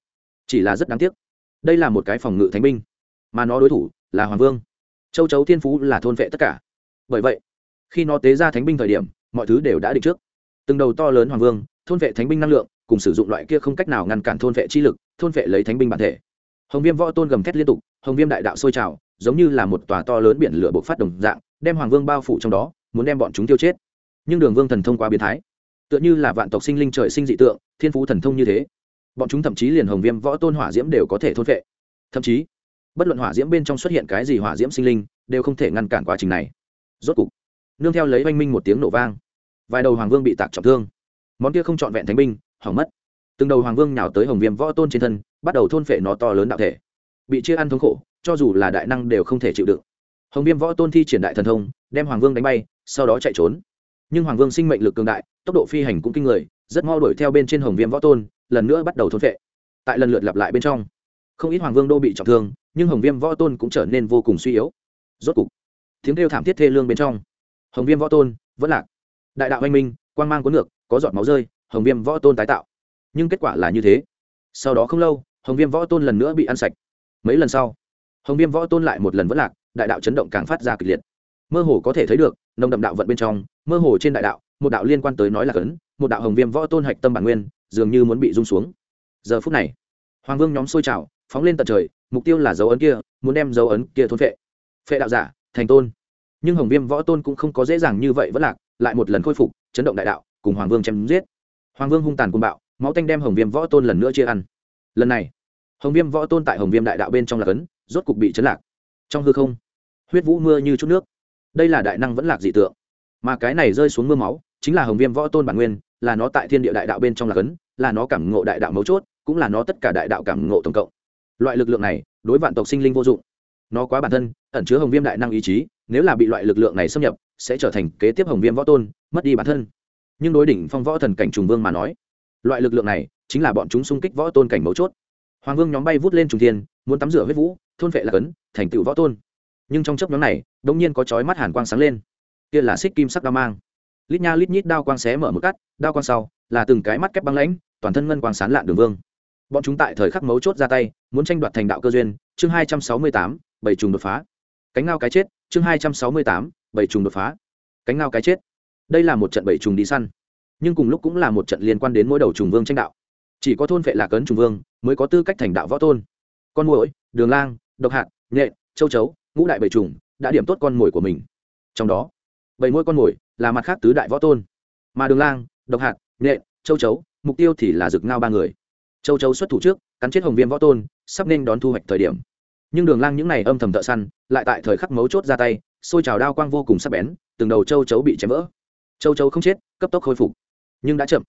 Chỉ là rất đáng tiếc. Đây là một cái phòng ngự thánh binh, mà nó đối thủ là hoàng vương. Châu chấu thiên phú là thôn vệ tất cả. Bởi vậy, khi nó tế ra thánh binh thời điểm, mọi thứ đều đã định trước. Từng đầu to lớn hoàng vương, thôn vệ thánh binh năng lượng cùng sử dụng loại kia không cách nào ngăn cản thôn vệ chi lực, thôn vệ lấy thánh binh bản thể. Hồng viêm võ tôn gầm thét liên tục, hồng viêm đại đạo sôi trào, giống như là một tòa to lớn biển lửa bộc phát đồng dạng, đem hoàng vương bao phủ trong đó, muốn đem bọn chúng tiêu chết. Nhưng đường vương thần thông quá biến thái. Tựa như là vạn tộc sinh linh trời sinh dị tượng, thiên phú thần thông như thế. Bọn chúng thậm chí liền hồng viêm võ tôn hỏa diễm đều có thể thôn vệ. Thậm chí, bất luận hỏa diễm bên trong xuất hiện cái gì hỏa diễm sinh linh, đều không thể ngăn cản quá trình này. Rốt cục, nương theo lấy oanh minh một tiếng nổ vang, vài đầu hoàng vương bị tạc trọng thương. Món kia không trọn vẹn thánh binh hỏng mất. Từng đầu hoàng vương nhào tới hồng viêm võ tôn trên thân, bắt đầu thôn phệ nó to lớn đạo thể. Bị chia ăn thống khổ, cho dù là đại năng đều không thể chịu đựng. Hồng viêm võ tôn thi triển đại thần thông, đem hoàng vương đánh bay, sau đó chạy trốn. Nhưng hoàng vương sinh mệnh lực cường đại, tốc độ phi hành cũng kinh người, rất mau đuổi theo bên trên hồng viêm võ tôn, lần nữa bắt đầu thôn phệ. Tại lần lượt lặp lại bên trong, không ít hoàng vương đô bị trọng thương, nhưng hồng viêm võ tôn cũng trở nên vô cùng suy yếu. Rốt cục, tiếng kêu thảm thiết thê lương bên trong, hồng viêm võ tôn vẫn lạc. Đại đạo anh minh, quang mang cuốn ngược, có giọt máu rơi hồng viêm võ tôn tái tạo. Nhưng kết quả là như thế. Sau đó không lâu, hồng viêm võ tôn lần nữa bị ăn sạch. Mấy lần sau, hồng viêm võ tôn lại một lần vẫn lạc, đại đạo chấn động càng phát ra kịch liệt. Mơ hồ có thể thấy được nồng đậm đạo vận bên trong, mơ hồ trên đại đạo, một đạo liên quan tới nói là cấn, một đạo hồng viêm võ tôn hạch tâm bản nguyên, dường như muốn bị rung xuống. Giờ phút này, hoàng vương nhóm xôi trào, phóng lên tận trời, mục tiêu là dấu ấn kia, muốn đem dấu ấn kia thôn phệ. Phệ đạo giả, thành tôn. Nhưng hồng viêm võ tôn cũng không có dễ dàng như vậy vẫn lạc, lại một lần khôi phục, chấn động đại đạo, cùng hoàng vương chém giết hoàng vương hung tàn côn bạo, máu tanh đem hồng viêm võ tôn lần nữa chia ăn. Lần này, hồng viêm võ tôn tại hồng viêm đại đạo bên trong lạc ấn rốt cục bị chấn lạc. Trong hư không, huyết vũ mưa như chút nước. Đây là đại năng vẫn lạc dị tượng. Mà cái này rơi xuống mưa máu, chính là hồng viêm võ tôn bản nguyên, là nó tại thiên địa đại đạo bên trong lạc ấn là nó cảm ngộ đại đạo mấu chốt, cũng là nó tất cả đại đạo cảm ngộ tổng cộng. Loại lực lượng này, đối vạn tộc sinh linh vô dụng. Nó quá bản thân, ẩn chứa hồng viêm đại năng ý chí, nếu là bị loại lực lượng này xâm nhập, sẽ trở thành kế tiếp hồng viêm võ tôn, mất đi bản thân nhưng đối đỉnh phong võ thần cảnh trùng vương mà nói, loại lực lượng này chính là bọn chúng xung kích võ tôn cảnh mấu chốt. Hoàng vương nhóm bay vút lên trùng thiên, muốn tắm rửa huyết vũ, thôn vệ là cấn, thành tựu võ tôn. Nhưng trong chấp nhóm này đông nhiên có chói mắt hàn quang sáng lên. Kia là xích kim sắc đao mang. Lít nha lít nhít đao quang xé mở một cắt, đao quang sau là từng cái mắt kép băng lãnh, toàn thân ngân quang sán lạn đường vương. Bọn chúng tại thời khắc mấu chốt ra tay, muốn tranh đoạt thành đạo cơ duyên, chương hai trăm sáu mươi tám, bảy trùng đột phá. Cánh ngao cái chết, chương hai trăm sáu mươi tám, bảy trùng đột phá. Cánh ngao cái chết đây là một trận bảy trùng đi săn. Nhưng cùng lúc cũng là một trận liên quan đến mỗi đầu trùng vương tranh đạo. Chỉ có thôn vệ lạc ấn trùng vương mới có tư cách thành đạo võ tôn. Con muỗi, đường lang, độc hạt nhện châu chấu, ngũ đại bảy trùng đã điểm tốt con mồi của mình. Trong đó, bảy mỗi con mồi là mặt khác tứ đại võ tôn. Mà đường lang, độc hạt nhện châu chấu, mục tiêu thì là rực ngao ba người. Châu chấu xuất thủ trước, cắn chết hồng viêm võ tôn, sắp nên đón thu hoạch thời điểm. Nhưng đường lang những này âm thầm thợ săn, lại tại thời khắc mấu chốt ra tay, xôi trào đao quang vô cùng sắc bén, từng đầu châu chấu bị chém vỡ châu Châu không chết, cấp tốc khôi phục. Nhưng đã chậm.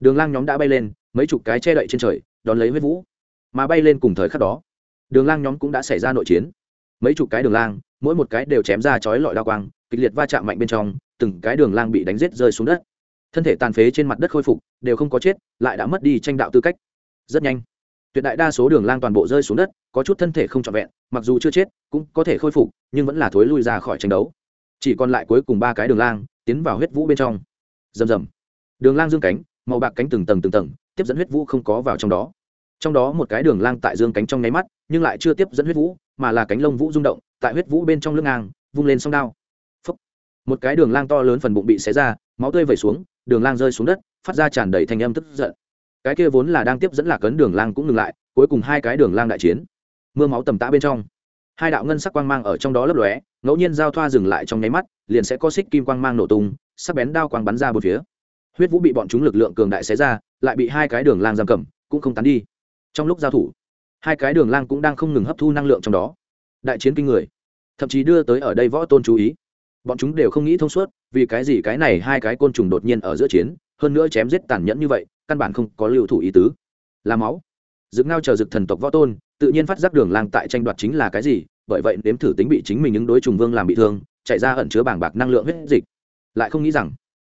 Đường lang nhóm đã bay lên, mấy chục cái che đậy trên trời, đón lấy huyết vũ. Mà bay lên cùng thời khắc đó, đường lang nhóm cũng đã xảy ra nội chiến. Mấy chục cái đường lang, mỗi một cái đều chém ra chói lọi đao quang, kịch liệt va chạm mạnh bên trong, từng cái đường lang bị đánh rết rơi xuống đất. Thân thể tàn phế trên mặt đất khôi phục, đều không có chết, lại đã mất đi tranh đạo tư cách. Rất nhanh, tuyệt đại đa số đường lang toàn bộ rơi xuống đất, có chút thân thể không trọn vẹn, mặc dù chưa chết, cũng có thể khôi phục, nhưng vẫn là thối lui ra khỏi tranh đấu. Chỉ còn lại cuối cùng ba cái đường lang tiến vào huyết vũ bên trong. Rầm rầm. Đường lang dương cánh, màu bạc cánh từng tầng từng tầng, tiếp dẫn huyết vũ không có vào trong đó. Trong đó một cái đường lang tại dương cánh trong nháy mắt, nhưng lại chưa tiếp dẫn huyết vũ, mà là cánh lông vũ rung động, tại huyết vũ bên trong lưng ngang, vung lên song đao. Phúc. một cái đường lang to lớn phần bụng bị xé ra, máu tươi vẩy xuống, đường lang rơi xuống đất, phát ra tràn đầy thanh âm tức giận. Cái kia vốn là đang tiếp dẫn lạc cấn đường lang cũng ngừng lại, cuối cùng hai cái đường lang đại chiến. Mưa máu tầm tã bên trong hai đạo ngân sắc quang mang ở trong đó lấp lóe, ngẫu nhiên giao thoa dừng lại trong nháy mắt, liền sẽ có xích kim quang mang nổ tung, sắc bén đao quang bắn ra bốn phía. Huyết vũ bị bọn chúng lực lượng cường đại xé ra, lại bị hai cái đường lang giam cầm, cũng không tán đi. Trong lúc giao thủ, hai cái đường lang cũng đang không ngừng hấp thu năng lượng trong đó. Đại chiến kinh người, thậm chí đưa tới ở đây võ tôn chú ý. Bọn chúng đều không nghĩ thông suốt, vì cái gì cái này hai cái côn trùng đột nhiên ở giữa chiến, hơn nữa chém giết tàn nhẫn như vậy, căn bản không có lưu thủ ý tứ. Là máu. Dực ngao chờ dực thần tộc võ tôn tự nhiên phát giác đường lang tại tranh đoạt chính là cái gì, bởi vậy nếm thử tính bị chính mình ứng đối trùng vương làm bị thương, chạy ra ẩn chứa bảng bạc năng lượng huyết dịch. Lại không nghĩ rằng,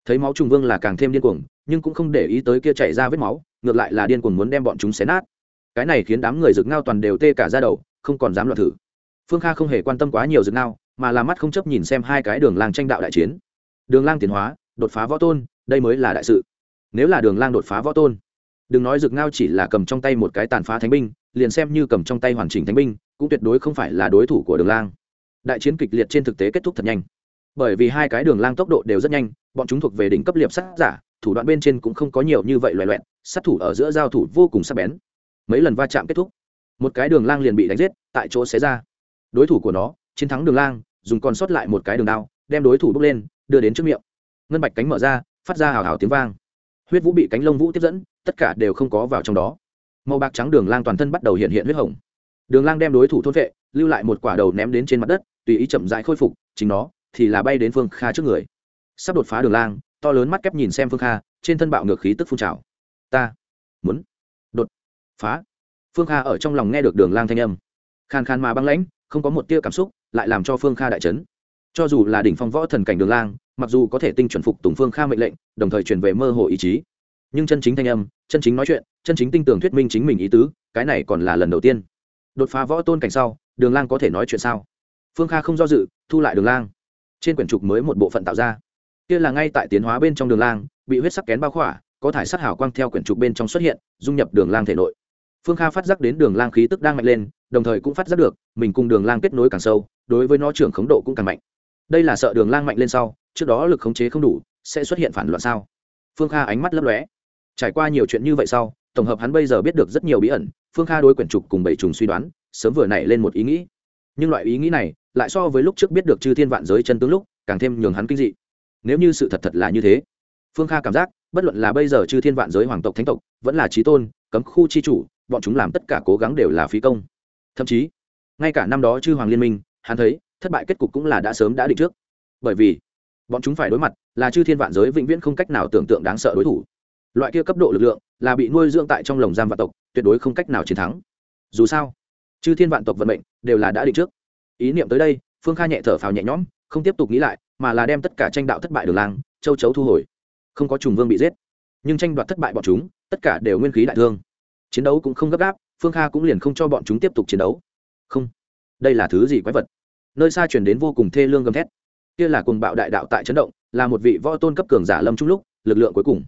thấy máu trùng vương là càng thêm điên cuồng, nhưng cũng không để ý tới kia chạy ra vết máu, ngược lại là điên cuồng muốn đem bọn chúng xé nát. Cái này khiến đám người rực ngao toàn đều tê cả ra đầu, không còn dám loạn thử. Phương kha không hề quan tâm quá nhiều rực ngao, mà là mắt không chấp nhìn xem hai cái đường lang tranh đạo đại chiến. Đường lang tiến hóa, đột phá võ tôn, đây mới là đại sự. Nếu là đường lang đột phá võ tôn, đừng nói rực ngao chỉ là cầm trong tay một cái tàn phá thánh binh liền xem như cầm trong tay hoàn chỉnh thánh binh, cũng tuyệt đối không phải là đối thủ của đường lang. Đại chiến kịch liệt trên thực tế kết thúc thật nhanh. Bởi vì hai cái đường lang tốc độ đều rất nhanh, bọn chúng thuộc về đỉnh cấp liệp sát giả, thủ đoạn bên trên cũng không có nhiều như vậy loẹ loẹn sát thủ ở giữa giao thủ vô cùng sắc bén. Mấy lần va chạm kết thúc, một cái đường lang liền bị đánh giết, tại chỗ xé ra. Đối thủ của nó, chiến thắng đường lang, dùng còn sót lại một cái đường đao, đem đối thủ bước lên, đưa đến trước miệng. Ngân bạch cánh mở ra, phát ra hào hào tiếng vang. Huyết vũ bị cánh lông vũ tiếp dẫn, tất cả đều không có vào trong đó màu bạc trắng đường lang toàn thân bắt đầu hiện hiện huyết hồng. Đường lang đem đối thủ thôn vệ, lưu lại một quả đầu ném đến trên mặt đất, tùy ý chậm rãi khôi phục, chính nó thì là bay đến phương kha trước người. Sắp đột phá đường lang, to lớn mắt kép nhìn xem phương kha, trên thân bạo ngược khí tức phun trào. Ta muốn đột phá. Phương kha ở trong lòng nghe được đường lang thanh âm. Khan khan mà băng lãnh, không có một tia cảm xúc, lại làm cho phương kha đại chấn. Cho dù là đỉnh phong võ thần cảnh đường lang, mặc dù có thể tinh chuẩn phục tùng phương kha mệnh lệnh, đồng thời truyền về mơ hồ ý chí nhưng chân chính thanh âm, chân chính nói chuyện, chân chính tinh tưởng thuyết minh chính mình ý tứ, cái này còn là lần đầu tiên. Đột phá võ tôn cảnh sau, đường lang có thể nói chuyện sao? Phương kha không do dự, thu lại đường lang. Trên quyển trục mới một bộ phận tạo ra. Kia là ngay tại tiến hóa bên trong đường lang, bị huyết sắc kén bao khỏa, có thải sắc hào quang theo quyển trục bên trong xuất hiện, dung nhập đường lang thể nội. Phương kha phát giác đến đường lang khí tức đang mạnh lên, đồng thời cũng phát giác được, mình cùng đường lang kết nối càng sâu, đối với nó trưởng khống độ cũng càng mạnh. Đây là sợ đường lang mạnh lên sau, trước đó lực khống chế không đủ, sẽ xuất hiện phản loạn sao? Phương kha ánh mắt lấp lóe trải qua nhiều chuyện như vậy sau, tổng hợp hắn bây giờ biết được rất nhiều bí ẩn, phương kha đối quyển trục cùng bảy trùng suy đoán, sớm vừa nảy lên một ý nghĩ. Nhưng loại ý nghĩ này, lại so với lúc trước biết được chư thiên vạn giới chân tướng lúc, càng thêm nhường hắn kinh dị. Nếu như sự thật thật là như thế, phương kha cảm giác, bất luận là bây giờ chư thiên vạn giới hoàng tộc thánh tộc, vẫn là trí tôn, cấm khu chi chủ, bọn chúng làm tất cả cố gắng đều là phí công. Thậm chí, ngay cả năm đó chư hoàng liên minh, hắn thấy, thất bại kết cục cũng là đã sớm đã định trước. Bởi vì, bọn chúng phải đối mặt là chư thiên vạn giới vĩnh viễn không cách nào tưởng tượng đáng sợ đối thủ loại kia cấp độ lực lượng là bị nuôi dưỡng tại trong lồng giam vạn tộc, tuyệt đối không cách nào chiến thắng. Dù sao, chư thiên vạn tộc vận mệnh đều là đã định trước. Ý niệm tới đây, phương kha nhẹ thở phào nhẹ nhõm, không tiếp tục nghĩ lại, mà là đem tất cả tranh đạo thất bại đường lang, châu chấu thu hồi. Không có trùng vương bị giết, nhưng tranh đoạt thất bại bọn chúng, tất cả đều nguyên khí đại thương. Chiến đấu cũng không gấp gáp, phương kha cũng liền không cho bọn chúng tiếp tục chiến đấu. Không, đây là thứ gì quái vật? Nơi xa chuyển đến vô cùng thê lương gầm thét. Kia là cùng bạo đại đạo tại chấn động, là một vị võ tôn cấp cường giả lâm trung lúc, lực lượng cuối cùng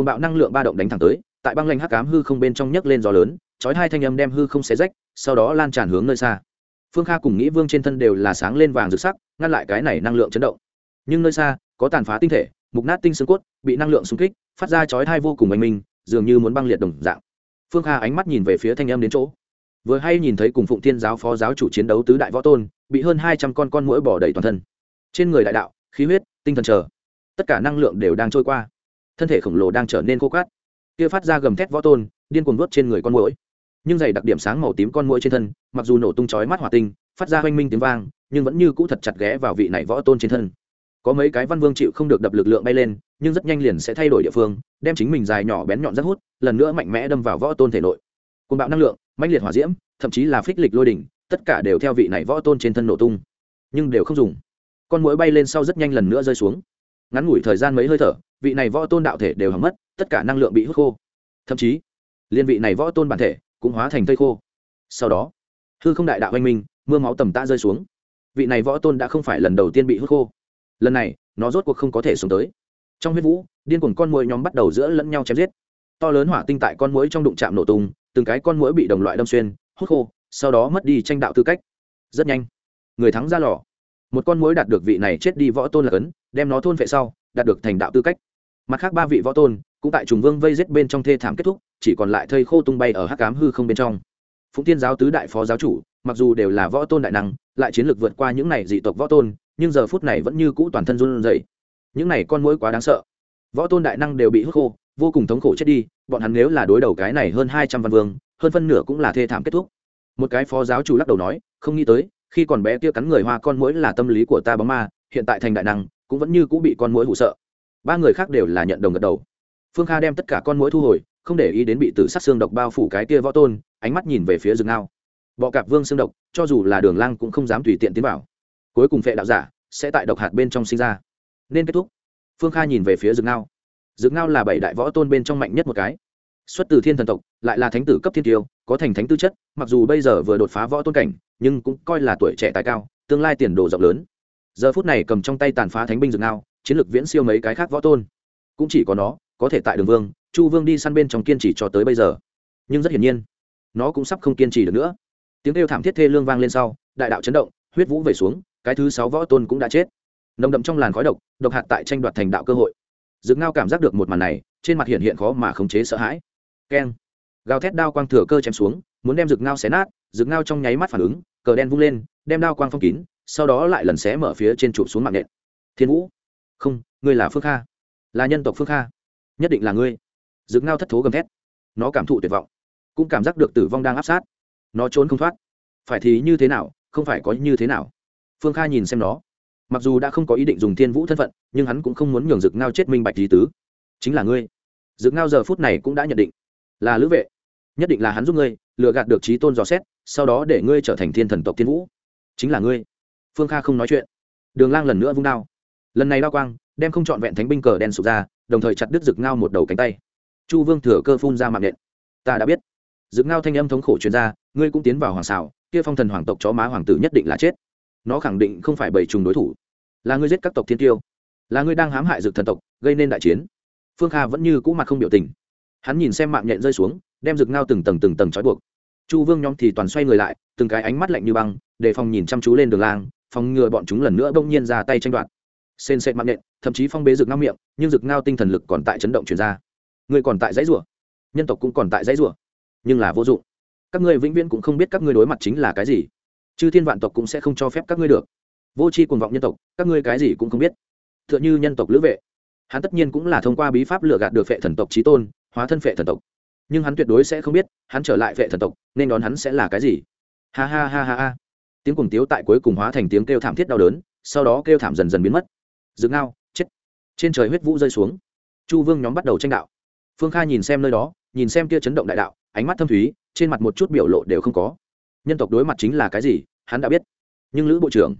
cùng bạo năng lượng ba động đánh thẳng tới, tại băng lanh hắc cám hư không bên trong nhấc lên gió lớn, chói hai thanh âm đem hư không xé rách, sau đó lan tràn hướng nơi xa. Phương kha cùng nghĩ vương trên thân đều là sáng lên vàng rực sắc, ngăn lại cái này năng lượng chấn động. Nhưng nơi xa, có tàn phá tinh thể, mục nát tinh xương cốt, bị năng lượng xung kích, phát ra chói thai vô cùng oanh minh, dường như muốn băng liệt đồng dạng. Phương kha ánh mắt nhìn về phía thanh âm đến chỗ. Vừa hay nhìn thấy cùng phụng thiên giáo phó giáo chủ chiến đấu tứ đại võ tôn, bị hơn hai trăm con con mũi bỏ đầy toàn thân. Trên người đại đạo, khí huyết, tinh thần chờ, tất cả năng lượng đều đang trôi qua thân thể khổng lồ đang trở nên khô cát. Kia phát ra gầm thét võ tôn, điên cuồng vớt trên người con mũi nhưng dày đặc điểm sáng màu tím con mũi trên thân, mặc dù nổ tung chói mắt hỏa tinh, phát ra hoanh minh tiếng vang, nhưng vẫn như cũ thật chặt ghé vào vị này võ tôn trên thân. Có mấy cái văn vương chịu không được đập lực lượng bay lên, nhưng rất nhanh liền sẽ thay đổi địa phương, đem chính mình dài nhỏ bén nhọn rất hút, lần nữa mạnh mẽ đâm vào võ tôn thể nội. Côn bạo năng lượng, mãnh liệt hỏa diễm, thậm chí là phích lịch lôi đỉnh, tất cả đều theo vị này võ tôn trên thân nổ tung. Nhưng đều không dùng. Con mũi bay lên sau rất nhanh lần nữa rơi xuống ngắn ngủi thời gian mấy hơi thở, vị này võ tôn đạo thể đều hỏng mất, tất cả năng lượng bị hút khô. Thậm chí, liên vị này võ tôn bản thể cũng hóa thành thây khô. Sau đó, hư không đại đạo anh minh, mưa máu tầm tã rơi xuống. Vị này võ tôn đã không phải lần đầu tiên bị hút khô. Lần này, nó rốt cuộc không có thể xuống tới. Trong huyết vũ, điên cuồng con mũi nhóm bắt đầu giữa lẫn nhau chém giết. To lớn hỏa tinh tại con mũi trong đụng chạm nổ tung, từng cái con mũi bị đồng loại đâm xuyên, hút khô, sau đó mất đi tranh đạo tư cách. Rất nhanh, người thắng ra lò. Một con mũi đạt được vị này chết đi võ tôn là cấn đem nó thôn vệ sau, đạt được thành đạo tư cách. Mặt khác ba vị võ tôn cũng tại trùng vương vây giết bên trong thê thảm kết thúc, chỉ còn lại thây khô tung bay ở hắc cám hư không bên trong. Phụng tiên giáo tứ đại phó giáo chủ, mặc dù đều là võ tôn đại năng, lại chiến lược vượt qua những này dị tộc võ tôn, nhưng giờ phút này vẫn như cũ toàn thân run rẩy. Những này con mũi quá đáng sợ. Võ tôn đại năng đều bị hút khô, vô cùng thống khổ chết đi, bọn hắn nếu là đối đầu cái này hơn hai trăm văn vương, hơn phân nửa cũng là thê thảm kết thúc. Một cái phó giáo chủ lắc đầu nói, không nghĩ tới, khi còn bé kia cắn người hoa con mũi là tâm lý của ta bóng ma, hiện tại thành đại năng cũng vẫn như cũ bị con mũi hụ sợ. Ba người khác đều là nhận đồng gật đầu. Phương kha đem tất cả con mũi thu hồi, không để ý đến bị tử sát xương độc bao phủ cái kia võ tôn, ánh mắt nhìn về phía rừng ngao bọ cạp vương xương độc, cho dù là đường lang cũng không dám tùy tiện tiến vào. Cuối cùng phệ đạo giả sẽ tại độc hạt bên trong sinh ra. Nên kết thúc. Phương kha nhìn về phía rừng ngao rừng ngao là bảy đại võ tôn bên trong mạnh nhất một cái. Xuất từ thiên thần tộc, lại là thánh tử cấp thiên tiêu, có thành thánh tư chất, mặc dù bây giờ vừa đột phá võ tôn cảnh, nhưng cũng coi là tuổi trẻ tài cao, tương lai tiền đồ rộng lớn giờ phút này cầm trong tay tàn phá thánh binh rừng ngao, chiến lược viễn siêu mấy cái khác võ tôn. Cũng chỉ có nó, có thể tại đường vương, chu vương đi săn bên trong kiên trì cho tới bây giờ. Nhưng rất hiển nhiên, nó cũng sắp không kiên trì được nữa. Tiếng kêu thảm thiết thê lương vang lên sau, đại đạo chấn động, huyết vũ về xuống, cái thứ sáu võ tôn cũng đã chết. Nồng đậm trong làn khói độc độc hạt tại tranh đoạt thành đạo cơ hội. Dực ngao cảm giác được một màn này, trên mặt hiện hiện khó mà khống chế sợ hãi. Keng. Gào thét đao quang thừa cơ chém xuống, muốn đem rực ngao xé nát rực ngao trong nháy mắt phản ứng, cờ đen vung lên, đem đao quang phong kín sau đó lại lần xé mở phía trên trụ xuống mạng nện thiên vũ, không, ngươi là phước kha, là nhân tộc phước kha. Nhất định là ngươi. Dựng ngao thất thố gầm thét. Nó cảm thụ tuyệt vọng, cũng cảm giác được tử vong đang áp sát. Nó trốn không thoát. Phải thì như thế nào, không phải có như thế nào. Phương kha nhìn xem nó. Mặc dù đã không có ý định dùng thiên vũ thân phận, nhưng hắn cũng không muốn nhường rực ngao chết minh bạch lý tứ. Chính là ngươi. Rực ngao giờ phút này cũng đã nhận định, là lữ vệ. Nhất định là hắn giúp ngươi, lừa gạt được trí tôn dò xét, sau đó để ngươi trở thành thiên thần tộc thiên vũ. Chính là ngươi phương kha không nói chuyện. Đường lang lần nữa vung đao. Lần này đao quang, đem không trọn vẹn thánh binh cờ đen sụp ra, đồng thời chặt đứt rực ngao một đầu cánh tay. Chu vương thừa cơ phun ra mạng nện ta đã biết. Rực ngao thanh âm thống khổ chuyên gia ngươi cũng tiến vào hoàng xảo, kia phong thần hoàng tộc chó má hoàng tử nhất định là chết. Nó khẳng định không phải bảy trùng đối thủ. Là ngươi giết các tộc thiên tiêu. Là ngươi đang hãm hại dược thần tộc, gây nên đại chiến. Phương kha vẫn như cũ mặt không biểu tình. Hắn nhìn xem mạng nhện rơi xuống, đem rực ngao từng tầng từng tầng trói buộc. Chu vương nhóm thì toàn xoay người lại, từng cái ánh mắt lạnh như băng để phòng nhìn chăm chú lên đường lang phòng ngừa bọn chúng lần nữa bỗng nhiên ra tay tranh đoạt. Sên sệt mạng nện thậm chí phong bế rực ngao miệng, nhưng rực ngao tinh thần lực còn tại chấn động chuyển ra. Người còn tại dãy rủa, nhân tộc cũng còn tại dãy rủa, nhưng là vô dụng. Các ngươi vĩnh viễn cũng không biết các ngươi đối mặt chính là cái gì, chư thiên vạn tộc cũng sẽ không cho phép các ngươi được. Vô tri cuồng vọng nhân tộc, các ngươi cái gì cũng không biết. T h ư ợ n h ư nhân tộc lữ vệ, hắn tất nhiên cũng là thông qua bí pháp lừa gạt được phệ thần tộc trí tôn, hóa thân phệ thần tộc. Nhưng hắn tuyệt đối sẽ không biết, hắn trở lại phệ thần tộc, nên đón hắn sẽ là cái gì. Ha ha ha ha ha tiếng cùng tiếu tại cuối cùng hóa thành tiếng kêu thảm thiết đau đớn, sau đó kêu thảm dần dần biến mất. Dựng ngao, chết. Trên trời huyết vũ rơi xuống. Chu vương nhóm bắt đầu tranh đạo. Phương kha nhìn xem nơi đó, nhìn xem kia chấn động đại đạo, ánh mắt thâm thúy, trên mặt một chút biểu lộ đều không có. Nhân tộc đối mặt chính là cái gì, hắn đã biết. Nhưng lữ bộ trưởng,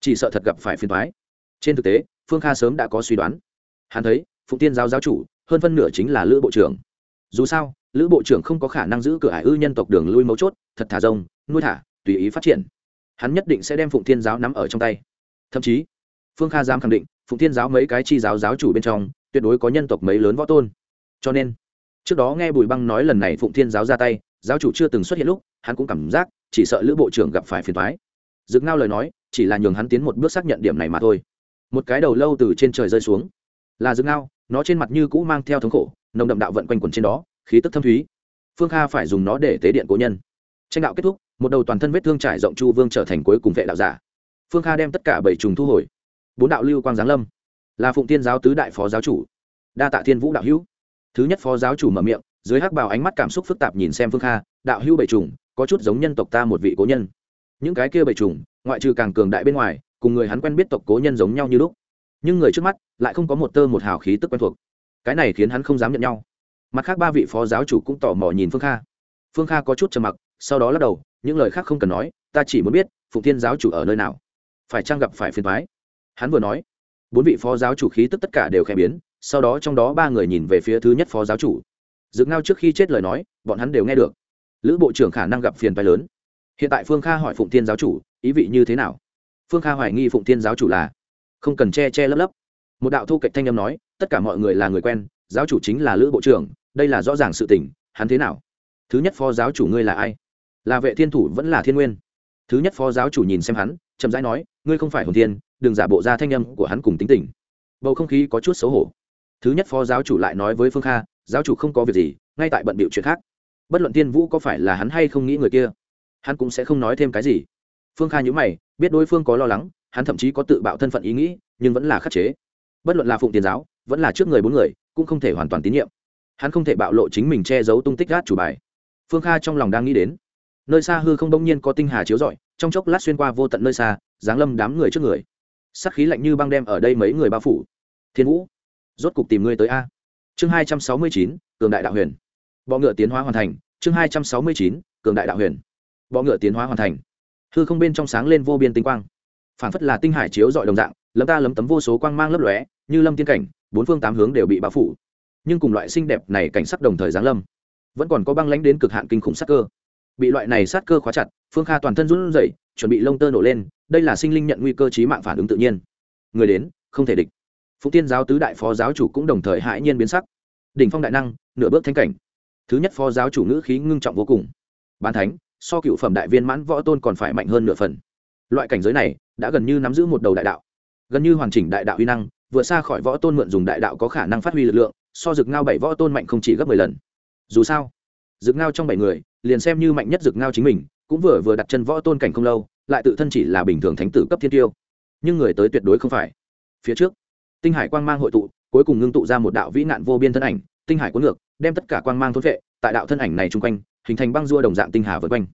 chỉ sợ thật gặp phải phiền thoái trên thực tế, phương kha sớm đã có suy đoán. Hắn thấy, phụng tiên giáo giáo chủ, hơn phân nửa chính là lữ bộ trưởng. Dù sao, lữ bộ trưởng không có khả năng giữ cửa ải ư nhân tộc đường lui mấu chốt, thật thả rông, nuôi thả, tùy ý phát triển hắn nhất định sẽ đem phụng Thiên giáo nắm ở trong tay. Thậm chí, phương kha dám khẳng định, phụng Thiên giáo mấy cái chi giáo giáo chủ bên trong, tuyệt đối có nhân tộc mấy lớn võ tôn. Cho nên, trước đó nghe bùi băng nói lần này phụng thiên giáo ra tay, giáo chủ chưa từng xuất hiện lúc, hắn cũng cảm giác chỉ sợ lữ bộ trưởng gặp phải phiền thoái dực ngao lời nói, chỉ là nhường hắn tiến một bước xác nhận điểm này mà thôi. Một cái đầu lâu từ trên trời rơi xuống. Là dực ngao, nó trên mặt như cũ mang theo thống khổ, nồng đậm đạo vận quanh quẩn trên đó, khí tức thâm thúy. Phương kha phải dùng nó để tế điện cố nhân. Tranh đạo kết thúc một đầu toàn thân vết thương trải rộng chu vương trở thành cuối cùng vệ đạo giả. Phương kha đem tất cả bảy trùng thu hồi. Bốn đạo lưu quang giáng lâm. Là phụng tiên giáo tứ đại phó giáo chủ. Đa tạ thiên vũ đạo hữu. Thứ nhất phó giáo chủ mở miệng, dưới hắc bào ánh mắt cảm xúc phức tạp nhìn xem phương kha, đạo hữu bảy trùng, có chút giống nhân tộc ta một vị cố nhân. Những cái kia bảy trùng, ngoại trừ càng cường đại bên ngoài, cùng người hắn quen biết tộc cố nhân giống nhau như lúc. Nhưng người trước mắt lại không có một tơ một hào khí tức quen thuộc. Cái này khiến hắn không dám nhận nhau. Mặt khác ba vị phó giáo chủ cũng tò mò nhìn phương kha. Phương kha có chút trầm mặc, sau đó lắc đầu những lời khác không cần nói, ta chỉ muốn biết, phụng thiên giáo chủ ở nơi nào? Phải chăng gặp phải phiền thoái hắn vừa nói, bốn vị phó giáo chủ khí tức tất cả đều khẽ biến, sau đó trong đó ba người nhìn về phía thứ nhất phó giáo chủ. Dực ngao trước khi chết lời nói, bọn hắn đều nghe được. Lữ bộ trưởng khả năng gặp phiền phái lớn. Hiện tại phương kha hỏi phụng thiên giáo chủ, ý vị như thế nào? Phương kha hoài nghi phụng thiên giáo chủ là không cần che che lấp lấp. Một đạo thu cạnh thanh âm nói, tất cả mọi người là người quen, giáo chủ chính là lữ bộ trưởng, đây là rõ ràng sự tình, hắn thế nào? Thứ nhất phó giáo chủ ngươi là ai? Là vệ thiên thủ vẫn là thiên nguyên. Thứ nhất phó giáo chủ nhìn xem hắn, chậm rãi nói, ngươi không phải hồn thiên, đừng giả bộ ra thanh âm của hắn cùng tính tình. Bầu không khí có chút xấu hổ. Thứ nhất phó giáo chủ lại nói với phương kha, giáo chủ không có việc gì, ngay tại bận bịu chuyện khác. Bất luận tiên vũ có phải là hắn hay không nghĩ người kia, hắn cũng sẽ không nói thêm cái gì. Phương kha nhữ mày, biết đối phương có lo lắng, hắn thậm chí có tự bạo thân phận ý nghĩ, nhưng vẫn là khắc chế. Bất luận là phụng tiền giáo, vẫn là trước người bốn người, cũng không thể hoàn toàn tín nhiệm. Hắn không thể bạo lộ chính mình che giấu tung tích gác chủ bài. Phương kha trong lòng đang nghĩ đến nơi xa hư không đông nhiên có tinh hà chiếu rọi, trong chốc lát xuyên qua vô tận nơi xa, giáng lâm đám người trước người. Sắc khí lạnh như băng đem ở đây mấy người bao phủ. Thiên vũ, rốt cục tìm ngươi tới a. Chương hai trăm sáu mươi chín, cường đại đạo huyền. Bọ ngựa tiến hóa hoàn thành. Chương hai trăm sáu mươi chín, cường đại đạo huyền. Bọ ngựa tiến hóa hoàn thành. Hư không bên trong sáng lên vô biên tinh quang. Phản phất là tinh hải chiếu dọi đồng dạng, lấm ta lấm tấm vô số quang mang lấp lóe, như lâm tiên cảnh, bốn phương tám hướng đều bị bao phủ. Nhưng cùng loại xinh đẹp này cảnh sắc đồng thời giáng lâm, vẫn còn có băng lánh đến cực hạn kinh khủng sắc cơ bị loại này sát cơ khóa chặt, phương kha toàn thân run rẩy, chuẩn bị lông tơ nổ lên, đây là sinh linh nhận nguy cơ trí mạng phản ứng tự nhiên. Người đến, không thể địch. Phụ tiên giáo tứ đại phó giáo chủ cũng đồng thời hãi nhiên biến sắc. Đỉnh phong đại năng, nửa bước thanh cảnh. Thứ nhất phó giáo chủ ngữ khí ngưng trọng vô cùng. Bán thánh, so cựu phẩm đại viên mãn võ tôn còn phải mạnh hơn nửa phần. Loại cảnh giới này, đã gần như nắm giữ một đầu đại đạo. Gần như hoàn chỉnh đại đạo uy năng, vượt xa khỏi võ tôn mượn dùng đại đạo có khả năng phát huy lực lượng, so dực ngao bảy võ tôn mạnh không chỉ gấp mười lần. Dù sao rực ngao trong bảy người, liền xem như mạnh nhất rực ngao chính mình, cũng vừa vừa đặt chân võ tôn cảnh không lâu, lại tự thân chỉ là bình thường thánh tử cấp thiên tiêu. Nhưng người tới tuyệt đối không phải. Phía trước, tinh hải quang mang hội tụ, cuối cùng ngưng tụ ra một đạo vĩ nạn vô biên thân ảnh, tinh hải cuốn ngược, đem tất cả quang mang thốt vệ tại đạo thân ảnh này chung quanh, hình thành băng dua đồng dạng tinh hà vượt quanh.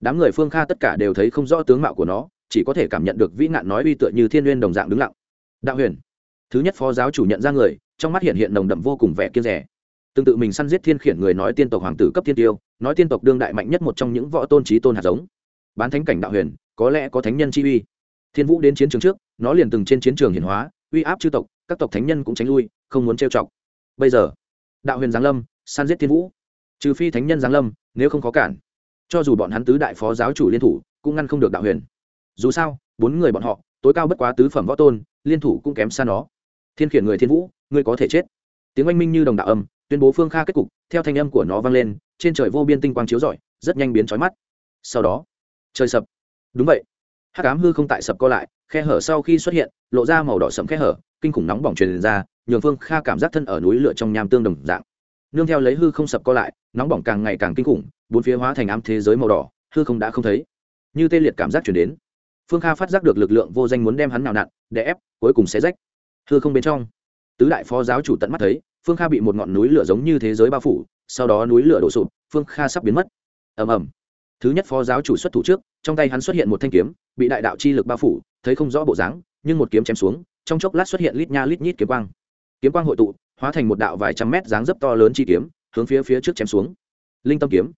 Đám người phương kha tất cả đều thấy không rõ tướng mạo của nó, chỉ có thể cảm nhận được vĩ nạn nói uy tựa như thiên n đồng dạng đứng lặng. Đạo huyền, thứ nhất phó giáo chủ nhận ra người, trong mắt hiện hiện nồng đậm vô cùng vẻ kiên rẻ tương tự mình săn giết thiên khiển người nói tiên tộc hoàng tử cấp thiên tiêu, nói tiên tộc đương đại mạnh nhất một trong những võ tôn trí tôn hạt giống. Bán thánh cảnh đạo huyền, có lẽ có thánh nhân chi uy. Thiên vũ đến chiến trường trước, nó liền từng trên chiến trường hiển hóa, uy áp chư tộc, các tộc thánh nhân cũng tránh lui, không muốn trêu chọc. Bây giờ, đạo huyền giáng lâm san giết thiên vũ. Trừ phi thánh nhân giáng lâm, nếu không có cản. Cho dù bọn hắn tứ đại phó giáo chủ liên thủ, cũng ngăn không được đạo huyền. Dù sao, bốn người bọn họ, tối cao bất quá tứ phẩm võ tôn, liên thủ cũng kém xa nó. Thiên khiển người thiên vũ, ngươi có thể chết. Tiếng oanh minh như đồng đạo âm tuyên bố phương kha kết cục, theo thanh âm của nó vang lên, trên trời vô biên tinh quang chiếu rọi, rất nhanh biến trói mắt. Sau đó, trời sập. Đúng vậy. Hắc ám hư không tại sập co lại, khe hở sau khi xuất hiện, lộ ra màu đỏ sẫm khe hở, kinh khủng nóng bỏng truyền ra, nhường phương kha cảm giác thân ở núi lửa trong nham tương đồng dạng. Nương theo lấy hư không sập co lại, nóng bỏng càng ngày càng kinh khủng, bốn phía hóa thành ám thế giới màu đỏ, hư không đã không thấy. Như tê liệt cảm giác chuyển đến. Phương kha phát giác được lực lượng vô danh muốn đem hắn nào nặn để ép, cuối cùng sẽ rách. Hư không bên trong tứ đại phó giáo chủ tận mắt thấy, phương kha bị một ngọn núi lửa giống như thế giới bao phủ, sau đó núi lửa đổ sụp, phương kha sắp biến mất. Ầm ầm. Thứ nhất phó giáo chủ xuất thủ trước, trong tay hắn xuất hiện một thanh kiếm, bị đại đạo chi lực bao phủ, thấy không rõ bộ dáng, nhưng một kiếm chém xuống, trong chốc lát xuất hiện lít nha lít nhít kiếm quang. Kiếm quang hội tụ, hóa thành một đạo vài trăm mét dáng dấp to lớn chi kiếm, hướng phía phía trước chém xuống. Linh tâm kiếm.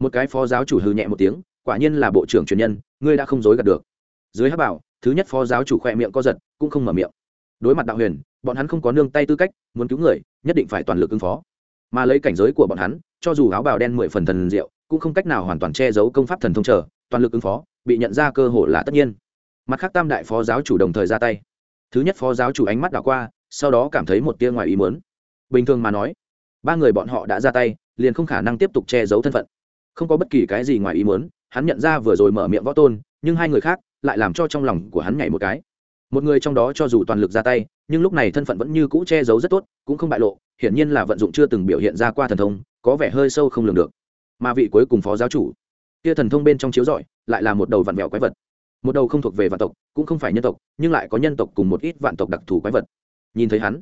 Một cái phó giáo chủ hư nhẹ một tiếng, quả nhiên là bộ trưởng truyền nhân, ngươi đã không dối gạt được. Dưới hát bảo, thứ nhất phó giáo chủ khoe miệng co giật, cũng không mở miệng. Đối mặt đạo huyền bọn hắn không có nương tay tư cách, muốn cứu người, nhất định phải toàn lực ứng phó. Mà lấy cảnh giới của bọn hắn, cho dù áo bào đen mười phần thần diệu, cũng không cách nào hoàn toàn che giấu công pháp thần thông trở toàn lực ứng phó, bị nhận ra cơ hội là tất nhiên. Mặt khác tam đại phó giáo chủ đồng thời ra tay. Thứ nhất phó giáo chủ ánh mắt đảo qua, sau đó cảm thấy một tia ngoài ý muốn. Bình thường mà nói, ba người bọn họ đã ra tay, liền không khả năng tiếp tục che giấu thân phận. Không có bất kỳ cái gì ngoài ý muốn, hắn nhận ra vừa rồi mở miệng võ tôn, nhưng hai người khác lại làm cho trong lòng của hắn nhảy một cái một người trong đó cho dù toàn lực ra tay, nhưng lúc này thân phận vẫn như cũ che giấu rất tốt, cũng không bại lộ, hiển nhiên là vận dụng chưa từng biểu hiện ra qua thần thông, có vẻ hơi sâu không lường được. Mà vị cuối cùng phó giáo chủ, kia thần thông bên trong chiếu rọi, lại là một đầu vạn vẹo quái vật. Một đầu không thuộc về vạn tộc, cũng không phải nhân tộc, nhưng lại có nhân tộc cùng một ít vạn tộc đặc thù quái vật. Nhìn thấy hắn,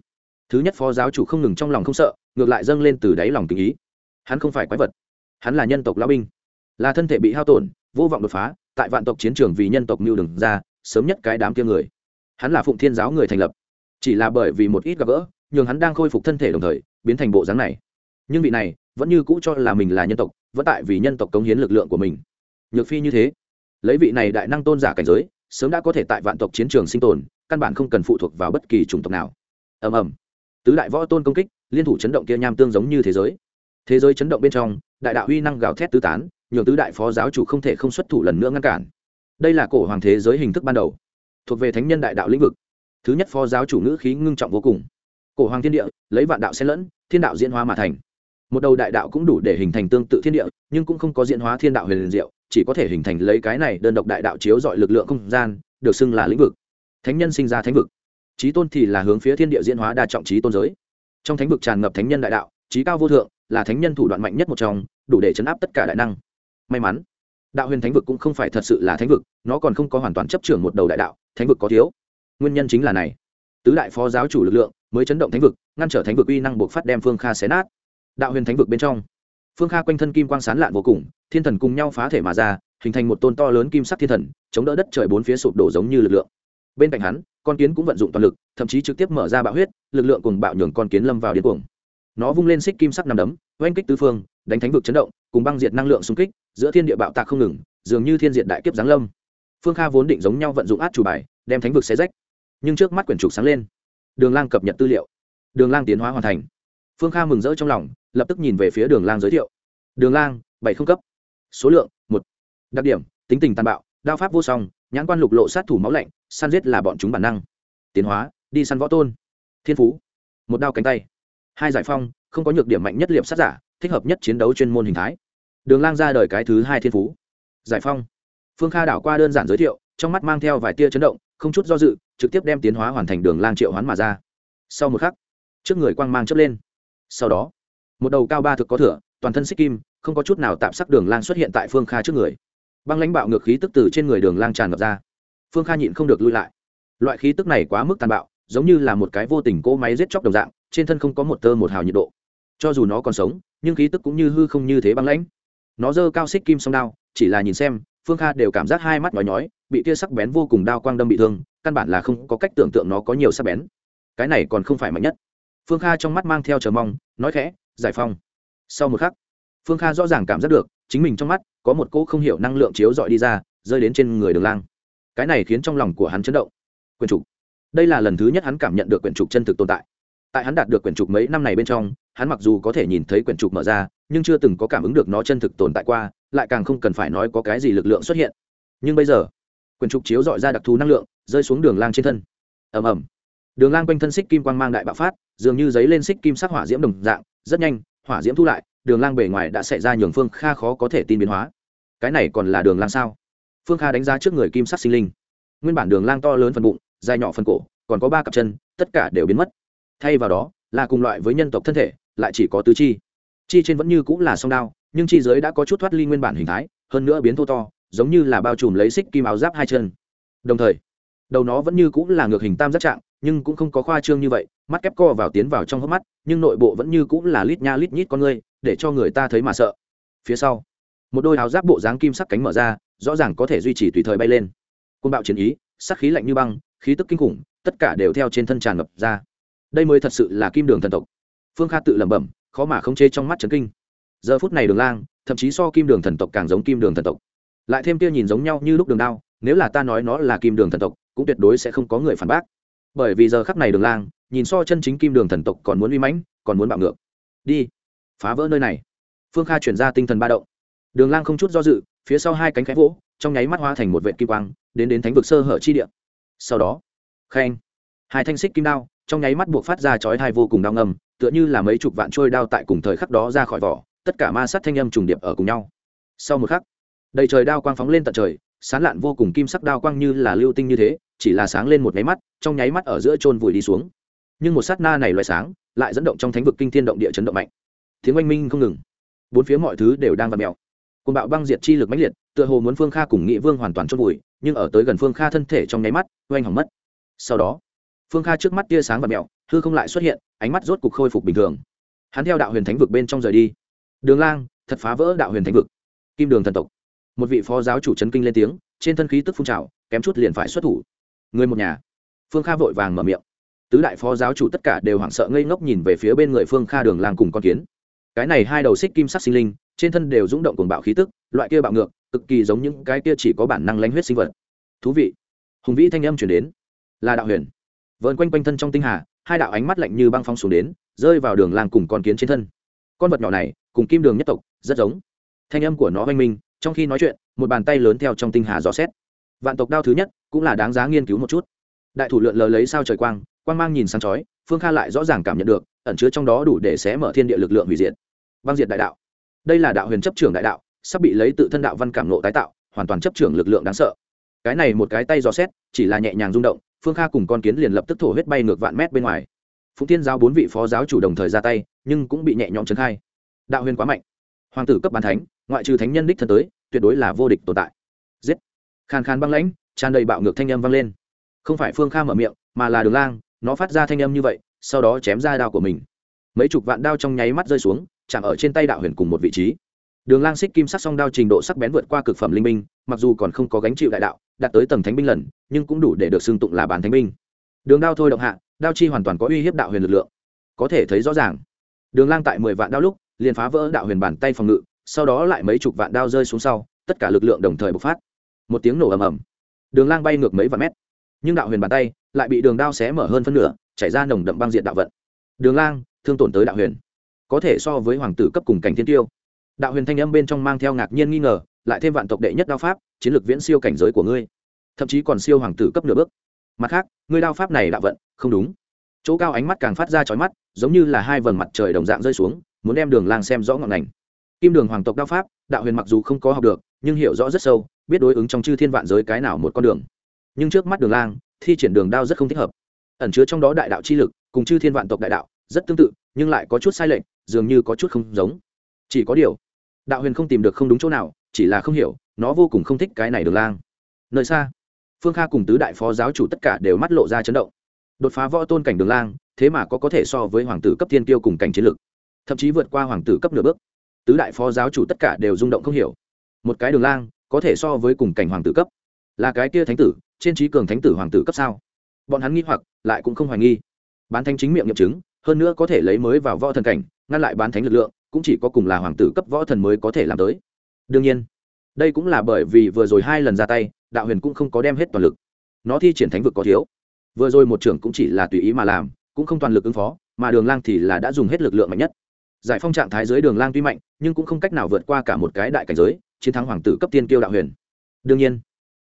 thứ nhất phó giáo chủ không ngừng trong lòng không sợ, ngược lại dâng lên từ đáy lòng tình ý. Hắn không phải quái vật, hắn là nhân tộc lao binh. Là thân thể bị hao tổn, vô vọng đột phá, tại vạn tộc chiến trường vì nhân tộc mưu đừng ra, sớm nhất cái đám kia người hắn là phụng thiên giáo người thành lập. Chỉ là bởi vì một ít gặp gỡ, nhường hắn đang khôi phục thân thể đồng thời, biến thành bộ dáng này. Nhưng vị này, vẫn như cũ cho là mình là nhân tộc, vẫn tại vì nhân tộc cống hiến lực lượng của mình. Nhược phi như thế. Lấy vị này đại năng tôn giả cảnh giới, sớm đã có thể tại vạn tộc chiến trường sinh tồn, căn bản không cần phụ thuộc vào bất kỳ chủng tộc nào. Ầm ầm. Tứ đại võ tôn công kích, liên thủ chấn động kia nham tương giống như thế giới. Thế giới chấn động bên trong, đại đạo uy năng gào thét tứ tán, nhường tứ đại phó giáo chủ không thể không xuất thủ lần nữa ngăn cản. Đây là cổ hoàng thế giới hình thức ban đầu thuộc về thánh nhân đại đạo lĩnh vực. Thứ nhất phó giáo chủ ngữ khí ngưng trọng vô cùng. Cổ hoàng thiên địa, lấy vạn đạo xen lẫn, thiên đạo diễn hóa mà thành. Một đầu đại đạo cũng đủ để hình thành tương tự thiên địa, nhưng cũng không có diễn hóa thiên đạo huyền diệu, chỉ có thể hình thành lấy cái này đơn độc đại đạo chiếu dọi lực lượng không gian, được xưng là lĩnh vực. Thánh nhân sinh ra thánh vực. Trí tôn thì là hướng phía thiên địa diễn hóa đa trọng trí tôn giới. Trong thánh vực tràn ngập thánh nhân đại đạo trí cao vô thượng, là thánh nhân thủ đoạn mạnh nhất một trong, đủ để chấn áp tất cả đại năng. May mắn đạo huyền thánh vực cũng không phải thật sự là thánh vực, nó còn không có hoàn toàn chấp trưởng một đầu đại đạo, thánh vực có thiếu. Nguyên nhân chính là này. Tứ đại phó giáo chủ lực lượng mới chấn động thánh vực, ngăn trở thánh vực uy năng buộc phát đem phương kha xé nát. Đạo huyền thánh vực bên trong, phương kha quanh thân kim quang sán lạn vô cùng, thiên thần cùng nhau phá thể mà ra, hình thành một tôn to lớn kim sắc thiên thần, chống đỡ đất trời bốn phía sụp đổ giống như lực lượng. Bên cạnh hắn, con kiến cũng vận dụng toàn lực, thậm chí trực tiếp mở ra bạo huyết, lực lượng cùng bạo nhường con kiến lâm vào điên cuồng. Nó vung lên xích kim sắc nằm đấm, oanh kích tứ phương, đánh thánh vực chấn động, cùng băng diệt năng lượng xung kích giữa thiên địa bạo tạc không ngừng, dường như thiên diện đại kiếp giáng lâm. Phương kha vốn định giống nhau vận dụng át chủ bài, đem thánh vực xé rách. Nhưng trước mắt quyển trục sáng lên. Đường lang cập nhật tư liệu. Đường lang tiến hóa hoàn thành. Phương kha mừng rỡ trong lòng, lập tức nhìn về phía đường lang giới thiệu. Đường lang, bảy không cấp. Số lượng, một. Đặc điểm, tính tình tàn bạo, đao pháp vô song, nhãn quan lục lộ sát thủ máu lạnh, săn giết là bọn chúng bản năng. Tiến hóa, đi săn võ tôn. Thiên phú, một đao cánh tay. Hai giải phong, không có nhược điểm mạnh nhất liệp sát giả, thích hợp nhất chiến đấu chuyên môn hình thái đường lang ra đời cái thứ hai thiên phú. Giải phong. Phương kha đảo qua đơn giản giới thiệu, trong mắt mang theo vài tia chấn động, không chút do dự, trực tiếp đem tiến hóa hoàn thành đường lang triệu hoán mà ra. Sau một khắc, trước người quang mang chớp lên. Sau đó, một đầu cao ba thực có thửa, toàn thân xích kim, không có chút nào tạm sắc đường lang xuất hiện tại phương kha trước người. Băng lãnh bạo ngược khí tức từ trên người đường lang tràn ngập ra. Phương kha nhịn không được lui lại. Loại khí tức này quá mức tàn bạo, giống như là một cái vô tình cỗ máy giết chóc đồng dạng, trên thân không có một tơ một hào nhiệt độ. Cho dù nó còn sống, nhưng khí tức cũng như hư không như thế băng lãnh nó giơ cao xích kim song đao, chỉ là nhìn xem, phương kha đều cảm giác hai mắt nhói nhói, bị tia sắc bén vô cùng đao quang đâm bị thương, căn bản là không có cách tưởng tượng nó có nhiều sắc bén. Cái này còn không phải mạnh nhất. Phương kha trong mắt mang theo chờ mong, nói khẽ, giải phong sau một khắc, phương kha rõ ràng cảm giác được, chính mình trong mắt có một cỗ không hiểu năng lượng chiếu dọi đi ra, rơi đến trên người đường lang. Cái này khiến trong lòng của hắn chấn động. Quyển trục. Đây là lần thứ nhất hắn cảm nhận được quyển trục chân thực tồn tại. Tại hắn đạt được quyển trục mấy năm này bên trong hắn mặc dù có thể nhìn thấy quyển trục mở ra, nhưng chưa từng có cảm ứng được nó chân thực tồn tại qua, lại càng không cần phải nói có cái gì lực lượng xuất hiện. Nhưng bây giờ, quyển trục chiếu dọi ra đặc thù năng lượng, rơi xuống đường lang trên thân. Ầm ầm. Đường lang quanh thân xích kim quang mang đại bạo phát, dường như giấy lên xích kim sắc hỏa diễm đồng dạng, rất nhanh, hỏa diễm thu lại, đường lang bề ngoài đã xảy ra nhường phương kha khó có thể tin biến hóa. Cái này còn là đường lang sao? Phương kha đánh giá trước người kim sắc sinh linh. Nguyên bản đường lang to lớn phần bụng, dài nhỏ phần cổ, còn có ba cặp chân, tất cả đều biến mất. Thay vào đó, là cùng loại với nhân tộc thân thể lại chỉ có tứ chi. Chi trên vẫn như cũng là song đao, nhưng chi dưới đã có chút thoát ly nguyên bản hình thái, hơn nữa biến thô to, giống như là bao trùm lấy xích kim áo giáp hai chân. Đồng thời, đầu nó vẫn như cũng là ngược hình tam giác trạng, nhưng cũng không có khoa trương như vậy, mắt kép co vào tiến vào trong hốc mắt, nhưng nội bộ vẫn như cũng là lít nha lít nhít con ngươi để cho người ta thấy mà sợ. Phía sau, một đôi áo giáp bộ dáng kim sắc cánh mở ra, rõ ràng có thể duy trì tùy thời bay lên. Côn bạo chiến ý, sắc khí lạnh như băng, khí tức kinh khủng, tất cả đều theo trên thân tràn ngập ra. Đây mới thật sự là kim đường thần tộc phương kha tự lẩm bẩm, khó mà không chê trong mắt trấn kinh. Giờ phút này đường lang, thậm chí so kim đường thần tộc càng giống kim đường thần tộc. Lại thêm kia nhìn giống nhau như lúc đường đao, nếu là ta nói nó là kim đường thần tộc, cũng tuyệt đối sẽ không có người phản bác. Bởi vì giờ khắc này đường lang, nhìn so chân chính kim đường thần tộc còn muốn uy mãnh, còn muốn bạo ngược. Đi, phá vỡ nơi này. Phương kha chuyển ra tinh thần ba động. Đường lang không chút do dự, phía sau hai cánh khẽ vỗ, trong nháy mắt hoa thành một vệ kim quang, đến đến thánh vực sơ hở chi địa. Sau đó, khen, hai thanh xích kim đao, trong nháy mắt buộc phát ra chói thai vô cùng đau ngầm tựa như là mấy chục vạn trôi đao tại cùng thời khắc đó ra khỏi vỏ, tất cả ma sát thanh âm trùng điệp ở cùng nhau. Sau một khắc, đầy trời đao quang phóng lên tận trời, sán lạn vô cùng kim sắc đao quang như là lưu tinh như thế, chỉ là sáng lên một nháy mắt, trong nháy mắt ở giữa chôn vùi đi xuống. Nhưng một sát na này loại sáng, lại dẫn động trong thánh vực kinh thiên động địa chấn động mạnh. Tiếng oanh minh không ngừng. Bốn phía mọi thứ đều đang vặn mèo. Côn bạo băng diệt chi lực mãnh liệt, tựa hồ muốn phương kha cùng nghị vương hoàn toàn chôn vùi, nhưng ở tới gần phương kha thân thể trong nháy mắt, oanh hỏng mất. Sau đó, phương kha trước mắt tia sáng và mèo hư không lại xuất hiện, ánh mắt rốt cục khôi phục bình thường. Hắn theo đạo huyền thánh vực bên trong rời đi. Đường lang, thật phá vỡ đạo huyền thánh vực. Kim đường thần tộc. Một vị phó giáo chủ c kinh lên tiếng, trên thân khí tức phun trào, kém chút liền phải xuất thủ. Người một nhà. Phương kha vội vàng mở miệng. Tứ đại phó giáo chủ tất cả đều hoảng sợ ngây ngốc nhìn về phía bên người phương kha đường lang cùng con kiến. Cái này hai đầu xích kim sắc sinh linh, trên thân đều rung động cùng bạo khí tức, loại kia bạo ngược, cực kỳ giống những cái kia chỉ có bản năng lanh huyết sinh vật. Thú vị. Hùng vĩ thanh âm chuyển đến. Là đạo huyền. Vợn quanh quanh thân trong tinh hà hai đạo ánh mắt lạnh như băng phong xuống đến, rơi vào đường làng cùng con kiến trên thân. Con vật nhỏ này, cùng kim đường nhất tộc, rất giống. Thanh âm của nó oanh minh, trong khi nói chuyện, một bàn tay lớn theo trong tinh hà dò xét. Vạn tộc đao thứ nhất, cũng là đáng giá nghiên cứu một chút. Đại thủ lượn lờ lấy sao trời quang quang mang nhìn sáng chói, phương kha lại rõ ràng cảm nhận được, ẩn chứa trong đó đủ để xé mở thiên địa lực lượng hủy diệt. Băng diệt đại đạo. Đây là đạo huyền chấp trưởng đại đạo, sắp bị lấy tự thân đạo văn cảm nộ tái tạo, hoàn toàn chấp trưởng lực lượng đáng sợ. Cái này một cái tay dò xét, chỉ là nhẹ nhàng rung động phương kha cùng con kiến liền lập tức thổ huyết bay ngược vạn mét bên ngoài. Phụng Thiên giáo bốn vị phó giáo chủ đồng thời ra tay, nhưng cũng bị nhẹ nhõm trấn khai. Đạo huyền quá mạnh. Hoàng tử cấp bàn thánh, ngoại trừ thánh nhân đích thân tới, tuyệt đối là vô địch tồn tại. Giết. Khàn khàn băng lãnh, tràn đầy bạo ngược thanh âm vang lên. Không phải phương kha mở miệng, mà là đường lang, nó phát ra thanh âm như vậy, sau đó chém ra đao của mình. Mấy chục vạn đao trong nháy mắt rơi xuống, chạm ở trên tay đạo huyền cùng một vị trí đường lang xích kim sắc song đao trình độ sắc bén vượt qua cực phẩm linh minh mặc dù còn không có gánh chịu đại đạo, đạt tới tầng thánh binh lần, nhưng cũng đủ để được xưng tụng là bán thánh binh. Đường đao thôi động hạ, đao chi hoàn toàn có uy hiếp đạo huyền lực lượng. Có thể thấy rõ ràng, đường lang tại mười vạn đao lúc, liền phá vỡ đạo huyền bàn tay phòng ngự, sau đó lại mấy chục vạn đao rơi xuống sau, tất cả lực lượng đồng thời bộc phát. Một tiếng nổ ầm ầm. Đường lang bay ngược mấy vạn mét, nhưng đạo huyền bàn tay lại bị đường đao xé mở hơn phân nửa, chảy ra nồng đậm băng diện đạo vận. Đường lang, thương tổn tới đạo huyền. Có thể so với hoàng tử cấp cùng cảnh thiên tiêu đạo huyền thanh âm bên trong mang theo ngạc nhiên nghi ngờ, lại thêm vạn tộc đệ nhất đao pháp, chiến lược viễn siêu cảnh giới của ngươi. Thậm chí còn siêu hoàng tử cấp nửa bước. Mặt khác, ngươi đao pháp này đạo vận, không đúng. Chỗ cao ánh mắt càng phát ra chói mắt, giống như là hai vầng mặt trời đồng dạng rơi xuống, muốn đem đường lang xem rõ ngọn ngành. Kim đường hoàng tộc đao pháp, đạo huyền mặc dù không có học được, nhưng hiểu rõ rất sâu, biết đối ứng trong chư thiên vạn giới cái nào một con đường. Nhưng trước mắt đường lang, thi triển đường đao rất không thích hợp. Ẩn chứa trong đó đại đạo chi lực, cùng chư thiên vạn tộc đại đạo, rất tương tự, nhưng lại có chút sai lệch, dường như có chút không giống. Chỉ có điều đạo huyền không tìm được không đúng chỗ nào, chỉ là không hiểu, nó vô cùng không thích cái này đường lang. Nơi xa, phương kha cùng tứ đại phó giáo chủ tất cả đều mắt lộ ra chấn động. Đột phá võ tôn cảnh đường lang, thế mà có có thể so với hoàng tử cấp thiên tiêu cùng cảnh chiến lực. Thậm chí vượt qua hoàng tử cấp nửa bước, tứ đại phó giáo chủ tất cả đều rung động không hiểu. Một cái đường lang, có thể so với cùng cảnh hoàng tử cấp. Là cái kia thánh tử, trên trí cường thánh tử hoàng tử cấp sao? Bọn hắn nghi hoặc, lại cũng không hoài nghi. Bán thánh chính miệng nghiệm chứng, hơn nữa có thể lấy mới vào võ thần cảnh, ngăn lại bán thánh lực lượng cũng chỉ có cùng là hoàng tử cấp võ thần mới có thể làm tới. Đương nhiên, đây cũng là bởi vì vừa rồi hai lần ra tay, đạo huyền cũng không có đem hết toàn lực. Nó thi triển thánh vực có thiếu. Vừa rồi một trưởng cũng chỉ là tùy ý mà làm, cũng không toàn lực ứng phó, mà đường lang thì là đã dùng hết lực lượng mạnh nhất. Giải phong trạng thái dưới đường lang tuy mạnh, nhưng cũng không cách nào vượt qua cả một cái đại cảnh giới, chiến thắng hoàng tử cấp tiên kiêu đạo huyền. Đương nhiên,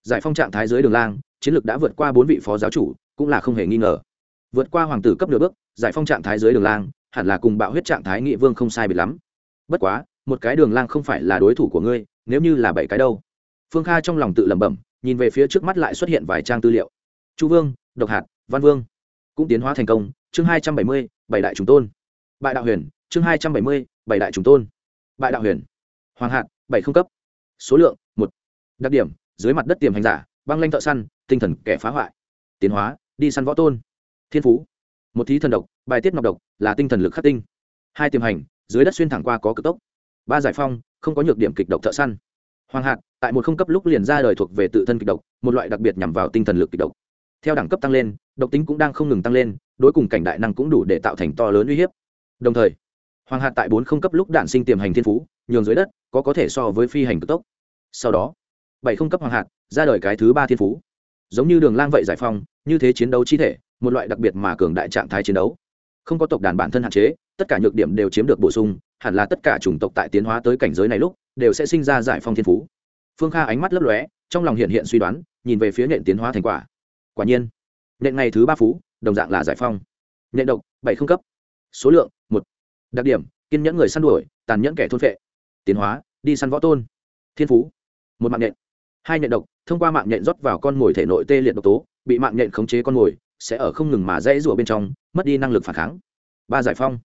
giải phong trạng thái dưới đường lang, chiến lược đã vượt qua bốn vị phó giáo chủ, cũng là không hề nghi ngờ. Vượt qua hoàng tử cấp nửa bước, giải phong trạng thái dưới đường lang hẳn là cùng bạo huyết trạng thái nghị vương không sai bị lắm. Bất quá, một cái đường lang không phải là đối thủ của ngươi, nếu như là bảy cái đâu. Phương kha trong lòng tự lẩm bẩm, nhìn về phía trước mắt lại xuất hiện vài trang tư liệu. Chu vương, độc hạt, văn vương cũng tiến hóa thành công, chương hai trăm bảy mươi, bảy đại trùng tôn. Bại đạo huyền, chương hai trăm bảy mươi, bảy đại trùng tôn. Bại đạo huyền, hoàng hạt, bảy không cấp. Số lượng, một. Đặc điểm, dưới mặt đất tiềm hành giả, băng lanh thợ săn, tinh thần kẻ phá hoại. Tiến hóa, đi săn võ tôn. Thiên phú, một thí thần độc bài tiết ngọc độc là tinh thần lực khắc tinh. Hai tiềm hành, dưới đất xuyên thẳng qua có cực tốc. Ba giải phong, không có nhược điểm kịch độc thợ săn. Hoàng hạt, tại một không cấp lúc liền ra đời thuộc về tự thân kịch độc, một loại đặc biệt nhằm vào tinh thần lực kịch độc. Theo đẳng cấp tăng lên, độc tính cũng đang không ngừng tăng lên, đối cùng cảnh đại năng cũng đủ để tạo thành to lớn uy hiếp. Đồng thời, hoàng hạt tại bốn không cấp lúc đạn sinh tiềm hành thiên phú, nhường dưới đất có có thể so với phi hành cực tốc. Sau đó, bảy không cấp hoàng hạt ra đời cái thứ ba thiên phú. Giống như đường lang vậy giải phong, như thế chiến đấu chi thể, một loại đặc biệt mà cường đại trạng thái chiến đấu không có tộc đàn bản thân hạn chế tất cả nhược điểm đều chiếm được bổ sung hẳn là tất cả chủng tộc tại tiến hóa tới cảnh giới này lúc đều sẽ sinh ra giải phong thiên phú. Phương kha ánh mắt lấp lóe trong lòng hiện hiện suy đoán nhìn về phía nện tiến hóa thành quả. Quả nhiên nện ngày thứ ba phú đồng dạng là giải phong Nện độc bảy không cấp. Số lượng một. Đặc điểm kiên nhẫn người săn đuổi tàn nhẫn kẻ thôn vệ. tiến hóa đi săn võ tôn. Thiên phú một mạng nện, hai nện độc thông qua mạng nện rót vào con mồi thể nội tê liệt độc tố bị mạng nện khống chế con mồi sẽ ở không ngừng mà dãy rủa bên trong, mất đi năng lực phản kháng. Ba giải phong.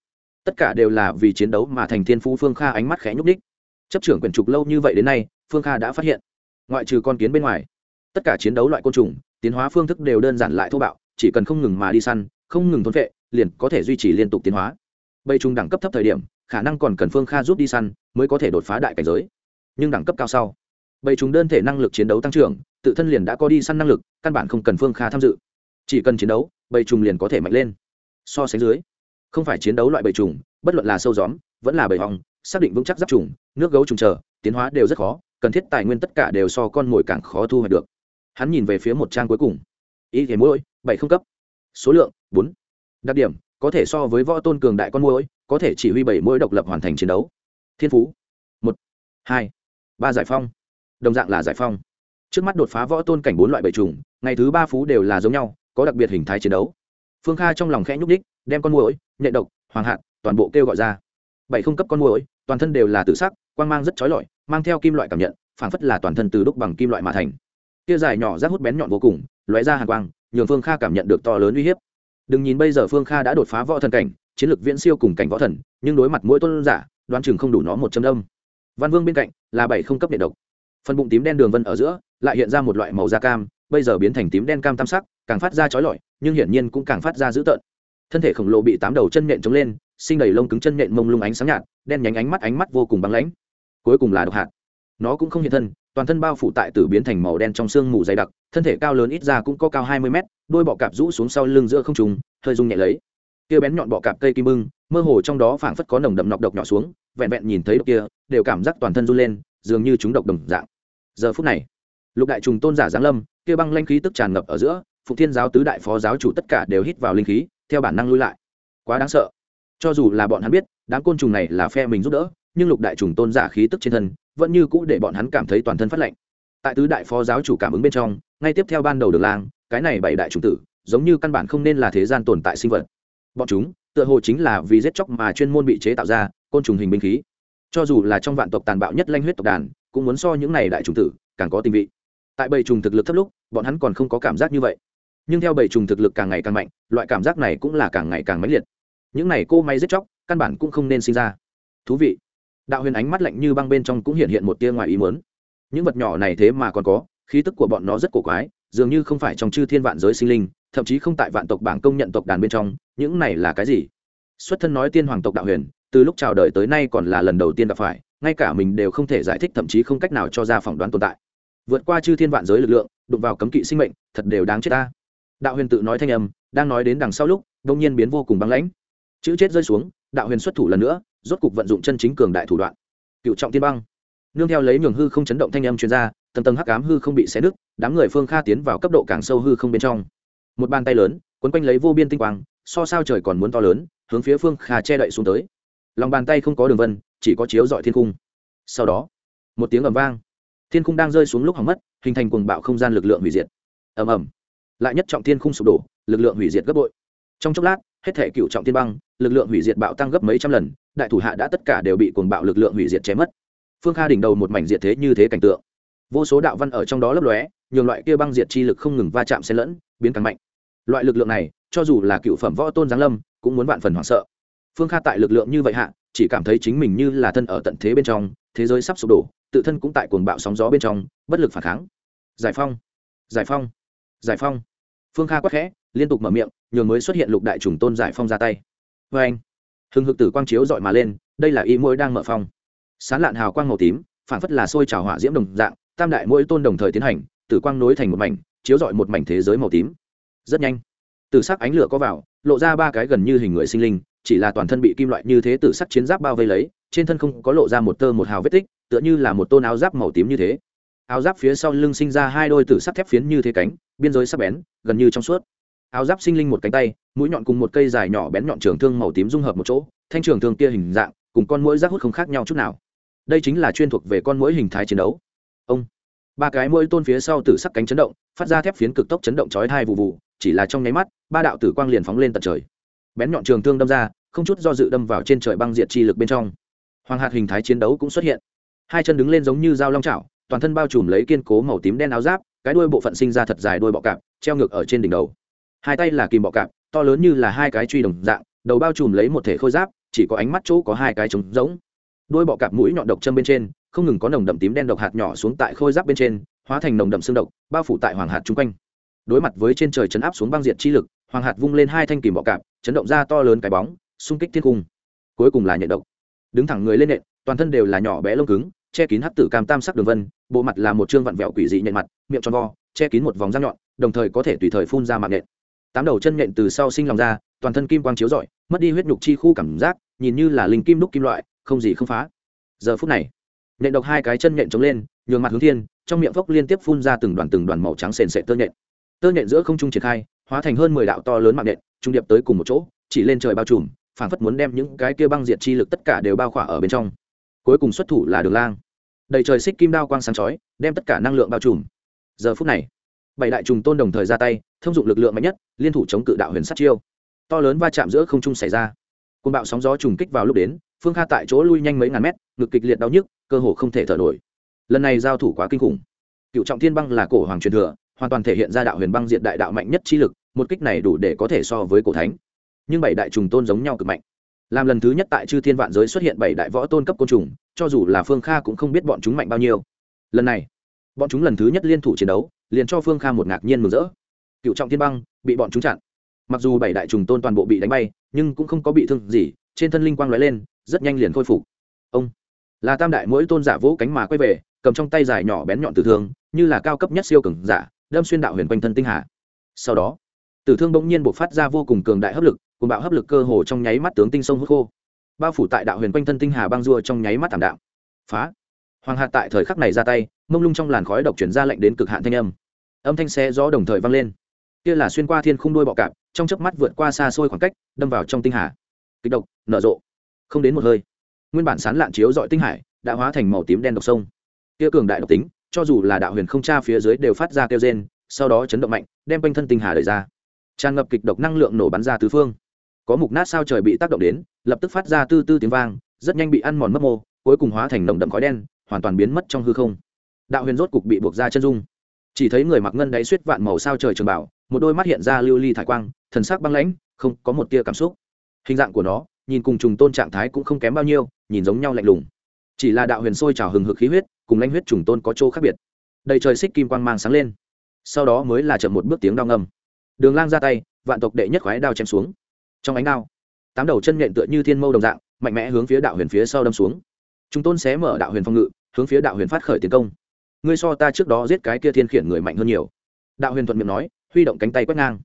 Tất cả đều là vì chiến đấu mà thành thiên phú phương kha ánh mắt khẽ nhúc đích chấp trưởng quyền trục lâu như vậy đến nay, phương kha đã phát hiện, ngoại trừ con kiến bên ngoài, tất cả chiến đấu loại côn trùng, tiến hóa phương thức đều đơn giản lại thô bạo, chỉ cần không ngừng mà đi săn, không ngừng thôn vệ liền có thể duy trì liên tục tiến hóa. Bầy trùng đẳng cấp thấp thời điểm, khả năng còn cần phương kha giúp đi săn mới có thể đột phá đại cảnh giới. Nhưng đẳng cấp cao sau, bầy trùng đơn thể năng lực chiến đấu tăng trưởng, tự thân liền đã có đi săn năng lực, căn bản không cần phương kha tham dự chỉ cần chiến đấu, bầy trùng liền có thể mạnh lên. So sánh dưới, không phải chiến đấu loại bầy trùng, bất luận là sâu gióm, vẫn là bầy hòng xác định vững chắc giáp trùng, nước gấu trùng chờ tiến hóa đều rất khó, cần thiết tài nguyên tất cả đều so con mồi càng khó thu hoạch được. Hắn nhìn về phía một trang cuối cùng. Y thể mỗi bảy không cấp. Số lượng, bốn. Đặc điểm, có thể so với võ tôn cường đại con môi có thể chỉ huy bảy mỗi độc lập hoàn thành chiến đấu. Thiên phú, một. Hai. Ba giải phong. Đồng dạng là giải phong. Trước mắt đột phá võ tôn cảnh bốn loại bảy trùng, ngày thứ ba phú đều là giống nhau có đặc biệt hình thái chiến đấu. Phương kha trong lòng khẽ nhúc nhích, đem con muỗi, nhẹ độc hoàng hạn toàn bộ kêu gọi ra. Bảy không cấp con muỗi, toàn thân đều là tự sắc quang mang rất trói lọi mang theo kim loại cảm nhận phảng phất là toàn thân từ đúc bằng kim loại mà thành. Tia dài nhỏ rác hút bén nhọn vô cùng lóe ra hàng quang nhường phương kha cảm nhận được to lớn uy hiếp. Đừng nhìn bây giờ phương kha đã đột phá võ thần cảnh chiến lược viễn siêu cùng cảnh võ thần nhưng đối mặt mỗi tôn giả đoán chừng không đủ nó một châm đông văn vương bên cạnh là bảy không cấp nhiệt độc. Phần bụng tím đen đường vân ở giữa lại hiện ra một loại màu da cam bây giờ biến thành tím đen cam tam sắc càng phát ra chói lọi, nhưng hiển nhiên cũng càng phát ra dữ tợn. Thân thể khổng lồ bị tám đầu chân nện chống lên sinh đầy lông cứng chân nện mông lung ánh sáng nhạt, đen nhánh ánh mắt ánh mắt vô cùng băng lãnh. Cuối cùng là độc hạt. Nó cũng không hiện thân, toàn thân bao phủ tại tử biến thành màu đen trong xương mù dày đặc, thân thể cao lớn ít ra cũng có cao hai mươi mét, đôi bọ cạp rũ xuống sau lưng giữa không trùng hơi rung nhẹ lấy. Kia bén nhọn bọ cạp cây kim bưng, mơ hồ trong đó phảng phất có nồng đậm nọc độc nhỏ xuống, vẹn vẹn nhìn thấy độc kia, đều cảm giác toàn thân run lên, dường như chúng độc đồng dạng. Giờ phút này, lục đại trùng tôn giả giáng lâm, kia băng lanh khí tức tràn ngập ở giữa phụ thiên giáo tứ đại phó giáo chủ tất cả đều hít vào linh khí, theo bản năng lui lại. Quá đáng sợ. Cho dù là bọn hắn biết, đám côn trùng này là phe mình giúp đỡ, nhưng lục đại trùng tôn giả khí tức trên thân, vẫn như cũ để bọn hắn cảm thấy toàn thân phát lạnh. Tại tứ đại phó giáo chủ cảm ứng bên trong, ngay tiếp theo ban đầu đường lang, cái này bảy đại trùng tử, giống như căn bản không nên là thế gian tồn tại sinh vật. Bọn chúng, tựa hồ chính là vì giết chóc mà chuyên môn bị chế tạo ra, côn trùng hình binh khí. Cho dù là trong vạn tộc tàn bạo nhất lanh huyết tộc đàn, cũng muốn so những này đại trùng tử, càng có tình vị. Tại bảy trùng thực lực thấp lúc, bọn hắn còn không có cảm giác như vậy nhưng theo bảy trùng thực lực càng ngày càng mạnh, loại cảm giác này cũng là càng ngày càng mãnh liệt. Những này cô may giết chóc, căn bản cũng không nên sinh ra. Thú vị. Đạo huyền ánh mắt lạnh như băng bên trong cũng hiện hiện một tia ngoài ý muốn. Những vật nhỏ này thế mà còn có, khí tức của bọn nó rất cổ quái, dường như không phải trong chư thiên vạn giới sinh linh, thậm chí không tại vạn tộc bảng công nhận tộc đàn bên trong, những này là cái gì? Xuất thân nói tiên hoàng tộc đạo huyền, từ lúc chào đời tới nay còn là lần đầu tiên gặp phải, ngay cả mình đều không thể giải thích thậm chí không cách nào cho ra phỏng đoán tồn tại. Vượt qua chư thiên vạn giới lực lượng, đụng vào cấm kỵ sinh mệnh, thật đều đáng chết ta đạo huyền tự nói thanh âm, đang nói đến đằng sau lúc đông nhiên biến vô cùng băng lãnh. Chữ chết rơi xuống, đạo huyền xuất thủ lần nữa, rốt cục vận dụng chân chính cường đại thủ đoạn. Cựu trọng tiên băng. Nương theo lấy nhường hư không chấn động thanh âm chuyên gia tầng tầng hắc ám hư không bị xé nứt, đám người phương kha tiến vào cấp độ càng sâu hư không bên trong. Một bàn tay lớn, quấn quanh lấy vô biên tinh quang, so sao trời còn muốn to lớn, hướng phía phương kha che đậy xuống tới. Lòng bàn tay không có đường vân, chỉ có chiếu dọi thiên cung. Sau đó, một tiếng ầm vang. Thiên cung đang rơi xuống lúc hỏng mất, hình thành cuồng bạo không gian lực lượng hủy diệt. Ầm ầm lại nhất trọng thiên khung sụp đổ, lực lượng hủy diệt gấp bội. Trong chốc lát, hết thể cựu trọng thiên băng, lực lượng hủy diệt bạo tăng gấp mấy trăm lần, đại thủ hạ đã tất cả đều bị cuồng bạo lực lượng hủy diệt chém mất. Phương kha đỉnh đầu một mảnh diệt thế như thế cảnh tượng. Vô số đạo văn ở trong đó lấp lóe, nhường loại kia băng diệt chi lực không ngừng va chạm xen lẫn, biến càng mạnh. Loại lực lượng này, cho dù là cựu phẩm võ tôn giáng lâm, cũng muốn vạn phần hoảng sợ. Phương kha tại lực lượng như vậy hạ, chỉ cảm thấy chính mình như là thân ở tận thế bên trong, thế giới sắp sụp đổ, tự thân cũng tại cuồng bạo sóng gió bên trong, bất lực phản kháng. Giải phong giải phong giải phong phương kha quắc khẽ, liên tục mở miệng, nhường mới xuất hiện lục đại trùng tôn giải phong ra tay. Vê anh, hừng hực tử quang chiếu dọi mà lên, đây là y mũi đang mở phong. Sán lạn hào quang màu tím phản phất là sôi trào hỏa diễm đồng dạng, tam đại mũi tôn đồng thời tiến hành, tử quang nối thành một mảnh, chiếu dọi một mảnh thế giới màu tím. Rất nhanh từ sắc ánh lửa có vào, lộ ra ba cái gần như hình người sinh linh, chỉ là toàn thân bị kim loại như thế từ sắc chiến giáp bao vây lấy, trên thân không có lộ ra một tơ một hào vết tích, tựa như là một tôn áo giáp màu tím như thế áo giáp phía sau lưng sinh ra hai đôi tử sắt thép phiến như thế cánh, biên giới sắc bén, gần như trong suốt. Áo giáp sinh linh một cánh tay, mũi nhọn cùng một cây dài nhỏ bén nhọn trường thương màu tím dung hợp một chỗ, thanh trường thương kia hình dạng, cùng con mũi rác hút không khác nhau chút nào. Đây chính là chuyên thuộc về con mũi hình thái chiến đấu. Ông. Ba cái mũi tôn phía sau tử sắc cánh chấn động, phát ra thép phiến cực tốc chấn động chói thai vụ vụ chỉ là trong nháy mắt, ba đạo tử quang liền phóng lên tận trời. Bén nhọn trường thương đâm ra, không chút do dự đâm vào trên trời băng diệt chi lực bên trong. Hoàng hạt hình thái chiến đấu cũng xuất hiện. Hai chân đứng lên giống như dao long chảo toàn thân bao trùm lấy kiên cố màu tím đen áo giáp, cái đuôi bộ phận sinh ra thật dài đuôi bọ cạp, treo ngược ở trên đỉnh đầu. Hai tay là kìm bọ cạp, to lớn như là hai cái truy đồng dạng, đầu bao trùm lấy một thể khôi giáp, chỉ có ánh mắt chỗ có hai cái trống rỗng. Đuôi bọ cạp mũi nhọn độc châm bên trên, không ngừng có nồng đậm tím đen độc hạt nhỏ xuống tại khôi giáp bên trên, hóa thành nồng đậm xương độc, bao phủ tại hoàng hạt chung quanh. Đối mặt với trên trời chấn áp xuống băng diệt chi lực, hoàng hạt vung lên hai thanh kìm bọ cạp, chấn động ra to lớn cái bóng, xung kích thiên cung. Cuối cùng là nhện độc. Đứng thẳng người lên nện, toàn thân đều là nhỏ bé lông cứng che kín hắc tử cam tam sắc đường vân, bộ mặt là một trương vặn vẹo quỷ dị nhện mặt, miệng tròn vo, che kín một vòng răng nhọn, đồng thời có thể tùy thời phun ra mạng nhện. Tám đầu chân nhện từ sau sinh lòng ra, toàn thân kim quang chiếu rọi, mất đi huyết nhục chi khu cảm giác, nhìn như là linh kim đúc kim loại, không gì không phá. Giờ phút này, nhện độc hai cái chân nhện chống lên, nhường mặt hướng thiên, trong miệng phốc liên tiếp phun ra từng đoàn từng đoàn màu trắng sền sệt tơ nhện. Tơ nhện giữa không trung triển khai, hóa thành hơn mười đạo to lớn mạng nhện, trung điệp tới cùng một chỗ, chỉ lên trời bao trùm, phảng phất muốn đem những cái kia băng diệt chi lực tất cả đều bao khỏa ở bên trong cuối cùng xuất thủ là đường lang. Đầy trời xích kim đao quang sáng chói, đem tất cả năng lượng bao trùm. Giờ phút này, bảy đại trùng tôn đồng thời ra tay, thông dụng lực lượng mạnh nhất, liên thủ chống cự đạo huyền sát chiêu. To lớn va chạm giữa không trung xảy ra. Côn bạo sóng gió trùng kích vào lúc đến, phương kha tại chỗ lui nhanh mấy ngàn mét, ngực kịch liệt đau nhức, cơ hồ không thể thở nổi. Lần này giao thủ quá kinh khủng. Cựu trọng thiên băng là cổ hoàng truyền thừa, hoàn toàn thể hiện ra đạo huyền băng diện đại đạo mạnh nhất chi lực, một kích này đủ để có thể so với cổ thánh. Nhưng bảy đại trùng tôn giống nhau cực mạnh làm lần thứ nhất tại chư thiên vạn giới xuất hiện bảy đại võ tôn cấp côn trùng, cho dù là phương kha cũng không biết bọn chúng mạnh bao nhiêu. Lần này, bọn chúng lần thứ nhất liên thủ chiến đấu, liền cho phương kha một ngạc nhiên mừng rỡ. Cựu trọng thiên băng bị bọn chúng chặn. Mặc dù bảy đại trùng tôn toàn bộ bị đánh bay, nhưng cũng không có bị thương gì, trên thân linh quang lóe lên, rất nhanh liền khôi phục. Ông, là tam đại mỗi tôn giả vỗ cánh mà quay về, cầm trong tay dài nhỏ bén nhọn tử thương, như là cao cấp nhất siêu cường giả, đâm xuyên đạo huyền quanh thân tinh hà. Sau đó tử thương bỗng nhiên bộc phát ra vô cùng cường đại hấp lực cùng bạo hấp lực cơ hồ trong nháy mắt tướng tinh sông hút khô. Bao phủ tại đạo huyền quanh thân tinh hà băng rua trong nháy mắt thảm đạo phá! Hoàng hạt tại thời khắc này ra tay, mông lung trong làn khói độc chuyển ra lệnh đến cực hạn thanh âm. Âm thanh xe gió đồng thời vang lên. Kia là xuyên qua thiên khung đuôi bọ cạp, trong chớp mắt vượt qua xa xôi khoảng cách, đâm vào trong tinh hà. Kịch độc, nở rộ. Không đến một hơi, nguyên bản sán lạn chiếu dọi tinh hải, đã hóa thành màu tím đen độc sông. Kia cường đại độc tính, cho dù là đạo huyền không tra phía dưới đều phát ra kêu rên, sau đó chấn động mạnh, đem quanh thân tinh hà đẩy ra tràn ngập kịch độc năng lượng nổ bắn ra tứ phương. Có mục nát sao trời bị tác động đến, lập tức phát ra tư tư tiếng vang, rất nhanh bị ăn mòn mất mô, cuối cùng hóa thành nồng đậm khói đen, hoàn toàn biến mất trong hư không. Đạo huyền rốt cục bị buộc ra chân dung. Chỉ thấy người mặc ngân đáy suýt vạn màu sao trời trường bảo, một đôi mắt hiện ra lưu ly thải quang, thần sắc băng lãnh, không có một tia cảm xúc. Hình dạng của nó, nhìn cùng trùng tôn trạng thái cũng không kém bao nhiêu, nhìn giống nhau lạnh lùng. Chỉ là đạo huyền sôi trào hừng hực khí huyết, cùng lãnh huyết trùng tôn có chỗ khác biệt. Đầy trời xích kim quang mang sáng lên. Sau đó mới là chậm một bước tiếng đau ngầm đường lang ra tay, vạn tộc đệ nhất khoái đao chém xuống. Trong ánh đao, tám đầu chân nhện tựa như thiên mâu đồng dạng, mạnh mẽ hướng phía đạo huyền phía sau đâm xuống. Chúng tôn xé mở đạo huyền phong ngự, hướng phía đạo huyền phát khởi tiến công. Ngươi so ta trước đó giết cái kia thiên khiển người mạnh hơn nhiều. Đạo huyền thuận miệng nói, huy động cánh tay quét ngang.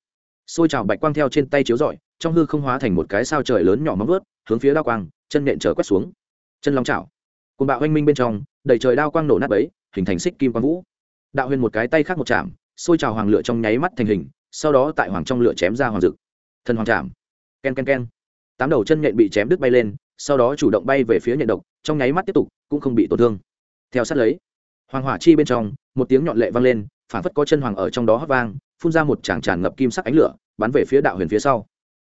Xôi trào bạch quang theo trên tay chiếu rọi, trong hư không hóa thành một cái sao trời lớn nhỏ móng vớt hướng phía đao quang, chân nện trở quét xuống. Chân long chảo côn bạo oanh minh bên trong đẩy trời đao quang nổ nát ấy hình thành xích kim quang vũ. Đạo huyền một cái tay khác một chạm, xôi trào hoàng lựa trong nháy mắt thành hình sau đó tại hoàng trong lửa chém ra hoàng dực. Thần hoàng chạm. Ken ken ken. Tám đầu chân nhện bị chém đứt bay lên, sau đó chủ động bay về phía nhện độc, trong nháy mắt tiếp tục, cũng không bị tổn thương. Theo sát lấy, hoàng hỏa chi bên trong, một tiếng nhọn lệ vang lên phản phất có chân hoàng ở trong đó hấp vang, phun ra một tràng tràn ngập kim sắc ánh lửa, bắn về phía đạo huyền phía sau.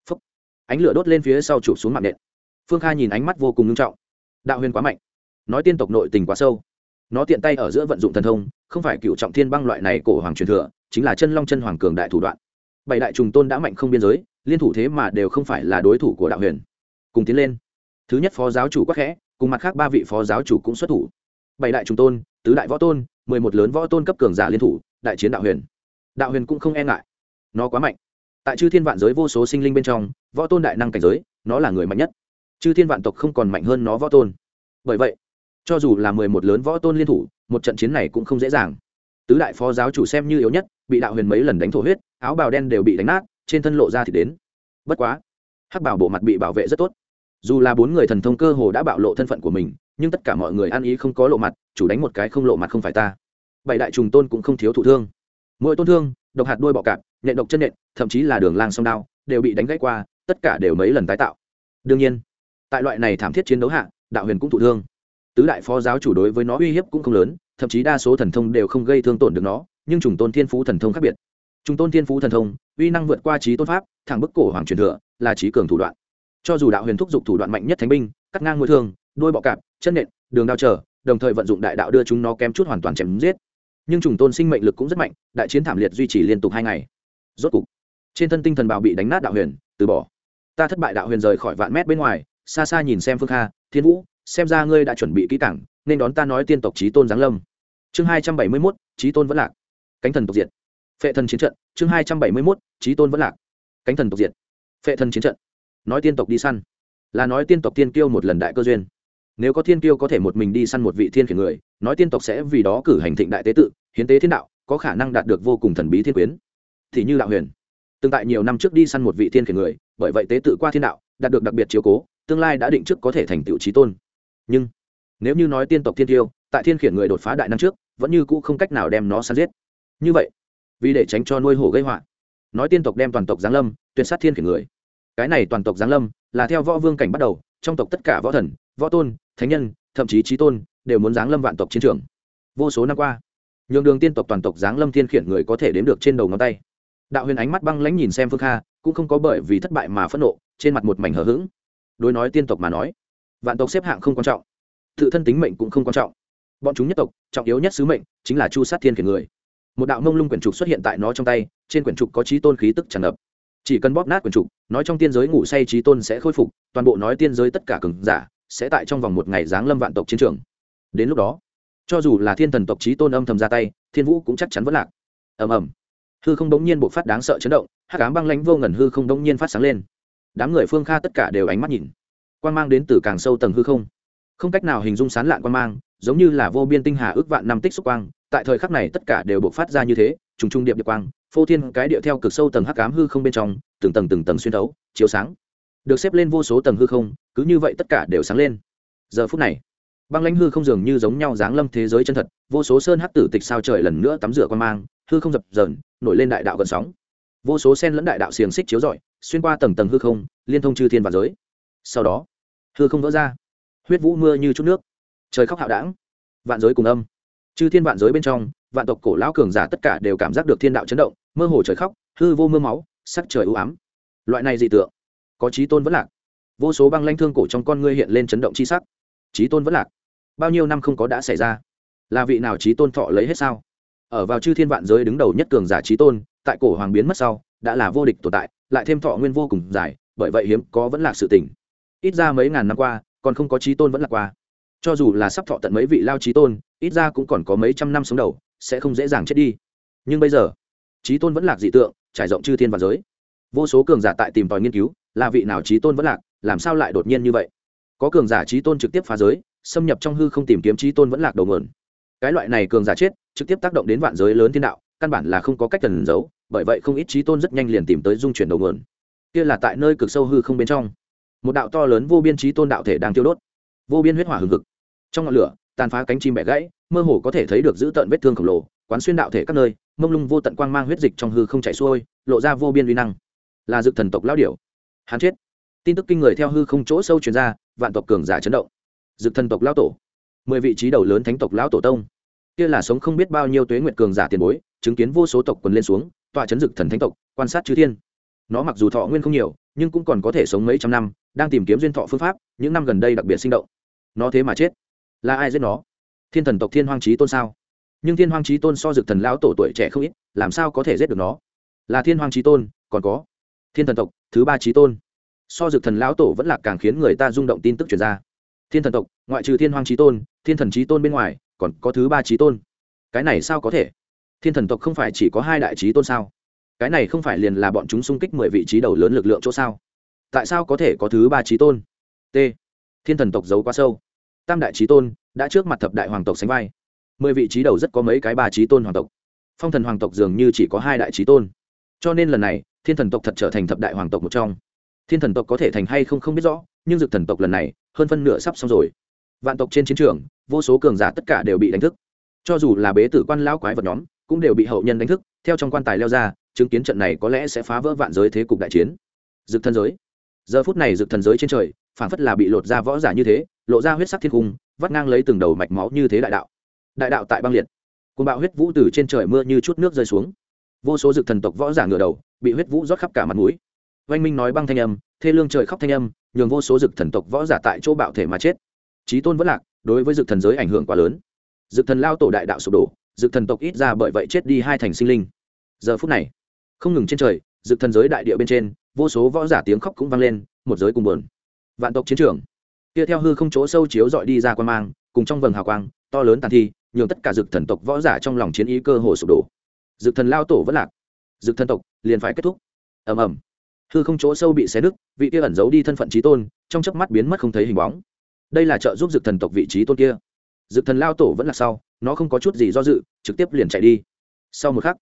Phúc. ánh lửa đốt lên phía sau chụp xuống mạng nện. Phương kha nhìn ánh mắt vô cùng nghiêm trọng. Đạo huyền quá mạnh. Nói tiên tộc nội tình quá sâu. Nó tiện tay ở giữa vận dụng thần thông, không phải cựu trọng thiên băng loại này cổ hoàng truyền thừa chính là chân long chân hoàng cường đại thủ đoạn. Bảy đại trùng tôn đã mạnh không biên giới, liên thủ thế mà đều không phải là đối thủ của đạo huyền. Cùng tiến lên. Thứ nhất phó giáo chủ quắc khẽ, cùng mặt khác ba vị phó giáo chủ cũng xuất thủ. Bảy đại trùng tôn, tứ đại võ tôn, mười một lớn võ tôn cấp cường giả liên thủ, đại chiến đạo huyền. Đạo huyền cũng không e ngại. Nó quá mạnh. Tại chư thiên vạn giới vô số sinh linh bên trong, võ tôn đại năng cảnh giới, nó là người mạnh nhất. Chư thiên vạn tộc không còn mạnh hơn nó võ tôn. Bởi vậy, cho dù là mười một lớn võ tôn liên thủ, một trận chiến này cũng không dễ dàng tứ đại phó giáo chủ xem như yếu nhất, bị đạo huyền mấy lần đánh thổ huyết, áo bào đen đều bị đánh nát, trên thân lộ ra thì đến. Bất quá, hắc bảo bộ mặt bị bảo vệ rất tốt. Dù là bốn người thần thông cơ hồ đã bạo lộ thân phận của mình, nhưng tất cả mọi người ăn ý không có lộ mặt, chủ đánh một cái không lộ mặt không phải ta. Bảy đại trùng tôn cũng không thiếu thụ thương. Mỗi tôn thương, độc hạt đôi bọ cạp, nhện độc chân nhện, thậm chí là đường lang sông đao, đều bị đánh gãy qua, tất cả đều mấy lần tái tạo. Đương nhiên, tại loại này thảm thiết chiến đấu hạ, đạo huyền cũng thụ thương. Tứ đại phó giáo chủ đối với nó uy hiếp cũng không lớn thậm chí đa số thần thông đều không gây thương tổn được nó, nhưng trùng tôn thiên phú thần thông khác biệt. Trùng tôn thiên phú thần thông, uy năng vượt qua trí tôn pháp, thẳng bức cổ hoàng truyền thừa, là trí cường thủ đoạn. Cho dù đạo huyền thúc giục thủ đoạn mạnh nhất thánh binh, cắt ngang mũi thương, đuôi bọ cạp, chân nện, đường đao trở, đồng thời vận dụng đại đạo đưa chúng nó kém chút hoàn toàn chém giết. Nhưng trùng tôn sinh mệnh lực cũng rất mạnh, đại chiến thảm liệt duy trì liên tục hai ngày. Rốt cục, trên thân tinh thần bào bị đánh nát đạo huyền, từ bỏ. Ta thất bại đạo huyền rời khỏi vạn mét bên ngoài, xa xa nhìn xem phương kha, thiên vũ, xem ra ngươi đã chuẩn bị kỹ cảng nên đón ta nói tiên tộc trí tôn giáng lâm. Chương hai trăm bảy mươi mốt trí tôn vẫn lạc. Cánh thần tộc diệt. Phệ thần chiến trận, chương hai trăm bảy mươi mốt trí tôn vẫn lạc. Cánh thần tộc diệt. Phệ thần chiến trận. Nói tiên tộc đi săn. Là nói tiên tộc tiên kiêu một lần đại cơ duyên. Nếu có tiên kiêu có thể một mình đi săn một vị thiên khiển người, nói tiên tộc sẽ vì đó cử hành thịnh đại tế tự, hiến tế thiên đạo, có khả năng đạt được vô cùng thần bí thiên quyến. Thì như đạo huyền. Từng tại nhiều năm trước đi săn một vị thiên khiển người, bởi vậy tế tự qua thiên đạo, đạt được đặc biệt chiếu cố, tương lai đã định trước có thể thành tựu trí tôn. Nhưng nếu như nói tiên tộc thiên tiêu, tại thiên khiển người đột phá đại năm trước, vẫn như cũ không cách nào đem nó săn giết. Như vậy, vì để tránh cho nuôi hổ gây họa, nói tiên tộc đem toàn tộc giáng lâm, tuyệt sát thiên khiển người. Cái này toàn tộc giáng lâm, là theo võ vương cảnh bắt đầu, trong tộc tất cả võ thần, võ tôn, thánh nhân, thậm chí trí tôn, đều muốn giáng lâm vạn tộc chiến trường. Vô số năm qua, nhường đường tiên tộc toàn tộc giáng lâm thiên khiển người có thể đếm được trên đầu ngón tay. Đạo huyền ánh mắt băng lãnh nhìn xem phương kha, cũng không có bởi vì thất bại mà phẫn nộ, trên mặt một mảnh hờ hững. Đối nói tiên tộc mà nói, vạn tộc xếp hạng không quan trọng tự thân tính mệnh cũng không quan trọng. Bọn chúng nhất tộc, trọng yếu nhất sứ mệnh chính là chu sát thiên khiển người. Một đạo mông lung quyển trục xuất hiện tại nó trong tay, trên quyển trục có trí tôn khí tức tràn ngập. Chỉ cần bóp nát quyển trục, nói trong tiên giới ngủ say trí tôn sẽ khôi phục, toàn bộ nói tiên giới tất cả cường giả sẽ tại trong vòng một ngày giáng lâm vạn tộc chiến trường. Đến lúc đó, cho dù là thiên thần tộc trí tôn âm thầm ra tay, thiên vũ cũng chắc chắn vẫn lạc. Ầm ầm. Hư không đống nhiên bộ phát đáng sợ chấn động, hắc ám băng lãnh vô ngần hư không đống nhiên phát sáng lên. Đám người phương kha tất cả đều ánh mắt nhìn. Quan mang đến từ càng sâu tầng hư không không cách nào hình dung sán lạn quan mang, giống như là vô biên tinh hà ước vạn năm tích xúc quang, tại thời khắc này tất cả đều buộc phát ra như thế, trùng trung điệp điệp quang, phô thiên cái điệu theo cực sâu tầng hắc ám hư không bên trong, từng tầng từng tầng xuyên thấu, chiếu sáng. Được xếp lên vô số tầng hư không, cứ như vậy tất cả đều sáng lên. Giờ phút này, băng lãnh hư không dường như giống nhau dáng lâm thế giới chân thật, vô số sơn hắc tử tịch sao trời lần nữa tắm rửa quan mang, hư không dập dờn, nổi lên đại đạo gần sóng. Vô số sen lẫn đại đạo xiềng xích chiếu rọi, xuyên qua tầng tầng hư không, liên thông chư thiên và giới. Sau đó, hư không vỡ ra huyết vũ mưa như chút nước. Trời khóc hạo đảng. Vạn giới cùng âm. Chư thiên vạn giới bên trong, vạn tộc cổ lão cường giả tất cả đều cảm giác được thiên đạo chấn động, mơ hồ trời khóc, hư vô mưa máu, sắc trời ưu ám. Loại này dị tượng, có trí tôn vẫn lạc. Vô số băng lanh thương cổ trong con ngươi hiện lên chấn động chi sắc. Trí tôn vẫn lạc. Bao nhiêu năm không có đã xảy ra? Là vị nào trí tôn thọ lấy hết sao? Ở vào chư thiên vạn giới đứng đầu nhất cường giả trí tôn, tại cổ hoàng biến mất sau, đã là vô địch tồn tại, lại thêm thọ nguyên vô cùng dài, bởi vậy hiếm có vẫn là sự tỉnh ít ra mấy ngàn năm qua còn không có trí tôn vẫn lạc qua. Cho dù là sắp thọ tận mấy vị lao trí tôn, ít ra cũng còn có mấy trăm năm sống đầu, sẽ không dễ dàng chết đi. Nhưng bây giờ, trí tôn vẫn lạc dị tượng, trải rộng chư thiên và giới. Vô số cường giả tại tìm tòi nghiên cứu, là vị nào trí tôn vẫn lạc, làm sao lại đột nhiên như vậy? Có cường giả trí tôn trực tiếp phá giới, xâm nhập trong hư không tìm kiếm trí tôn vẫn lạc đầu nguồn. Cái loại này cường giả chết, trực tiếp tác động đến vạn giới lớn thiên đạo, căn bản là không có cách cần giấu, bởi vậy không ít trí tôn rất nhanh liền tìm tới dung chuyển đầu nguồn. Kia là tại nơi cực sâu hư không bên trong một đạo to lớn vô biên trí tôn đạo thể đang tiêu đốt. Vô biên huyết hỏa hừng hực. Trong ngọn lửa, tàn phá cánh chim bẻ gãy, mơ hồ có thể thấy được giữ tận vết thương khổng lồ, quán xuyên đạo thể các nơi, mông lung vô tận quang mang huyết dịch trong hư không chảy xuôi, lộ ra vô biên uy năng. Là dực thần tộc lão điểu. Hắn chết. Tin tức kinh người theo hư không chỗ sâu truyền ra, vạn tộc cường giả chấn động. Dực thần tộc lão tổ. Mười vị trí đầu lớn thánh tộc lão tổ tông. Kia là sống không biết bao nhiêu tuế nguyệt cường giả tiền bối, chứng kiến vô số tộc quần lên xuống, tọa chấn dực thần thánh tộc, quan sát chư thiên nó mặc dù thọ nguyên không nhiều, nhưng cũng còn có thể sống mấy trăm năm, đang tìm kiếm duyên thọ phương pháp, những năm gần đây đặc biệt sinh động. Nó thế mà chết. Là ai giết nó? Thiên thần tộc thiên hoang trí tôn sao? Nhưng thiên hoang trí tôn so dực thần lão tổ tuổi trẻ không ít, làm sao có thể giết được nó? Là thiên hoang trí tôn, còn có thiên thần tộc, thứ ba trí tôn. So dực thần lão tổ vẫn là càng khiến người ta rung động tin tức truyền ra. Thiên thần tộc, ngoại trừ thiên hoang trí tôn, thiên thần trí tôn bên ngoài, còn có thứ ba trí tôn. Cái này sao có thể? Thiên thần tộc không phải chỉ có hai đại trí tôn sao? Cái này không phải liền là bọn chúng xung kích mười vị trí đầu lớn lực lượng chỗ sao? Tại sao có thể có thứ ba trí tôn? T. Thiên thần tộc giấu quá sâu. Tam đại trí tôn đã trước mặt thập đại hoàng tộc sánh vai. Mười vị trí đầu rất có mấy cái ba trí tôn hoàng tộc. Phong thần hoàng tộc dường như chỉ có hai đại trí tôn. Cho nên lần này, thiên thần tộc thật trở thành thập đại hoàng tộc một trong. Thiên thần tộc có thể thành hay không không biết rõ, nhưng dực thần tộc lần này, hơn phân nửa sắp xong rồi. Vạn tộc trên chiến trường, vô số cường giả tất cả đều bị đánh thức. Cho dù là bế tử quan lão quái vật nhóm, cũng đều bị hậu nhân đánh thức, theo trong quan tài leo ra chứng kiến trận này có lẽ sẽ phá vỡ vạn giới thế cục đại chiến. Dực thần giới. Giờ phút này dực thần giới trên trời phản phất là bị lột ra võ giả như thế, lộ ra huyết sắc thiên cung vắt ngang lấy từng đầu mạch máu như thế đại đạo. Đại đạo tại băng liệt. Côn bạo huyết vũ từ trên trời mưa như chút nước rơi xuống. Vô số dực thần tộc võ giả ngửa đầu, bị huyết vũ rót khắp cả mặt mũi. Oanh minh nói băng thanh âm, thê lương trời khóc thanh âm, nhường vô số dực thần tộc võ giả tại chỗ bạo thể mà chết. Trí tôn vẫn lạc, đối với dực thần giới ảnh hưởng quá lớn. Dực thần lao tổ đại đạo sụp đổ, dực thần tộc ít ra bởi vậy chết đi hai thành sinh linh. Giờ phút này không ngừng trên trời dực thần giới đại địa bên trên, vô số võ giả tiếng khóc cũng vang lên, một giới cùng buồn. Vạn tộc chiến trường. Kia theo hư không chỗ sâu chiếu dọi đi ra quan mang, cùng trong vầng hào quang, to lớn tàn thi, nhường tất cả dực thần tộc võ giả trong lòng chiến ý cơ hồ sụp đổ. Dực thần lao tổ vẫn lạc. Dực thần tộc liền phải kết thúc. Ầm ầm. Hư không chỗ sâu bị xé nứt, vị kia ẩn giấu đi thân phận trí tôn, trong chớp mắt biến mất không thấy hình bóng. Đây là trợ giúp dực thần tộc vị trí tôn kia. Dực thần lao tổ vẫn là sau, nó không có chút gì do dự, trực tiếp liền chạy đi. Sau một khắc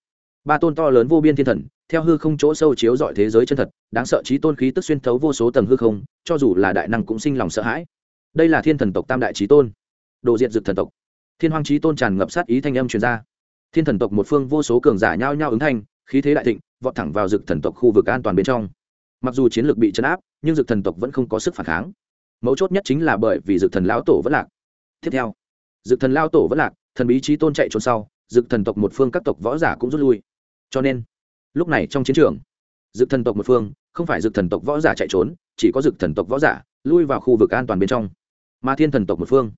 ba tôn to lớn vô biên thiên thần, theo hư không chỗ sâu chiếu dọi thế giới chân thật, đáng sợ trí tôn khí tức xuyên thấu vô số tầng hư không, cho dù là đại năng cũng sinh lòng sợ hãi. Đây là thiên thần tộc tam đại trí tôn. Đồ diện dực thần tộc. Thiên hoàng trí tôn tràn ngập sát ý thanh âm truyền ra. Thiên thần tộc một phương vô số cường giả nhao nhao ứng thanh, khí thế đại thịnh, vọt thẳng vào dực thần tộc khu vực an toàn bên trong. Mặc dù chiến lược bị chấn áp, nhưng dực thần tộc vẫn không có sức phản kháng. Mấu chốt nhất chính là bởi vì dực thần lão tổ vẫn lạc. Tiếp theo dực thần lao tổ vẫn lạc, thần bí trí tôn chạy trốn sau dực thần tộc một phương các tộc võ giả cũng rút lui cho nên, lúc này trong chiến trường, dực thần tộc một phương, không phải dực thần tộc võ giả chạy trốn, chỉ có dực thần tộc võ giả lui vào khu vực an toàn bên trong. Mà thiên thần tộc một phương,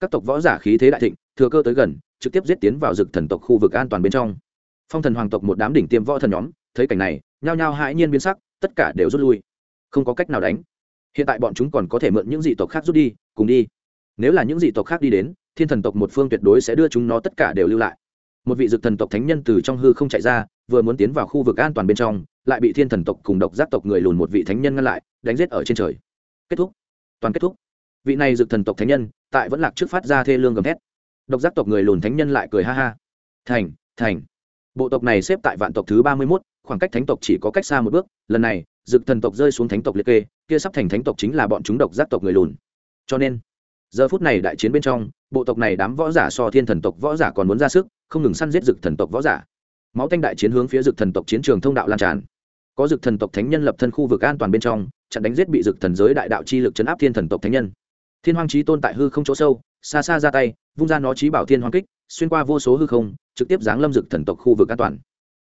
các tộc võ giả khí thế đại thịnh, thừa cơ tới gần, trực tiếp giết tiến vào dực thần tộc khu vực an toàn bên trong. Phong thần hoàng tộc một đám đỉnh tiêm võ thần nhóm, thấy cảnh này, nhao nhao hãi nhiên biến sắc, tất cả đều rút lui. Không có cách nào đánh. Hiện tại bọn chúng còn có thể mượn những dị tộc khác rút đi, cùng đi. Nếu là những dị tộc khác đi đến, thiên thần tộc một phương tuyệt đối sẽ đưa chúng nó tất cả đều lưu lại một vị dực thần tộc thánh nhân từ trong hư không chạy ra, vừa muốn tiến vào khu vực an toàn bên trong, lại bị thiên thần tộc cùng độc giác tộc người lùn một vị thánh nhân ngăn lại, đánh giết ở trên trời. Kết thúc. Toàn kết thúc. Vị này dực thần tộc thánh nhân, tại vẫn lạc trước phát ra thê lương gầm thét. Độc giác tộc người lùn thánh nhân lại cười ha ha. Thành thành. Bộ tộc này xếp tại vạn tộc thứ ba mươi mốt, khoảng cách thánh tộc chỉ có cách xa một bước. Lần này dực thần tộc rơi xuống thánh tộc liệt kê, kia sắp thành thánh tộc chính là bọn chúng độc giác tộc người lùn. Cho nên, giờ phút này đại chiến bên trong, bộ tộc này đám võ giả so thiên thần tộc võ giả còn muốn ra sức không ngừng săn giết dực thần tộc võ giả. Máu tanh đại chiến hướng phía dực thần tộc chiến trường thông đạo lan tràn. Có dực thần tộc thánh nhân lập thân khu vực an toàn bên trong, chặn đánh giết bị dực thần giới đại đạo chi lực chấn áp thiên thần tộc thánh nhân. Thiên hoàng trí tôn tại hư không chỗ sâu, xa xa ra tay, vung ra nó trí bảo thiên hoàng kích, xuyên qua vô số hư không, trực tiếp giáng lâm dực thần tộc khu vực an toàn.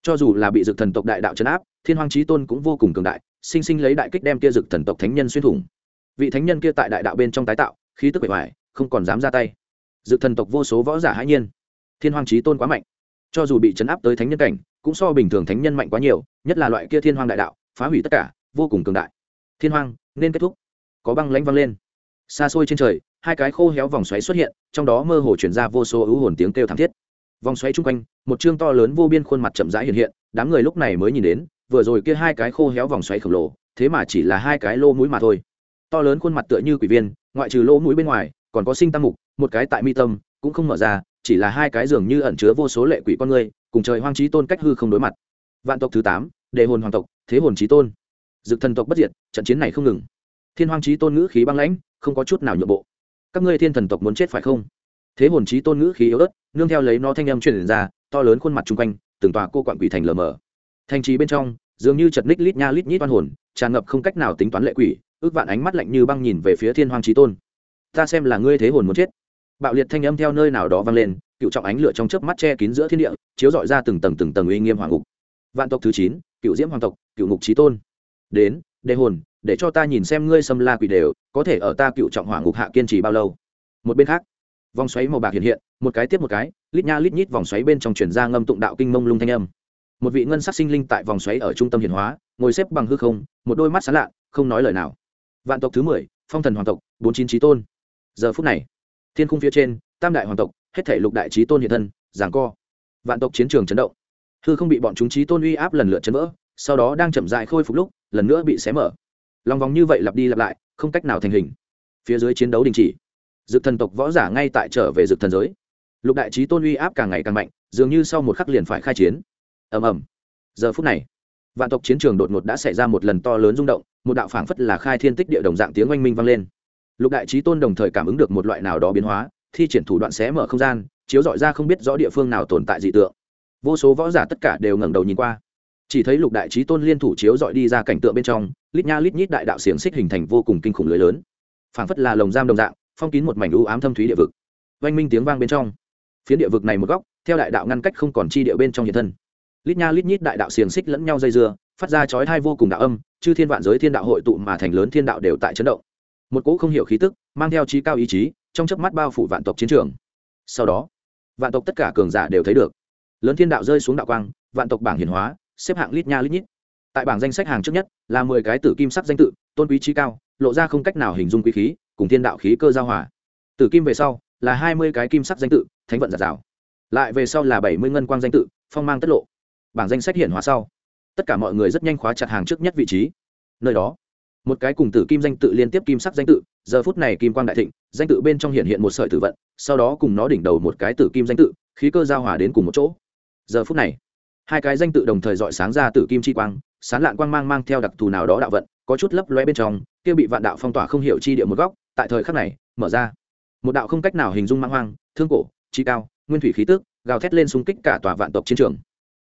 Cho dù là bị dực thần tộc đại đạo chấn áp, thiên hoàng trí tôn cũng vô cùng cường đại, sinh sinh lấy đại kích đem kia dực thần tộc thánh nhân xuyên thủng. Vị thánh nhân kia tại đại đạo bên trong tái tạo, khí tức bề ngoài, không còn dám ra tay. Dực thần tộc vô số võ giả hãi nhiên thiên hoàng trí tôn quá mạnh. Cho dù bị chấn áp tới thánh nhân cảnh, cũng so bình thường thánh nhân mạnh quá nhiều, nhất là loại kia thiên hoàng đại đạo, phá hủy tất cả, vô cùng cường đại. Thiên hoàng nên kết thúc. Có băng lãnh văng lên. Xa xôi trên trời, hai cái khô héo vòng xoáy xuất hiện, trong đó mơ hồ chuyển ra vô số ưu hồn tiếng kêu thảm thiết. Vòng xoáy chung quanh, một chương to lớn vô biên khuôn mặt chậm rãi hiện hiện, đám người lúc này mới nhìn đến, vừa rồi kia hai cái khô héo vòng xoáy khổng lồ, thế mà chỉ là hai cái lô mũi mà thôi. To lớn khuôn mặt tựa như quỷ viên, ngoại trừ lỗ mũi bên ngoài, còn có sinh tam mục, một cái tại mi tâm, cũng không mở ra chỉ là hai cái dường như ẩn chứa vô số lệ quỷ con người, cùng trời hoang trí tôn cách hư không đối mặt. Vạn tộc thứ tám, đề hồn hoàng tộc, thế hồn trí tôn. Dực thần tộc bất diệt, trận chiến này không ngừng. Thiên hoàng trí tôn ngữ khí băng lãnh, không có chút nào nhượng bộ. Các ngươi thiên thần tộc muốn chết phải không? Thế hồn trí tôn ngữ khí yếu ớt, nương theo lấy nó thanh âm truyền ra, to lớn khuôn mặt chung quanh, từng tòa cô quạng quỷ thành lờ mờ. Thành trí bên trong, dường như chật ních lít nha lít nhít oan hồn, tràn ngập không cách nào tính toán lệ quỷ, ước vạn ánh mắt lạnh như băng nhìn về phía thiên hoàng trí tôn. Ta xem là ngươi thế hồn muốn chết bạo liệt thanh âm theo nơi nào đó vang lên, cựu trọng ánh lửa trong chớp mắt che kín giữa thiên địa, chiếu dọi ra từng tầng từng tầng uy nghiêm hoàng ngục. Vạn tộc thứ chín, cựu diễm hoàng tộc, cựu ngục trí tôn. Đến đề hồn, để cho ta nhìn xem ngươi xâm la quỷ đều, có thể ở ta cựu trọng hỏa ngục hạ kiên trì bao lâu. Một bên khác, vòng xoáy màu bạc hiện hiện, một cái tiếp một cái, lít nha lít nhít vòng xoáy bên trong chuyển ra ngâm tụng đạo kinh mông lung thanh âm. Một vị ngân sắc sinh linh tại vòng xoáy ở trung tâm hiển hóa, ngồi xếp bằng hư không, một đôi mắt sán lạ, không nói lời nào. Vạn tộc thứ mười, phong thần hoàng tộc, bốn chín trí tôn. Giờ phút này thiên khung phía trên, tam đại hoàng tộc, hết thể lục đại trí tôn hiện thân giảng co. Vạn tộc chiến trường chấn động. Hư không bị bọn chúng trí tôn uy áp lần lượt chấn vỡ, sau đó đang chậm dại khôi phục lúc, lần nữa bị xé mở. Lòng vòng như vậy lặp đi lặp lại, không cách nào thành hình. Phía dưới chiến đấu đình chỉ. Dự thần tộc võ giả ngay tại trở về dự thần giới. Lục đại trí tôn uy áp càng ngày càng mạnh, dường như sau một khắc liền phải khai chiến. Ầm ầm. Giờ phút này, vạn tộc chiến trường đột ngột đã xảy ra một lần to lớn rung động, một đạo phảng phất là khai thiên tích địa đồng dạng tiếng oanh minh vang lên lục đại trí tôn đồng thời cảm ứng được một loại nào đó biến hóa, thi triển thủ đoạn xé mở không gian, chiếu dọi ra không biết rõ địa phương nào tồn tại dị tượng. Vô số võ giả tất cả đều ngẩng đầu nhìn qua. Chỉ thấy lục đại trí tôn liên thủ chiếu dọi đi ra cảnh tượng bên trong, lít nha lít nhít đại đạo xiềng xích hình thành vô cùng kinh khủng lưới lớn. Phảng phất là lồng giam đồng dạng, phong kín một mảnh u ám thâm thúy địa vực. Oanh minh tiếng vang bên trong. Phía địa vực này một góc, theo đại đạo ngăn cách không còn chi địa bên trong hiện thân. Lít nha lít nhít đại đạo xiềng xích lẫn nhau dây dưa, phát ra chói hai vô cùng đạo âm, chư thiên vạn giới thiên đạo hội tụ mà thành lớn thiên đạo đều tại chấn động một cỗ không hiểu khí tức mang theo trí cao ý chí trong chớp mắt bao phủ vạn tộc chiến trường. Sau đó, vạn tộc tất cả cường giả đều thấy được. Lớn thiên đạo rơi xuống đạo quang, vạn tộc bảng hiển hóa, xếp hạng lít nha lít nhít. Tại bảng danh sách hàng trước nhất là mười cái tử kim sắc danh tự, tôn quý trí cao, lộ ra không cách nào hình dung quý khí, cùng thiên đạo khí cơ giao hòa. Tử kim về sau là hai mươi cái kim sắc danh tự, thánh vận giạt rào lại về sau là bảy mươi ngân quang danh tự, phong mang tất lộ. Bảng danh sách hiển hóa sau, tất cả mọi người rất nhanh khóa chặt hàng trước nhất vị trí. Nơi đó một cái cùng tử kim danh tự liên tiếp kim sắc danh tự, giờ phút này kim quang đại thịnh, danh tự bên trong hiện hiện một sợi tử vận, sau đó cùng nó đỉnh đầu một cái tử kim danh tự, khí cơ giao hòa đến cùng một chỗ. Giờ phút này, hai cái danh tự đồng thời dọi sáng ra tử kim chi quang, sán lạn quang mang mang theo đặc thù nào đó đạo vận, có chút lấp lóe bên trong, kia bị vạn đạo phong tỏa không hiểu chi địa một góc, tại thời khắc này, mở ra. Một đạo không cách nào hình dung mang hoang, thương cổ, chi cao, nguyên thủy khí tức, gào thét lên xung kích cả tòa vạn tộc chiến trường.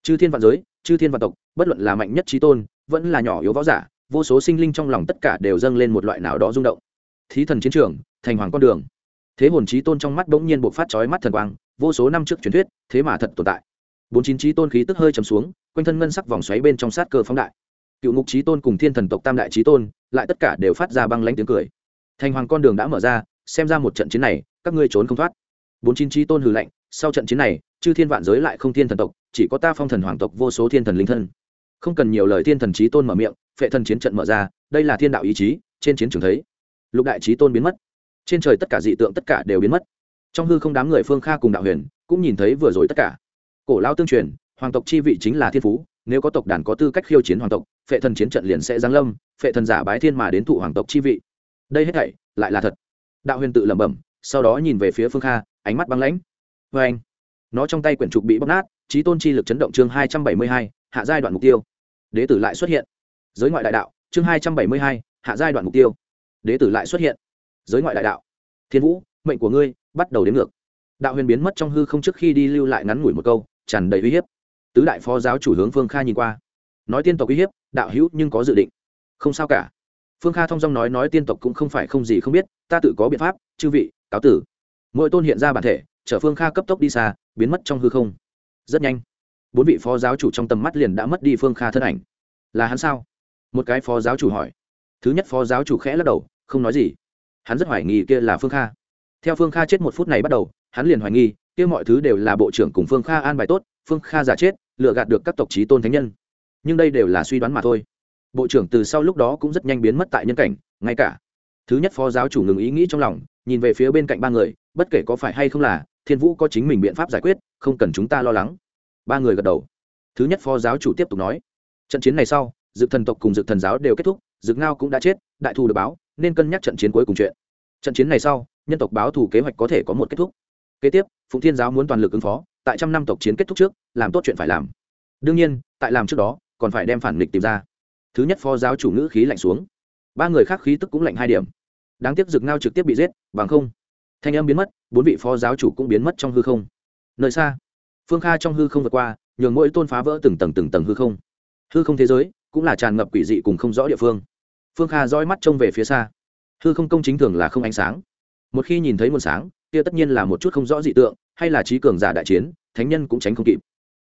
Chư thiên vạn giới, chư thiên vạn tộc, bất luận là mạnh nhất trí tôn, vẫn là nhỏ yếu võ giả vô số sinh linh trong lòng tất cả đều dâng lên một loại nào đó rung động. Thí thần chiến trường, thành hoàng con đường. Thế hồn trí tôn trong mắt bỗng nhiên buộc phát chói mắt thần quang, vô số năm trước truyền thuyết, thế mà thật tồn tại. Bốn chín trí tôn khí tức hơi trầm xuống, quanh thân ngân sắc vòng xoáy bên trong sát cơ phóng đại. Cựu ngục trí tôn cùng thiên thần tộc tam đại trí tôn, lại tất cả đều phát ra băng lãnh tiếng cười. Thành hoàng con đường đã mở ra, xem ra một trận chiến này, các ngươi trốn không thoát. Bốn chín trí tôn hừ lạnh, sau trận chiến này, chư thiên vạn giới lại không thiên thần tộc, chỉ có ta phong thần hoàng tộc vô số thiên thần linh thân không cần nhiều lời thiên thần trí tôn mở miệng, phệ thần chiến trận mở ra, đây là thiên đạo ý chí, trên chiến trường thấy, lục đại trí tôn biến mất. Trên trời tất cả dị tượng tất cả đều biến mất. Trong hư không đám người phương kha cùng đạo huyền cũng nhìn thấy vừa rồi tất cả. Cổ lao tương truyền, hoàng tộc chi vị chính là thiên phú, nếu có tộc đàn có tư cách khiêu chiến hoàng tộc, phệ thần chiến trận liền sẽ giáng lâm, phệ thần giả bái thiên mà đến thụ hoàng tộc chi vị. Đây hết thảy lại là thật. Đạo huyền tự lẩm bẩm, sau đó nhìn về phía phương kha, ánh mắt băng lãnh. Vê anh nó trong tay quyển trục bị bóc nát trí tôn chi lực chấn động chương hai trăm bảy mươi hai hạ giai đoạn mục tiêu. Đế tử lại xuất hiện. Giới ngoại đại đạo, chương hai trăm bảy mươi hai, hạ giai đoạn mục tiêu. Đế tử lại xuất hiện. Giới ngoại đại đạo. Thiên vũ, mệnh của ngươi bắt đầu đến ngược. Đạo huyền biến mất trong hư không trước khi đi lưu lại ngắn ngủi một câu, tràn đầy uy hiếp. Tứ đại phó giáo chủ hướng phương kha nhìn qua. Nói tiên tộc uy hiếp, đạo hữu nhưng có dự định. Không sao cả. Phương kha thông dong nói nói tiên tộc cũng không phải không gì không biết, ta tự có biện pháp, chư vị, cáo tử. Mỗi tôn hiện ra bản thể, chở phương kha cấp tốc đi xa, biến mất trong hư không. Rất nhanh bốn vị phó giáo chủ trong tầm mắt liền đã mất đi phương kha thân ảnh. Là hắn sao? Một cái phó giáo chủ hỏi. Thứ nhất phó giáo chủ khẽ lắc đầu, không nói gì. Hắn rất hoài nghi kia là phương kha. Theo phương kha chết một phút này bắt đầu, hắn liền hoài nghi, kia mọi thứ đều là bộ trưởng cùng phương kha an bài tốt, phương kha giả chết lựa gạt được các tộc trí tôn thánh nhân. Nhưng đây đều là suy đoán mà thôi. Bộ trưởng từ sau lúc đó cũng rất nhanh biến mất tại nhân cảnh, ngay cả. Thứ nhất phó giáo chủ ngừng ý nghĩ trong lòng, nhìn về phía bên cạnh ba người, bất kể có phải hay không là, thiên vũ có chính mình biện pháp giải quyết, không cần chúng ta lo lắng ba người gật đầu. Thứ nhất phó giáo chủ tiếp tục nói, trận chiến này sau dự thần tộc cùng dự thần giáo đều kết thúc dự ngao cũng đã chết, đại thù được báo, nên cân nhắc trận chiến cuối cùng chuyện. Trận chiến này sau, nhân tộc báo thù kế hoạch có thể có một kết thúc. Kế tiếp, phụng thiên giáo muốn toàn lực ứng phó, tại trăm năm tộc chiến kết thúc trước, làm tốt chuyện phải làm. Đương nhiên, tại làm trước đó, còn phải đem phản nghịch tìm ra. Thứ nhất phó giáo chủ ngữ khí lạnh xuống. Ba người khác khí tức cũng lạnh hai điểm. Đáng tiếc rực ngao trực tiếp bị giết, bằng không, thanh âm biến mất, bốn vị phó giáo chủ cũng biến mất trong hư không. Nơi xa phương kha trong hư không vượt qua, nhường mỗi tôn phá vỡ từng tầng từng tầng hư không. Hư không thế giới cũng là tràn ngập quỷ dị cùng không rõ địa phương. Phương kha dõi mắt trông về phía xa. Hư không công chính thường là không ánh sáng. Một khi nhìn thấy nguồn sáng, kia tất nhiên là một chút không rõ dị tượng, hay là trí cường giả đại chiến, thánh nhân cũng tránh không kịp.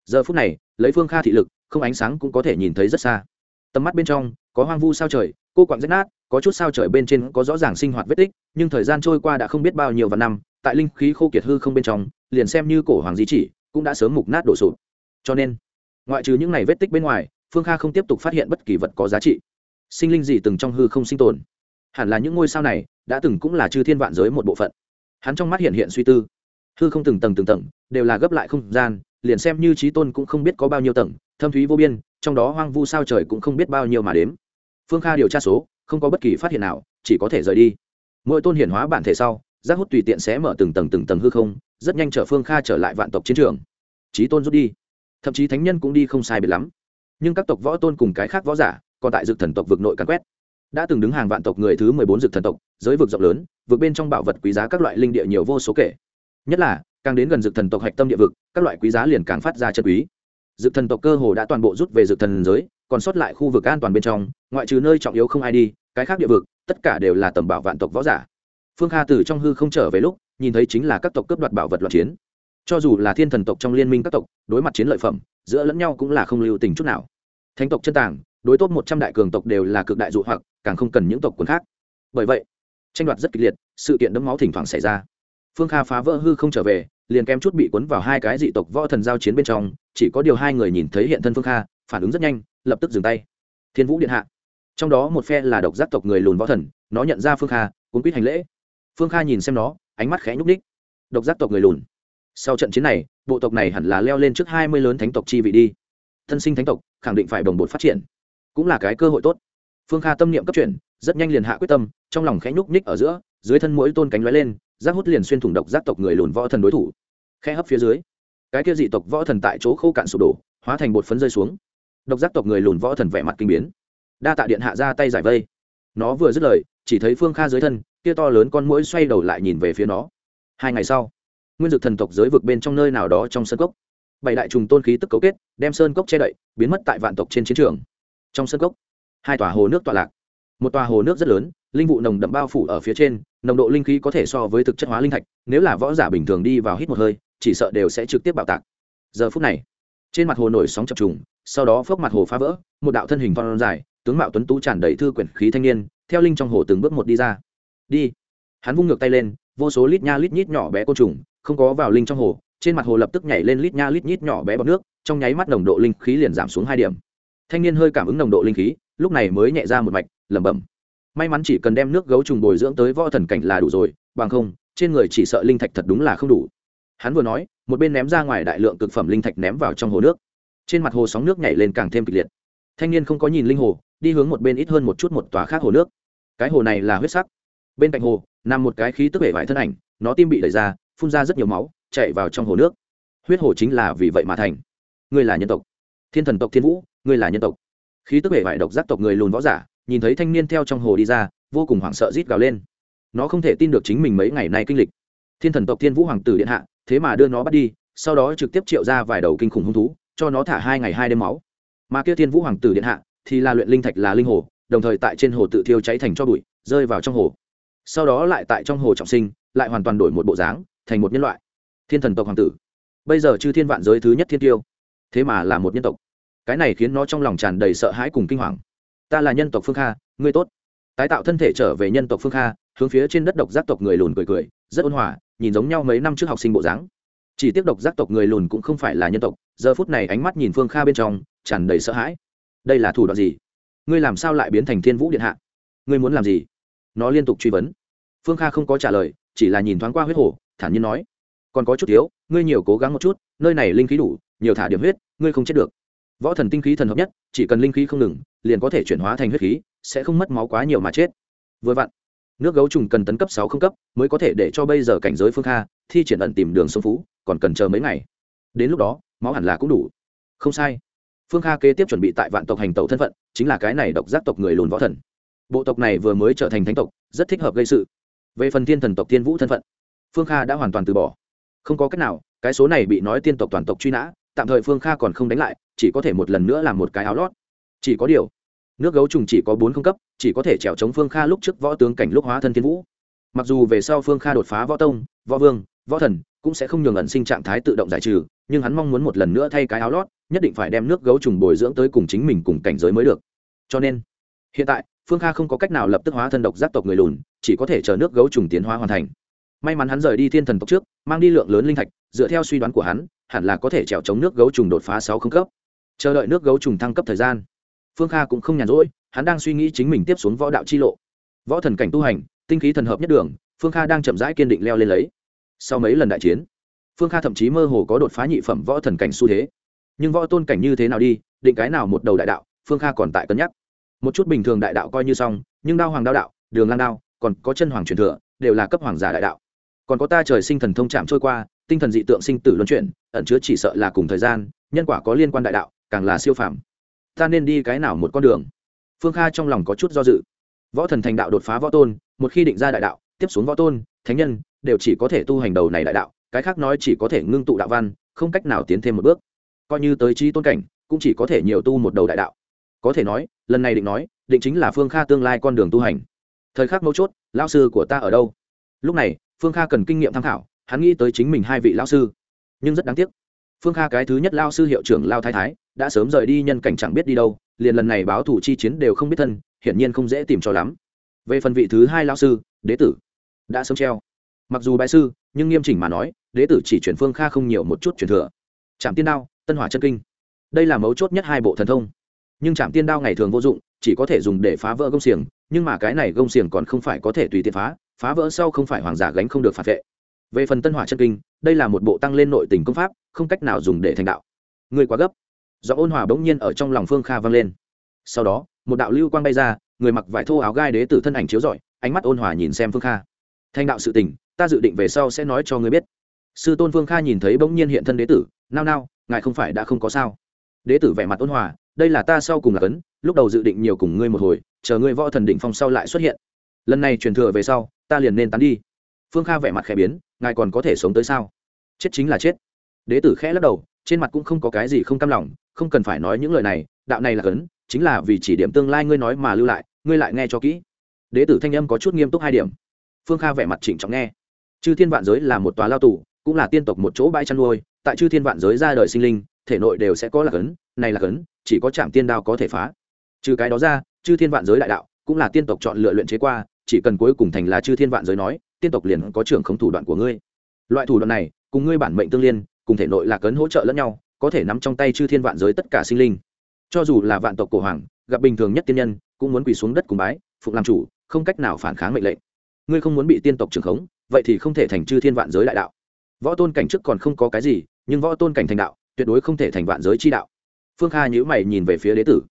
Giờ phút này, lấy phương kha thị lực, không ánh sáng cũng có thể nhìn thấy rất xa. Tầm mắt bên trong, có hoang vu sao trời, cô quặng rách nát, có chút sao trời bên trên có rõ ràng sinh hoạt vết tích, nhưng thời gian trôi qua đã không biết bao nhiêu và năm, tại linh khí khô kiệt hư không bên trong, liền xem như cổ hoàng di chỉ cũng đã sớm mục nát đổ sụp. Cho nên, ngoại trừ những ngày vết tích bên ngoài, phương kha không tiếp tục phát hiện bất kỳ vật có giá trị. Sinh linh gì từng trong hư không sinh tồn? Hẳn là những ngôi sao này đã từng cũng là chư thiên vạn giới một bộ phận. Hắn trong mắt hiện hiện suy tư. Hư không từng tầng từng tầng, đều là gấp lại không gian, liền xem như trí tôn cũng không biết có bao nhiêu tầng, thâm thúy vô biên, trong đó hoang vu sao trời cũng không biết bao nhiêu mà đếm. Phương kha điều tra số, không có bất kỳ phát hiện nào, chỉ có thể rời đi. Mỗi tôn hiển hóa bản thể sau giác hút tùy tiện sẽ mở từng tầng từng tầng hư không, rất nhanh chở phương kha trở lại vạn tộc chiến trường. Trí tôn rút đi. Thậm chí thánh nhân cũng đi không sai biệt lắm. Nhưng các tộc võ tôn cùng cái khác võ giả, còn tại dực thần tộc vực nội càn quét. Đã từng đứng hàng vạn tộc người thứ mười bốn dực thần tộc, giới vực rộng lớn vượt bên trong bảo vật quý giá các loại linh địa nhiều vô số kể. Nhất là, càng đến gần dực thần tộc hạch tâm địa vực, các loại quý giá liền càng phát ra chân quý. Dực thần tộc cơ hồ đã toàn bộ rút về dực thần giới, còn sót lại khu vực an toàn bên trong, ngoại trừ nơi trọng yếu không ai đi, cái khác địa vực, tất cả đều là tầm bảo vạn tộc võ giả phương kha từ trong hư không trở về lúc, nhìn thấy chính là các tộc cướp đoạt bảo vật loạn chiến. Cho dù là thiên thần tộc trong liên minh các tộc, đối mặt chiến lợi phẩm, giữa lẫn nhau cũng là không lưu tình chút nào. Thánh tộc chân tàng, đối tốt một trăm đại cường tộc đều là cực đại dụ hoặc, càng không cần những tộc quần khác. Bởi vậy, tranh đoạt rất kịch liệt, sự kiện đẫm máu thỉnh thoảng xảy ra. Phương kha phá vỡ hư không trở về, liền kém chút bị cuốn vào hai cái dị tộc võ thần giao chiến bên trong, chỉ có điều hai người nhìn thấy hiện thân phương kha, phản ứng rất nhanh, lập tức dừng tay. Thiên vũ điện hạ. Trong đó một phe là độc giác tộc người lùn võ thần, nó nhận ra phương kha, cuốn quýt hành lễ phương kha nhìn xem nó, ánh mắt khẽ nhúc ních độc giác tộc người lùn. Sau trận chiến này, bộ tộc này hẳn là leo lên trước hai mươi lớn thánh tộc chi vị đi. Thân sinh thánh tộc, khẳng định phải đồng bột phát triển. Cũng là cái cơ hội tốt. Phương kha tâm niệm cấp chuyển, rất nhanh liền hạ quyết tâm, trong lòng khẽ nhúc ních ở giữa, dưới thân mỗi tôn cánh lóe lên, rác hút liền xuyên thủng độc giác tộc người lùn võ thần đối thủ. Khẽ hấp phía dưới, cái kia dị tộc võ thần tại chỗ khô cạn sụp đổ, hóa thành bột phấn rơi xuống. Độc giác tộc người lùn võ thần vẻ mặt kinh biến. Đa tạ điện hạ ra tay giải vây. Nó vừa dứt lời, chỉ thấy phương kha dưới thân kia to lớn con mũi xoay đầu lại nhìn về phía nó. Hai ngày sau, nguyên dược thần tộc giới vực bên trong nơi nào đó trong sân cốc, bảy đại trùng tôn khí tức cấu kết, đem sơn cốc che đậy, biến mất tại vạn tộc trên chiến trường. Trong sân cốc, hai tòa hồ nước tọa lạc. Một tòa hồ nước rất lớn, linh vụ nồng đậm bao phủ ở phía trên, nồng độ linh khí có thể so với thực chất hóa linh thạch, nếu là võ giả bình thường đi vào hít một hơi, chỉ sợ đều sẽ trực tiếp bạo tạc. Giờ phút này, trên mặt hồ nổi sóng chập trùng, sau đó phước mặt hồ phá vỡ, một đạo thân hình phong dài, tướng mạo tuấn tú tràn đầy thư quyển khí thanh niên, theo linh trong hồ từng bước một đi ra đi. Hắn vung ngược tay lên, vô số lít nha lít nhít nhỏ bé côn trùng, không có vào linh trong hồ, trên mặt hồ lập tức nhảy lên lít nha lít nhít nhỏ bé bọc nước, trong nháy mắt nồng độ linh khí liền giảm xuống hai điểm. Thanh niên hơi cảm ứng nồng độ linh khí, lúc này mới nhẹ ra một mạch, lẩm bẩm. May mắn chỉ cần đem nước gấu trùng bồi dưỡng tới võ thần cảnh là đủ rồi, bằng không, trên người chỉ sợ linh thạch thật đúng là không đủ. Hắn vừa nói, một bên ném ra ngoài đại lượng cực phẩm linh thạch ném vào trong hồ nước. Trên mặt hồ sóng nước nhảy lên càng thêm kịch liệt. Thanh niên không có nhìn linh hồ, đi hướng một bên ít hơn một chút một tòa khác hồ nước. Cái hồ này là huyết sắc bên cạnh hồ nằm một cái khí tức hệ vải thân ảnh nó tim bị đẩy ra phun ra rất nhiều máu chạy vào trong hồ nước huyết hồ chính là vì vậy mà thành ngươi là nhân tộc thiên thần tộc thiên vũ ngươi là nhân tộc khí tức hệ vải độc giác tộc người lùn võ giả nhìn thấy thanh niên theo trong hồ đi ra vô cùng hoảng sợ rít gào lên nó không thể tin được chính mình mấy ngày nay kinh lịch thiên thần tộc thiên vũ hoàng tử điện hạ thế mà đưa nó bắt đi sau đó trực tiếp triệu ra vài đầu kinh khủng hung thú cho nó thả hai ngày hai đêm máu mà kia thiên vũ hoàng tử điện hạ thì là luyện linh thạch là linh hồ đồng thời tại trên hồ tự thiêu cháy thành cho bụi rơi vào trong hồ sau đó lại tại trong hồ trọng sinh, lại hoàn toàn đổi một bộ dáng, thành một nhân loại. Thiên thần tộc hoàng tử. Bây giờ chư thiên vạn giới thứ nhất thiên tiêu. Thế mà là một nhân tộc. Cái này khiến nó trong lòng tràn đầy sợ hãi cùng kinh hoàng. Ta là nhân tộc phương kha, ngươi tốt. Tái tạo thân thể trở về nhân tộc phương kha, hướng phía trên đất độc giác tộc người lùn cười cười, rất ôn hòa, nhìn giống nhau mấy năm trước học sinh bộ dáng. Chỉ tiếc độc giác tộc người lùn cũng không phải là nhân tộc, giờ phút này ánh mắt nhìn phương kha bên trong, tràn đầy sợ hãi. Đây là thủ đoạn gì? Ngươi làm sao lại biến thành thiên vũ điện hạ? Ngươi muốn làm gì? Nó liên tục truy vấn. Phương kha không có trả lời, chỉ là nhìn thoáng qua huyết hồ, thản nhiên nói, còn có chút thiếu, ngươi nhiều cố gắng một chút, nơi này linh khí đủ, nhiều thả điểm huyết, ngươi không chết được. Võ thần tinh khí thần hợp nhất, chỉ cần linh khí không ngừng, liền có thể chuyển hóa thành huyết khí, sẽ không mất máu quá nhiều mà chết. Vừa vặn, nước gấu trùng cần tấn cấp sáu không cấp, mới có thể để cho bây giờ cảnh giới phương kha, thi triển ẩn tìm đường sông phú, còn cần chờ mấy ngày. Đến lúc đó, máu hẳn là cũng đủ. Không sai. Phương kha kế tiếp chuẩn bị tại vạn tộc hành tẩu thân phận, chính là cái này độc giác tộc người lùn võ thần bộ tộc này vừa mới trở thành thánh tộc, rất thích hợp gây sự. Về phần thiên thần tộc tiên vũ thân phận, phương kha đã hoàn toàn từ bỏ. Không có cách nào, cái số này bị nói tiên tộc toàn tộc truy nã, tạm thời phương kha còn không đánh lại, chỉ có thể một lần nữa làm một cái áo lót. Chỉ có điều, nước gấu trùng chỉ có bốn không cấp, chỉ có thể trèo chống phương kha lúc trước võ tướng cảnh lúc hóa thân thiên vũ. Mặc dù về sau phương kha đột phá võ tông, võ vương, võ thần, cũng sẽ không nhường ẩn sinh trạng thái tự động giải trừ, nhưng hắn mong muốn một lần nữa thay cái áo lót, nhất định phải đem nước gấu trùng bồi dưỡng tới cùng chính mình cùng cảnh giới mới được. Cho nên, hiện tại phương kha không có cách nào lập tức hóa thân độc giác tộc người lùn, chỉ có thể chờ nước gấu trùng tiến hóa hoàn thành. May mắn hắn rời đi thiên thần tộc trước, mang đi lượng lớn linh thạch, dựa theo suy đoán của hắn, hẳn là có thể trèo chống nước gấu trùng đột phá sáu không cấp. Chờ đợi nước gấu trùng thăng cấp thời gian, phương kha cũng không nhàn rỗi, hắn đang suy nghĩ chính mình tiếp xuống võ đạo chi lộ. Võ thần cảnh tu hành, tinh khí thần hợp nhất đường, phương kha đang chậm rãi kiên định leo lên lấy. Sau mấy lần đại chiến, phương kha thậm chí mơ hồ có đột phá nhị phẩm võ thần cảnh xu thế. Nhưng võ tôn cảnh như thế nào đi, định cái nào một đầu đại đạo, phương kha còn tại cân nhắc một chút bình thường đại đạo coi như xong, nhưng đao hoàng đao đạo, đường lan đao, còn có chân hoàng truyền thừa, đều là cấp hoàng giả đại đạo. Còn có ta trời sinh thần thông chạm trôi qua, tinh thần dị tượng sinh tử luân chuyển, ẩn chứa chỉ sợ là cùng thời gian, nhân quả có liên quan đại đạo, càng là siêu phàm. Ta nên đi cái nào một con đường? Phương kha trong lòng có chút do dự. Võ thần thành đạo đột phá võ tôn, một khi định ra đại đạo, tiếp xuống võ tôn, thánh nhân, đều chỉ có thể tu hành đầu này đại đạo, cái khác nói chỉ có thể ngưng tụ đạo văn, không cách nào tiến thêm một bước. Coi như tới trí tôn cảnh, cũng chỉ có thể nhiều tu một đầu đại đạo có thể nói, lần này định nói, định chính là phương kha tương lai con đường tu hành. Thời khắc mấu chốt lao sư của ta ở đâu? Lúc này, phương kha cần kinh nghiệm tham khảo, hắn nghĩ tới chính mình hai vị lao sư. Nhưng rất đáng tiếc, phương kha cái thứ nhất lao sư hiệu trưởng lao thái thái, đã sớm rời đi nhân cảnh chẳng biết đi đâu, liền lần này báo thủ chi chiến đều không biết thân, hiển nhiên không dễ tìm cho lắm. Về phần vị thứ hai lao sư, đế tử, đã sớm treo. Mặc dù bài sư, nhưng nghiêm chỉnh mà nói, đế tử chỉ chuyển phương kha không nhiều một chút truyền thừa. Trạm tiên đao, tân hỏa chân kinh. Đây là mấu chốt nhất hai bộ thần thông nhưng trạm tiên đao ngày thường vô dụng, chỉ có thể dùng để phá vỡ gông xiềng, nhưng mà cái này gông xiềng còn không phải có thể tùy tiện phá phá vỡ sau không phải hoàng giả gánh không được phản vệ. Về phần tân hỏa chân kinh, đây là một bộ tăng lên nội tình công pháp, không cách nào dùng để thành đạo. Người quá gấp. Do ôn hòa bỗng nhiên ở trong lòng phương kha vang lên. Sau đó, một đạo lưu quang bay ra, người mặc vải thô áo gai đế tử thân ảnh chiếu rọi, ánh mắt ôn hòa nhìn xem phương kha. Thanh đạo sự tình, ta dự định về sau sẽ nói cho ngươi biết. Sư tôn phương kha nhìn thấy bỗng nhiên hiện thân đế tử, nao nao, ngài không phải đã không có sao? Đế tử vẻ mặt ôn hòa đây là ta sau cùng là cấn, lúc đầu dự định nhiều cùng ngươi một hồi, chờ ngươi võ thần đỉnh phong sau lại xuất hiện. Lần này truyền thừa về sau, ta liền nên tán đi. Phương kha vẻ mặt khẽ biến, ngài còn có thể sống tới sao? Chết chính là chết. Đế tử khẽ lắc đầu, trên mặt cũng không có cái gì không cam lòng, không cần phải nói những lời này, đạo này là cấn, chính là vì chỉ điểm tương lai ngươi nói mà lưu lại, ngươi lại nghe cho kỹ. Đế tử thanh âm có chút nghiêm túc hai điểm. Phương kha vẻ mặt chỉnh trọng nghe. Chư thiên vạn giới là một tòa lao tù, cũng là tiên tộc một chỗ bãi chăn nuôi, tại chư thiên vạn giới ra đời sinh linh, thể nội đều sẽ có lạc ấn này là ấn chỉ có trạm tiên đao có thể phá. Trừ cái đó ra, chư thiên vạn giới đại đạo cũng là tiên tộc chọn lựa luyện chế qua, chỉ cần cuối cùng thành là chư thiên vạn giới nói, tiên tộc liền có trưởng không thủ đoạn của ngươi. Loại thủ đoạn này, cùng ngươi bản mệnh tương liên, cùng thể nội lạc ấn hỗ trợ lẫn nhau, có thể nắm trong tay chư thiên vạn giới tất cả sinh linh. Cho dù là vạn tộc cổ hoàng, gặp bình thường nhất tiên nhân, cũng muốn quỳ xuống đất cùng bái, phụng làm chủ, không cách nào phản kháng mệnh lệnh. Ngươi không muốn bị tiên tộc trưởng khống, vậy thì không thể thành chư thiên vạn giới đại đạo. Võ tôn cảnh trước còn không có cái gì, nhưng võ tôn cảnh thành đạo, tuyệt đối không thể thành vạn giới chi đạo phương kha nhữ mày nhìn về phía đế tử.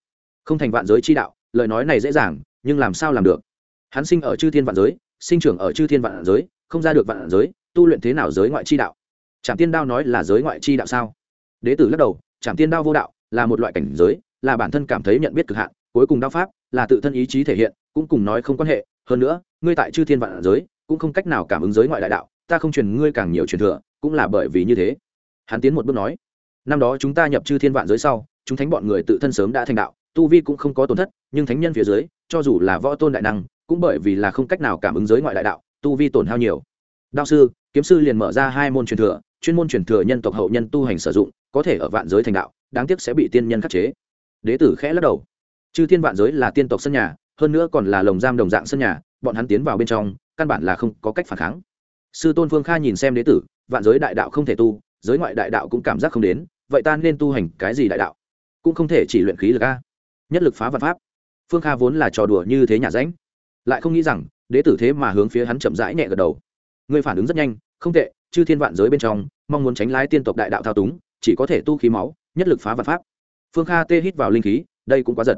Không thành vạn giới chi đạo, lời nói này dễ dàng, nhưng làm sao làm được? Hắn sinh ở chư thiên vạn giới, sinh trưởng ở chư thiên vạn giới, không ra được vạn giới, tu luyện thế nào giới ngoại chi đạo? Trạm tiên đao nói là giới ngoại chi đạo sao? Đế tử lắc đầu trạm tiên đao vô đạo, là một loại cảnh giới, là bản thân cảm thấy nhận biết cực hạn, cuối cùng đao pháp là tự thân ý chí thể hiện, cũng cùng nói không quan hệ. Hơn nữa, ngươi tại chư thiên vạn giới, cũng không cách nào cảm ứng giới ngoại đại đạo, ta không truyền ngươi càng nhiều truyền thừa, cũng là bởi vì như thế. Hắn tiến một bước nói, năm đó chúng ta nhập chư thiên vạn giới sau chúng thánh bọn người tự thân sớm đã thành đạo, tu vi cũng không có tổn thất, nhưng thánh nhân phía dưới, cho dù là võ tôn đại năng, cũng bởi vì là không cách nào cảm ứng giới ngoại đại đạo, tu vi tổn hao nhiều. Đạo sư, kiếm sư liền mở ra hai môn truyền thừa, chuyên môn truyền thừa nhân tộc hậu nhân tu hành sử dụng, có thể ở vạn giới thành đạo, đáng tiếc sẽ bị tiên nhân khắc chế. Đế tử khẽ lắc đầu. Chư thiên vạn giới là tiên tộc sân nhà, hơn nữa còn là lồng giam đồng dạng sân nhà, bọn hắn tiến vào bên trong, căn bản là không có cách phản kháng. Sư tôn phương kha nhìn xem đế tử, vạn giới đại đạo không thể tu, giới ngoại đại đạo cũng cảm giác không đến, vậy ta nên tu hành cái gì đại đạo? Cũng không thể chỉ luyện khí lực a. Nhất lực phá vật pháp. Phương kha vốn là trò đùa như thế nhà ránh lại không nghĩ rằng đế tử thế mà hướng phía hắn chậm rãi nhẹ gật đầu. Ngươi phản ứng rất nhanh, không tệ, chư thiên vạn giới bên trong, mong muốn tránh lái tiên tộc đại đạo thao túng, chỉ có thể tu khí máu, nhất lực phá vật pháp. Phương kha tê hít vào linh khí, đây cũng quá giật.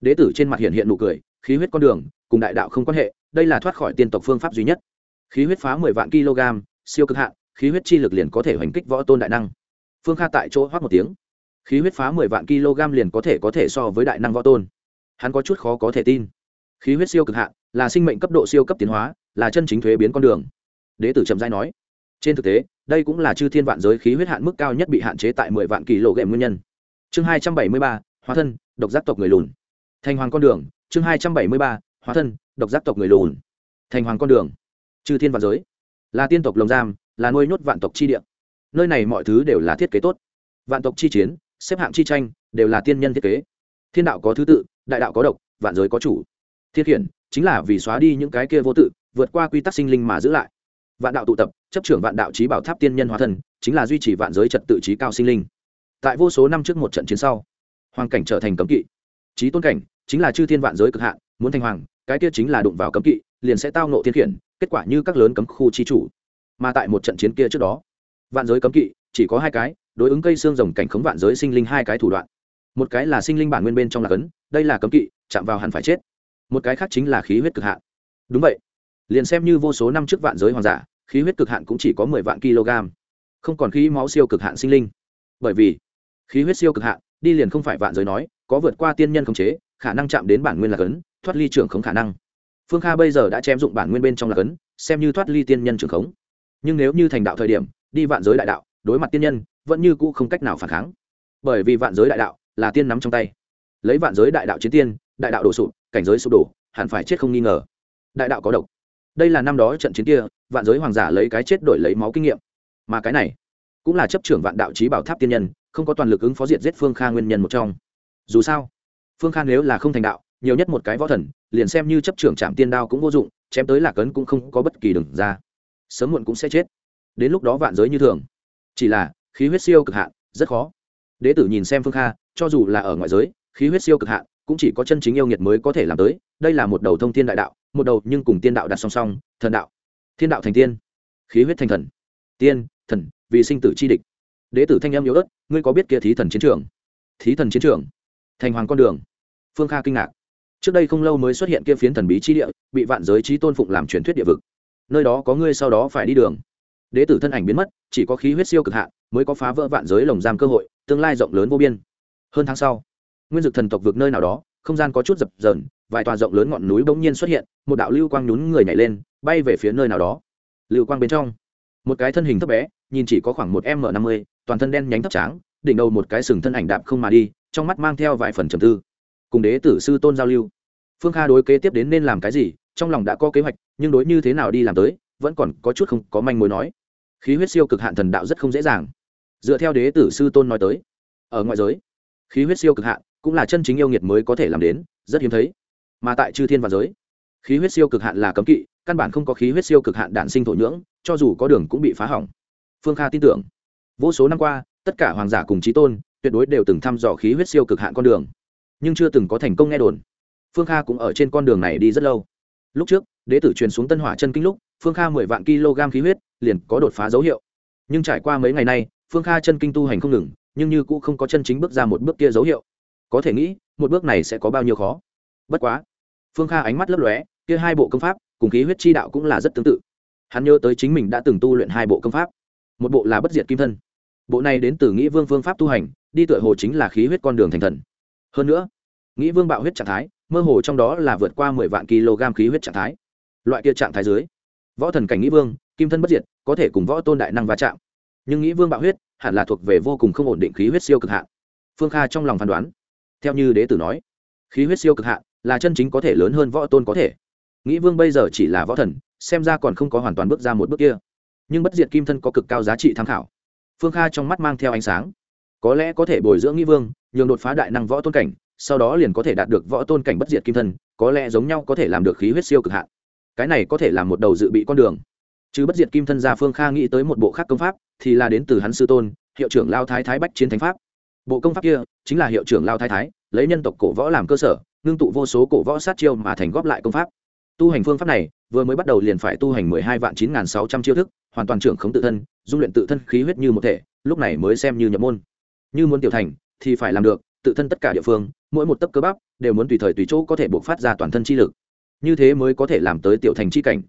Đế tử trên mặt hiện hiện nụ cười, khí huyết con đường, cùng đại đạo không quan hệ, đây là thoát khỏi tiên tộc phương pháp duy nhất. Khí huyết phá mười vạn kg, siêu cực hạn, khí huyết chi lực liền có thể hoành kích võ tôn đại năng. Phương kha tại chỗ hoác một tiếng khí huyết phá mười vạn kg liền có thể có thể so với đại năng võ tôn. Hắn có chút khó có thể tin. Khí huyết siêu cực hạn, là sinh mệnh cấp độ siêu cấp tiến hóa, là chân chính thuế biến con đường. Đế tử trầm giai nói, trên thực tế, đây cũng là chư thiên vạn giới khí huyết hạn mức cao nhất bị hạn chế tại mười vạn kỳ lộ ghệm nguyên nhân. Chương hai trăm bảy mươi ba, hóa thân, độc giác tộc người lùn. Thành hoàng con đường, chương hai trăm bảy mươi ba, hóa thân, độc giác tộc người lùn. Thành hoàng con đường, chư thiên vạn giới, là tiên tộc lồng giam, là nuôi nhốt vạn tộc chi địa. Nơi này mọi thứ đều là thiết kế tốt. Vạn tộc chi chiến xếp hạng chi tranh đều là tiên nhân thiết kế. Thiên đạo có thứ tự, đại đạo có độc, vạn giới có chủ. Thiết hiển chính là vì xóa đi những cái kia vô tự, vượt qua quy tắc sinh linh mà giữ lại. Vạn đạo tụ tập, chấp trưởng vạn đạo trí bảo tháp tiên nhân hóa thần chính là duy trì vạn giới trật tự trí cao sinh linh. Tại vô số năm trước một trận chiến sau, hoàng cảnh trở thành cấm kỵ. Trí tôn cảnh chính là chư thiên vạn giới cực hạn, muốn thành hoàng, cái kia chính là đụng vào cấm kỵ, liền sẽ tao nộ thiên khiển, kết quả như các lớn cấm khu chi chủ. Mà tại một trận chiến kia trước đó, vạn giới cấm kỵ chỉ có hai cái đối ứng cây xương rồng cảnh khống vạn giới sinh linh hai cái thủ đoạn. Một cái là sinh linh bản nguyên bên trong là cấn, đây là cấm kỵ, chạm vào hẳn phải chết. Một cái khác chính là khí huyết cực hạn. Đúng vậy. Liền xem như vô số năm trước vạn giới hoàng giả, khí huyết cực hạn cũng chỉ có mười vạn kg. Không còn khí máu siêu cực hạn sinh linh. Bởi vì, khí huyết siêu cực hạn, đi liền không phải vạn giới nói, có vượt qua tiên nhân khống chế, khả năng chạm đến bản nguyên là cấn, thoát ly trưởng khống khả năng. Phương kha bây giờ đã chém dụng bản nguyên bên trong là cấn, xem như thoát ly tiên nhân trưởng khống. Nhưng nếu như thành đạo thời điểm, đi vạn giới đại đạo, đối mặt tiên nhân vẫn như cũ không cách nào phản kháng. Bởi vì vạn giới đại đạo là tiên nắm trong tay. Lấy vạn giới đại đạo chiến tiên, đại đạo đổ sụp, cảnh giới sụp đổ, hẳn phải chết không nghi ngờ. Đại đạo có độc. Đây là năm đó trận chiến kia, vạn giới hoàng giả lấy cái chết đổi lấy máu kinh nghiệm. Mà cái này cũng là chấp trưởng vạn đạo trí bảo tháp tiên nhân, không có toàn lực ứng phó diệt giết phương kha nguyên nhân một trong. Dù sao, phương kha nếu là không thành đạo, nhiều nhất một cái võ thần, liền xem như chấp trưởng trạm tiên đao cũng vô dụng, chém tới lạc ấn cũng không có bất kỳ đừng ra. Sớm muộn cũng sẽ chết. Đến lúc đó vạn giới như thường. Chỉ là khí huyết siêu cực hạn, rất khó. Đế tử nhìn xem phương kha, cho dù là ở ngoại giới, khí huyết siêu cực hạn cũng chỉ có chân chính yêu nghiệt mới có thể làm tới. Đây là một đầu thông thiên đại đạo, một đầu nhưng cùng tiên đạo đặt song song, thần đạo. Thiên đạo thành tiên, khí huyết thành thần. Tiên, thần, vì sinh tử chi địch. Đế tử thanh em yếu ớt, ngươi có biết kia thí thần chiến trường? Thí thần chiến trường? Thành hoàng con đường. Phương kha kinh ngạc. Trước đây không lâu mới xuất hiện kia phiến thần bí chi địa, bị vạn giới trí tôn phụng làm truyền thuyết địa vực. Nơi đó có ngươi sau đó phải đi đường. Đế tử thân ảnh biến mất, chỉ có khí huyết siêu cực hạn mới có phá vỡ vạn giới lồng giam cơ hội, tương lai rộng lớn vô biên. Hơn tháng sau, nguyên dực thần tộc vượt nơi nào đó, không gian có chút dập dờn, vài tòa rộng lớn ngọn núi bỗng nhiên xuất hiện, một đạo lưu quang nhún người nhảy lên, bay về phía nơi nào đó. Lưu quang bên trong, một cái thân hình thấp bé, nhìn chỉ có khoảng một m năm mươi, toàn thân đen nhánh thấp tráng, đỉnh đầu một cái sừng thân ảnh đạp không mà đi, trong mắt mang theo vài phần trầm tư. Cùng đế tử sư tôn giao lưu, phương kha đối kế tiếp đến nên làm cái gì, trong lòng đã có kế hoạch, nhưng đối như thế nào đi làm tới, vẫn còn có chút không có manh mối nói. Khí huyết siêu cực hạn thần đạo rất không dễ dàng dựa theo đế tử sư tôn nói tới. Ở ngoại giới, khí huyết siêu cực hạn cũng là chân chính yêu nghiệt mới có thể làm đến, rất hiếm thấy. Mà tại chư thiên và giới, khí huyết siêu cực hạn là cấm kỵ, căn bản không có khí huyết siêu cực hạn đản sinh thổ nhưỡng, cho dù có đường cũng bị phá hỏng. Phương kha tin tưởng, vô số năm qua, tất cả hoàng giả cùng trí tôn tuyệt đối đều từng thăm dò khí huyết siêu cực hạn con đường, nhưng chưa từng có thành công nghe đồn. Phương kha cũng ở trên con đường này đi rất lâu. Lúc trước, đế tử truyền xuống tân hỏa chân kinh lúc, phương kha mười vạn kg khí huyết liền có đột phá dấu hiệu. Nhưng trải qua mấy ngày nay phương kha chân kinh tu hành không ngừng, nhưng như cũng không có chân chính bước ra một bước kia dấu hiệu. Có thể nghĩ, một bước này sẽ có bao nhiêu khó. Bất quá, phương kha ánh mắt lấp lóe, kia hai bộ công pháp, cùng khí huyết chi đạo cũng là rất tương tự. Hắn nhớ tới chính mình đã từng tu luyện hai bộ công pháp. Một bộ là bất diệt kim thân. Bộ này đến từ nghĩ vương phương pháp tu hành, đi tựa hồ chính là khí huyết con đường thành thần. Hơn nữa, nghĩ vương bạo huyết trạng thái, mơ hồ trong đó là vượt qua mười vạn kg khí huyết trạng thái. Loại kia trạng thái dưới, võ thần cảnh nghĩ vương, kim thân bất diệt, có thể cùng võ tôn đại năng va chạm. Nhưng nghĩ vương bạo huyết hẳn là thuộc về vô cùng không ổn định khí huyết siêu cực hạn. Phương kha trong lòng phán đoán. Theo như đế tử nói, khí huyết siêu cực hạn là chân chính có thể lớn hơn võ tôn có thể. Nghĩ vương bây giờ chỉ là võ thần, xem ra còn không có hoàn toàn bước ra một bước kia. Nhưng bất diệt kim thân có cực cao giá trị tham khảo. Phương kha trong mắt mang theo ánh sáng. Có lẽ có thể bồi dưỡng nghĩ vương, nhường đột phá đại năng võ tôn cảnh, sau đó liền có thể đạt được võ tôn cảnh bất diệt kim thân, có lẽ giống nhau có thể làm được khí huyết siêu cực hạn. Cái này có thể là một đầu dự bị con đường chứ bất diệt kim thân gia phương kha nghĩ tới một bộ khác công pháp, thì là đến từ hắn sư tôn, hiệu trưởng lao thái thái bách chiến thánh pháp. Bộ công pháp kia chính là hiệu trưởng lao thái thái, lấy nhân tộc cổ võ làm cơ sở, ngưng tụ vô số cổ võ sát chiêu mà thành góp lại công pháp. Tu hành phương pháp này, vừa mới bắt đầu liền phải tu hành mười hai vạn chín n g h n sáu trăm chiêu thức, hoàn toàn trưởng khống tự thân, dung luyện tự thân khí huyết như một thể, lúc này mới xem như nhập môn. Như muốn tiểu thành, thì phải làm được, tự thân tất cả địa phương, mỗi một tấc cơ bắp, đều muốn tùy thời tùy chỗ có thể buộc phát ra toàn thân chi lực. Như thế mới có thể làm tới tiểu thành chi cảnh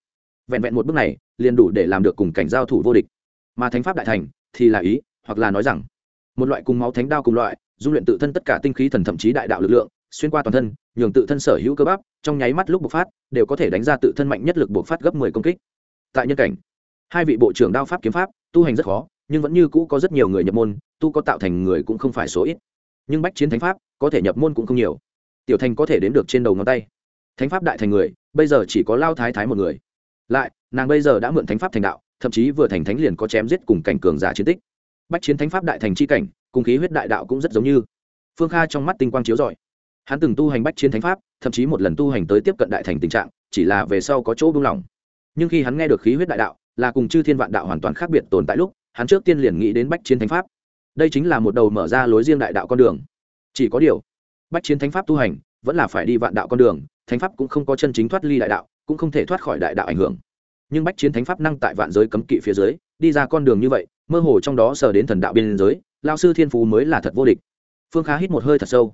vẹn vẹn một bước này, liền đủ để làm được cùng cảnh giao thủ vô địch. Mà thánh pháp đại thành thì là ý, hoặc là nói rằng, một loại cùng máu thánh đao cùng loại, dung luyện tự thân tất cả tinh khí thần thậm chí đại đạo lực lượng, xuyên qua toàn thân, nhường tự thân sở hữu cơ bắp, trong nháy mắt lúc bộc phát, đều có thể đánh ra tự thân mạnh nhất lực bộc phát gấp mười công kích. Tại nhân cảnh, hai vị bộ trưởng đao pháp kiếm pháp, tu hành rất khó, nhưng vẫn như cũ có rất nhiều người nhập môn, tu có tạo thành người cũng không phải số ít. Nhưng bách chiến thánh pháp, có thể nhập môn cũng không nhiều. Tiểu thành có thể đến được trên đầu ngón tay. Thánh pháp đại thành người, bây giờ chỉ có lao thái thái một người lại, nàng bây giờ đã mượn thánh pháp thành đạo, thậm chí vừa thành thánh liền có chém giết cùng cảnh cường giả chiến tích. Bách chiến thánh pháp đại thành c h i cảnh, cùng khí huyết đại đạo cũng rất giống như. Phương kha trong mắt tinh quang chiếu rọi. Hắn từng tu hành bách chiến thánh pháp, thậm chí một lần tu hành tới tiếp cận đại thành tình trạng, chỉ là về sau có chỗ buông lỏng. Nhưng khi hắn nghe được khí huyết đại đạo, là cùng chư thiên vạn đạo hoàn toàn khác biệt tồn tại lúc, hắn trước tiên liền nghĩ đến bách chiến thánh pháp. Đây chính là một đầu mở ra lối riêng đại đạo con đường. Chỉ có điều, bách chiến thánh pháp tu hành, vẫn là phải đi vạn đạo con đường, thánh pháp cũng không có chân chính thoát ly đại đạo cũng không thể thoát khỏi đại đạo ảnh hưởng. Nhưng bách chiến thánh pháp năng tại vạn giới cấm kỵ phía dưới, đi ra con đường như vậy, mơ hồ trong đó sờ đến thần đạo biên giới, lao sư thiên phú mới là thật vô địch. Phương khá hít một hơi thật sâu.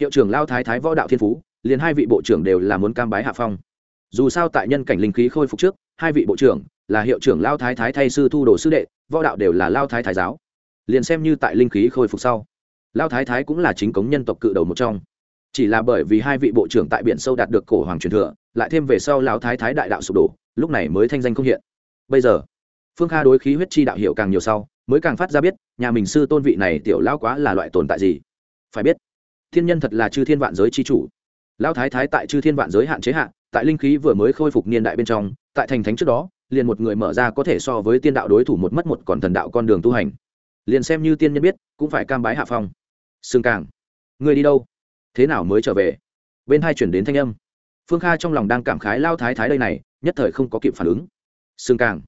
Hiệu trưởng lao thái thái võ đạo thiên phú, liền hai vị bộ trưởng đều là muốn cam bái hạ phong. Dù sao tại nhân cảnh linh khí khôi phục trước, hai vị bộ trưởng là hiệu trưởng lao thái thái thay sư thu đồ sư đệ, võ đạo đều là lao thái thái giáo. Liền xem như tại linh khí khôi phục sau, lao thái thái cũng là chính cống nhân tộc cự đầu một trong. Chỉ là bởi vì hai vị bộ trưởng tại biển sâu đạt được cổ hoàng truyền thừa lại thêm về sau lão thái thái đại đạo sụp đổ, lúc này mới thanh danh không hiện. Bây giờ, phương kha đối khí huyết chi đạo hiểu càng nhiều sau, mới càng phát ra biết, nhà mình sư tôn vị này tiểu lão quá là loại tồn tại gì. Phải biết, thiên nhân thật là chư thiên vạn giới chi chủ. Lão thái thái tại chư thiên vạn giới hạn chế hạn tại linh khí vừa mới khôi phục niên đại bên trong, tại thành thánh trước đó, liền một người mở ra có thể so với tiên đạo đối thủ một mất một còn thần đạo con đường tu hành. Liền xem như tiên nhân biết, cũng phải cam bái hạ phong. Xương càng người đi đâu? Thế nào mới trở về? Bên hai chuyển đến thanh âm phương kha trong lòng đang cảm khái lao thái thái đây này, nhất thời không có kịp phản ứng. Xương càng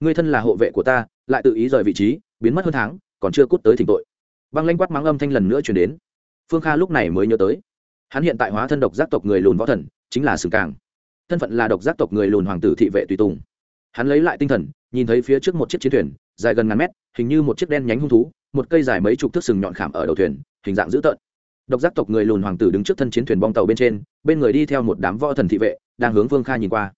người thân là hộ vệ của ta, lại tự ý rời vị trí, biến mất hơn tháng, còn chưa cút tới thỉnh tội. Băng lanh quát mắng âm thanh lần nữa chuyển đến. Phương kha lúc này mới nhớ tới. Hắn hiện tại hóa thân độc giác tộc người lùn võ thần, chính là sừng càng. Thân phận là độc giác tộc người lùn hoàng tử thị vệ tùy tùng. Hắn lấy lại tinh thần, nhìn thấy phía trước một chiếc chiến thuyền, dài gần ngàn mét, hình như một chiếc đen nhánh hung thú, một cây dài mấy chục thước sừng nhọn khảm ở đầu thuyền, hình dạng dữ tợn độc giác tộc người lùn hoàng tử đứng trước thân chiến thuyền bong tàu bên trên, bên người đi theo một đám võ thần thị vệ, đang hướng vương kha nhìn qua.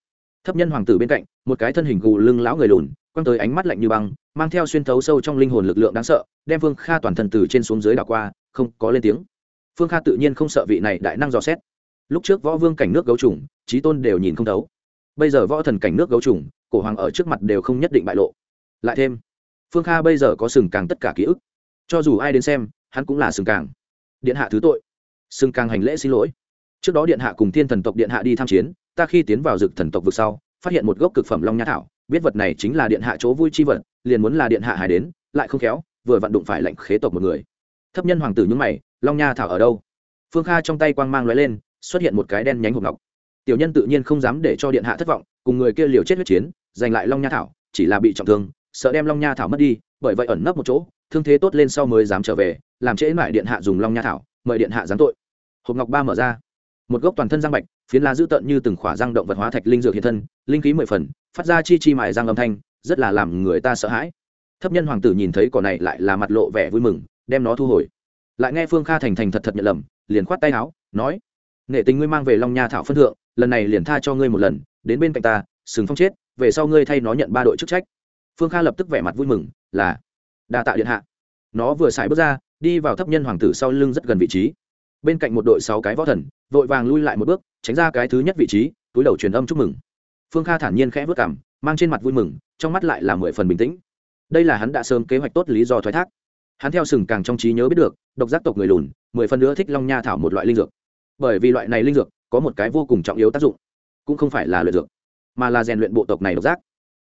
Thấp nhân hoàng tử bên cạnh, một cái thân hình gù lưng lão người lùn, quăng tới ánh mắt lạnh như băng, mang theo xuyên thấu sâu trong linh hồn lực lượng đáng sợ, đem vương kha toàn thân từ trên xuống dưới đảo qua, không có lên tiếng. Phương kha tự nhiên không sợ vị này đại năng dò xét. Lúc trước võ vương cảnh nước gấu trùng trí tôn đều nhìn không thấu. Bây giờ võ thần cảnh nước gấu trùng, cổ hoàng ở trước mặt đều không nhất định bại lộ. Lại thêm phương kha bây giờ có sừng càng tất cả ký ức. Cho dù ai đến xem, hắn cũng là sừng càng điện hạ thứ tội. Xưng càng hành lễ xin lỗi. Trước đó điện hạ cùng thiên thần tộc điện hạ đi tham chiến, ta khi tiến vào rực thần tộc vực sau, phát hiện một gốc cực phẩm long nha thảo, biết vật này chính là điện hạ chỗ vui chi vật, liền muốn là điện hạ hài đến, lại không khéo, vừa vặn đụng phải lệnh khế tộc một người. Thấp nhân hoàng tử nhúng mày, long nha thảo ở đâu? Phương kha trong tay quang mang l lên, xuất hiện một cái đen nhánh hộp ngọc. Tiểu nhân tự nhiên không dám để cho điện hạ thất vọng, cùng người kia liều chết huyết chiến, giành lại long nha thảo, chỉ là bị trọng thương, sợ đem long nha thảo mất đi, bởi vậy ẩn nấp một chỗ thương thế tốt lên sau mới dám trở về, làm trễ mãi điện hạ dùng long nha thảo, mời điện hạ giáng tội. Hộp ngọc ba mở ra. Một gốc toàn thân răng bạch, phiến lá dữ tợn như từng khỏa răng động vật hóa thạch linh dược hiện thân, linh khí mười phần, phát ra chi chi mại răng âm thanh, rất là làm người ta sợ hãi. Thấp nhân hoàng tử nhìn thấy cỏ này lại là mặt lộ vẻ vui mừng, đem nó thu hồi. Lại nghe phương kha thành thành thật thật nhận lầm, liền khoát tay áo, nói nghệ tình ngươi mang về long nha thảo phân thượng, lần này liền tha cho ngươi một lần, đến bên cạnh ta, sừng phong chết, về sau ngươi thay nó nhận ba đội chức trách. Phương kha lập tức vẻ mặt vui mừng, là đa tạ điện hạ. Nó vừa xài bước ra, đi vào thấp nhân hoàng tử sau lưng rất gần vị trí. Bên cạnh một đội sáu cái võ thần, vội vàng lui lại một bước, tránh ra cái thứ nhất vị trí, túi đầu truyền âm chúc mừng. Phương kha thản nhiên khẽ vất cảm mang trên mặt vui mừng, trong mắt lại là mười phần bình tĩnh. Đây là hắn đã sớm kế hoạch tốt lý do thoái thác. Hắn theo sừng càng trong trí nhớ biết được, độc giác tộc người lùn, mười phần nữa thích long nha thảo một loại linh dược. Bởi vì loại này linh dược, có một cái vô cùng trọng yếu tác dụng, cũng không phải là luyện dược, mà là rèn luyện bộ tộc này độc giác.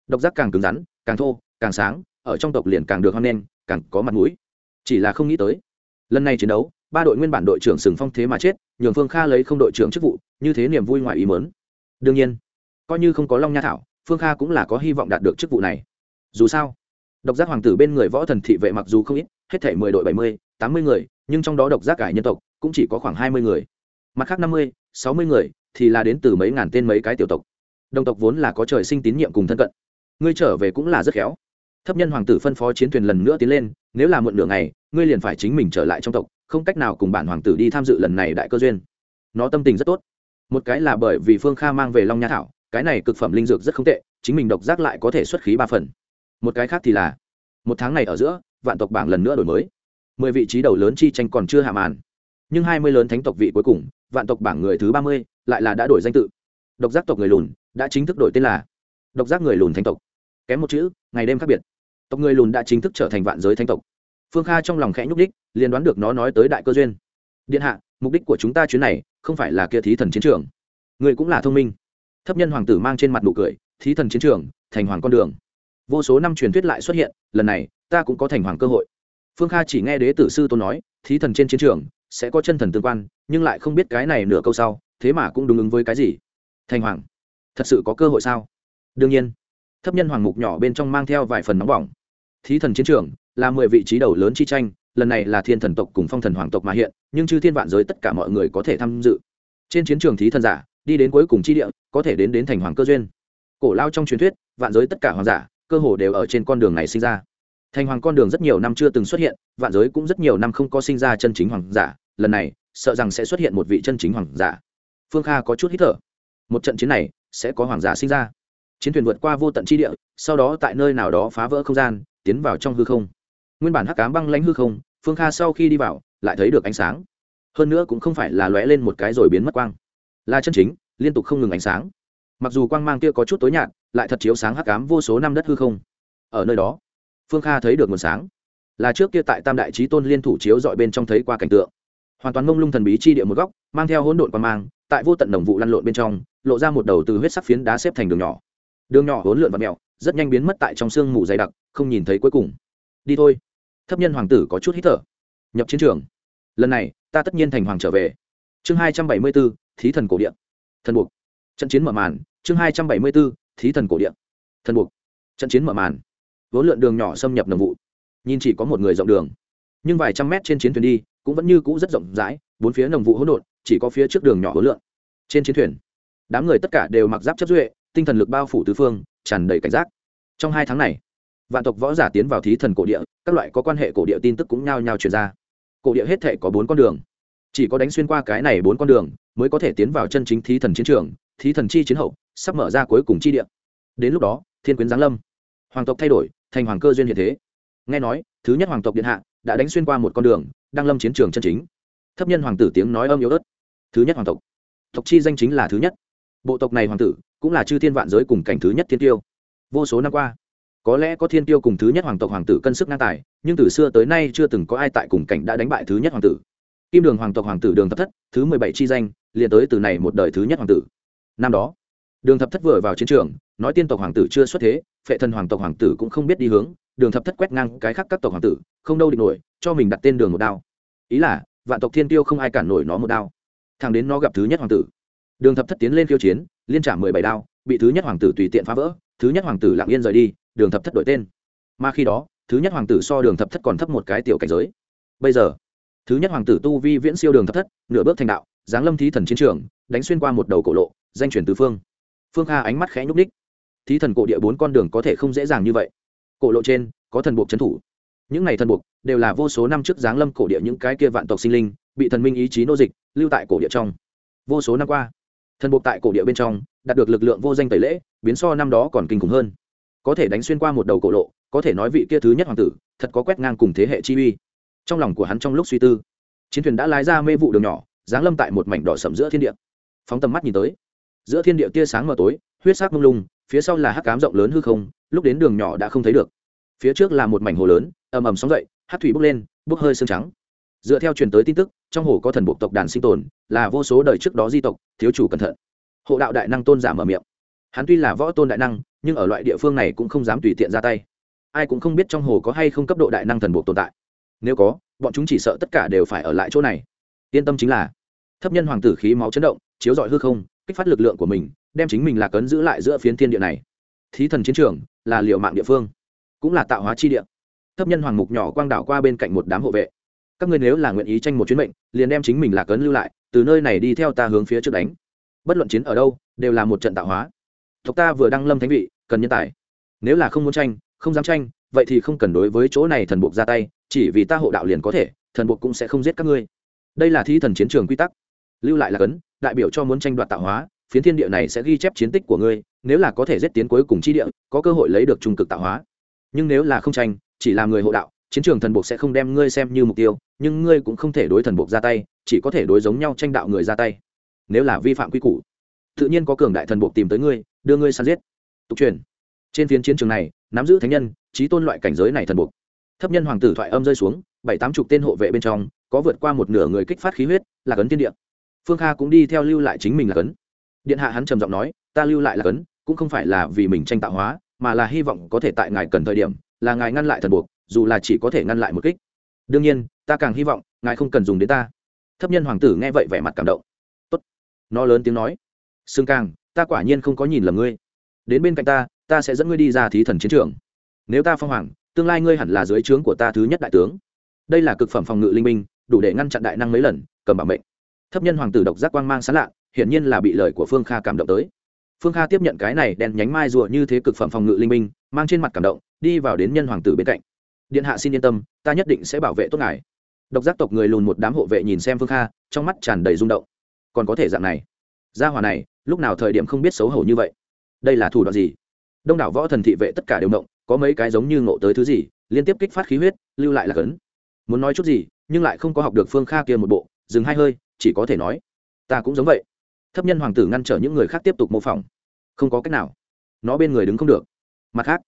Độc giác càng cứng rắn, càng thô, càng sáng ở trong tộc liền càng được hoan nghênh, càng có mặt mũi. Chỉ là không nghĩ tới, lần này chiến đấu, ba đội nguyên bản đội trưởng sừng phong thế mà chết, nhường phương kha lấy không đội trưởng chức vụ, như thế niềm vui ngoài ý mớn đương nhiên, coi như không có long nha thảo, phương kha cũng là có hy vọng đạt được chức vụ này. Dù sao, độc giác hoàng tử bên người võ thần thị vệ mặc dù không ít, hết thể mười đội bảy mươi, tám mươi người, nhưng trong đó độc giác cải nhân tộc cũng chỉ có khoảng hai mươi người. Mặt khác năm mươi, sáu mươi người thì là đến từ mấy ngàn tên mấy cái tiểu tộc. Đồng tộc vốn là có trời sinh tín nhiệm cùng thân cận. Ngươi trở về cũng là rất khéo thấp nhân hoàng tử phân phó chiến thuyền lần nữa tiến lên, nếu là muộn nửa ngày, ngươi liền phải chính mình trở lại trong tộc, không cách nào cùng bản hoàng tử đi tham dự lần này đại cơ duyên. Nó tâm tình rất tốt. Một cái là bởi vì phương kha mang về long nha thảo, cái này cực phẩm linh dược rất không tệ, chính mình độc giác lại có thể xuất khí ba phần. Một cái khác thì là, một tháng này ở giữa, vạn tộc bảng lần nữa đổi mới. Mười vị trí đầu lớn chi tranh còn chưa hạ màn. Nhưng hai mươi lớn thánh tộc vị cuối cùng, vạn tộc bảng người thứ ba mươi, lại là đã đổi danh tự. Độc giác tộc người lùn, đã chính thức đổi tên là, độc giác người lùn thánh tộc. Kém một chữ, ngày đêm khác biệt tộc người lùn đã chính thức trở thành vạn giới thánh tộc. Phương kha trong lòng khẽ nhúc đích liền đoán được nó nói tới đại cơ duyên. Điện hạ, mục đích của chúng ta chuyến này không phải là kia thí thần chiến trường. Người cũng là thông minh. Thấp nhân hoàng tử mang trên mặt nụ cười, thí thần chiến trường, thành hoàng con đường. Vô số năm truyền thuyết lại xuất hiện, lần này, ta cũng có thành hoàng cơ hội. Phương kha chỉ nghe đế tử sư tôn nói, thí thần trên chiến trường, sẽ có chân thần tương quan, nhưng lại không biết cái này nửa câu sau, thế mà cũng đúng ứng với cái gì? Thành hoàng, thật sự có cơ hội sao? Đương nhiên thấp nhân hoàng mục nhỏ bên trong mang theo vài phần nóng bỏng. Thí thần chiến trường là mười vị trí đầu lớn chi tranh, lần này là thiên thần tộc cùng phong thần hoàng tộc mà hiện, nhưng chư thiên vạn giới tất cả mọi người có thể tham dự. Trên chiến trường thí thần giả, đi đến cuối cùng chi địa, có thể đến đến thành hoàng cơ duyên. Cổ lao trong truyền thuyết, vạn giới tất cả hoàng giả, cơ hồ đều ở trên con đường này sinh ra. Thành hoàng con đường rất nhiều năm chưa từng xuất hiện, vạn giới cũng rất nhiều năm không có sinh ra chân chính hoàng giả, lần này, sợ rằng sẽ xuất hiện một vị chân chính hoàng giả. Phương kha có chút hít thở. Một trận chiến này, sẽ có hoàng giả sinh ra chiến thuyền vượt qua vô tận chi địa, sau đó tại nơi nào đó phá vỡ không gian, tiến vào trong hư không. Nguyên bản hắc cám băng lãnh hư không, phương kha sau khi đi vào, lại thấy được ánh sáng. Hơn nữa cũng không phải là lóe lên một cái rồi biến mất quang. Là chân chính, liên tục không ngừng ánh sáng. Mặc dù quang mang kia có chút tối nhạt, lại thật chiếu sáng hắc cám vô số năm đất hư không. Ở nơi đó, phương kha thấy được nguồn sáng. Là trước kia tại tam đại trí tôn liên thủ chiếu dọi bên trong thấy qua cảnh tượng. Hoàn toàn mông lung thần bí chi địa một góc, mang theo hỗn độn quang mang, tại vô tận đồng vụ lăn lộn bên trong, lộ ra một đầu từ huyết sắc phiến đá xếp thành đường nhỏ đường nhỏ hỗn lượn và mèo, rất nhanh biến mất tại trong sương mù dày đặc, không nhìn thấy cuối cùng. Đi thôi. Thấp nhân hoàng tử có chút hít thở. Nhập chiến trường. Lần này, ta tất nhiên thành hoàng trở về. Chương hai trăm bảy mươi b ố thí thần cổ điện thần buộc. Trận chiến mở màn. Chương hai trăm bảy mươi b ố thí thần cổ điện thần buộc. Trận chiến mở màn. Vốn lượn đường nhỏ xâm nhập nồng vụ. Nhìn chỉ có một người rộng đường. Nhưng vài trăm mét trên chiến thuyền đi, cũng vẫn như cũ rất rộng rãi, bốn phía nồng vụ hỗn độn, chỉ có phía trước đường nhỏ hỗn lượn. Trên chiến thuyền, đám người tất cả đều mặc giáp chấp duệ tinh thần lực bao phủ tứ phương, tràn đầy cảnh giác. Trong hai tháng này, vạn tộc võ giả tiến vào thí thần cổ địa, các loại có quan hệ cổ địa tin tức cũng nhao nhao truyền ra. Cổ địa hết thể có bốn con đường. Chỉ có đánh xuyên qua cái này bốn con đường, mới có thể tiến vào chân chính thí thần chiến trường, thí thần chi chiến hậu, sắp mở ra cuối cùng chi địa. Đến lúc đó, thiên quyến giáng lâm. Hoàng tộc thay đổi, thành hoàng cơ duyên hiện thế. Nghe nói, thứ nhất hoàng tộc điện hạ đã đánh xuyên qua một con đường, đang lâm chiến trường chân chính. Thấp nhân hoàng tử tiếng nói âm yếu ớt. Thứ nhất hoàng tộc. Tộc chi danh chính là thứ nhất. Bộ tộc này hoàng tử cũng là chư thiên vạn giới cùng cảnh thứ nhất thiên tiêu. Vô số năm qua, có lẽ có thiên tiêu cùng thứ nhất hoàng tộc hoàng tử cân sức ngang tài, nhưng từ xưa tới nay chưa từng có ai tại cùng cảnh đã đánh bại thứ nhất hoàng tử. Kim đường hoàng tộc hoàng tử đường thập thất, thứ mười bảy chi danh, liền tới từ này một đời thứ nhất hoàng tử. Năm đó, đường thập thất vừa vào chiến trường, nói tiên tộc hoàng tử chưa xuất thế, phệ thần hoàng tộc hoàng tử cũng không biết đi hướng, đường thập thất quét ngang cái khác các tộc hoàng tử, không đâu địch nổi, cho mình đặt tên đường một đao. Ý là, vạn tộc thiên tiêu không ai cản nổi nó một đao. Thằng đến nó gặp thứ nhất hoàng tử, đường thập thất tiến lên khiêu chiến liên trả mười bảy đao, bị thứ nhất hoàng tử tùy tiện phá vỡ, thứ nhất hoàng tử lặng yên rời đi, đường thập thất đổi tên. Mà khi đó, thứ nhất hoàng tử so đường thập thất còn thấp một cái tiểu cảnh giới. Bây giờ, thứ nhất hoàng tử tu vi viễn siêu đường thập thất, nửa bước thành đạo, giáng lâm thí thần chiến trường, đánh xuyên qua một đầu cổ lộ, danh chuyển tứ phương. Phương kha ánh mắt khẽ nhúc ních thí thần cổ địa bốn con đường có thể không dễ dàng như vậy. Cổ lộ trên, có thần buộc trấn thủ. Những này thần buộc đều là vô số năm trước giáng lâm cổ địa những cái kia vạn tộc sinh linh, bị thần minh ý chí nô dịch, lưu tại cổ địa trong. Vô số năm qua thần buộc tại cổ địa bên trong, đạt được lực lượng vô danh tẩy lễ, biến so năm đó còn kinh khủng hơn. Có thể đánh xuyên qua một đầu cổ lộ, có thể nói vị kia thứ nhất hoàng tử, thật có quét ngang cùng thế hệ chi uy. Trong lòng của hắn trong lúc suy tư, chiến thuyền đã lái ra mê vụ đường nhỏ, giáng lâm tại một mảnh đỏ sầm giữa thiên địa. Phóng tầm mắt nhìn tới, giữa thiên địa tia sáng mờ tối, huyết sắc mông lung, phía sau là hắc cám rộng lớn hư không, lúc đến đường nhỏ đã không thấy được. Phía trước là một mảnh hồ lớn, ầm ầm sóng dậy hát thủy bốc lên, bốc hơi sương trắng. Dựa theo truyền tới tin tức trong hồ có thần bộ tộc đàn sinh tồn, là vô số đời trước đó di tộc, thiếu chủ cẩn thận. Hộ đạo đại năng tôn giả mở miệng. Hắn tuy là võ tôn đại năng, nhưng ở loại địa phương này cũng không dám tùy tiện ra tay. Ai cũng không biết trong hồ có hay không cấp độ đại năng thần bộ tồn tại. Nếu có, bọn chúng chỉ sợ tất cả đều phải ở lại chỗ này. Yên tâm chính là, thấp nhân hoàng tử khí máu chấn động, chiếu dọi hư không, kích phát lực lượng của mình, đem chính mình là cấn giữ lại giữa phiến thiên địa này. Thí thần chiến trường, là liệu mạng địa phương, cũng là tạo hóa chi địa. Thấp nhân hoàng mục nhỏ quang đảo qua bên cạnh một đám hộ vệ các ngươi nếu là nguyện ý tranh một chuyến mệnh, liền đem chính mình là cấn lưu lại, từ nơi này đi theo ta hướng phía trước đánh. Bất luận chiến ở đâu, đều là một trận tạo hóa. Tộc ta vừa đăng lâm thánh vị, cần nhân tài. Nếu là không muốn tranh, không dám tranh, vậy thì không cần đối với chỗ này thần buộc ra tay, chỉ vì ta hộ đạo liền có thể, thần buộc cũng sẽ không giết các ngươi. Đây là thi thần chiến trường quy tắc. Lưu lại là cấn, đại biểu cho muốn tranh đoạt tạo hóa, phiến thiên địa này sẽ ghi chép chiến tích của ngươi, nếu là có thể giết tiến cuối cùng chi địa, có cơ hội lấy được trung cực tạo hóa. Nhưng nếu là không tranh, chỉ là người hộ đạo chiến trường thần buộc sẽ không đem ngươi xem như mục tiêu, nhưng ngươi cũng không thể đối thần buộc ra tay, chỉ có thể đối giống nhau tranh đạo người ra tay. Nếu là vi phạm quy củ, tự nhiên có cường đại thần buộc tìm tới ngươi, đưa ngươi săn giết. Tục truyền, trên phiến chiến trường này, nắm giữ thánh nhân trí tôn loại cảnh giới này thần buộc. Thấp nhân hoàng tử thoại âm rơi xuống, bảy tám chục tên hộ vệ bên trong, có vượt qua một nửa người kích phát khí huyết, là cấn thiên địa. Phương kha cũng đi theo lưu lại chính mình là cấn. Điện hạ hắn trầm giọng nói, ta lưu lại là cấn, cũng không phải là vì mình tranh tạo hóa, mà là hy vọng có thể tại ngài cần thời điểm, là ngài ngăn lại thần buộc dù là chỉ có thể ngăn lại một kích. Đương nhiên, ta càng hy vọng, ngài không cần dùng đến ta. Thấp nhân hoàng tử nghe vậy vẻ mặt cảm động. Tốt. Nó lớn tiếng nói. Xương càng ta quả nhiên không có nhìn lầm ngươi. Đến bên cạnh ta ta sẽ dẫn ngươi đi ra thí thần chiến trường. Nếu ta phong hoàng, tương lai ngươi hẳn là dưới trướng của ta thứ nhất đại tướng. Đây là cực phẩm phòng ngự linh minh đủ để ngăn chặn đại năng mấy lần, cầm bảo mệnh. Thấp nhân hoàng tử độc giác quang mang sán lạ, hiển nhiên là bị lời của phương kha cảm động tới. Phương kha tiếp nhận cái này đèn nhánh mai rùa như thế cực phẩm phòng ngự linh minh mang trên mặt cảm động, đi vào đến nhân hoàng tử bên cạnh điện hạ xin yên tâm, ta nhất định sẽ bảo vệ tốt ngài. Độc giác tộc người lùn một đám hộ vệ nhìn xem phương kha, trong mắt tràn đầy rung động. Còn có thể dạng này? Gia hòa này, lúc nào thời điểm không biết xấu hổ như vậy? Đây là thủ đoạn gì? Đông đảo võ thần thị vệ tất cả đều động, có mấy cái giống như ngộ tới thứ gì, liên tiếp kích phát khí huyết, lưu lại là cấn. Muốn nói chút gì, nhưng lại không có học được phương kha kia một bộ, dừng hai hơi, chỉ có thể nói, ta cũng giống vậy. Thấp nhân hoàng tử ngăn trở những người khác tiếp tục mô phỏng. Không có cách nào. Nó bên người đứng không được. Mặt khác,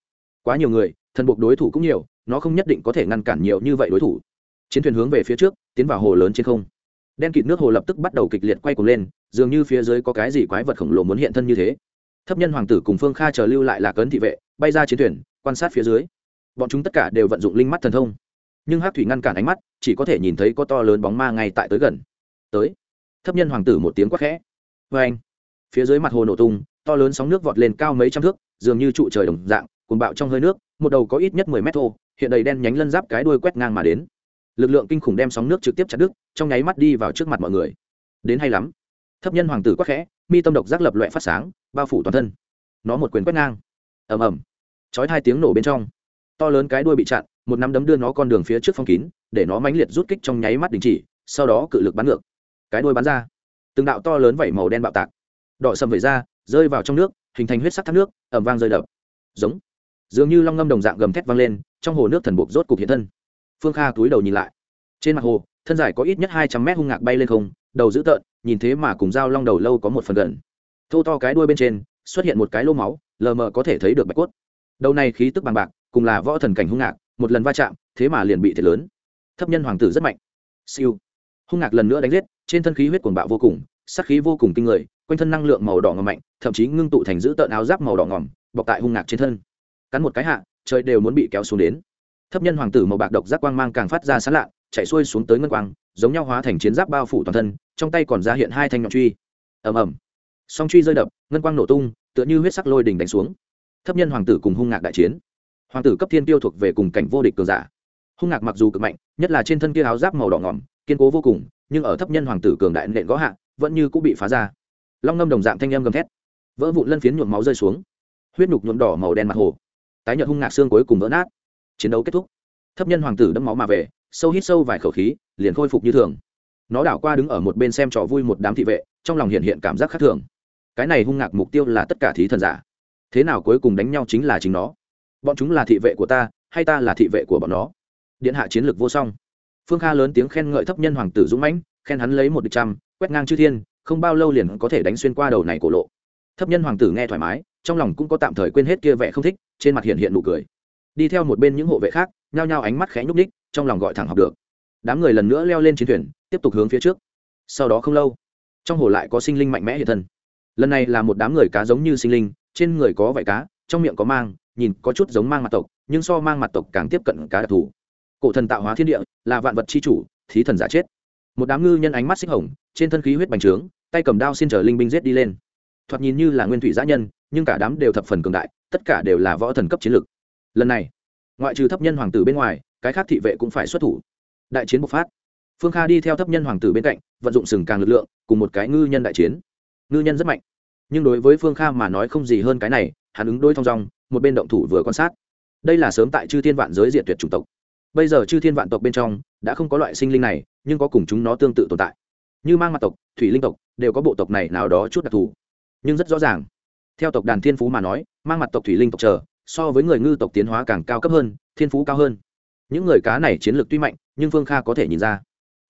quá nhiều người, thần buộc đối thủ cũng nhiều nó không nhất định có thể ngăn cản nhiều như vậy đối thủ. Chiến thuyền hướng về phía trước, tiến vào hồ lớn trên không. Đen kịt nước hồ lập tức bắt đầu kịch liệt quay cuồng lên, dường như phía dưới có cái gì quái vật khổng lồ muốn hiện thân như thế. Thấp nhân hoàng tử cùng phương kha chờ lưu lại là cấn thị vệ, bay ra chiến thuyền, quan sát phía dưới. Bọn chúng tất cả đều vận dụng linh mắt thần thông. Nhưng hát thủy ngăn cản ánh mắt, chỉ có thể nhìn thấy có to lớn bóng ma ngay tại tới gần. Tới. Thấp nhân hoàng tử một tiếng quát khẽ. Vê anh phía dưới mặt hồ nổ tung, to lớn sóng nước vọt lên cao mấy trăm thước, dường như trụ trời đồng dạng cuồng bạo trong hơi nước, một đầu có ít nhất mười mét thô, hiện đầy đen nhánh lân giáp cái đuôi quét ngang mà đến. Lực lượng kinh khủng đem sóng nước trực tiếp chặt đứt, trong nháy mắt đi vào trước mặt mọi người. Đến hay lắm. Thấp nhân hoàng tử quắc khẽ, mi tâm độc giác lập loại phát sáng, bao phủ toàn thân. Nó một quyền quét ngang. Ầm ầm. Chói hai tiếng nổ bên trong. To lớn cái đuôi bị chặn, một nắm đấm đưa nó con đường phía trước phong kín, để nó mãnh liệt rút kích trong nháy mắt đình chỉ, sau đó cự lực bắn ngược. Cái đuôi bắn ra. Từng đạo to lớn vẩy màu đen bạo tạc. Đỏ sầm vẩy ra, rơi vào trong nước, hình thành huyết sắc thác nước ẩm vang rơi đập. Giống dường như long ngâm đồng dạng gầm thét vang lên, trong hồ nước thần buộc rốt cục hiện thân. Phương kha túi đầu nhìn lại. Trên mặt hồ, thân dài có ít nhất hai trăm mét hung ngạc bay lên không, đầu dữ tợn, nhìn thế mà cùng dao long đầu lâu có một phần gần. Thô to cái đuôi bên trên, xuất hiện một cái lô máu, lờ mờ có thể thấy được bạch cốt. Đầu này khí tức bằng bạc, cùng là võ thần cảnh hung ngạc, một lần va chạm, thế mà liền bị thiệt lớn. Thấp nhân hoàng tử rất mạnh. Siêu. Hung ngạc lần nữa đánh giết, trên thân khí huyết cuồng bạo vô cùng sắc khí vô cùng kinh người, quanh thân năng lượng màu đỏ ngầm mạnh, thậm chí ngưng tụ thành giữ tợn áo giáp màu đỏ ngòm, bọc tại hung ngạc trên thân cắn một cái hạ, trời đều muốn bị kéo xuống đến. Thấp nhân hoàng tử màu bạc độc giác quang mang càng phát ra sán lạ chạy xuôi xuống tới ngân quang, giống nhau hóa thành chiến giáp bao phủ toàn thân, trong tay còn ra hiện hai thanh nhọn truy. Ầm ầm. Song truy rơi đập, ngân quang nổ tung, tựa như huyết sắc lôi đỉnh đánh xuống. Thấp nhân hoàng tử cùng hung ngạc đại chiến. Hoàng tử cấp thiên tiêu thuộc về cùng cảnh vô địch cường giả. Hung ngạc mặc dù cực mạnh, nhất là trên thân kia áo giáp màu đỏ ngỏm, kiên cố vô cùng, nhưng ở thấp nhân hoàng tử cường đại nện gõ hạ, vẫn như cũng bị phá ra. Long ngâm đồng dạng thanh âm gầm thét. Vỡ vụn lân phiến nhuộm máu rơi xuống. Huyết nhục nhuộm đỏ màu đen mặt hồ tái nhợt hung ngạc xương cuối cùng vỡ nát. Chiến đấu kết thúc. Thấp nhân hoàng tử đẫm máu mà về, sâu hít sâu vài khẩu khí, liền khôi phục như thường. Nó đảo qua đứng ở một bên xem trò vui một đám thị vệ, trong lòng hiện hiện cảm giác khác thường. Cái này hung ngạc mục tiêu là tất cả thí thần giả. Thế nào cuối cùng đánh nhau chính là chính nó. Bọn chúng là thị vệ của ta, hay ta là thị vệ của bọn nó? Điện hạ chiến lược vô song. Phương kha lớn tiếng khen ngợi thấp nhân hoàng tử dũng mãnh, khen hắn lấy một địch trăm, quét ngang chư thiên, không bao lâu liền có thể đánh xuyên qua đầu này cổ lộ. Thấp nhân hoàng tử nghe thoải mái, trong lòng cũng có tạm thời quên hết kia vẻ không thích trên mặt hiện hiện nụ cười. Đi theo một bên những hộ vệ khác, nhao nhao ánh mắt khẽ nhúc ních trong lòng gọi thẳng học được. Đám người lần nữa leo lên chiến thuyền, tiếp tục hướng phía trước. Sau đó không lâu, trong hồ lại có sinh linh mạnh mẽ hiện thân. Lần này là một đám người cá giống như sinh linh, trên người có vảy cá, trong miệng có mang, nhìn có chút giống mang mặt tộc, nhưng so mang mặt tộc càng tiếp cận cá đặc thù. Cổ thần tạo hóa thiên địa, là vạn vật c h i chủ, thí thần giả chết. Một đám ngư nhân ánh mắt xích hồng, trên thân khí huyết bành trướng, tay cầm đao xin chờ linh binh giết đi lên. Thoạt nhìn như là nguyên thủy giã nhân, nhưng cả đám đều thập phần cường đại tất cả đều là võ thần cấp chiến lược lần này, ngoại trừ thấp nhân hoàng tử bên ngoài, cái khác thị vệ cũng phải xuất thủ. Đại chiến bộc phát. Phương kha đi theo thấp nhân hoàng tử bên cạnh, vận dụng sừng càng lực lượng, cùng một cái ngư nhân đại chiến. Ngư nhân rất mạnh. Nhưng đối với phương kha mà nói không gì hơn cái này, hắn ứng đôi thong dong, một bên động thủ vừa quan sát. Đây là sớm tại chư thiên vạn giới diện tuyệt chủng tộc. Bây giờ chư thiên vạn tộc bên trong, đã không có loại sinh linh này, nhưng có cùng chúng nó tương tự tồn tại. Như mang mặt tộc, thủy linh tộc, đều có bộ tộc này nào đó chút đặc thù. Nhưng rất rõ ràng, theo tộc đàn thiên phú mà nói mang mặt tộc thủy linh tộc chờ, so với người ngư tộc tiến hóa càng cao cấp hơn, thiên phú cao hơn. Những người cá này chiến lược tuy mạnh, nhưng phương kha có thể nhìn ra,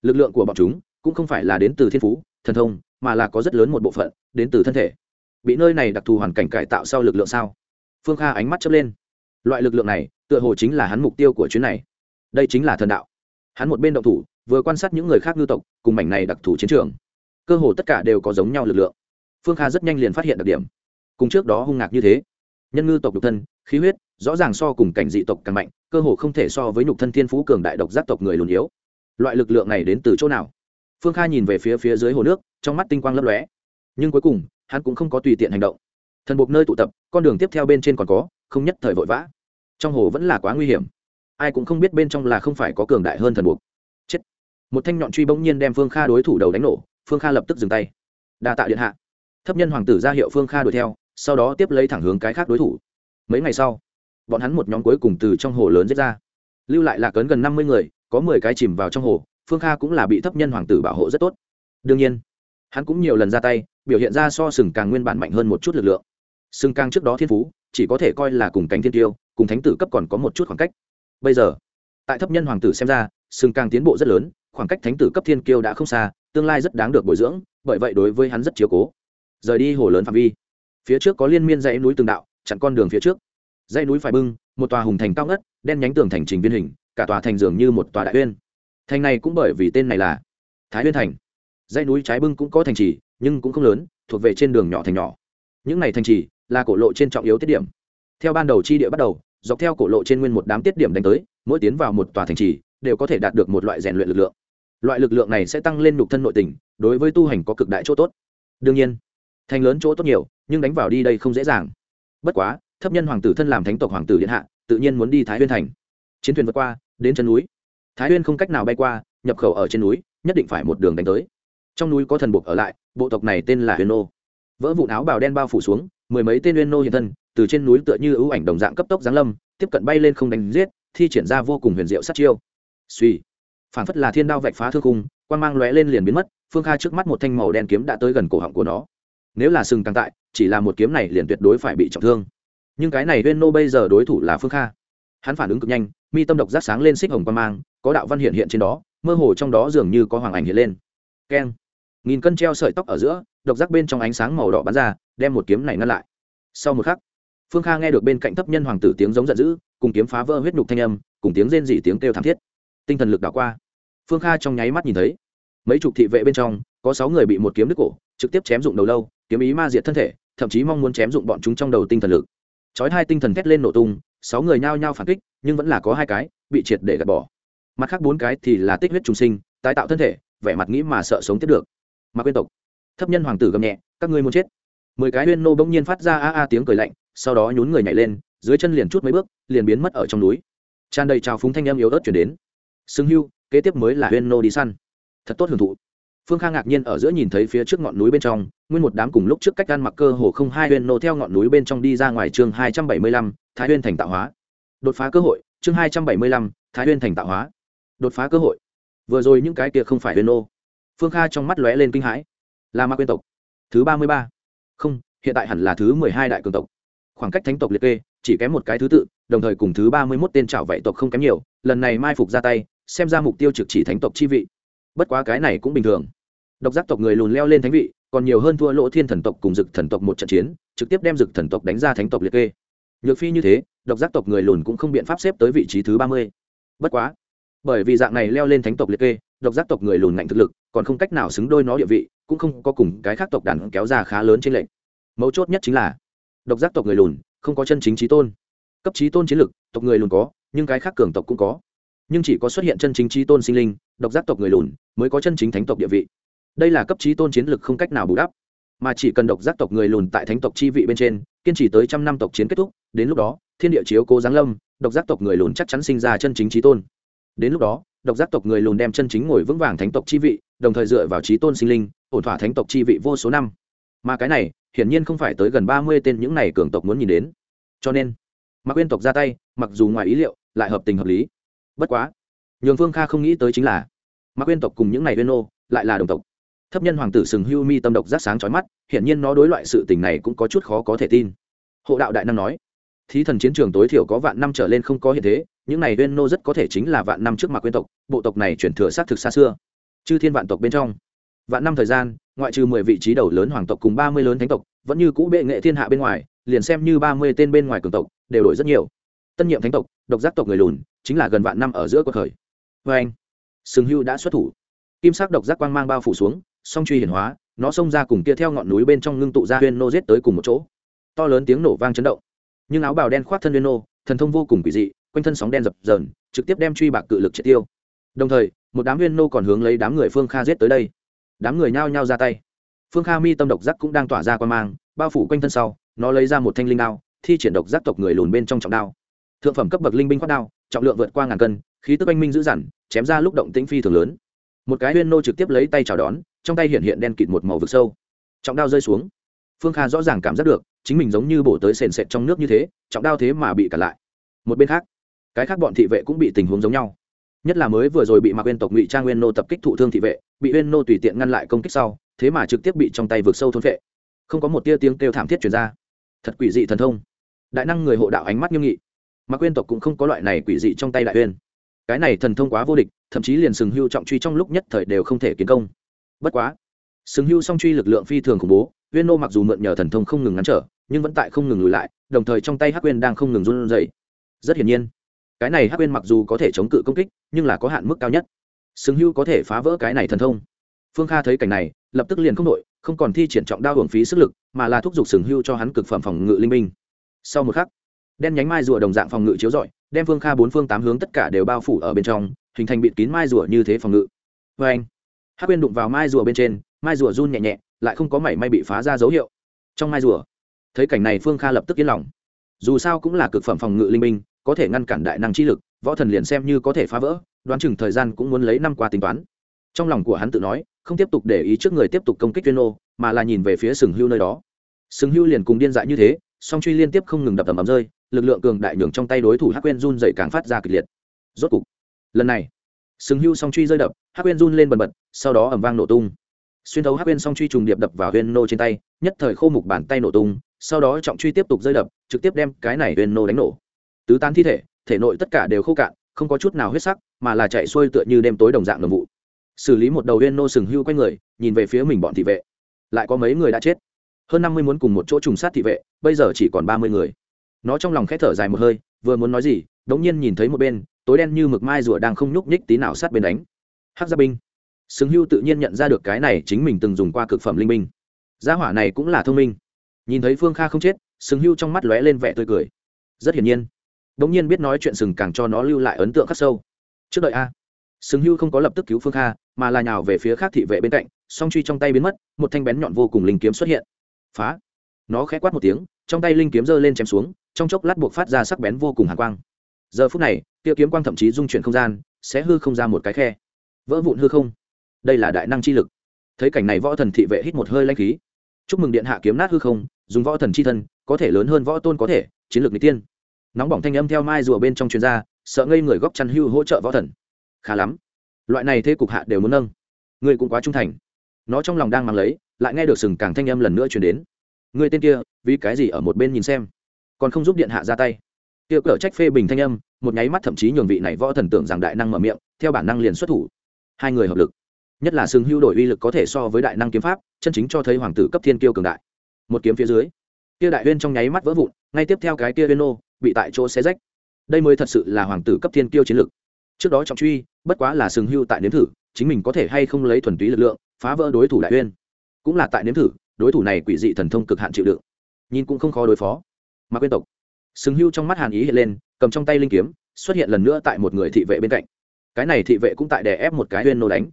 lực lượng của bọn chúng cũng không phải là đến từ thiên phú, thần thông, mà là có rất lớn một bộ phận đến từ thân thể. Bị nơi này đặc thù hoàn cảnh cải tạo sau lực lượng sao? Phương kha ánh mắt chớp lên. Loại lực lượng này, tựa hồ chính là hắn mục tiêu của chuyến này. Đây chính là thần đạo. Hắn một bên động thủ, vừa quan sát những người khác ngư tộc, cùng mảnh này đặc thù chiến trường. Cơ hồ tất cả đều có giống nhau lực lượng. Phương kha rất nhanh liền phát hiện đặc điểm. Cùng trước đó hung ngạc như thế nhân ngư tộc nhục thân, khí huyết, rõ ràng so cùng cảnh dị tộc càng mạnh, cơ hồ không thể so với nhục thân thiên phú cường đại độc giác tộc người lùn yếu. Loại lực lượng này đến từ chỗ nào? Phương kha nhìn về phía phía dưới hồ nước, trong mắt tinh quang lấp lóe. Nhưng cuối cùng, hắn cũng không có tùy tiện hành động. Thần buộc nơi tụ tập, con đường tiếp theo bên trên còn có, không nhất thời vội vã. Trong hồ vẫn là quá nguy hiểm. Ai cũng không biết bên trong là không phải có cường đại hơn thần buộc chết. Một thanh nhọn truy bỗng nhiên đem phương kha đối thủ đầu đánh nổ, phương kha lập tức dừng tay. Đa tạ điện hạ. Thấp nhân hoàng tử ra hiệu phương kha đuổi theo sau đó tiếp lấy thẳng hướng cái khác đối thủ. Mấy ngày sau, bọn hắn một nhóm cuối cùng từ trong hồ lớn giết ra. Lưu lại là cấn gần năm mươi người, có mười cái chìm vào trong hồ, phương kha cũng là bị thấp nhân hoàng tử bảo hộ rất tốt. Đương nhiên, hắn cũng nhiều lần ra tay, biểu hiện ra so sừng càng nguyên bản mạnh hơn một chút lực lượng. Sừng càng trước đó thiên phú, chỉ có thể coi là cùng cánh thiên tiêu, cùng thánh tử cấp còn có một chút khoảng cách. Bây giờ, tại thấp nhân hoàng tử xem ra, sừng càng tiến bộ rất lớn, khoảng cách thánh tử cấp thiên kiêu đã không xa, tương lai rất đáng được bồi dưỡng, bởi vậy đối với hắn rất chiếu cố. Rời đi hồ lớn phạm vi phía trước có liên miên dãy núi tường đạo, chặn con đường phía trước. Dãy núi phải bưng, một tòa hùng thành cao ngất, đen nhánh tường thành trình viên hình, cả tòa thành dường như một tòa đại uyên. Thành này cũng bởi vì tên này là thái uyên thành. Dãy núi trái bưng cũng có thành trì, nhưng cũng không lớn, thuộc về trên đường nhỏ thành nhỏ. Những này thành trì là cổ lộ trên trọng yếu tiết điểm. Theo ban đầu chi địa bắt đầu, dọc theo cổ lộ trên nguyên một đám tiết điểm đánh tới, mỗi tiến vào một tòa thành trì, đều có thể đạt được một loại rèn luyện lực lượng. Loại lực lượng này sẽ tăng lên nhục thân nội tình, đối với tu hành có cực đại chỗ tốt. Đương nhiên, thành lớn chỗ tốt nhiều nhưng đánh vào đi đây không dễ dàng. Bất quá, thấp nhân hoàng tử thân làm thánh tộc hoàng tử điện hạ, tự nhiên muốn đi thái huyên thành. Chiến thuyền vượt qua, đến chân núi. Thái huyên không cách nào bay qua, nhập khẩu ở trên núi, nhất định phải một đường đánh tới. Trong núi có thần buộc ở lại, bộ tộc này tên là huyền nô. Vỡ vụn áo bào đen bao phủ xuống, mười mấy tên huyền nô hiện thân, từ trên núi tựa như ưu ảnh đồng dạng cấp tốc giáng lâm, tiếp cận bay lên không đánh giết, thi triển ra vô cùng huyền diệu sát chiêu. Suy phản phất là thiên đao vạch phá thương khung quan mang lóe lên liền biến mất, phương kha trước mắt một thanh màu đen kiếm đã tới gần cổ họng của nó. Nếu là sừng càng tại chỉ là một kiếm này liền tuyệt đối phải bị trọng thương. Nhưng cái này huyên nô bây giờ đối thủ là phương kha. Hắn phản ứng cực nhanh, mi tâm độc giác sáng lên xích hồng quan mang, có đạo văn hiện hiện trên đó, mơ hồ trong đó dường như có hoàng ảnh hiện lên. Keng. Nghìn cân treo sợi tóc ở giữa, độc giác bên trong ánh sáng màu đỏ bắn ra, đem một kiếm này ngăn lại. Sau một khắc, phương kha nghe được bên cạnh thấp nhân hoàng tử tiếng giống giận dữ, cùng kiếm phá vỡ huyết nhục thanh âm, cùng tiếng rên dị tiếng kêu thảm thiết. Tinh thần lực đảo qua. Phương kha trong nháy mắt nhìn thấy, mấy chục thị vệ bên trong, có sáu người bị một kiếm đứt cổ, trực tiếp chém dụng đầu lâu, kiếm ý ma diệt thân thể thậm chí mong muốn chém dụng bọn chúng trong đầu tinh thần lực. Chói hai tinh thần thét lên nổ tung, sáu người nhao nhao phản kích, nhưng vẫn là có hai cái, bị triệt để gạt bỏ. Mặt khác bốn cái thì là tích huyết trùng sinh, tái tạo thân thể, vẻ mặt nghĩ mà sợ sống tiếp được. Mà quên tộc. Thấp nhân hoàng tử gầm nhẹ, các ngươi muốn chết. Mười cái huyên nô bỗng nhiên phát ra a a tiếng cười lạnh, sau đó nhún người nhảy lên, dưới chân liền chút mấy bước, liền biến mất ở trong núi. Tràn đầy trào phúng thanh âm yếu ớt chuyển đến. Xưng hưu, kế tiếp mới là huyên nô đi săn. Thật tốt hưởng thụ phương khang ngạc nhiên ở giữa nhìn thấy phía trước ngọn núi bên trong, nguyên một đám cùng lúc trước cách ăn mặc cơ hồ không hai huyên nô theo ngọn núi bên trong đi ra ngoài chương hai trăm bảy mươi lăm, thái huyên thành tạo hóa. Đột phá cơ hội, chương hai trăm bảy mươi lăm, thái huyên thành tạo hóa. Đột phá cơ hội. Vừa rồi những cái kia không phải huyên nô. Phương kha trong mắt lóe lên kinh hãi. Là ma quyên tộc. Thứ ba mươi ba. Không, hiện tại hẳn là thứ mười hai đại cường tộc. Khoảng cách thánh tộc liệt kê, chỉ kém một cái thứ tự, đồng thời cùng thứ ba mươi mốt tên trảo vậy tộc không kém nhiều, lần này mai phục ra tay, xem ra mục tiêu trực chỉ thánh tộc chi vị. Bất quá cái này cũng bình thường độc giác tộc người lùn leo lên thánh vị, còn nhiều hơn thua lỗ thiên thần tộc cùng dực thần tộc một trận chiến, trực tiếp đem dực thần tộc đánh ra thánh tộc liệt kê. Nhược phi như thế, độc giác tộc người lùn cũng không biện pháp xếp tới vị trí thứ ba mươi. Bất quá, bởi vì dạng này leo lên thánh tộc liệt kê, độc giác tộc người lùn ngạnh thực lực, còn không cách nào xứng đôi nó địa vị, cũng không có cùng cái khác tộc đàn kéo ra khá lớn trên lệnh mấu chốt nhất chính là, độc giác tộc người lùn, không có chân chính trí tôn. Cấp trí tôn chiến lực, tộc người lùn có, nhưng cái khác cường tộc cũng có. Nhưng chỉ có xuất hiện chân chính trí tôn sinh linh, độc giác tộc người lùn, mới có chân chính thánh tộc địa vị đây là cấp trí tôn chiến lực không cách nào bù đắp, mà chỉ cần độc giác tộc người lùn tại thánh tộc chi vị bên trên, kiên trì tới trăm năm tộc chiến kết thúc, đến lúc đó, thiên địa chiếu cố giáng lâm, độc giác tộc người lùn chắc chắn sinh ra chân chính trí tôn. Đến lúc đó, độc giác tộc người lùn đem chân chính ngồi vững vàng thánh tộc chi vị, đồng thời dựa vào trí tôn sinh linh, ổn thỏa thánh tộc chi vị vô số năm. Mà cái này, hiển nhiên không phải tới gần ba mươi tên những này cường tộc muốn nhìn đến. Cho nên, mạc quyên tộc ra tay, mặc dù ngoài ý liệu, lại hợp tình hợp lý. Bất quá, nhường phương kha không nghĩ tới chính là, mạc quyên tộc cùng những này uyên nô lại là đồng tộc thấp nhân hoàng tử sừng hưu mi tâm độc giác sáng chói mắt, hiển nhiên nó đối loại sự tình này cũng có chút khó có thể tin. Hộ đạo đại năng nói, thí thần chiến trường tối thiểu có vạn năm trở lên không có hiện thế, những này uyên nô rất có thể chính là vạn năm trước mặt quyên tộc, bộ tộc này chuyển thừa sát thực xa xưa. Chư thiên vạn tộc bên trong, vạn năm thời gian, ngoại trừ mười vị trí đầu lớn hoàng tộc cùng ba mươi lớn thánh tộc, vẫn như cũ bệ nghệ thiên hạ bên ngoài, liền xem như ba mươi tên bên ngoài cường tộc, đều đổi rất nhiều. Tân nhiệm thánh tộc, độc giác tộc người lùn, chính là gần vạn năm ở giữa cuộc khởi. Vê anh sừng hưu đã xuất thủ. Kim sắc độc giác quang mang bao phủ xuống song truy hiển hóa, nó xông ra cùng kia theo ngọn núi bên trong ngưng tụ ra huyên nô giết tới cùng một chỗ. To lớn tiếng nổ vang chấn động. Nhưng áo bào đen khoác thân huyên nô, thần thông vô cùng quỷ dị, quanh thân sóng đen dập dờn, trực tiếp đem truy bạc cự lực triệt tiêu. Đồng thời, một đám huyên nô còn hướng lấy đám người phương kha giết tới đây. Đám người nhao nhao ra tay. Phương kha mi tâm độc giác cũng đang tỏa ra quan mang, bao phủ quanh thân sau, nó lấy ra một thanh linh đao, thi triển độc giác tộc người lùn bên trong trọng đao. Thượng phẩm cấp bậc linh binh khoác đao, trọng lượng vượt qua ngàn cân, khí tức anh minh dữ dằn, chém ra lúc động tĩnh phi thường lớn. Một cái huyên nô trực tiếp lấy tay chào đón trong tay hiện hiện đen kịt một màu vực sâu. Trọng đao rơi xuống. Phương kha rõ ràng cảm giác được, chính mình giống như bổ tới sền sệt trong nước như thế, trọng đao thế mà bị cản lại. Một bên khác, cái khác bọn thị vệ cũng bị tình huống giống nhau. Nhất là mới vừa rồi bị mạc quên tộc ngụy trang nguyên nô tập kích thụ thương thị vệ, bị nguyên nô tùy tiện ngăn lại công kích sau, thế mà trực tiếp bị trong tay vượt sâu thôn vệ không có một tia tiếng kêu thảm thiết chuyển ra. Thật quỷ dị thần thông. Đại năng người hộ đạo ánh mắt nghiêm nghị. Mạc quên tộc cũng không có loại này quỷ dị trong tay đại uyên. Cái này thần thông quá vô địch, thậm chí liền sừng hưu trọng truy trong lúc nhất thời đều không thể kiến công bất quá. Sừng hưu song truy lực lượng phi thường khủng bố huyên nô mặc dù mượn nhờ thần thông không ngừng ngắn trở, nhưng vẫn tại không ngừng lùi lại, đồng thời trong tay hắc uyên đang không ngừng run rẩy. Rất hiển nhiên, cái này hắc uyên mặc dù có thể chống cự công kích, nhưng là có hạn mức cao nhất. Sừng hưu có thể phá vỡ cái này thần thông. Phương kha thấy cảnh này, lập tức liền không đội không còn thi triển trọng đao hưởng phí sức lực, mà là thúc giục sừng hưu cho hắn cực phẩm phòng ngự linh minh sau một khắc, đen nhánh mai rùa đồng dạng phòng ngự chiếu rọi, đem phương kha bốn phương tám hướng tất cả đều bao phủ ở bên trong, hình thành bịt kín mai rùa như thế phòng ngự. Vê anh hắc uyên đụng vào mai rùa bên trên, mai rùa run nhẹ nhẹ, lại không có mảy may bị phá ra dấu hiệu. Trong mai rùa, thấy cảnh này phương kha lập tức yên lòng. Dù sao cũng là cực phẩm phòng ngự linh minh có thể ngăn cản đại năng chi lực, võ thần liền xem như có thể phá vỡ, đoán chừng thời gian cũng muốn lấy năm qua tính toán. Trong lòng của hắn tự nói, không tiếp tục để ý trước người tiếp tục công kích tuyên ô mà là nhìn về phía sừng hưu nơi đó. Sừng hưu liền cùng điên dại như thế, song truy liên tiếp không ngừng đập tầm ầm rơi, lực lượng cường đại nhường trong tay đối thủ hắc quên run dậy càng phát ra kịch liệt. Rốt cục, lần này sừng hưu song truy rơi đập, hắc quên run lên bần bật, sau đó ẩm vang nổ tung. Xuyên thấu hắc quên song truy trùng điệp đập vào huyên nô trên tay, nhất thời khô mục bàn tay nổ tung, sau đó trọng truy tiếp tục rơi đập, trực tiếp đem cái này huyên nô đánh nổ. Tứ tán thi thể thể nội tất cả đều khô cạn, không có chút nào huyết sắc, mà là chạy xuôi tựa như đêm tối đồng dạng đồng vụ. Xử lý một đầu huyên nô sừng hưu quanh người, nhìn về phía mình bọn thị vệ. Lại có mấy người đã chết? Hơn năm mươi muốn cùng một chỗ trùng sát thị vệ, bây giờ chỉ còn ba mươi người. Nó trong lòng khét thở dài một hơi, vừa muốn nói gì, đống nhiên nhìn thấy một bên tối đen như mực mai rùa đang không nhúc nhích tí nào sát bên đánh. Hắc gia binh. Sừng hưu tự nhiên nhận ra được cái này chính mình từng dùng qua cực phẩm linh minh gia hỏa này cũng là thông minh. Nhìn thấy phương kha không chết, sừng hưu trong mắt lóe lên vẻ tươi cười. Rất hiển nhiên, đống nhiên biết nói chuyện sừng càng cho nó lưu lại ấn tượng khắc sâu. Trước đợi a. Sừng hưu không có lập tức cứu phương kha, mà là nhào về phía khác thị vệ bên cạnh, song truy trong tay biến mất, một thanh bén nhọn vô cùng linh kiếm xuất hiện. Phá. Nó khẽ quát một tiếng, trong tay linh kiếm giơ lên chém xuống, trong chốc lát buộc phát ra sắc bén vô cùng hàn quang. Giờ phút này tiêu kiếm quang thậm chí dung chuyển không gian, sẽ hư không ra một cái khe. Vỡ vụn hư không. Đây là đại năng chi lực. Thấy cảnh này võ thần thị vệ hít một hơi lanh khí. Chúc mừng điện hạ kiếm nát hư không, dùng võ thần chi thân, có thể lớn hơn võ tôn có thể, chiến lược n tiên. Nóng bỏng thanh âm theo mai rùa bên trong chuyên gia sợ ngây người góc chăn hưu hỗ trợ võ thần. Khá lắm. Loại này thế cục hạ đều muốn nâng. Ngươi cũng quá trung thành. Nó trong lòng đang mang lấy, lại nghe được sừng càng thanh âm lần nữa chuyển đến. Ngươi tên kia, vì cái gì ở một bên nhìn xem? Còn không giúp điện hạ ra tay. Kia cở trách phê bình thanh âm một nháy mắt thậm chí nhường vị này võ thần tưởng rằng đại năng mở miệng, theo bản năng liền xuất thủ. Hai người hợp lực. Nhất là sừng hưu đổi uy lực có thể so với đại năng kiếm pháp, chân chính cho thấy hoàng tử cấp thiên kiêu cường đại. Một kiếm phía dưới, kia đại huyên trong nháy mắt vỡ vụn, ngay tiếp theo cái kia huyên nô bị tại chỗ xé rách. Đây mới thật sự là hoàng tử cấp thiên kiêu chiến lực. Trước đó trọng truy, bất quá là sừng hưu tại nếm thử, chính mình có thể hay không lấy thuần túy lực lượng, phá vỡ đối thủ đại huyên cũng là tại nếm thử, đối thủ này quỷ dị thần thông cực hạn chịu đựng. Nhìn cũng không khó đối phó. Mà quyên tộc. Sừng hưu trong mắt hàn ý hiện lên cầm trong tay linh kiếm, xuất hiện lần nữa tại một người thị vệ bên cạnh. Cái này thị vệ cũng tại đè ép một cái huyên nô đánh.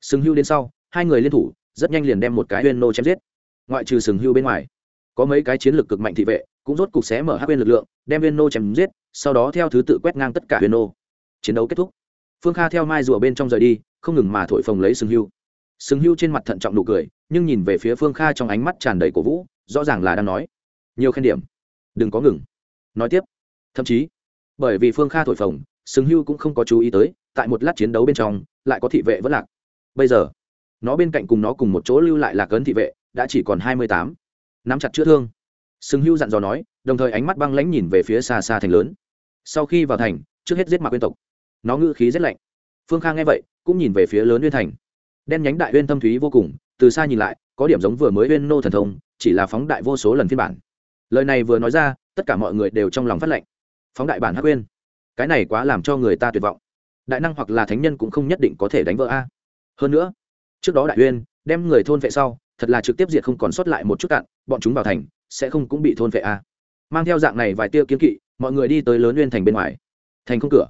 Sừng hưu đến sau, hai người liên thủ, rất nhanh liền đem một cái huyên nô chém giết. Ngoại trừ sừng hưu bên ngoài, có mấy cái chiến lược cực mạnh thị vệ, cũng rốt cục xé mở hát huyên lực lượng, đem huyên nô chém giết, sau đó theo thứ tự quét ngang tất cả huyên nô. Chiến đấu kết thúc. Phương kha theo mai rùa bên trong rời đi, không ngừng mà thổi phồng lấy sừng hưu. Sừng hưu trên mặt thận trọng nụ cười, nhưng nhìn về phía phương kha trong ánh mắt tràn đầy cổ vũ, rõ ràng là đang nói. Nhiều khen điểm. Đừng có ngừng. Nói tiếp. Thậm chí bởi vì phương kha thổi phồng sừng hưu cũng không có chú ý tới, tại một lát chiến đấu bên trong, lại có thị vệ vẫn lạc. Bây giờ, nó bên cạnh cùng nó cùng một chỗ lưu lại là cấn thị vệ, đã chỉ còn hai mươi tám. Nắm chặt chữa thương. Sừng hưu dặn dò nói, đồng thời ánh mắt băng lãnh nhìn về phía xa xa thành lớn. Sau khi vào thành, trước hết giết mạc quyên tộc. Nó ngữ khí rét lạnh. Phương kha nghe vậy, cũng nhìn về phía lớn uyên thành. Đen nhánh đại uyên thâm thúy vô cùng, từ xa nhìn lại, có điểm giống vừa mới uyên nô thần thông, chỉ là phóng đại vô số lần phiên bản. Lời này vừa nói ra, tất cả mọi người đều trong lòng phát lệnh phóng đại bản hắc uyên cái này quá làm cho người ta tuyệt vọng. Đại năng hoặc là thánh nhân cũng không nhất định có thể đánh vỡ a. Hơn nữa, trước đó đại uyên đem người thôn vệ sau, thật là trực tiếp diệt không còn sót lại một chút cạn, bọn chúng vào thành sẽ không cũng bị thôn vệ a. Mang theo dạng này vài tiêu kiến kỵ, mọi người đi tới lớn uyên thành bên ngoài. Thành không cửa.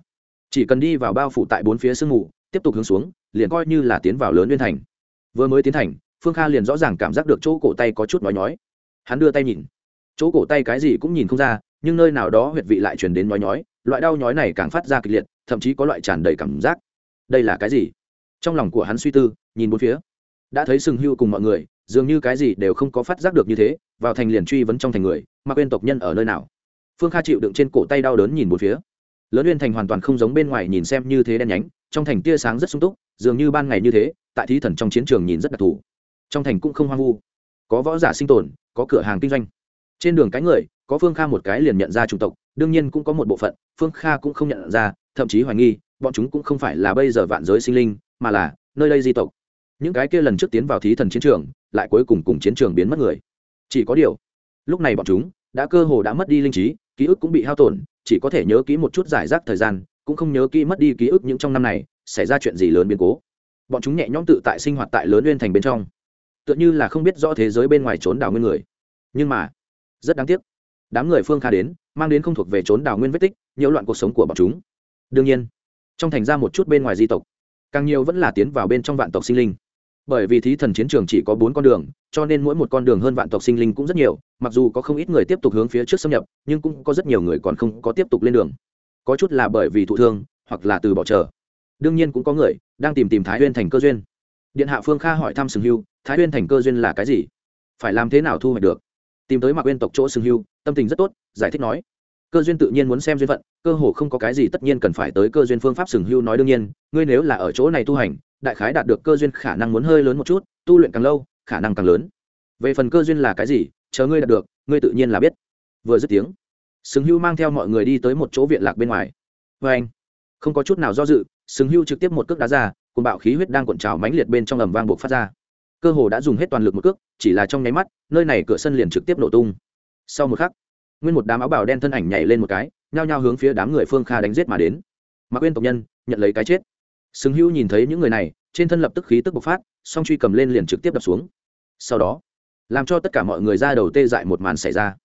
Chỉ cần đi vào bao phủ tại bốn phía sương mù, tiếp tục hướng xuống, liền coi như là tiến vào lớn uyên thành. Vừa mới tiến thành, phương kha liền rõ ràng cảm giác được chỗ cổ tay có chút nói nhói. Hắn đưa tay nhìn. Chỗ cổ tay cái gì cũng nhìn không ra nhưng nơi nào đó huyệt vị lại truyền đến nói nhói, loại đau nhói này càng phát ra kịch liệt, thậm chí có loại tràn đầy cảm giác. Đây là cái gì? Trong lòng của hắn suy tư, nhìn bốn phía. Đã thấy sừng hưu cùng mọi người, dường như cái gì đều không có phát giác được như thế, vào thành liền truy vấn trong thành người, mà quên tộc nhân ở nơi nào. Phương kha chịu đựng trên cổ tay đau đớn nhìn bốn phía. Lớn uyên thành hoàn toàn không giống bên ngoài nhìn xem như thế đen nhánh, trong thành tia sáng rất sung túc, dường như ban ngày như thế, tại thí thần trong chiến trường nhìn rất đặc thù. Trong thành cũng không hoang vu. Có võ giả sinh tồn, có cửa hàng kinh doanh. Trên đường cái người có phương kha một cái liền nhận ra chủng tộc, đương nhiên cũng có một bộ phận, phương kha cũng không nhận ra, thậm chí hoài nghi, bọn chúng cũng không phải là bây giờ vạn giới sinh linh, mà là nơi đây di tộc. Những cái kia lần trước tiến vào thí thần chiến trường, lại cuối cùng cùng chiến trường biến mất người. Chỉ có điều, lúc này bọn chúng đã cơ hồ đã mất đi linh trí, ký ức cũng bị hao tổn, chỉ có thể nhớ kỹ một chút giải rác thời gian, cũng không nhớ kỹ mất đi ký ức những trong năm này, xảy ra chuyện gì lớn biến cố. Bọn chúng nhẹ nhõm tự tại sinh hoạt tại lớn nguyên thành bên trong. Tựa như là không biết rõ thế giới bên ngoài trốn đảo nguyên người. Nhưng mà, rất đáng tiếc đám người phương kha đến, mang đến không thuộc về trốn đào nguyên vết tích, nhiễu loạn cuộc sống của bọn chúng. Đương nhiên, trong thành ra một chút bên ngoài di tộc, càng nhiều vẫn là tiến vào bên trong vạn tộc sinh linh. Bởi vì thí thần chiến trường chỉ có bốn con đường, cho nên mỗi một con đường hơn vạn tộc sinh linh cũng rất nhiều, mặc dù có không ít người tiếp tục hướng phía trước xâm nhập, nhưng cũng có rất nhiều người còn không có tiếp tục lên đường. Có chút là bởi vì thụ thương, hoặc là từ bỏ chờ. Đương nhiên cũng có người đang tìm tìm thái huyên thành cơ duyên. Điện hạ phương kha hỏi thăm sừng hưu, thái huyên thành cơ duyên là cái gì? Phải làm thế nào thu hoạch được? Tìm tới mặc huyên tộc chỗ sừng hưu tâm tình rất tốt, giải thích nói, cơ duyên tự nhiên muốn xem duyên phận, cơ hồ không có cái gì tất nhiên cần phải tới cơ duyên phương pháp sừng hưu nói đương nhiên, ngươi nếu là ở chỗ này tu hành, đại khái đạt được cơ duyên khả năng muốn hơi lớn một chút, tu luyện càng lâu, khả năng càng lớn. Về phần cơ duyên là cái gì, chờ ngươi đạt được, ngươi tự nhiên là biết. Vừa dứt tiếng, sừng hưu mang theo mọi người đi tới một chỗ viện lạc bên ngoài. Vê anh. Không có chút nào do dự, sừng hưu trực tiếp một cước đá ra cùng bạo khí huyết đang cuộn trào mãnh liệt bên trong ầm vang buộc phát ra. Cơ hồ đã dùng hết toàn lực một cước, chỉ là trong nháy mắt, nơi này cửa sân liền trực tiếp nổ tung sau một khắc, nguyên một đám áo bào đen thân ảnh nhảy lên một cái, nhao nhao hướng phía đám người phương kha đánh giết mà đến. Mặc quên tộc nhân, nhận lấy cái chết. Sừng hữu nhìn thấy những người này, trên thân lập tức khí tức bộc phát, song truy cầm lên liền trực tiếp đập xuống. Sau đó, làm cho tất cả mọi người ra đầu tê dại một màn xảy ra.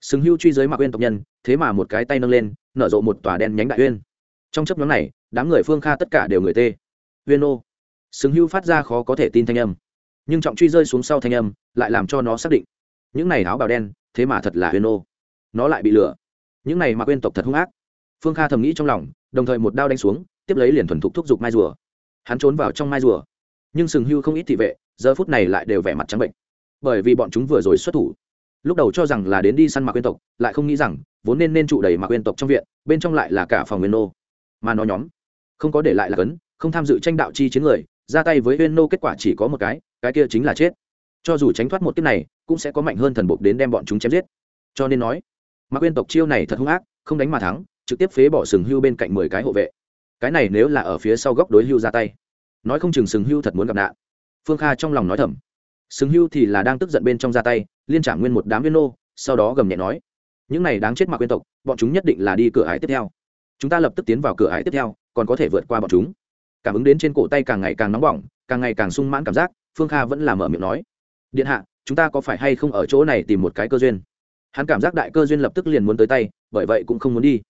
Sừng hữu truy dưới mặc quên tộc nhân, thế mà một cái tay nâng lên, nở rộ một tòa đen nhánh đại uyên. Trong chấp nhóm này, đám người phương kha tất cả đều người tê. Uyên ô. Sừng hữu phát ra khó có thể tin thanh âm. Nhưng trọng truy rơi xuống sau thanh âm, lại làm cho nó xác định. Những này áo bào đen thế mà thật là huyền ô. Nó lại bị lừa. Những này mà quên tộc thật hung ác. Phương kha thầm nghĩ trong lòng, đồng thời một đao đánh xuống, tiếp lấy liền thuần thục thúc giục mai rùa. Hắn trốn vào trong mai rùa. Nhưng sừng hưu không ít thị vệ, giờ phút này lại đều vẻ mặt trắng bệnh. Bởi vì bọn chúng vừa rồi xuất thủ, lúc đầu cho rằng là đến đi săn mạc quyên tộc, lại không nghĩ rằng vốn nên nên trụ đầy mạc quyên tộc trong viện, bên trong lại là cả phòng nguyên nô mà nó nhóm, không có để lại là cấn, không tham dự tranh đạo chi chiến người, ra tay với huyên nô kết quả chỉ có một cái cái kia chính là chết cho dù tránh thoát một kiếp này, cũng sẽ có mạnh hơn thần buộc đến đem bọn chúng chém giết. Cho nên nói, mạc quyên tộc chiêu này thật hung ác, không đánh mà thắng, trực tiếp phế bỏ sừng hưu bên cạnh mười cái hộ vệ. Cái này nếu là ở phía sau góc đối hưu ra tay, nói không chừng sừng hưu thật muốn gặp nạn. Phương kha trong lòng nói thầm. Sừng hưu thì là đang tức giận bên trong ra tay, liên trả nguyên một đám viên nô, sau đó gầm nhẹ nói, những này đáng chết mặc quyên tộc, bọn chúng nhất định là đi cửa ải tiếp theo. Chúng ta lập tức tiến vào cửa ải tiếp theo, còn có thể vượt qua bọn chúng. Cảm ứng đến trên cổ tay càng ngày càng nóng bỏng, càng ngày càng sung mãn cảm giác, phương kha vẫn là mở miệng nói điện hạ, chúng ta có phải hay không ở chỗ này tìm một cái cơ duyên? Hắn cảm giác đại cơ duyên lập tức liền muốn tới tay, bởi vậy cũng không muốn đi.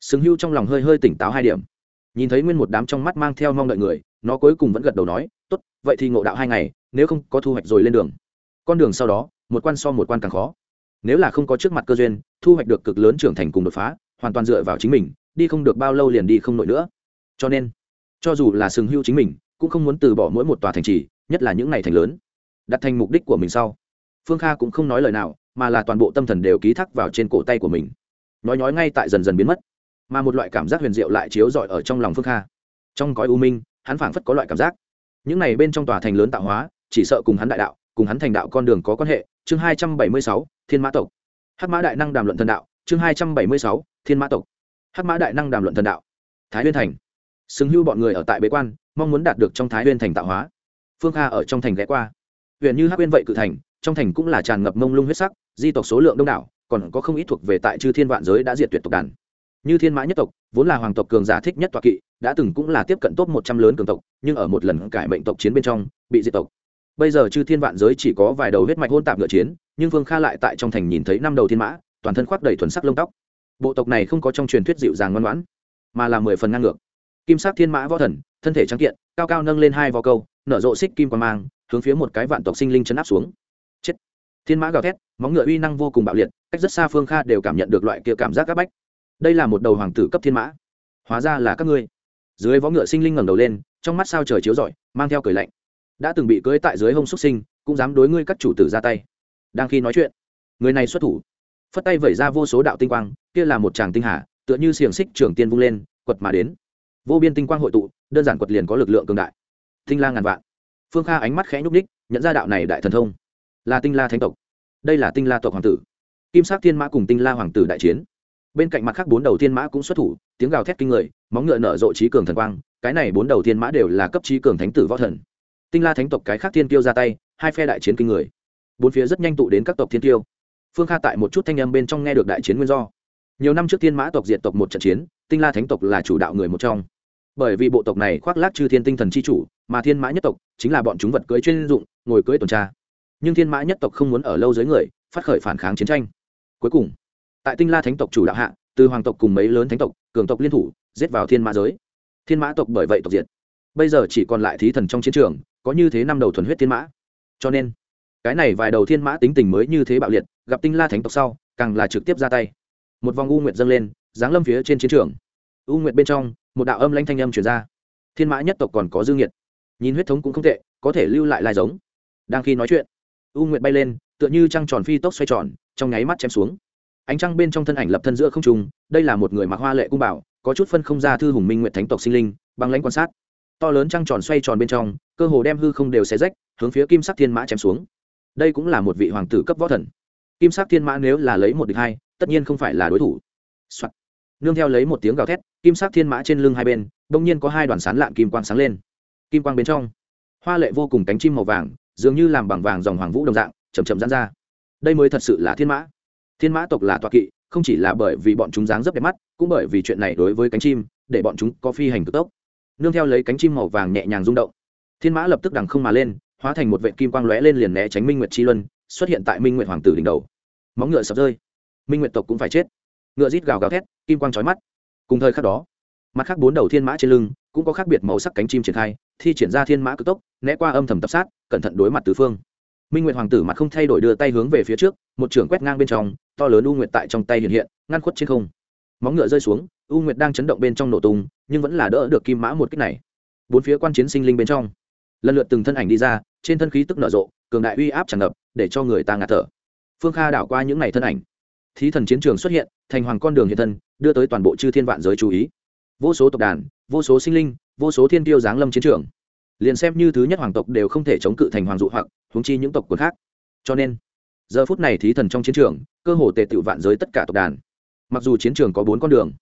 Sừng hưu trong lòng hơi hơi tỉnh táo hai điểm. Nhìn thấy nguyên một đám trong mắt mang theo mong đợi người, nó cuối cùng vẫn gật đầu nói, tốt, vậy thì ngộ đạo hai ngày, nếu không có thu hoạch rồi lên đường. Con đường sau đó, một quan so một quan càng khó. Nếu là không có trước mặt cơ duyên, thu hoạch được cực lớn trưởng thành cùng đột phá, hoàn toàn dựa vào chính mình, đi không được bao lâu liền đi không nổi nữa. Cho nên, cho dù là sừng hưu chính mình, cũng không muốn từ bỏ mỗi một tòa thành trì, nhất là những ngày thành lớn đặt thành mục đích của mình sau. Phương kha cũng không nói lời nào, mà là toàn bộ tâm thần đều ký thác vào trên cổ tay của mình. Nói nói ngay tại dần dần biến mất. Mà một loại cảm giác huyền diệu lại chiếu rọi ở trong lòng phương kha. Trong cõi u minh, hắn phảng phất có loại cảm giác. Những này bên trong tòa thành lớn tạo hóa, chỉ sợ cùng hắn đại đạo, cùng hắn thành đạo con đường có quan hệ. Chương hai trăm bảy mươi sáu, thiên mã tộc. Hắc mã đại năng đàm luận thần đạo. Chương hai trăm bảy mươi sáu, thiên mã tộc. Hắc mã đại năng đàm luận thần đạo. Thái huyên thành. Xứng hưu bọn người ở tại bế quan, mong muốn đạt được trong thái huyên thành tạo hóa. Phương kha ở trong thành ghé qua huyện như hắc uyên vậy cự thành, trong thành cũng là tràn ngập mông lung huyết sắc, di tộc số lượng đông đảo, còn có không ít thuộc về tại chư thiên vạn giới đã diệt tuyệt tộc đàn. Như thiên mã nhất tộc, vốn là hoàng tộc cường giả thích nhất toạ kỵ, đã từng cũng là tiếp cận top một trăm lớn cường tộc, nhưng ở một lần cải mệnh tộc chiến bên trong, bị diệt tộc. Bây giờ chư thiên vạn giới chỉ có vài đầu huyết mạch hôn tạp ngựa chiến, nhưng Vương kha lại tại trong thành nhìn thấy năm đầu thiên mã, toàn thân khoác đầy thuần sắc lông tóc. Bộ tộc này không có trong truyền thuyết dịu dàng ngoan ngoãn, mà là mười phần ngang ngược. Kim sắc thiên mã võ thần, thân thể trắng kiện, cao cao nâng lên hai vò câu, nở rộ xích kim quan mang hướng phía một cái vạn tộc sinh linh chấn áp xuống. Chết. Thiên mã gào thét, móng ngựa uy năng vô cùng bạo liệt, cách rất xa phương kha đều cảm nhận được loại kia cảm giác áp bách. Đây là một đầu hoàng tử cấp thiên mã. Hóa ra là các ngươi. Dưới võ ngựa sinh linh ngẩng đầu lên, trong mắt sao trời chiếu rọi, mang theo cười lạnh. Đã từng bị cưới tại dưới hông xuất sinh, cũng dám đối ngươi các chủ tử ra tay. Đang khi nói chuyện, người này xuất thủ. Phất tay vẩy ra vô số đạo tinh quang, kia là một tràng tinh hà, tựa như xiềng xích trường tiên vung lên, quật mà đến. Vô biên tinh quang hội tụ, đơn giản quật liền có lực lượng cường đại. Tinh la ngàn vạn phương kha ánh mắt khẽ nhúc ních nhận ra đạo này đại thần thông. Là tinh la thánh tộc. Đây là tinh la tộc hoàng tử. Kim sắc thiên mã cùng tinh la hoàng tử đại chiến. Bên cạnh mặt khác bốn đầu thiên mã cũng xuất thủ, tiếng gào thét kinh người, móng ngựa nở rộ trí cường thần quang, cái này bốn đầu thiên mã đều là cấp trí cường thánh tử võ thần. Tinh la thánh tộc cái khác thiên tiêu ra tay, hai phe đại chiến kinh người. Bốn phía rất nhanh tụ đến các tộc thiên tiêu phương kha tại một chút thanh âm bên trong nghe được đại chiến nguyên do. Nhiều năm trước thiên mã tộc diệt tộc một trận chiến, tinh la thánh tộc là chủ đạo người một trong bởi vì bộ tộc này khoác lác chư thiên tinh thần c h i chủ, mà thiên mã nhất tộc chính là bọn chúng vật cưới chuyên dụng, ngồi cưới tuần tra. Nhưng thiên mã nhất tộc không muốn ở lâu dưới người, phát khởi phản kháng chiến tranh. Cuối cùng, tại tinh la thánh tộc chủ đạo hạ, từ hoàng tộc cùng mấy lớn thánh tộc, cường tộc liên thủ, giết vào thiên mã giới. Thiên mã tộc bởi vậy tộc diệt. Bây giờ chỉ còn lại thí thần trong chiến trường, có như thế năm đầu thuần huyết thiên mã. Cho nên, cái này vài đầu thiên mã tính tình mới như thế bạo liệt, gặp tinh la thánh tộc sau, càng là trực tiếp ra tay. Một vòng u nguyệt dâng lên, giáng lâm phía trên chiến trường. U nguyệt bên trong một đạo âm lanh thanh âm truyền ra. Thiên mã nhất tộc còn có dư nhiệt nhìn huyết thống cũng không tệ, có thể lưu lại lai giống. Đang khi nói chuyện, u nguyệt bay lên, tựa như trăng tròn phi tốc xoay tròn, trong nháy mắt chém xuống. Ánh trăng bên trong thân ảnh lập thân giữa không trung, đây là một người mặc hoa lệ cung bảo, có chút phân không ra thư hùng minh nguyện thánh tộc sinh linh bằng lãnh quan sát. To lớn trăng tròn xoay tròn bên trong, cơ hồ đem hư không đều xé rách, hướng phía kim sắc thiên mã chém xuống. Đây cũng là một vị hoàng tử cấp võ thần. Kim sắc thiên mã nếu là lấy một địch hai, tất nhiên không phải là đối thủ、Soạn nương theo lấy một tiếng gào thét, kim sắc thiên mã trên lưng hai bên đ ỗ n g nhiên có hai đoàn sán lạng kim quang sáng lên. Kim quang bên trong, hoa lệ vô cùng cánh chim màu vàng, dường như làm bằng vàng dòng hoàng vũ đồng dạng chầm chậm dán ra. Đây mới thật sự là thiên mã. Thiên mã tộc là toa kỵ, không chỉ là bởi vì bọn chúng dáng dấp đẹp mắt, cũng bởi vì chuyện này đối với cánh chim, để bọn chúng có phi hành cực tốc. Nương theo lấy cánh chim màu vàng nhẹ nhàng rung động, thiên mã lập tức đằng không mà lên, hóa thành một vệ kim quang lóe lên liền né tránh minh nguyệt chi luân, xuất hiện tại minh nguyệt hoàng tử đỉnh đầu. Móng ngựa sập rơi. Minh nguyệt tộc cũng phải chết. Ngựa rít gào gào thét kim quang trói mắt. Cùng thời khắc đó, mặt khác bốn đầu thiên mã trên lưng cũng có khác biệt màu sắc cánh chim triển khai, thi triển ra thiên mã cực tốc, né qua âm thầm tập sát, cẩn thận đối mặt tứ phương. Minh nguyệt hoàng tử mặt không thay đổi đưa tay hướng về phía trước, một trưởng quét ngang bên trong, to lớn u nguyệt tại trong tay hiện hiện, ngăn khuất trên không. Móng ngựa rơi xuống, u nguyệt đang chấn động bên trong nổ tung, nhưng vẫn là đỡ được kim mã một cách này. Bốn phía quan chiến sinh linh bên trong, lần lượt từng thân ảnh đi ra, trên thân khí tức nở rộ, cường đại uy áp tràn ngập, để cho người ta ngạt thở. Phương kha đảo qua những ngày thân ảnh thí thần chiến trường xuất hiện, thành hoàng con đường hiện thân, đưa tới toàn bộ chư thiên vạn giới chú ý. Vô số tộc đàn, vô số sinh linh, vô số thiên tiêu giáng lâm chiến trường. Liền xem như thứ nhất hoàng tộc đều không thể chống cự thành hoàng dụ hoặc thống chi những tộc quần khác. Cho nên, giờ phút này thí thần trong chiến trường, cơ hồ tề tựu vạn giới tất cả tộc đàn. Mặc dù chiến trường có bốn con đường,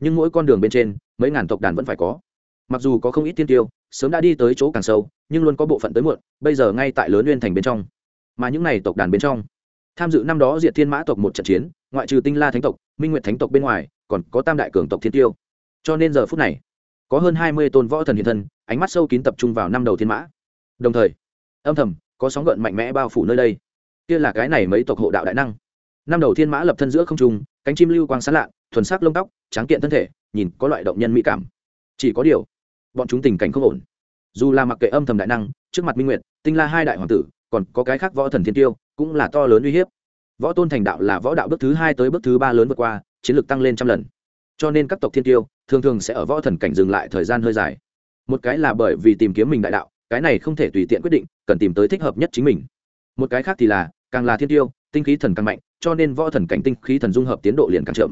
nhưng mỗi con đường bên trên, mấy ngàn tộc đàn vẫn phải có. Mặc dù có không ít tiên tiêu sớm đã đi tới chỗ càng sâu, nhưng luôn có bộ phận tới muộn, bây giờ ngay tại lớn uyên thành bên trong. Mà những n à y tộc đàn bên trong tham dự năm đó diệt thiên mã tộc một trận chiến, ngoại trừ tinh la thánh tộc, minh nguyệt thánh tộc bên ngoài, còn có tam đại cường tộc thiên tiêu. Cho nên giờ phút này, có hơn hai mươi tôn võ thần hiện thân, ánh mắt sâu kín tập trung vào năm đầu thiên mã. Đồng thời, âm thầm, có sóng gợn mạnh mẽ bao phủ nơi đây. Kia là cái này mấy tộc hộ đạo đại năng. Năm đầu thiên mã lập thân giữa không trung, cánh chim lưu quang sán lạ, thuần sắc lông tóc, tráng kiện thân thể, nhìn có loại động nhân mỹ cảm. Chỉ có điều, bọn chúng tình cảnh không ổn. Dù là mặc kệ âm thầm đại năng, trước mặt minh nguyệt, tinh la hai đại hoàng tử, còn có cái khác võ thần thiên tiêu cũng là to lớn uy hiếp. Võ tôn thành đạo là võ đạo bước thứ hai tới bước thứ ba lớn vượt qua, chiến lược tăng lên trăm lần. Cho nên các tộc thiên tiêu thường thường sẽ ở võ thần cảnh dừng lại thời gian hơi dài. Một cái là bởi vì tìm kiếm mình đại đạo, cái này không thể tùy tiện quyết định, cần tìm tới thích hợp nhất chính mình. Một cái khác thì là, càng là thiên tiêu, tinh khí thần càng mạnh, cho nên võ thần cảnh tinh khí thần dung hợp tiến độ liền càng chậm.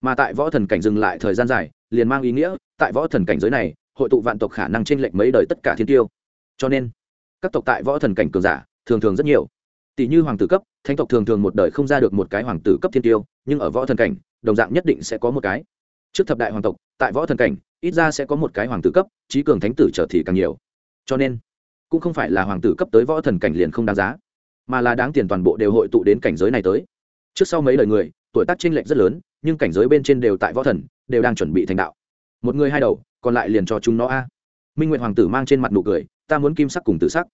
Mà tại võ thần cảnh dừng lại thời gian dài, liền mang ý nghĩa, tại võ thần cảnh giới này, hội tụ vạn tộc khả năng trên lệnh mấy đời tất cả thiên tiêu. Cho nên, các tộc tại võ thần cảnh cường giả, thường thường rất nhiều tỷ như hoàng tử cấp, thánh tộc thường thường một đời không ra được một cái hoàng tử cấp thiên tiêu, nhưng ở võ thần cảnh, đồng dạng nhất định sẽ có một cái. Trước thập đại hoàng tộc, tại võ thần cảnh, ít ra sẽ có một cái hoàng tử cấp trí cường thánh tử trở thì càng nhiều. Cho nên, cũng không phải là hoàng tử cấp tới võ thần cảnh liền không đáng giá, mà là đáng tiền toàn bộ đều hội tụ đến cảnh giới này tới. Trước sau mấy đời người, tuổi tác chênh lệch rất lớn, nhưng cảnh giới bên trên đều tại võ thần, đều đang chuẩn bị thành đạo. Một người hai đầu, còn lại liền cho chúng nó a. Minh nguyện hoàng tử mang trên mặt nụ cười, ta muốn kim sắc cùng tử sắc.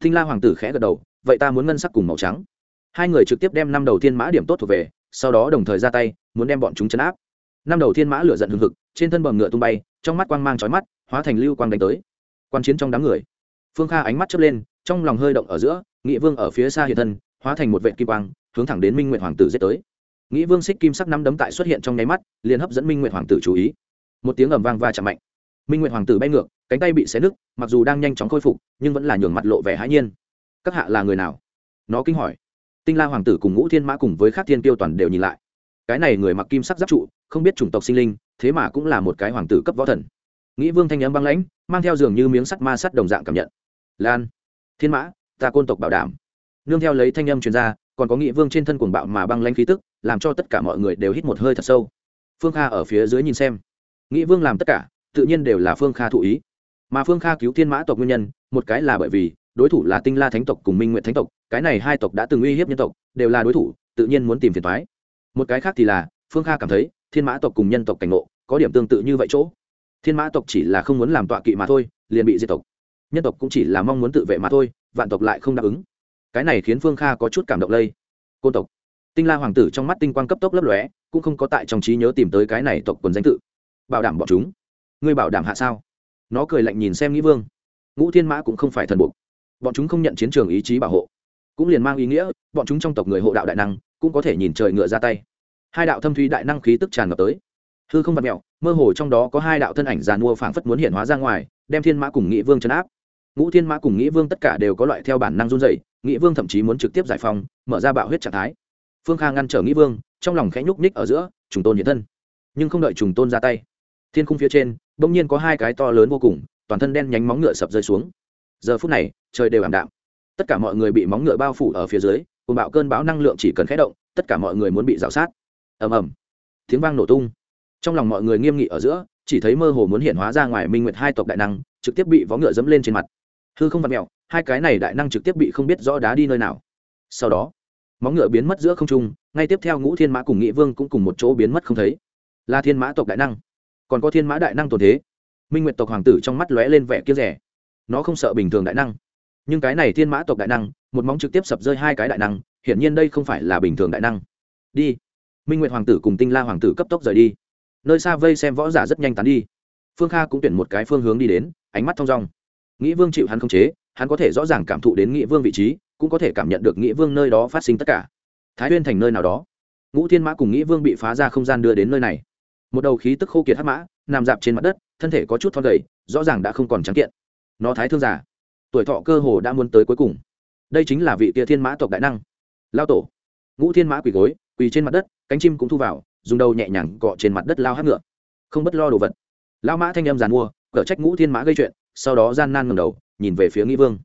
Thinh la hoàng tử khẽ gật đầu vậy ta muốn ngân sắc cùng màu trắng. Hai người trực tiếp đem năm đầu thiên mã điểm tốt thuộc về, sau đó đồng thời ra tay, muốn đem bọn chúng chấn áp. Năm đầu thiên mã lửa giận hừng hực, trên thân bầm ngựa tung bay, trong mắt quang mang trói mắt, hóa thành lưu quang đánh tới. Quan chiến trong đám người, phương kha ánh mắt chớp lên, trong lòng hơi động ở giữa, nghị vương ở phía xa hiện thân, hóa thành một vệ kim quang, hướng thẳng đến minh nguyện hoàng tử giết tới. Nghị vương xích kim sắc năm đấm tại xuất hiện trong nháy mắt, liền hấp dẫn minh nguyện hoàng tử chú ý. Một tiếng ầm vang va chạm mạnh. Minh nguyện hoàng tử bay ngược, cánh tay bị xé nứt, mặc dù đang nhanh chóng khôi phục, nhưng vẫn là nhường mặt lộ vẻ hãi nhiên các hạ là người nào? Nó kinh hỏi. Tinh la hoàng tử cùng ngũ thiên mã cùng với khắc thiên tiêu toàn đều nhìn lại. Cái này người mặc kim sắc giáp trụ, không biết chủng tộc sinh linh, thế mà cũng là một cái hoàng tử cấp võ thần. Nghĩ vương thanh n m băng lãnh, mang theo dường như miếng sắt ma sắt đồng dạng cảm nhận. Lan, thiên mã, ta côn tộc bảo đảm. Nương theo lấy thanh âm chuyên gia còn có nghị vương trên thân cuồng bạo mà băng lãnh khí tức, làm cho tất cả mọi người đều hít một hơi thật sâu. Phương kha ở phía dưới nhìn xem. Nghị vương làm tất cả, tự nhiên đều là phương kha thụ ý. Mà phương kha cứu thiên mã tộc nguyên nhân, một cái là bởi vì đối thủ là tinh la thánh tộc cùng minh nguyện thánh tộc, cái này hai tộc đã từng uy hiếp nhân tộc, đều là đối thủ, tự nhiên muốn tìm phiền thoái một cái khác thì là, phương kha cảm thấy, thiên mã tộc cùng nhân tộc cảnh ngộ, có điểm tương tự như vậy chỗ. Thiên mã tộc chỉ là không muốn làm tọa kỵ mà thôi, liền bị diệt tộc. Nhân tộc cũng chỉ là mong muốn tự vệ mà thôi, vạn tộc lại không đáp ứng. Cái này khiến phương kha có chút cảm động lây. Côn tộc. Tinh la hoàng tử trong mắt tinh quang cấp tốc lấp lóe, cũng không có tại trong trí nhớ tìm tới cái này tộc quần danh tự. Bảo đảm bọn chúng. Ngươi bảo đảm hạ sao? Nó cười lạnh nhìn xem nghĩ vương. Ngũ thiên mã cũng không phải thần buộc bọn chúng không nhận chiến trường ý chí bảo hộ. Cũng liền mang ý nghĩa, bọn chúng trong tộc người hộ đạo đại năng, cũng có thể nhìn trời ngựa ra tay. Hai đạo thâm thúy đại năng khí tức tràn ngập tới. Hư không vặt mẹo mơ hồ trong đó có hai đạo thân ảnh giàn mua phảng phất muốn hiện hóa ra ngoài, đem thiên mã cùng nghị vương chấn áp. Ngũ thiên mã cùng nghị vương tất cả đều có loại theo bản năng run dày nghị vương thậm chí muốn trực tiếp giải phóng, mở ra bạo huyết trạng thái. Phương kha ngăn trở nghị vương, trong lòng khẽ nhúc ních ở giữa, trùng tôn hiện thân. Nhưng không đợi trùng tôn ra tay, thiên khung phía trên, bỗng nhiên có hai cái to lớn vô cùng, toàn thân đen nhánh móng ngựa sập rơi xuống giờ phút này, trời đều ảm đạm. Tất cả mọi người bị móng ngựa bao phủ ở phía dưới cùng bạo cơn bão năng lượng chỉ cần khé động, tất cả mọi người muốn bị rào sát. Ầm ầm. Tiếng vang nổ tung. Trong lòng mọi người nghiêm nghị ở giữa, chỉ thấy mơ hồ muốn hiện hóa ra ngoài minh nguyệt hai tộc đại năng, trực tiếp bị vó ngựa dẫm lên trên mặt. Hư không vặt mẹo hai cái này đại năng trực tiếp bị không biết rõ đá đi nơi nào. Sau đó, móng ngựa biến mất giữa không trung, ngay tiếp theo ngũ thiên mã cùng nghị vương cũng cùng một chỗ biến mất không thấy. Là thiên mã tộc đại năng. Còn có thiên mã đại năng tồn thế. Minh nguyệt tộc hoàng tử trong mắt lóe lên vẻ kia rẻ nó không sợ bình thường đại năng. Nhưng cái này thiên mã tộc đại năng, một móng trực tiếp sập rơi hai cái đại năng, hiển nhiên đây không phải là bình thường đại năng. Đi. Minh nguyệt hoàng tử cùng tinh la hoàng tử cấp tốc rời đi. Nơi xa vây xem võ giả rất nhanh tán đi. Phương kha cũng tuyển một cái phương hướng đi đến, ánh mắt thong dong. Nghĩ vương chịu hắn không chế, hắn có thể rõ ràng cảm thụ đến nghĩ vương vị trí, cũng có thể cảm nhận được nghĩ vương nơi đó phát sinh tất cả. Thái huyên thành nơi nào đó. Ngũ thiên mã cùng nghĩ vương bị phá ra không gian đưa đến nơi này. Một đầu khí tức khô kiệt hắc mã, nằm dạp trên mặt đất, thân thể có chút thon gầy, rõ ràng đã không còn trắng kiện nó thái thương giả tuổi thọ cơ hồ đã muốn tới cuối cùng. Đây chính là vị tia thiên mã tộc đại năng. Lao tổ. Ngũ thiên mã quỳ gối, quỳ trên mặt đất, cánh chim cũng thu vào, dùng đầu nhẹ nhàng cọ trên mặt đất lao hát ngựa. Không bất lo đồ vật. Lao mã thanh em giàn mua, cở trách ngũ thiên mã gây chuyện, sau đó gian nan ngầm đầu, nhìn về phía nghĩ vương.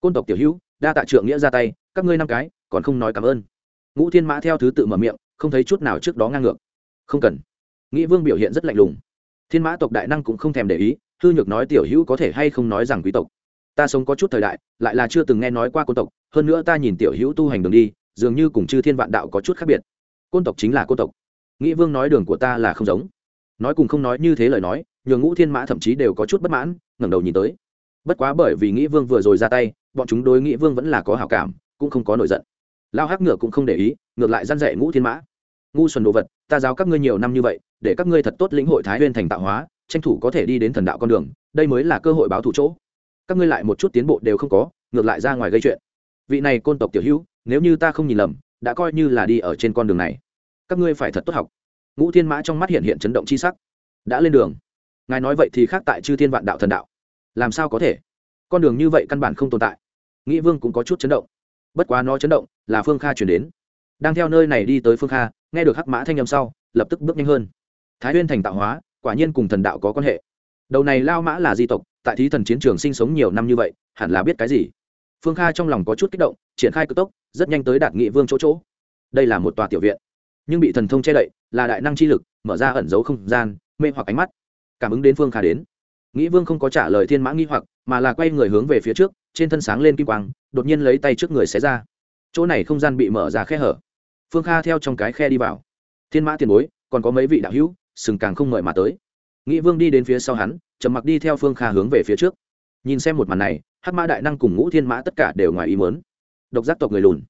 Côn tộc tiểu hữu, đa tạ trượng nghĩa ra tay, các ngươi năm cái, còn không nói cảm ơn. Ngũ thiên mã theo thứ tự mở miệng, không thấy chút nào trước đó ngang ngược. Không cần. Nghĩ vương biểu hiện rất lạnh lùng. Thiên mã tộc đại năng cũng không thèm để ý hư nhược nói tiểu hữu có thể hay không nói rằng quý tộc? Ta sống có chút thời đại, lại là chưa từng nghe nói qua côn tộc, hơn nữa ta nhìn tiểu hữu tu hành đường đi, dường như cùng chư thiên vạn đạo có chút khác biệt. Côn tộc chính là côn tộc. Nghĩ vương nói đường của ta là không giống. Nói cùng không nói như thế lời nói, nhường ngũ thiên mã thậm chí đều có chút bất mãn, ngẩng đầu nhìn tới. Bất quá bởi vì nghĩ vương vừa rồi ra tay, bọn chúng đối nghĩ vương vẫn là có hảo cảm, cũng không có nổi giận. Lao hắc ngựa cũng không để ý, ngược lại g i a n dạy ngũ thiên mã. Ngu xuẩn đồ vật, ta giáo các ngươi nhiều năm như vậy, để các ngươi thật tốt lĩnh hội thái huyên thành tạo hóa tranh thủ có thể đi đến thần đạo con đường, đây mới là cơ hội báo thủ chỗ. Các ngươi lại một chút tiến bộ đều không có, ngược lại ra ngoài gây chuyện. Vị này côn tộc tiểu hữu, nếu như ta không nhìn lầm, đã coi như là đi ở trên con đường này. Các ngươi phải thật tốt học. Ngũ thiên mã trong mắt hiện hiện chấn động c h i sắc. Đã lên đường. Ngài nói vậy thì khác tại chư thiên vạn đạo thần đạo. Làm sao có thể? Con đường như vậy căn bản không tồn tại. Nghĩ vương cũng có chút chấn động. Bất quá nó chấn động là phương kha chuyển đến. Đang theo nơi này đi tới phương kha, nghe được hắc mã thanh â m sau, lập tức bước nhanh hơn. Thái huyên thành tạo hóa quả nhiên cùng thần đạo có quan hệ. Đầu này lao mã là di tộc, tại thí thần chiến trường sinh sống nhiều năm như vậy, hẳn là biết cái gì? Phương kha trong lòng có chút kích động, triển khai cực tốc, rất nhanh tới đạt nghị vương chỗ chỗ. Đây là một tòa tiểu viện, nhưng bị thần thông che đậy, là đại năng chi lực, mở ra ẩn dấu không gian, mê hoặc ánh mắt. Cảm ứng đến phương kha đến. Nghĩ vương không có trả lời thiên mã nghi hoặc, mà là quay người hướng về phía trước, trên thân sáng lên kim quang, đột nhiên lấy tay trước người xé ra. Chỗ này không gian bị mở ra khe hở. Phương kha theo trong cái khe đi vào. Thiên mã tiền bối, còn có mấy vị đạo hữu sừng càng không mời mà tới. Nghĩ vương đi đến phía sau hắn, trầm mặc đi theo phương kha hướng về phía trước. Nhìn xem một màn này, hắc mã đại năng cùng ngũ thiên mã tất cả đều ngoài ý mớn độc giác tộc người lùn.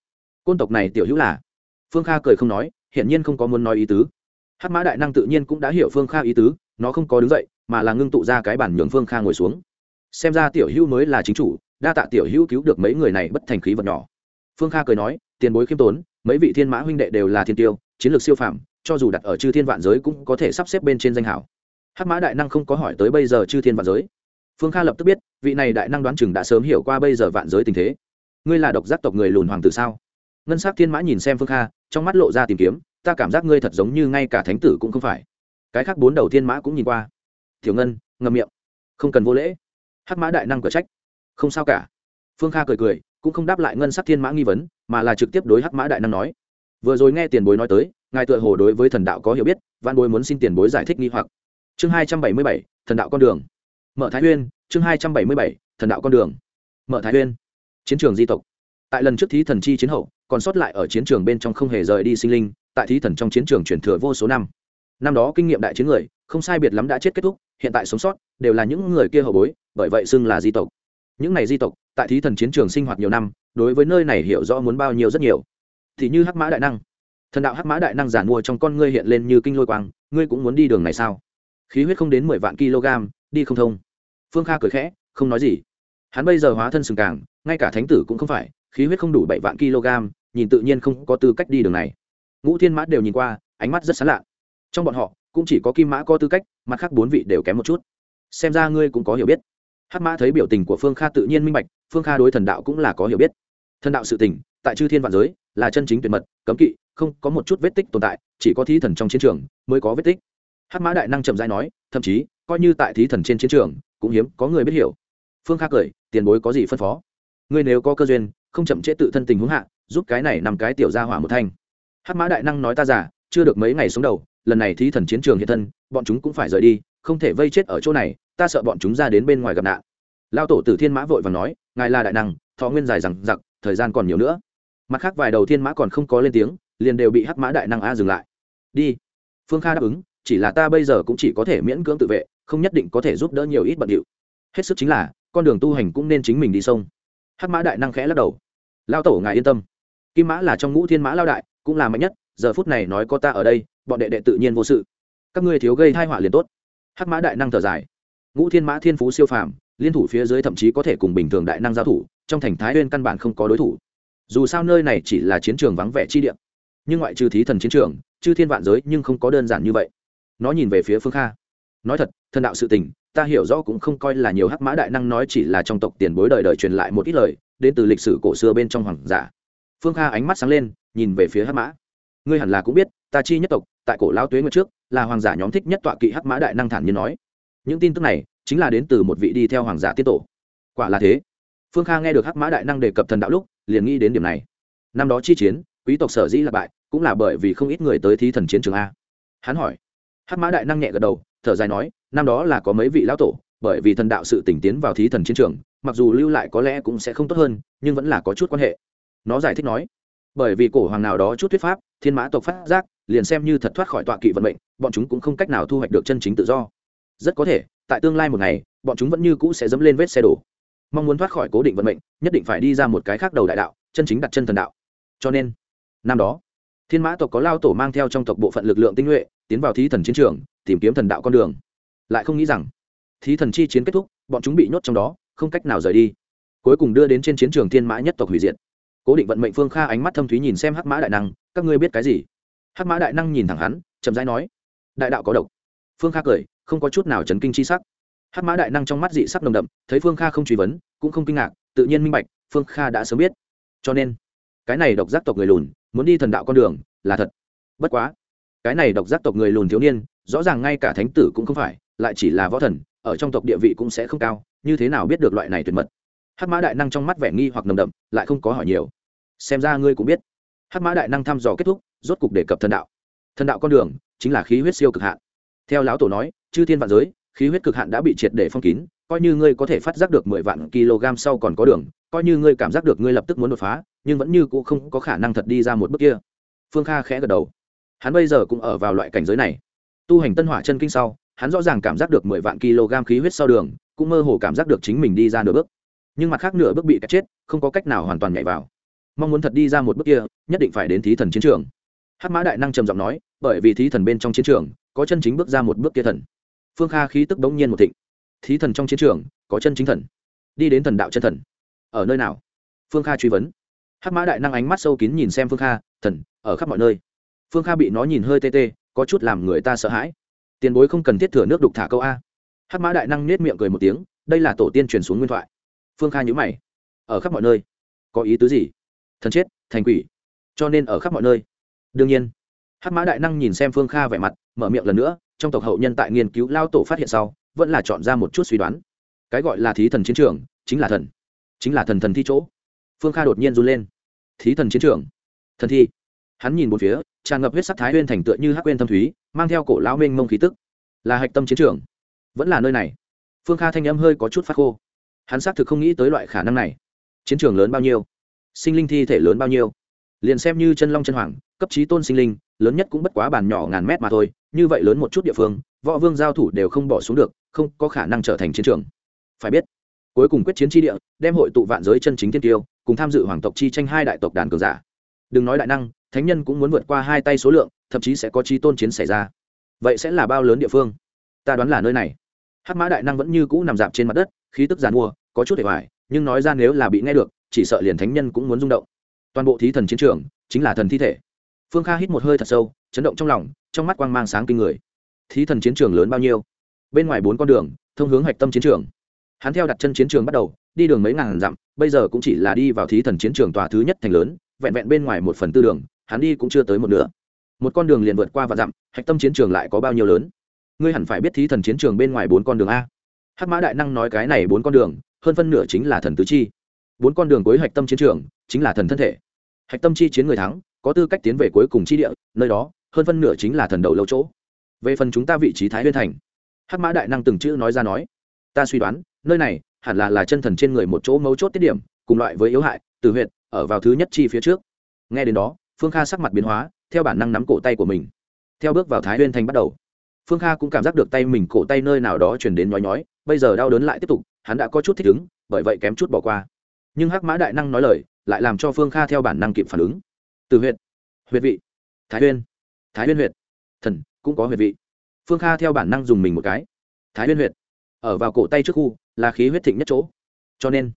Côn tộc này tiểu hữu là? Phương kha cười không nói, hiển nhiên không có muốn nói ý tứ. Hắc mã đại năng tự nhiên cũng đã hiểu phương kha ý tứ, nó không có đứng dậy, mà là ngưng tụ ra cái bản nhường phương kha ngồi xuống. Xem ra tiểu hữu mới là chính chủ, đa tạ tiểu hữu cứu được mấy người này bất thành khí vật nhỏ. Phương kha cười nói, tiền bối khiêm tốn, mấy vị thiên mã huynh đệ đều là thiên tiêu, chiến lược siêu phàm cho dù đặt ở chư thiên vạn giới cũng có thể sắp xếp bên trên danh hảo. Hắc mã đại năng không có hỏi tới bây giờ chư thiên vạn giới. Phương kha lập tức biết, vị này đại năng đoán chừng đã sớm hiểu qua bây giờ vạn giới tình thế. Ngươi là độc giác tộc người lùn hoàng tử sao? Ngân s á c thiên mã nhìn xem phương kha, trong mắt lộ ra tìm kiếm, ta cảm giác ngươi thật giống như ngay cả thánh tử cũng không phải. Cái khác bốn đầu thiên mã cũng nhìn qua. Thiểu ngân ngầm miệng. Không cần vô lễ. Hắc mã đại năng cửa trách. Không sao cả. Phương kha cười cười, cũng không đáp lại ngân sắc thiên mã nghi vấn, mà là trực tiếp đối hắc mã đại năng nói. Vừa rồi nghe tiền bối nói tới ngài tựa hồ đối với thần đạo có hiểu biết văn bối muốn xin tiền bối giải thích nghi hoặc. Chương hai trăm bảy mươi bảy, thần đạo con đường. Mở thái huyên chương hai trăm bảy mươi bảy, thần đạo con đường. Mở thái huyên chiến trường di tộc. Tại lần trước thí thần chi chiến hậu, còn sót lại ở chiến trường bên trong không hề rời đi sinh linh, tại thí thần trong chiến trường chuyển thừa vô số năm. Năm đó kinh nghiệm đại chiến người, không sai biệt lắm đã chết kết thúc, hiện tại sống sót, đều là những người kia hậu bối, bởi vậy xưng là di tộc. Những này di tộc, tại thí thần chiến trường sinh hoạt nhiều năm, đối với nơi này hiểu rõ muốn bao nhiêu rất nhiều. Thì như hắc mã đại năng thần đạo hắc mã đại năng giản mua trong con ngươi hiện lên như kinh lôi quang, ngươi cũng muốn đi đường này sao? Khí huyết không đến mười vạn kg, đi không thông. Phương kha cười khẽ, không nói gì. Hắn bây giờ hóa thân sừng càng, ngay cả thánh tử cũng không phải, khí huyết không đủ bảy vạn kg, nhìn tự nhiên không có tư cách đi đường này. Ngũ thiên mã đều nhìn qua, ánh mắt rất sán lạ trong bọn họ, cũng chỉ có kim mã có tư cách, mặt khác bốn vị đều kém một chút. Xem ra ngươi cũng có hiểu biết. Hắc mã thấy biểu tình của phương kha tự nhiên minh bạch, phương kha đối thần đạo cũng là có hiểu biết. Thần đạo sự tình, tại chư thiên vạn giới là chân chính tuyệt mật, cấm kỵ, không có một chút vết tích tồn tại, chỉ có thí thần trong chiến trường mới có vết tích. Hát mã đại năng chậm rãi nói, thậm chí, coi như tại thí thần trên chiến trường, cũng hiếm có người biết hiểu. Phương kha cười, tiền bối có gì phân phó? Ngươi nếu có cơ duyên, không chậm trễ tự thân tình huống hạ, giúp cái này nằm cái tiểu ra hỏa một thanh. Hát mã đại năng nói ta giả chưa được mấy ngày sống đầu, lần này thí thần chiến trường hiện thân, bọn chúng cũng phải rời đi, không thể vây chết ở chỗ này, ta sợ bọn chúng ra đến bên ngoài gặp nạn. Lao tổ tử thiên mã vội và nói, ngài là đại năng, thọ nguyên dài rằng giặc thời gian còn nhiều nữa mặt khác vài đầu thiên mã còn không có lên tiếng, liền đều bị hắc mã đại năng a dừng lại. Đi. Phương kha đáp ứng, chỉ là ta bây giờ cũng chỉ có thể miễn cưỡng tự vệ, không nhất định có thể giúp đỡ nhiều ít bận điệu. Hết sức chính là, con đường tu hành cũng nên chính mình đi sông. Hắc mã đại năng khẽ lắc đầu. Lao tổ ngài yên tâm. Kim mã là trong ngũ thiên mã lao đại, cũng là mạnh nhất, giờ phút này nói có ta ở đây, bọn đệ đệ tự nhiên vô sự. Các ngươi thiếu gây thai họa liền tốt. Hắc mã đại năng thở dài. Ngũ thiên mã thiên phú siêu phàm, liên thủ phía dưới thậm chí có thể cùng bình thường đại năng giao thủ, trong thành thái nguyên căn bản không có đối thủ dù sao nơi này chỉ là chiến trường vắng vẻ chi địa. Nhưng ngoại trừ thí thần chiến trường, chư thiên vạn giới nhưng không có đơn giản như vậy. Nó nhìn về phía phương kha. Nói thật, thần đạo sự tình, ta hiểu rõ cũng không coi là nhiều hắc mã đại năng nói chỉ là trong tộc tiền bối đời đời truyền lại một ít lời, đến từ lịch sử cổ xưa bên trong hoàng giả. Phương kha ánh mắt sáng lên, nhìn về phía hắc mã. Ngươi hẳn là cũng biết, ta chi nhất tộc, tại cổ lao tuế ngược trước, là hoàng giả nhóm thích nhất tọa kỵ hắc mã đại năng thản nhiên nói. Những tin tức này, chính là đến từ một vị đi theo hoàng giả tiết tổ. Quả là thế. Phương kha nghe được hắc mã đại năng đề cập thần đạo lúc liền nghĩ đến điểm này. Năm đó chi chiến, quý tộc sở dĩ là bại, cũng là bởi vì không ít người tới thí thần chiến trường a. Hắn hỏi. Hắc mã đại năng nhẹ gật đầu, thở dài nói, năm đó là có mấy vị lão tổ, bởi vì thần đạo sự tỉnh tiến vào thí thần chiến trường, mặc dù lưu lại có lẽ cũng sẽ không tốt hơn, nhưng vẫn là có chút quan hệ. Nó giải thích nói, bởi vì cổ hoàng nào đó chút thuyết pháp, thiên mã tộc phát giác, liền xem như thật thoát khỏi tọa kỵ vận mệnh, bọn chúng cũng không cách nào thu hoạch được chân chính tự do. Rất có thể, tại tương lai một ngày, bọn chúng vẫn như cũ sẽ dẫm lên vết xe đổ mong muốn thoát khỏi cố định vận mệnh, nhất định phải đi ra một cái khác đầu đại đạo, chân chính đặt chân thần đạo. Cho nên, năm đó, thiên mã tộc có lao tổ mang theo trong tộc bộ phận lực lượng tinh nhuệ, tiến vào thí thần chiến trường, tìm kiếm thần đạo con đường. Lại không nghĩ rằng, thí thần chi chiến kết thúc, bọn chúng bị nhốt trong đó, không cách nào rời đi. Cuối cùng đưa đến trên chiến trường thiên mã nhất tộc hủy diệt. Cố định vận mệnh phương kha ánh mắt thâm thúy nhìn xem hắc mã đại năng, các ngươi biết cái gì? Hắc mã đại năng nhìn thẳng hắn, chậm rãi nói, đại đạo có độc. Phương kha cười, không có chút nào chấn kinh chi sắc. Hát mã đại năng trong mắt dị sắc nồng đậm, thấy phương kha không truy vấn, cũng không kinh ngạc, tự nhiên minh bạch, phương kha đã sớm biết. Cho nên, cái này độc giác tộc người lùn, muốn đi thần đạo con đường, là thật. Bất quá, cái này độc giác tộc người lùn thiếu niên, rõ ràng ngay cả thánh tử cũng không phải, lại chỉ là võ thần, ở trong tộc địa vị cũng sẽ không cao, như thế nào biết được loại này tuyệt mật? Hát mã đại năng trong mắt vẻ nghi hoặc nồng đậm, lại không có hỏi nhiều. Xem ra ngươi cũng biết. Hát mã đại năng thăm dò kết thúc, rốt cục đề cập thần đạo. Thần đạo con đường, chính là khí huyết siêu cực hạn. Theo lão tổ nói, chư thiên vạn giới khí huyết cực hạn đã bị triệt để phong kín, coi như ngươi có thể phát giác được mười vạn kg sau còn có đường, coi như ngươi cảm giác được ngươi lập tức muốn đột phá, nhưng vẫn như cũng không có khả năng thật đi ra một bước kia. Phương kha khẽ gật đầu. Hắn bây giờ cũng ở vào loại cảnh giới này. Tu hành tân hỏa chân kinh sau, hắn rõ ràng cảm giác được mười vạn kg khí huyết sau đường, cũng mơ hồ cảm giác được chính mình đi ra nửa bước. Nhưng mặt khác nửa bước bị cắt chết, không có cách nào hoàn toàn nhảy vào. Mong muốn thật đi ra một bước kia, nhất định phải đến thí thần chiến trường. Hát mã đại năng trầm giọng nói, bởi vì thí thần bên trong chiến trường, có chân chính bước ra một bước kia thần phương kha khí tức bỗng nhiên một thịnh. Thí thần trong chiến trường, có chân chính thần. Đi đến thần đạo chân thần. Ở nơi nào? Phương kha truy vấn. Hát mã đại năng ánh mắt sâu kín nhìn xem phương kha, thần, ở khắp mọi nơi. Phương kha bị nó nhìn hơi tê tê, có chút làm người ta sợ hãi. Tiền bối không cần thiết thừa nước đục thả câu a. Hát mã đại năng nết miệng cười một tiếng, đây là tổ tiên truyền xuống nguyên thoại. Phương kha nhữ mày. Ở khắp mọi nơi. Có ý tứ gì? Thần chết, thành quỷ. Cho nên ở khắp mọi nơi. Đương nhiên. Hát mã đại năng nhìn xem phương kha vẻ mặt, mở miệng lần nữa trong tộc hậu nhân tại nghiên cứu lao tổ phát hiện sau, vẫn là chọn ra một chút suy đoán. Cái gọi là thí thần chiến trường, chính là thần. Chính là thần thần thi chỗ. Phương kha đột nhiên run lên. Thí thần chiến trường? Thần thi. Hắn nhìn một phía, tràn ngập huyết sắc thái huyên thành tựa như hắc quên thâm thúy, mang theo cổ lão mênh mông khí tức. Là hạch tâm chiến trường. Vẫn là nơi này. Phương kha thanh âm hơi có chút phát khô. Hắn xác thực không nghĩ tới loại khả năng này. Chiến trường lớn bao nhiêu? Sinh linh thi thể lớn bao nhiêu? Liền xem như chân long chân hoàng, cấp trí tôn sinh linh, lớn nhất cũng bất quá bàn nhỏ ngàn mét mà thôi, như vậy lớn một chút địa phương, võ vương giao thủ đều không bỏ xuống được, không có khả năng trở thành chiến trường. Phải biết, cuối cùng quyết chiến tri địa, đem hội tụ vạn giới chân chính tiên tiêu, cùng tham dự hoàng tộc chi tranh hai đại tộc đàn cường giả. Đừng nói đại năng, thánh nhân cũng muốn vượt qua hai tay số lượng, thậm chí sẽ có chi tôn chiến xảy ra. Vậy sẽ là bao lớn địa phương? Ta đoán là nơi này. Hắc mã đại năng vẫn như cũ nằm dạp trên mặt đất, khí tức giàn mua, có chút để hoài nhưng nói ra nếu là bị nghe được, chỉ sợ liền thánh nhân cũng muốn rung động toàn bộ thí thần chiến trường chính là thần thi thể. Phương kha hít một hơi thật sâu, chấn động trong lòng, trong mắt quang mang sáng kinh người. Thí thần chiến trường lớn bao nhiêu? Bên ngoài bốn con đường, thông hướng hạch tâm chiến trường. Hắn theo đặt chân chiến trường bắt đầu, đi đường mấy ngàn dặm, bây giờ cũng chỉ là đi vào thí thần chiến trường tòa thứ nhất thành lớn, vẹn vẹn bên ngoài một phần tư đường, hắn đi cũng chưa tới một nửa. Một con đường liền vượt qua và dặm, hạch tâm chiến trường lại có bao nhiêu lớn? Ngươi hẳn phải biết thí thần chiến trường bên ngoài bốn con đường a. Hắc mã đại năng nói cái này bốn con đường, hơn phân nửa chính là thần tứ chi bốn con đường cuối hạch tâm chiến trường chính là thần thân thể. Hạch tâm chi chiến người thắng, có tư cách tiến về cuối cùng chi địa, nơi đó, hơn phân nửa chính là thần đầu lâu chỗ. Về phần chúng ta vị trí thái huyên thành. Hắc mã đại năng từng chữ nói ra nói, ta suy đoán, nơi này hẳn là là chân thần trên người một chỗ mấu chốt tiết điểm, cùng loại với yếu hại, từ huyện ở vào thứ nhất chi phía trước. Nghe đến đó, phương kha sắc mặt biến hóa, theo bản năng nắm cổ tay của mình. Theo bước vào thái huyên thành bắt đầu, phương kha cũng cảm giác được tay mình cổ tay nơi nào đó chuyển đến nhói nhói, bây giờ đau đớn lại tiếp tục, hắn đã có chút thích ứng, bởi vậy kém chút bỏ qua nhưng hắc mã đại năng nói lời, lại làm cho phương kha theo bản năng kịp phản ứng. Từ huyện huyệt vị, thái huyên thái huyên huyệt, thần, cũng có huyệt vị. Phương kha theo bản năng dùng mình một cái. Thái huyên huyệt, ở vào cổ tay trước khu, là khí huyết thịnh nhất chỗ. Cho nên,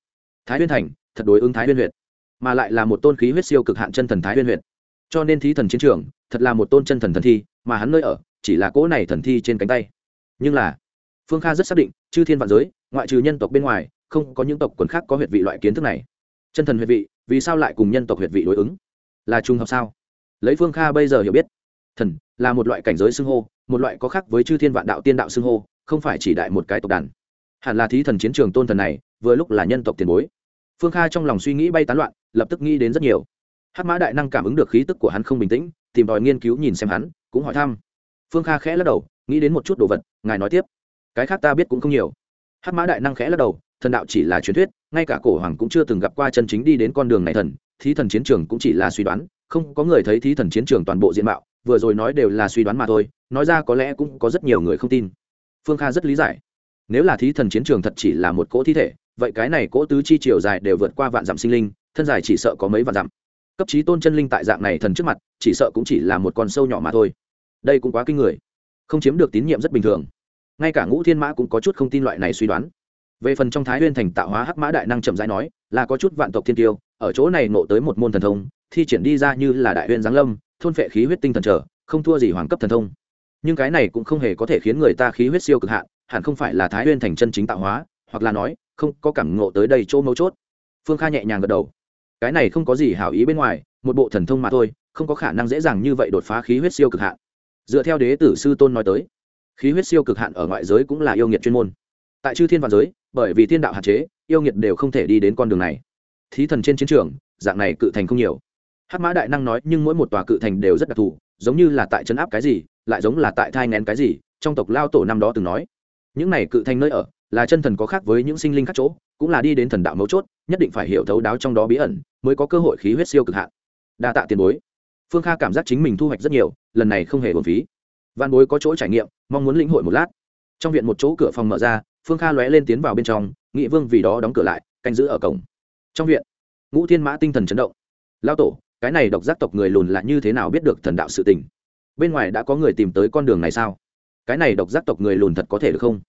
thái huyên thành, thật đối ứng thái huyên huyệt, mà lại là một tôn khí huyết siêu cực hạn chân thần thái huyên huyệt. Cho nên thí thần chiến trường, thật là một tôn chân thần thần thi, mà hắn nơi ở, chỉ là cỗ này thần thi trên cánh tay. Nhưng là, phương kha rất xác định, chư thiên vạn giới, ngoại trừ nhân tộc bên ngoài không có những tộc quần khác có huyệt vị loại kiến thức này. Chân thần huyệt vị, vì sao lại cùng nhân tộc huyệt vị đối ứng? Là trùng hợp sao? Lấy phương kha bây giờ hiểu biết, thần là một loại cảnh giới xưng hô, một loại có khác với chư thiên vạn đạo tiên đạo xưng hô, không phải chỉ đại một cái tộc đàn. Hẳn là thí thần chiến trường tôn thần này, vừa lúc là nhân tộc tiền bối. Phương kha trong lòng suy nghĩ bay tán loạn, lập tức nghĩ đến rất nhiều. Hát mã đại năng cảm ứng được khí tức của hắn không bình tĩnh, tìm tòi nghiên cứu nhìn xem hắn, cũng hỏi thăm. Phương kha khẽ lắc đầu, nghĩ đến một chút đồ vật, ngài nói tiếp. Cái khác ta biết cũng không nhiều. Hát mã đại năng khẽ lắc đầu thần đạo chỉ là truyền thuyết, ngay cả cổ hoàng cũng chưa từng gặp qua chân chính đi đến con đường này thần, thí thần chiến trường cũng chỉ là suy đoán, không có người thấy thí thần chiến trường toàn bộ diện mạo, vừa rồi nói đều là suy đoán mà thôi, nói ra có lẽ cũng có rất nhiều người không tin. Phương kha rất lý giải. Nếu là thí thần chiến trường thật chỉ là một cỗ thi thể, vậy cái này cỗ tứ chi chiều dài đều vượt qua vạn dặm sinh linh, thân dài chỉ sợ có mấy vạn dặm. Cấp trí tôn chân linh tại dạng này thần trước mặt, chỉ sợ cũng chỉ là một con sâu nhỏ mà thôi. Đây cũng quá kinh người. Không chiếm được tín nhiệm rất bình thường. Ngay cả ngũ thiên mã cũng có chút không tin loại này suy đoán về phần trong thái huyên thành tạo hóa hắc mã đại năng chậm rãi nói, là có chút vạn tộc thiên tiêu, ở chỗ này nộ tới một môn thần thông, thi triển đi ra như là đại huyên giáng lâm, thôn phệ khí huyết tinh thần trở, không thua gì hoàng cấp thần thông. Nhưng cái này cũng không hề có thể khiến người ta khí huyết siêu cực hạn, hẳn không phải là thái huyên thành chân chính tạo hóa, hoặc là nói, không có cảm ngộ tới đây chỗ mấu chốt. Phương kha nhẹ nhàng gật đầu. Cái này không có gì hảo ý bên ngoài, một bộ thần thông mà thôi, không có khả năng dễ dàng như vậy đột phá khí huyết siêu cực hạn. Dựa theo đế tử sư tôn nói tới, khí huyết siêu cực hạn ở ngoại giới cũng là yêu nghiệt chuyên môn. Tại chư thiên vạn giới bởi vì thiên đạo hạn chế, yêu nghiệt đều không thể đi đến con đường này. Thí thần trên chiến trường, dạng này cự thành không nhiều. Hát mã đại năng nói, nhưng mỗi một tòa cự thành đều rất đặc thù, giống như là tại chấn áp cái gì, lại giống là tại thai ngén cái gì, trong tộc lao tổ năm đó từng nói. Những này cự thành nơi ở, là chân thần có khác với những sinh linh khác chỗ, cũng là đi đến thần đạo mấu chốt, nhất định phải hiểu thấu đáo trong đó bí ẩn, mới có cơ hội khí huyết siêu cực hạn. Đa tạ tiền bối. Phương kha cảm giác chính mình thu hoạch rất nhiều, lần này không hề hồn phí. Văn bối có chỗ trải nghiệm, mong muốn lĩnh hội một lát trong viện một chỗ cửa phòng mở ra, phương kha lóe lên tiến vào bên trong, nghị vương vì đó đóng cửa lại, canh giữ ở cổng. Trong viện, ngũ thiên mã tinh thần chấn động. Lao tổ, cái này độc giác tộc người lùn là như thế nào biết được thần đạo sự tình? Bên ngoài đã có người tìm tới con đường này sao? Cái này độc giác tộc người lùn thật có thể được không?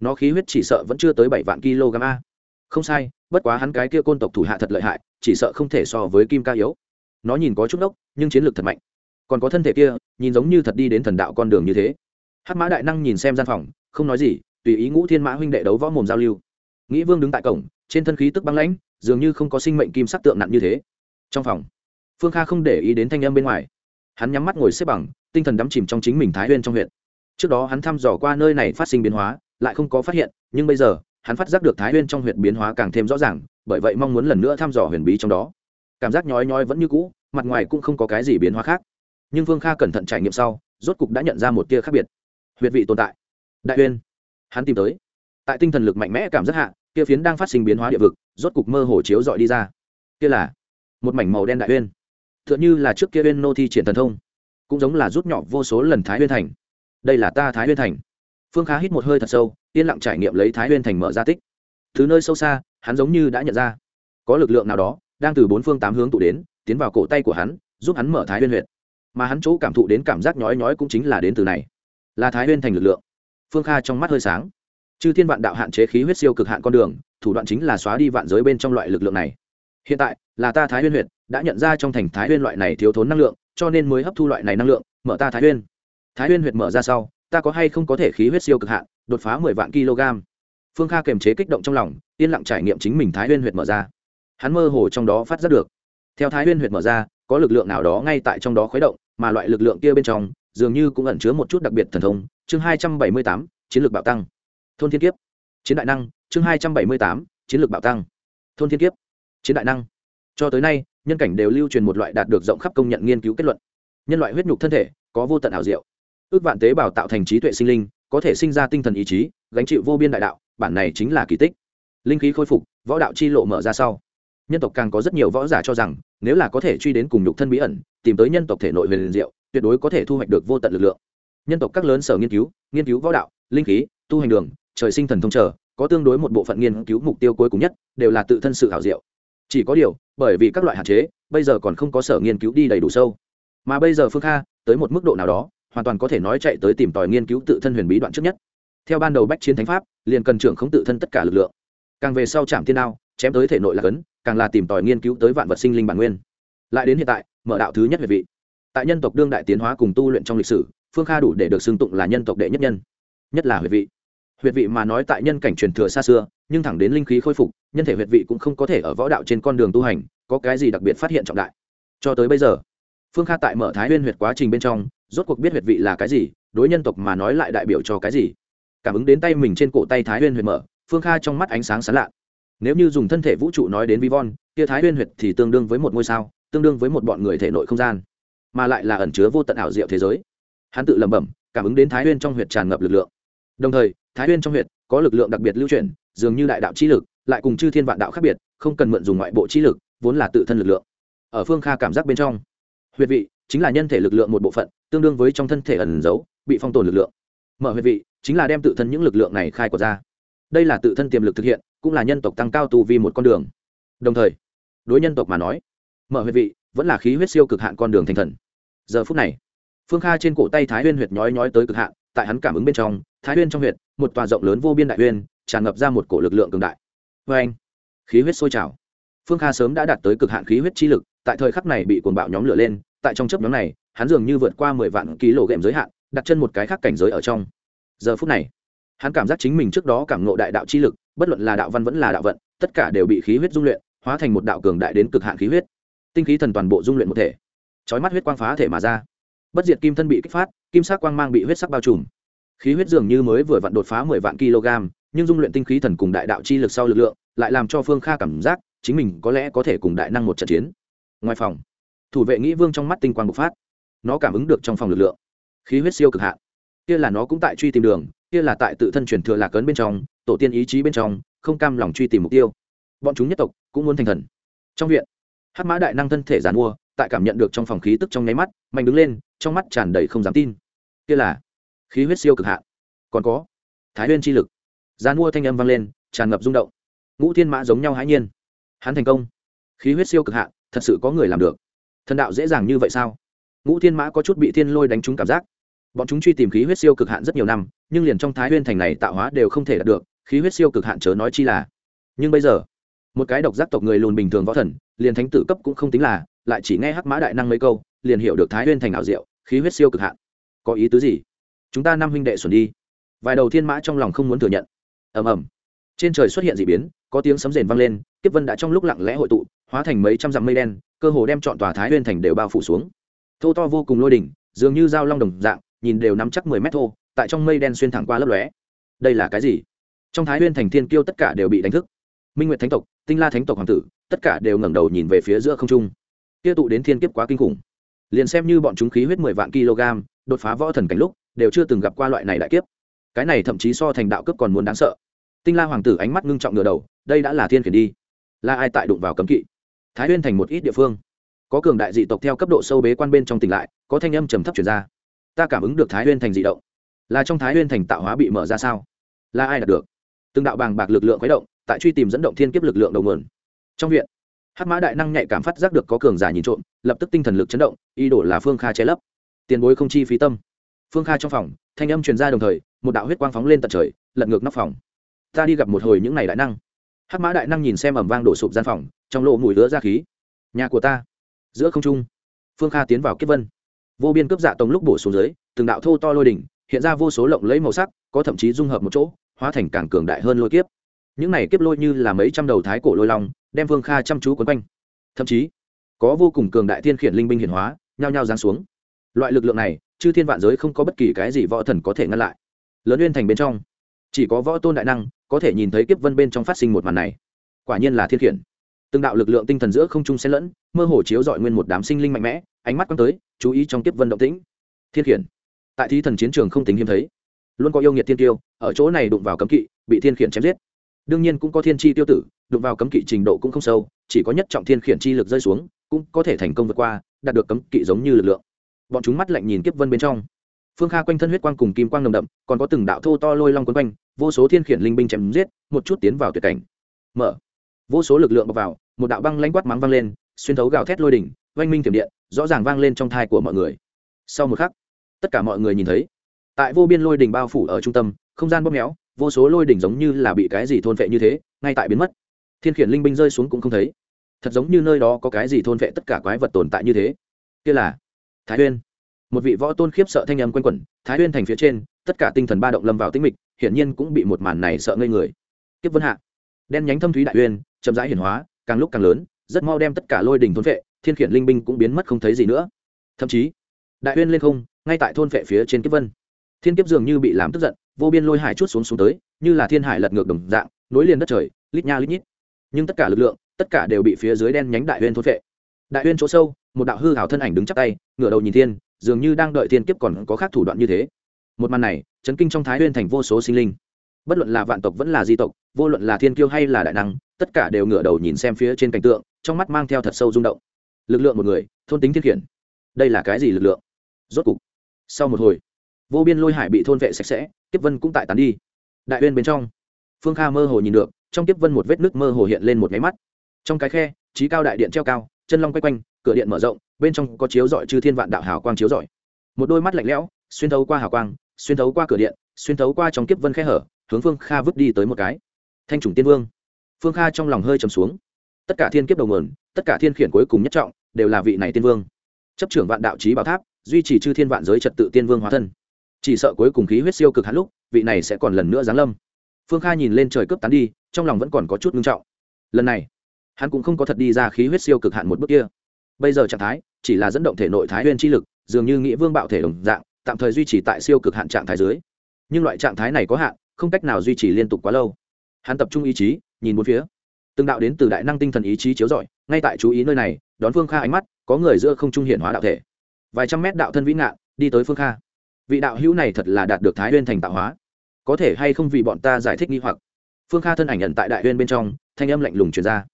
Nó khí huyết chỉ sợ vẫn chưa tới bảy vạn kg a. Không sai, bất quá hắn cái kia côn tộc thủ hạ thật lợi hại, chỉ sợ không thể so với kim ca yếu. Nó nhìn có chút đốc, nhưng chiến lược thật mạnh. Còn có thân thể kia, nhìn giống như thật đi đến thần đạo con đường như thế. Hát mã đại năng nhìn xem gian phòng không nói gì, tùy ý ngũ thiên mã huynh đệ đấu võ mồm giao lưu. Nghĩ vương đứng tại cổng, trên thân khí tức băng lãnh, dường như không có sinh mệnh kim sắc tượng nặng như thế. Trong phòng, phương kha không để ý đến thanh âm bên ngoài. Hắn nhắm mắt ngồi xếp bằng, tinh thần đắm chìm trong chính mình thái huyên trong huyện trước đó hắn thăm dò qua nơi này phát sinh biến hóa, lại không có phát hiện, nhưng bây giờ, hắn phát giác được thái huyên trong huyện biến hóa càng thêm rõ ràng, bởi vậy mong muốn lần nữa thăm dò huyền bí trong đó. Cảm giác nhói nhói vẫn như cũ, mặt ngoài cũng không có cái gì biến hóa khác. Nhưng phương kha cẩn thận trải nghiệm sau, rốt cục đã nhận ra một tia khác biệt. Huyệt vị tồn tại đại Uyên, hắn tìm tới. Tại tinh thần lực mạnh mẽ cảm giác hạ kia phiến đang phát sinh biến hóa địa vực rốt cục mơ hồ chiếu dọi đi ra. Kia là một mảnh màu đen đại uyên, t h ư ợ n h ư là trước kia uyên nô thi triển thần thông cũng giống là rút nhỏ vô số lần thái Uyên thành. Đây là ta thái Uyên thành. Phương khá hít một hơi thật sâu yên lặng trải nghiệm lấy thái Uyên thành mở ra tích. Thứ nơi sâu xa hắn giống như đã nhận ra có lực lượng nào đó đang từ bốn phương tám hướng tụ đến tiến vào cổ tay của hắn giúp hắn mở thái Uyên huyện mà hắn chỗ cảm thụ đến cảm giác nhói nhói cũng chính là đến từ này. Là thái Uyên thành lực lượng phương kha trong mắt hơi sáng. Chư thiên vạn đạo hạn chế khí huyết siêu cực hạn con đường, thủ đoạn chính là xóa đi vạn giới bên trong loại lực lượng này. Hiện tại, là ta thái huyên huyệt đã nhận ra trong thành thái huyên loại này thiếu thốn năng lượng, cho nên mới hấp thu loại này năng lượng, mở ta thái huyên thái huyên huyệt mở ra sau, ta có hay không có thể khí huyết siêu cực hạn, đột phá mười vạn kg? Phương kha kềm chế kích động trong lòng, yên lặng trải nghiệm chính mình thái huyên huyệt mở ra. Hắn mơ hồ trong đó phát giác được. Theo thái huyên huyệt mở ra, có lực lượng nào đó ngay tại trong đó khuấy động, mà loại lực lượng kia bên trong dường như cũng ẩn chứa một chút đặc biệt thần thông, chương hai trăm bảy mươi tám, chiến lược bạo tăng. Thôn thiên kiếp. Chiến đại năng, chương hai trăm bảy mươi tám, chiến lược bạo tăng. Thôn thiên kiếp. Chiến đại năng. Cho tới nay, nhân cảnh đều lưu truyền một loại đạt được rộng khắp công nhận nghiên cứu kết luận. Nhân loại huyết nhục thân thể, có vô tận ảo diệu. Ước vạn tế bào tạo thành trí tuệ sinh linh, có thể sinh ra tinh thần ý chí, gánh chịu vô biên đại đạo, bản này chính là kỳ tích. Linh khí khôi phục, võ đạo chi lộ mở ra sau. Nhân tộc càng có rất nhiều võ giả cho rằng, nếu là có thể truy đến cùng nhục thân bí ẩn, tìm tới nhân tộc thể nội về liền diệu tuyệt đối có thể thu hoạch được vô tận lực lượng. Nhân tộc các lớn sở nghiên cứu nghiên cứu võ đạo linh khí tu hành đường trời sinh thần thông trở, có tương đối một bộ phận nghiên cứu mục tiêu cuối cùng nhất đều là tự thân sự hảo diệu. Chỉ có điều bởi vì các loại hạn chế bây giờ còn không có sở nghiên cứu đi đầy đủ sâu. Mà bây giờ phương kha tới một mức độ nào đó hoàn toàn có thể nói chạy tới tìm tòi nghiên cứu tự thân huyền bí đoạn trước nhất. Theo ban đầu bách chiến thánh pháp liền cần trưởng không tự thân tất cả lực lượng. Càng về sau chạm thiên đao chém tới thể nội là cấn càng là tìm tòi nghiên cứu tới vạn vật sinh linh bản nguyên. Lại đến hiện tại mở đạo thứ nhất về vị tại nhân tộc đương đại tiến hóa cùng tu luyện trong lịch sử, phương kha đủ để được xưng tụng là nhân tộc đệ nhất nhân, nhất là huyệt vị. Huyệt vị mà nói tại nhân cảnh truyền thừa xa xưa, nhưng thẳng đến linh khí khôi phục, nhân thể huyệt vị cũng không có thể ở võ đạo trên con đường tu hành, có cái gì đặc biệt phát hiện trọng đại. Cho tới bây giờ, phương kha tại mở thái huyên huyệt quá trình bên trong, rốt cuộc biết huyệt vị là cái gì, đối nhân tộc mà nói lại đại biểu cho cái gì. Cảm ứng đến tay mình trên cổ tay thái huyên huyệt mở, phương kha trong mắt ánh sáng sán lạ. Nếu như dùng thân thể vũ trụ nói đến vi von kia thái huyên huyệt thì tương đương với một ngôi sao, tương đương với một bọn người thể nội không gian mà lại là ẩn chứa vô tận ảo diệu thế giới. Hắn tự lẩm bẩm, cảm ứng đến thái huyên trong huyệt tràn ngập lực lượng. Đồng thời, thái huyên trong huyệt có lực lượng đặc biệt lưu chuyển, dường như đại đạo trí lực, lại cùng chư thiên vạn đạo khác biệt, không cần mượn dùng ngoại bộ trí lực, vốn là tự thân lực lượng. Ở phương kha cảm giác bên trong, huyệt vị chính là nhân thể lực lượng một bộ phận, tương đương với trong thân thể ẩn giấu, bị phong tồn lực lượng. Mở huyệt vị chính là đem tự thân những lực lượng này khai quật ra. Đây là tự thân tiềm lực thực hiện, cũng là nhân tộc tăng cao tu vi một con đường. Đồng thời, đối nhân tộc mà nói, mở huyệt vị vẫn là khí huyết siêu cực hạn con đường thành thần. Giờ phút này, phương kha trên cổ tay thái huyên huyệt nhói nhói tới cực hạn, tại hắn cảm ứng bên trong, thái huyên trong huyệt, một tòa rộng lớn vô biên đại huyên, tràn ngập ra một cổ lực lượng cường đại. Vê anh, khí huyết sôi trào. Phương kha sớm đã đạt tới cực hạn khí huyết chi lực, tại thời khắc này bị cuồng bạo nhóm lửa lên, tại trong chấp nhóm này, hắn dường như vượt qua mười vạn ký lộ ghệm giới hạn, đặt chân một cái khác cảnh giới ở trong. Giờ phút này, hắn cảm giác chính mình trước đó cảm ngộ đại đạo chi lực, bất luận là đạo văn vẫn là đạo vận, tất cả đều bị khí huyết dung luyện, hóa thành một đạo cường đại đến cực hạn khí huyết tinh khí thần toàn bộ dung luyện một thể. Chói mắt huyết quang phá thể mà ra. Bất diệt kim thân bị kích phát, kim sắc quang mang bị huyết sắc bao trùm. Khí huyết dường như mới vừa vặn đột phá mười vạn kg, nhưng dung luyện tinh khí thần cùng đại đạo chi lực sau lực lượng, lại làm cho phương kha cảm giác chính mình có lẽ có thể cùng đại năng một trận chiến. Ngoài phòng, thủ vệ nghĩ vương trong mắt tinh quang bộc phát. Nó cảm ứng được trong phòng lực lượng. Khí huyết siêu cực hạn. Kia là nó cũng tại truy tìm đường, kia là tại tự thân truyền thừa lạc ấn bên trong, tổ tiên ý chí bên trong, không cam lòng truy tìm mục tiêu. Bọn chúng nhất tộc cũng muốn thành thần. Trong viện Hát mã đại năng thân thể giàn mua, tại cảm nhận được trong phòng khí tức trong nháy mắt, mạnh đứng lên, trong mắt tràn đầy không dám tin. Kia là khí huyết siêu cực hạn. Còn có, thái huyên chi lực. Giàn mua thanh âm vang lên, tràn ngập rung động. Ngũ thiên mã giống nhau hãi nhiên. Hắn thành công. Khí huyết siêu cực hạn, thật sự có người làm được. Thần đạo dễ dàng như vậy sao? Ngũ thiên mã có chút bị thiên lôi đánh trúng cảm giác. Bọn chúng truy tìm khí huyết siêu cực hạn rất nhiều năm, nhưng liền trong thái huyên thành này tạo hóa đều không thể đạt được, khí huyết siêu cực hạn chớ nói chi là. Nhưng bây giờ một cái độc giác tộc người lùn bình thường võ thần, liền thánh tử cấp cũng không tính là, lại chỉ nghe hắc mã đại năng mấy câu, liền hiểu được thái huyên thành ảo diệu, khí huyết siêu cực hạn. Có ý tứ gì? Chúng ta năm huynh đệ xuẩn đi. Vài đầu thiên mã trong lòng không muốn thừa nhận. Ầm ầm. Trên trời xuất hiện d ị biến, có tiếng sấm rền vang lên, kiếp vân đã trong lúc lặng lẽ hội tụ, hóa thành mấy trăm dặm mây đen, cơ hồ đem chọn tòa thái huyên thành đều bao phủ xuống. Thô to vô cùng lôi đỉnh, dường như dao long đồng dạng, nhìn đều nắm chắc mười mét thô, tại trong mây đen xuyên thẳng qua lấp lóe. Đây là cái gì? Trong thái huyên thành thiên kiêu tất cả đều bị đánh thức minh nguyệt thánh tộc, tinh la thánh tộc hoàng tử, tất cả đều ngẩng đầu nhìn về phía giữa không trung. Kia tụ đến thiên kiếp quá kinh khủng. Liền xem như bọn chúng khí huyết mười vạn kg, đột phá võ thần cảnh lúc, đều chưa từng gặp qua loại này đại kiếp. Cái này thậm chí so thành đạo cấp còn muốn đáng sợ. Tinh la hoàng tử ánh mắt ngưng trọng ngửa đầu, đây đã là thiên khiển đi. Là ai tại đụng vào cấm kỵ? Thái huyên thành một ít địa phương. Có cường đại dị tộc theo cấp độ sâu bế quan bên trong tỉnh lại, có thanh âm trầm thấp chuyển ra. Ta cảm ứng được thái huyên thành dị động. Là trong thái huyên thành tạo hóa bị mở ra sao? Là ai đạt được? Từng đạo bàng bạc lực lượng khuấy động tại truy tìm dẫn động thiên kiếp lực lượng đầu nguồn. Trong viện, hắc mã đại năng nhạy cảm phát giác được có cường giả nhìn trộm, lập tức tinh thần lực chấn động, ý đồ là phương kha che lấp. Tiền bối không chi phí tâm. Phương kha trong phòng, thanh âm truyền ra đồng thời, một đạo huyết quang phóng lên tận trời, lật ngược nóc phòng. Ta đi gặp một hồi những n à y đại năng. Hắc mã đại năng nhìn xem ẩm vang đổ sụp gian phòng, trong lỗ mùi lứa ra khí. Nhà của ta, giữa không trung, phương kha tiến vào kiếp vân. Vô biên cướp dạ tông lúc bổ xuống dưới, từng đạo thô to lôi đỉnh, hiện ra vô số lộng lấy màu sắc, có thậm chí dung hợp một chỗ, hóa thành càng cường đại hơn lôi kiếp những này kiếp lôi như là mấy trăm đầu thái cổ lôi long, đem vương kha chăm chú quấn quanh. Thậm chí, có vô cùng cường đại thiên khiển linh binh hiển hóa, nhao nhao giáng xuống. Loại lực lượng này, chư thiên vạn giới không có bất kỳ cái gì võ thần có thể ngăn lại. Lớn uyên thành bên trong, chỉ có võ tôn đại năng có thể nhìn thấy kiếp vân bên trong phát sinh một màn này. Quả nhiên là thiên khiển. Từng đạo lực lượng tinh thần giữa không trung xen lẫn, mơ hồ chiếu dọi nguyên một đám sinh linh mạnh mẽ, ánh mắt quăng tới, chú ý trong kiếp vân động tĩnh. Thiên khiển. Tại thi thần chiến trường không tính hiếm thấy. Luôn có yêu nghiệt thiên tiêu, ở chỗ này đụng vào cấm kỵ, bị thiên khiển chém giết đương nhiên cũng có thiên tri tiêu tử, đụng vào cấm kỵ trình độ cũng không sâu, chỉ có nhất trọng thiên khiển chi lực rơi xuống, cũng có thể thành công vượt qua, đạt được cấm kỵ giống như lực lượng. Bọn chúng mắt lạnh nhìn kiếp vân bên trong. Phương kha quanh thân huyết quang cùng kim quang nồng đậm, còn có từng đạo thô to lôi long quấn quanh, vô số thiên khiển linh binh chém giết, một chút tiến vào tuyệt cảnh. Mở. Vô số lực lượng bọc vào, một đạo băng lanh quát mắng vang lên, xuyên thấu gào thét lôi đỉnh, oanh minh tiềm điện, rõ ràng vang lên trong thai của mọi người. Sau một khắc, tất cả mọi người nhìn thấy, tại vô biên lôi đỉnh bao phủ ở trung tâm, không gian bóp méo vô số lôi đỉnh giống như là bị cái gì thôn vệ như thế, ngay tại biến mất. Thiên khiển linh binh rơi xuống cũng không thấy. Thật giống như nơi đó có cái gì thôn vệ tất cả quái vật tồn tại như thế. Kia là thái huyên một vị võ tôn khiếp sợ thanh âm quen quẩn, thái huyên thành phía trên, tất cả tinh thần ba động lâm vào tĩnh mịch, hiển nhiên cũng bị một màn này sợ ngây người. Kiếp vân hạ. Đen nhánh thâm thúy đại uyên, chậm rãi hiển hóa, càng lúc càng lớn, rất mau đem tất cả lôi đỉnh thôn vệ, thiên khiển linh binh cũng biến mất không thấy gì nữa. Thậm chí, đại uyên lên không, ngay tại thôn vệ phía trên kiếp vân thiên kiếp dường như bị làm tức giận, vô biên lôi hải chút xuống xuống tới, như là thiên hải lật ngược đồng dạng, nối liền đất trời, lít nha lít nhít. Nhưng tất cả lực lượng, tất cả đều bị phía dưới đen nhánh đại Huyên thôn vệ đại Huyên chỗ sâu, một đạo hư hảo thân ảnh đứng chắp tay, ngửa đầu nhìn thiên, dường như đang đợi thiên kiếp còn có khác thủ đoạn như thế. Một màn này, chấn kinh trong thái Huyên thành vô số sinh linh. Bất luận là vạn tộc vẫn là di tộc, vô luận là thiên kiêu hay là đại năng, tất cả đều ngửa đầu nhìn xem phía trên cảnh tượng, trong mắt mang theo thật sâu rung động. Lực lượng một người, thôn tính thiên khiển. Đây là cái gì lực lượng? Rốt cục, sau một hồi vô biên lôi hải bị thôn vệ sạch sẽ, kiếp vân cũng tại tán đi. Đại uyên bên trong, phương kha mơ hồ nhìn được, trong kiếp vân một vết nước mơ hồ hiện lên một máy mắt. Trong cái khe, trí cao đại điện treo cao, chân long quay quanh, cửa điện mở rộng, bên trong có chiếu dọi chư thiên vạn đạo hào quang chiếu dọi một đôi mắt lạnh lẽo, xuyên thấu qua hào quang, xuyên thấu qua cửa điện, xuyên thấu qua trong kiếp vân khe hở, hướng phương kha vứt đi tới một cái. Thanh trùng tiên vương. Phương kha trong lòng hơi trầm xuống. Tất cả thiên kiếp đầu nguồn, tất cả thiên khiển cuối cùng nhất trọng, đều là vị này tiên vương. Chấp trưởng vạn đạo trí bảo tháp, duy trì chư thiên vạn giới trật tự tiên vương hóa thân chỉ sợ cuối cùng khí huyết siêu cực hắn lúc, vị này sẽ còn lần nữa giáng lâm. Phương kha nhìn lên trời cướp tán đi, trong lòng vẫn còn có chút ngưng trọng. Lần này, hắn cũng không có thật đi ra khí huyết siêu cực hạn một bước kia. Bây giờ trạng thái, chỉ là dẫn động thể nội thái huyên chi lực, dường như nghĩa vương bạo thể đồng dạng, tạm thời duy trì tại siêu cực hạn trạng thái dưới. Nhưng loại trạng thái này có hạn, không cách nào duy trì liên tục quá lâu. Hắn tập trung ý chí, nhìn bốn phía. Từng đạo đến từ đại năng tinh thần ý chí chiếu rọi, ngay tại chú ý nơi này, đón phương kha ánh mắt, có người giữa không trung hiển hóa đạo thể. Vài trăm mét đạo thân vĩ ngạn, đi tới phương kha vị đạo hữu này thật là đạt được thái huyên thành tạo hóa. Có thể hay không vì bọn ta giải thích nghi hoặc? Phương kha thân ảnh nhận tại đại huyên bên trong, thanh âm lạnh lùng truyền ra.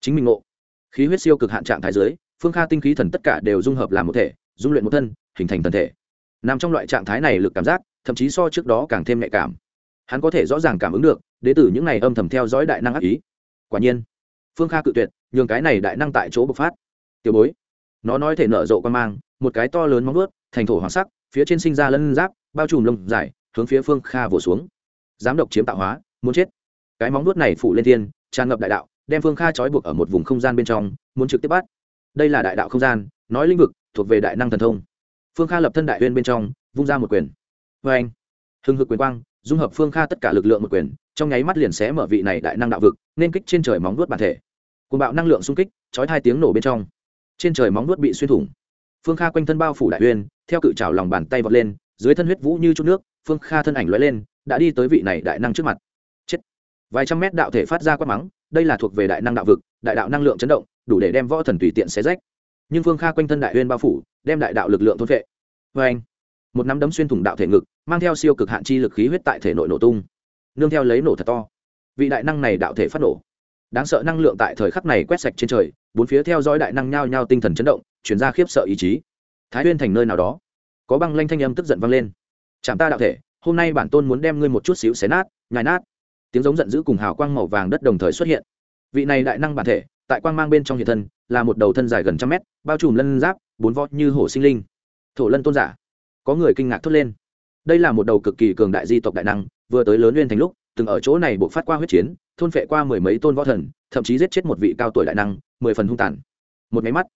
Chính mình ngộ. Khí huyết siêu cực hạn trạng thái dưới, phương kha tinh khí thần tất cả đều dung hợp làm một thể, dung luyện một thân, hình thành thân thể. Nằm trong loại trạng thái này lực cảm giác, thậm chí so trước đó càng thêm nhạy cảm. Hắn có thể rõ ràng cảm ứng được đ ế t ử những ngày âm thầm theo dõi đại năng ác ý. Quả nhiên, phương kha cự tuyệt, nhường cái này đại năng tại chỗ bộc phát. Tiểu bối nó nói thể nở rộ quan mang, một cái to lớn móng nuốt thành thổ hoàng sắc, phía trên sinh ra lân giáp, bao trùm lông dài, hướng phía phương kha vỗ xuống. Dám độc chiếm tạo hóa, muốn chết. Cái móng nuốt này phủ lên thiên, tràn ngập đại đạo, đem phương kha trói buộc ở một vùng không gian bên trong, muốn trực tiếp bắt. Đây là đại đạo không gian, nói lĩnh vực, thuộc về đại năng thần thông. Phương kha lập thân đại huyên bên trong, vung ra một quyền. Vê anh, hưng hực quyền quang, dung hợp phương kha tất cả lực lượng một quyền, trong nháy mắt liền xé mở vị này đại năng đạo vực, nên kích trên trời móng nuốt bản thể. Cùng bạo năng lượng xung kích trói hai tiếng nổ bên trong trên trời móng nuốt bị xuyên thủng. Phương kha quanh thân bao phủ đại uyên, theo cự trào lòng bàn tay vọt lên dưới thân huyết vũ như chút nước phương kha thân ảnh lóe lên đã đi tới vị này đại năng trước mặt. Chết. Vài trăm mét đạo thể phát ra quát mắng đây là thuộc về đại năng đạo vực đại đạo năng lượng chấn động đủ để đem võ thần tùy tiện xé rách. Nhưng phương kha quanh thân đại uyên bao phủ đem đại đạo lực lượng thôn vệ vê anh một nắm đấm xuyên thủng đạo thể ngực mang theo siêu cực hạn chi lực khí huyết tại thể nội nổ tung. Nương theo lấy nổ thật to. Vị đại năng này đạo thể phát nổ. Đáng sợ năng lượng tại thời khắc này quét sạch trên trời bốn phía theo dõi đại năng nhao nhao tinh thần chấn động chuyển ra khiếp sợ ý chí. Thái huyên thành nơi nào đó, có băng lanh thanh âm tức giận vang lên. Chạm ta đạo thể, hôm nay bản tôn muốn đem ngươi một chút xíu xé nát nhài nát. Tiếng giống giận dữ cùng hào quang màu vàng đất đồng thời xuất hiện. Vị này đại năng bản thể, tại quang mang bên trong hiện thân, là một đầu thân dài gần trăm mét, bao trùm lân giáp, bốn vót như hổ sinh linh. Thổ lân tôn giả. Có người kinh ngạc thốt lên. Đây là một đầu cực kỳ cường đại di tộc đại năng, vừa tới lớn nguyên thành lúc, từng ở chỗ này buộc phát qua huyết chiến, thôn phệ qua mười mấy tôn võ thần, thậm chí giết chết một vị cao tuổi đại năng mười phần hung tàn. Một máy mắt,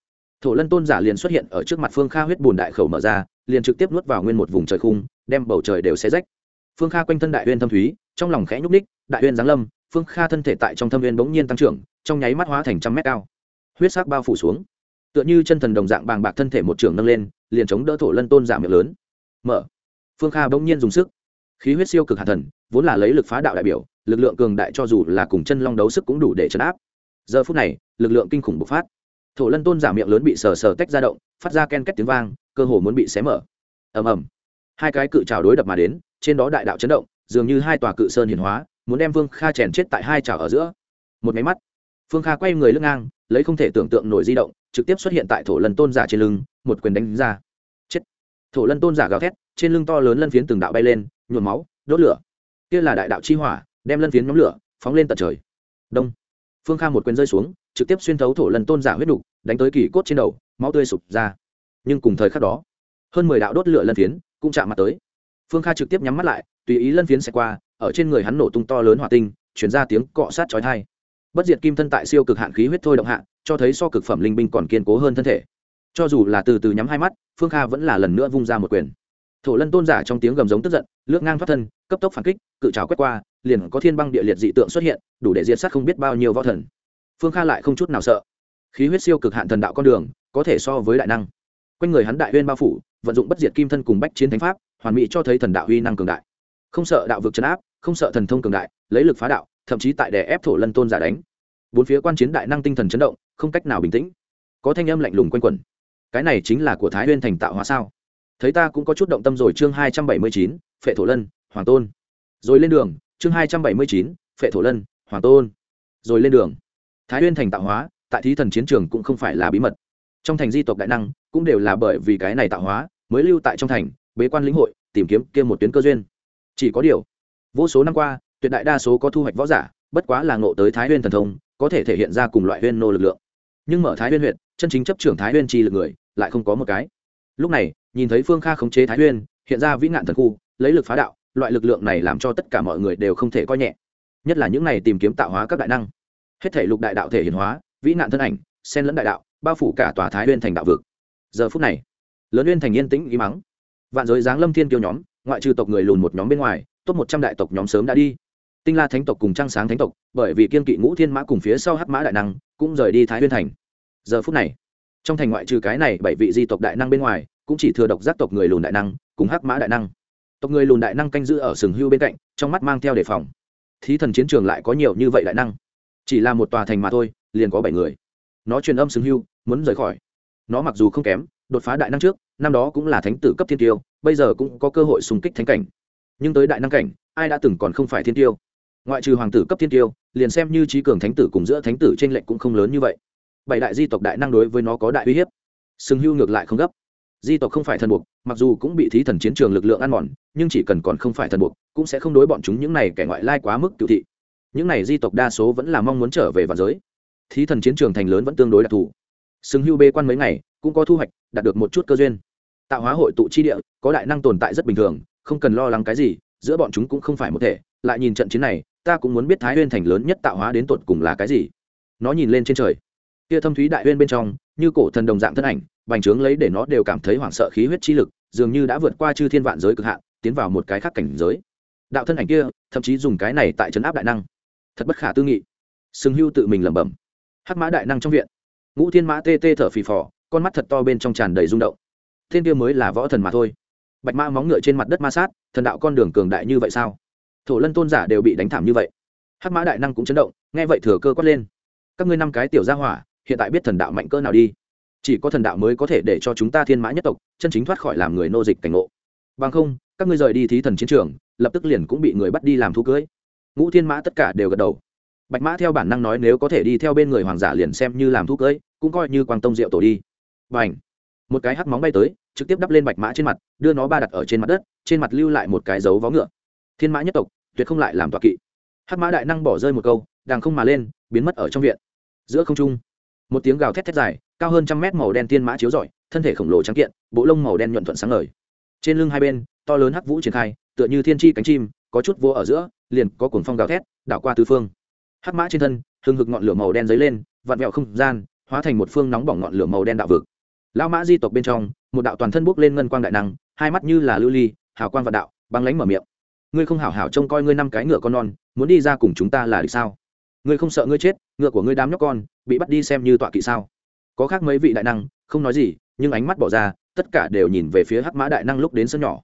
thổ lân tôn giả liền xuất hiện ở trước mặt phương kha huyết bùn đại khẩu mở ra, liền trực tiếp nuốt vào nguyên một vùng trời khung, đem bầu trời đều xe rách. Phương kha quanh thân đại huyên thâm thúy, trong lòng khẽ nhúc ních đại huyên giáng lâm, phương kha thân thể tại trong thâm viên bỗng nhiên tăng trưởng, trong nháy mắt hóa thành trăm mét cao. Huyết sắc bao phủ xuống. Tựa như chân thần đồng dạng bàng bạc thân thể một trường nâng lên, liền chống đỡ thổ lân tôn giả miệng lớn. Mở. Phương kha bỗng nhiên dùng sức. Khí huyết siêu cực hạ thần, vốn là lấy lực phá đạo đại biểu, lực lượng cường đại cho dù là cùng chân long đấu sức cũng đủ để chấn áp giờ phút này, lực lượng kinh khủng bộc phát. Thổ lân tôn giả miệng lớn bị sờ sờ tách ra động, phát ra ken két tiếng vang, cơ hồ muốn bị xé mở. Ầm ầm. Hai cái cự trào đối đập mà đến, trên đó đại đạo chấn động, dường như hai tòa cự sơn hiển hóa, muốn đem vương kha chèn chết tại hai trào ở giữa. Một máy mắt, phương kha quay người lưng ngang, lấy không thể tưởng tượng nổi di động, trực tiếp xuất hiện tại thổ lân tôn giả trên lưng, một quyền đánh ra. Chết. Thổ lân tôn giả gào thét, trên lưng to lớn lân phiến từng đạo bay lên, nhuộm máu, đốt lửa. Kia là đại đạo chi hỏa, đem lân phiến nhóm lửa, phóng lên tận trời. Đông phương kha một quyền rơi xuống, trực tiếp xuyên thấu thổ lân tôn giả huyết đục đánh tới kỳ cốt trên đầu, máu tươi sụp ra. Nhưng cùng thời khắc đó, hơn mười đạo đốt lửa lân phiến cũng chạm mặt tới. Phương kha trực tiếp nhắm mắt lại, tùy ý lân phiến xẹt qua, ở trên người hắn nổ tung to lớn hỏa tinh, chuyển ra tiếng cọ sát chói thai bất diệt kim thân tại siêu cực hạn khí huyết thôi động hạ, cho thấy so cực phẩm linh binh còn kiên cố hơn thân thể. Cho dù là từ từ nhắm hai mắt, phương kha vẫn là lần nữa vung ra một quyền. Thổ lân tôn giả trong tiếng gầm giống tức giận, lướt ngang thoát thân, cấp tốc phản kích, cự trào quét qua liền có thiên băng địa liệt dị tượng xuất hiện, đủ để diệt sát không biết bao nhiêu võ thần. Phương kha lại không chút nào sợ. Khí huyết siêu cực hạn thần đạo con đường, có thể so với đại năng. Quanh người hắn đại huyên bao phủ, vận dụng bất diệt kim thân cùng bách chiến thánh pháp, hoàn mỹ cho thấy thần đạo huy năng cường đại. Không sợ đạo vực trấn áp, không sợ thần thông cường đại, lấy lực phá đạo, thậm chí tại đè ép thổ lân tôn giả đánh. Bốn phía quan chiến đại năng tinh thần chấn động, không cách nào bình tĩnh. Có thanh âm lạnh lùng quanh quẩn. Cái này chính là của thái huyên thành tạo hóa sao? Thấy ta cũng có chút động tâm rồi, chương hai trăm bảy mươi chín, phệ thổ lân, hoàng tôn. Rồi lên đường chương hai trăm bảy mươi chín, phệ thổ lân, hoàng tôn. Rồi lên đường. Thái huyên thành tạo hóa, tại thí thần chiến trường cũng không phải là bí mật. Trong thành di tộc đại năng, cũng đều là bởi vì cái này tạo hóa, mới lưu tại trong thành, bế quan lĩnh hội, tìm kiếm kia một tuyến cơ duyên. Chỉ có điều, vô số năm qua, tuyệt đại đa số có thu hoạch võ giả, bất quá là ngộ tới thái huyên thần thông, có thể thể hiện ra cùng loại huyên nô lực lượng. Nhưng mở thái huyên huyện chân chính chấp trưởng thái huyên chi lực người, lại không có một cái. Lúc này, nhìn thấy phương kha khống chế thái huyên hiện ra vĩ nạn thần khu, lấy lực phá đạo loại lực lượng này làm cho tất cả mọi người đều không thể coi nhẹ. Nhất là những này tìm kiếm tạo hóa các đại năng. Hết thể lục đại đạo thể hiển hóa, vĩ nạn thân ảnh sen lẫn đại đạo, bao phủ cả tòa thái huyên thành đạo vực. Giờ phút này, lớn uyên thành yên tĩnh ý mắng. Vạn giới giáng lâm thiên kiêu nhóm, ngoại trừ tộc người lùn một nhóm bên ngoài, top một trăm đại tộc nhóm sớm đã đi. Tinh la thánh tộc cùng trăng sáng thánh tộc, bởi vì kiên kỵ ngũ thiên mã cùng phía sau hắc mã đại năng, cũng rời đi thái huyên thành. Giờ phút này, trong thành ngoại trừ cái này bảy vị di tộc đại năng bên ngoài, cũng chỉ thừa độc giác tộc người lùn đại năng, cùng hắc mã đại năng tộc người lùn đại năng canh giữ ở sừng hưu bên cạnh, trong mắt mang theo đề phòng. Thí thần chiến trường lại có nhiều như vậy đại năng. Chỉ là một tòa thành mà thôi, liền có bảy người. Nó truyền âm sừng hưu, muốn rời khỏi. Nó mặc dù không kém, đột phá đại năng trước, năm đó cũng là thánh tử cấp thiên tiêu, bây giờ cũng có cơ hội xung kích thánh cảnh. Nhưng tới đại năng cảnh, ai đã từng còn không phải thiên tiêu? Ngoại trừ hoàng tử cấp thiên tiêu, liền xem như trí cường thánh tử cùng giữa thánh tử t r ê n lệch cũng không lớn như vậy. Bảy đại di tộc đại năng đối với nó có đại uy hiếp. Sừng hưu ngược lại không gấp di tộc không phải thần buộc, mặc dù cũng bị thí thần chiến trường lực lượng ăn mòn, nhưng chỉ cần còn không phải thần buộc, cũng sẽ không đối bọn chúng những này kẻ ngoại lai quá mức cựu thị. Những này di tộc đa số vẫn là mong muốn trở về vào giới. Thí thần chiến trường thành lớn vẫn tương đối đặc thù. Sừng hưu bê quan mấy ngày, cũng có thu hoạch, đạt được một chút cơ duyên. Tạo hóa hội tụ chi địa, có đại năng tồn tại rất bình thường, không cần lo lắng cái gì, giữa bọn chúng cũng không phải một thể. Lại nhìn trận chiến này, ta cũng muốn biết thái huyên thành lớn nhất tạo hóa đến tột cùng là cái gì. Nó nhìn lên trên trời. Kia thâm thúy đại huyên bên trong như cổ thần đồng dạng thân ảnh, bành trướng lấy để nó đều cảm thấy hoảng sợ khí huyết chi lực, dường như đã vượt qua chư thiên vạn giới cực hạn, tiến vào một cái khác cảnh giới. Đạo thân ảnh kia, thậm chí dùng cái này tại trấn áp đại năng. Thật bất khả tư nghị. Sừng hưu tự mình lẩm bẩm. Hắc mã đại năng trong viện. Ngũ thiên mã tê tê thở phì phò, con mắt thật to bên trong tràn đầy rung động. Thiên kia mới là võ thần mà thôi. Bạch mã móng ngựa trên mặt đất ma sát, thần đạo con đường cường đại như vậy sao? Thổ lân tôn giả đều bị đánh thảm như vậy. Hắc mã đại năng cũng chấn động, nghe vậy thừa cơ quát lên. Các ngươi năm cái tiểu gia hỏa hiện tại biết thần đạo mạnh cỡ nào đi. Chỉ có thần đạo mới có thể để cho chúng ta thiên mã nhất tộc chân chính thoát khỏi làm người nô dịch cảnh ngộ. Bằng không, các ngươi rời đi thí thần chiến trường, lập tức liền cũng bị người bắt đi làm thú cưới. Ngũ thiên mã tất cả đều gật đầu. Bạch mã theo bản năng nói nếu có thể đi theo bên người hoàng giả liền xem như làm thú cưới, cũng coi như quang tông diệu tổ đi. B à n h một cái hắc móng bay tới, trực tiếp đắp lên bạch mã trên mặt, đưa nó ba đặt ở trên mặt đất, trên mặt lưu lại một cái dấu vó ngựa. Thiên mã nhất tộc, tuyệt không lại làm tọa kỵ. Hắc mã đại năng bỏ rơi một câu đàng không mà lên, biến mất ở trong viện. Giữa không trung một tiếng gào thét thét dài, cao hơn trăm mét màu đen thiên mã chiếu rọi, thân thể khổng lồ trắng kiện, bộ lông màu đen nhuận thuận sáng ngời. Trên lưng hai bên, to lớn hắc vũ triển khai, tựa như thiên chi cánh chim, có chút vô ở giữa, liền có cuồng phong gào thét, đảo qua tứ phương. Hắc mã trên thân, hừng hực ngọn lửa màu đen dấy lên, vặn vẹo không gian, hóa thành một phương nóng bỏng ngọn lửa màu đen đạo vực. Lao mã di tộc bên trong, một đạo toàn thân bốc lên ngân quang đại năng, hai mắt như là lưu ly, hào quang vạn đạo, băng lánh mở miệng. Ngươi không hảo hảo trông coi ngươi năm cái ngựa con non, muốn đi ra cùng chúng ta là được sao? Ngươi không sợ ngươi chết, ngựa của ngươi đám nhóc con, bị bắt đi xem như tọa kỵ sao? Có khác mấy vị đại năng, không nói gì, nhưng ánh mắt bỏ ra, tất cả đều nhìn về phía hắc mã đại năng lúc đến sân nhỏ.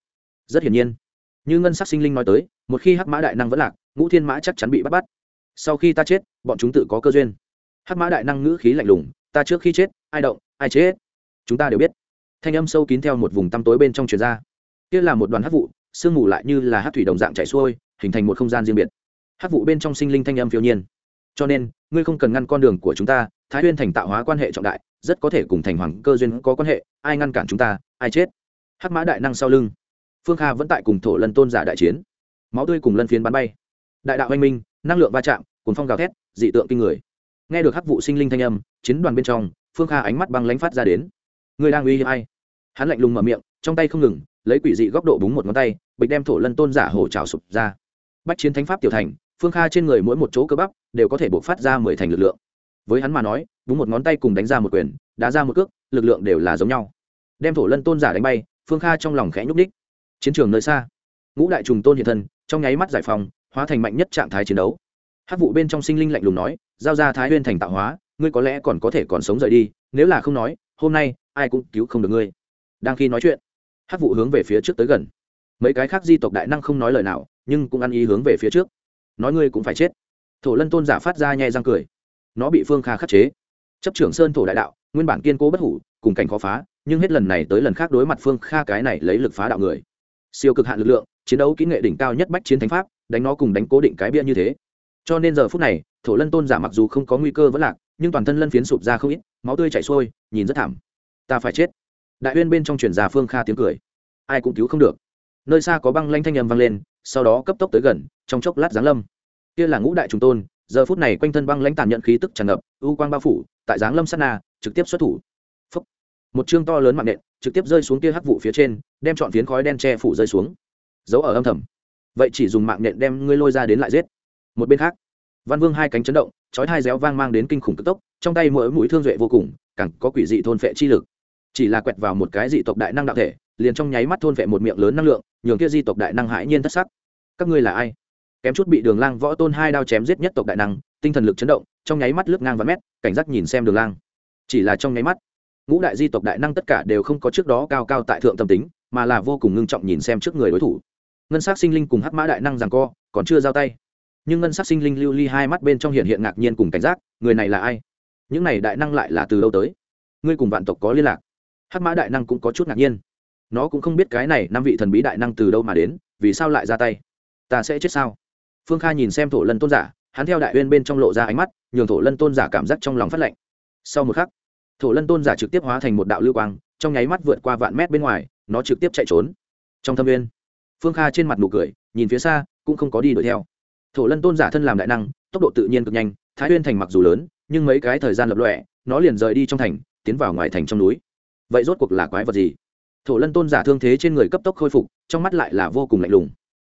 Rất hiển nhiên, như ngân sắc sinh linh nói tới, một khi hắc mã đại năng vẫn lạc, ngũ thiên mã chắc chắn bị bắt bắt. Sau khi ta chết, bọn chúng tự có cơ duyên. Hắc mã đại năng ngữ khí lạnh lùng, ta trước khi chết, ai động, ai chết? Chúng ta đều biết. Thanh âm sâu kín theo một vùng tăm tối bên trong truyền ra. Kia là một đoàn hắc vụ, sương mù lại như là hát thủy đồng dạng chảy xuôi, hình thành một không gian riêng biệt. Hắc vụ bên trong sinh linh thanh âm phiêu nhiên cho nên, ngươi không cần ngăn con đường của chúng ta, thái huyên thành tạo hóa quan hệ trọng đại, rất có thể cùng thành hoàng cơ duyên có quan hệ, ai ngăn cản chúng ta, ai chết. Hắc mã đại năng sau lưng, phương kha vẫn tại cùng thổ lân tôn giả đại chiến. Máu tươi cùng lân phiến bắn bay. Đại đạo anh minh, năng lượng va chạm cùng phong gào thét, dị tượng kinh người. Nghe được hắc vụ sinh linh thanh âm, chiến đoàn bên trong, phương kha ánh mắt băng lánh phát ra đến. Người đang uy hiếp ai? Hắn lạnh lùng mở miệng, trong tay không ngừng, lấy quỷ dị góc độ búng một ngón tay, bịch đem thổ lân tôn giả hổ trào sụp ra. Bách chiến thánh pháp tiểu thành phương kha trên người mỗi một chỗ cơ bắp đều có thể buộc phát ra mười thành lực lượng. Với hắn mà nói búng một ngón tay cùng đánh ra một quyền đá ra một cước lực lượng đều là giống nhau. Đem thổ lân tôn giả đánh bay phương kha trong lòng khẽ nhúc ních chiến trường nơi xa ngũ đại trùng tôn hiện thân trong nháy mắt giải phòng, hóa thành mạnh nhất trạng thái chiến đấu. Hát vụ bên trong sinh linh lạnh lùng nói giao ra thái huyên thành tạo hóa ngươi có lẽ còn có thể còn sống rời đi nếu là không nói hôm nay ai cũng cứu không được ngươi. Đang khi nói chuyện hắc vụ hướng về phía trước tới gần. Mấy cái khác di tộc đại năng không nói lời nào nhưng cũng ăn ý hướng về phía trước nói ngươi cũng phải chết. Thổ lân tôn giả phát ra nhẹ răng cười. Nó bị phương kha khắc chế. Chấp trưởng sơn thổ đại đạo, nguyên bản kiên cố bất hủ, cùng cảnh khó phá, nhưng hết lần này tới lần khác đối mặt phương kha cái này lấy lực phá đạo người. Siêu cực hạn lực lượng, chiến đấu kỹ nghệ đỉnh cao nhất bách chiến thánh pháp, đánh nó cùng đánh cố định cái bia như thế. Cho nên giờ phút này, thổ lân tôn giả mặc dù không có nguy cơ vẫn lạc, nhưng toàn thân lân phiến sụp ra không ít, máu tươi chảy xuôi, nhìn rất thảm. Ta phải chết. Đại uyên bên trong truyền già phương kha tiếng cười. Ai cũng cứu không được. Nơi xa có băng lanh thanh âm vang lên, sau đó cấp tốc tới gần trong chốc lát giáng lâm. Kia là ngũ đại trùng tôn, giờ phút này quanh thân băng lãnh tàn nhận khí tức tràn ngập, ưu quang bao phủ, tại giáng lâm sát na, trực tiếp xuất thủ. Phúc. một chương to lớn mạng nện, trực tiếp rơi xuống kia hắc vụ phía trên, đem chọn phiến khói đen che phủ rơi xuống. Giấu ở âm thầm. Vậy chỉ dùng mạng nện đem ngươi lôi ra đến lại giết. Một bên khác, văn vương hai cánh chấn động, chói hai réo vang mang đến kinh khủng tức tốc, trong tay mỗi mũi thương duệ vô cùng, càng có quỷ dị thôn phệ chi lực. Chỉ là quẹt vào một cái dị tộc đại năng đạo thể, liền trong nháy mắt thôn phệ một miệng lớn năng lượng, nhường kia di tộc đại năng hãi nhiên thất sắc. Các ngươi là ai? Kém chút bị đường lang võ tôn hai đao chém giết nhất tộc đại năng, tinh thần lực chấn động, trong nháy mắt lướt ngang và mét, cảnh giác nhìn xem đường lang. Chỉ là trong nháy mắt, ngũ đại di tộc đại năng tất cả đều không có trước đó cao cao tại thượng tâm tính, mà là vô cùng ngưng trọng nhìn xem trước người đối thủ. Ngân s á c sinh linh cùng hắc mã đại năng rằng co, còn chưa giao tay. Nhưng ngân s á c sinh linh lưu ly hai mắt bên trong hiện hiện ngạc nhiên cùng cảnh giác, người này là ai? Những này đại năng lại là từ đâu tới? Ngươi cùng vạn tộc có liên lạc? Hắc mã đại năng cũng có chút ngạc nhiên. Nó cũng không biết cái này năm vị thần bí đại năng từ đâu mà đến, vì sao lại ra tay? Ta sẽ chết sao? Phương kha nhìn xem thổ lân tôn giả, hắn theo đại uyên bên trong lộ ra ánh mắt, nhường thổ lân tôn giả cảm giác trong lòng phát lạnh. Sau một khắc, thổ lân tôn giả trực tiếp hóa thành một đạo lưu quang, trong nháy mắt vượt qua vạn mét bên ngoài, nó trực tiếp chạy trốn. Trong thâm viên phương kha trên mặt nụ cười, nhìn phía xa, cũng không có đi đuổi theo. Thổ lân tôn giả thân làm đại năng, tốc độ tự nhiên cực nhanh, thái uyên thành mặc dù lớn, nhưng mấy cái thời gian lập lọe nó liền rời đi trong thành, tiến vào ngoài thành trong núi. Vậy rốt cuộc là quái vật gì? Thổ lân tôn giả thương thế trên người cấp tốc khôi phục, trong mắt lại là vô cùng lạnh lùng.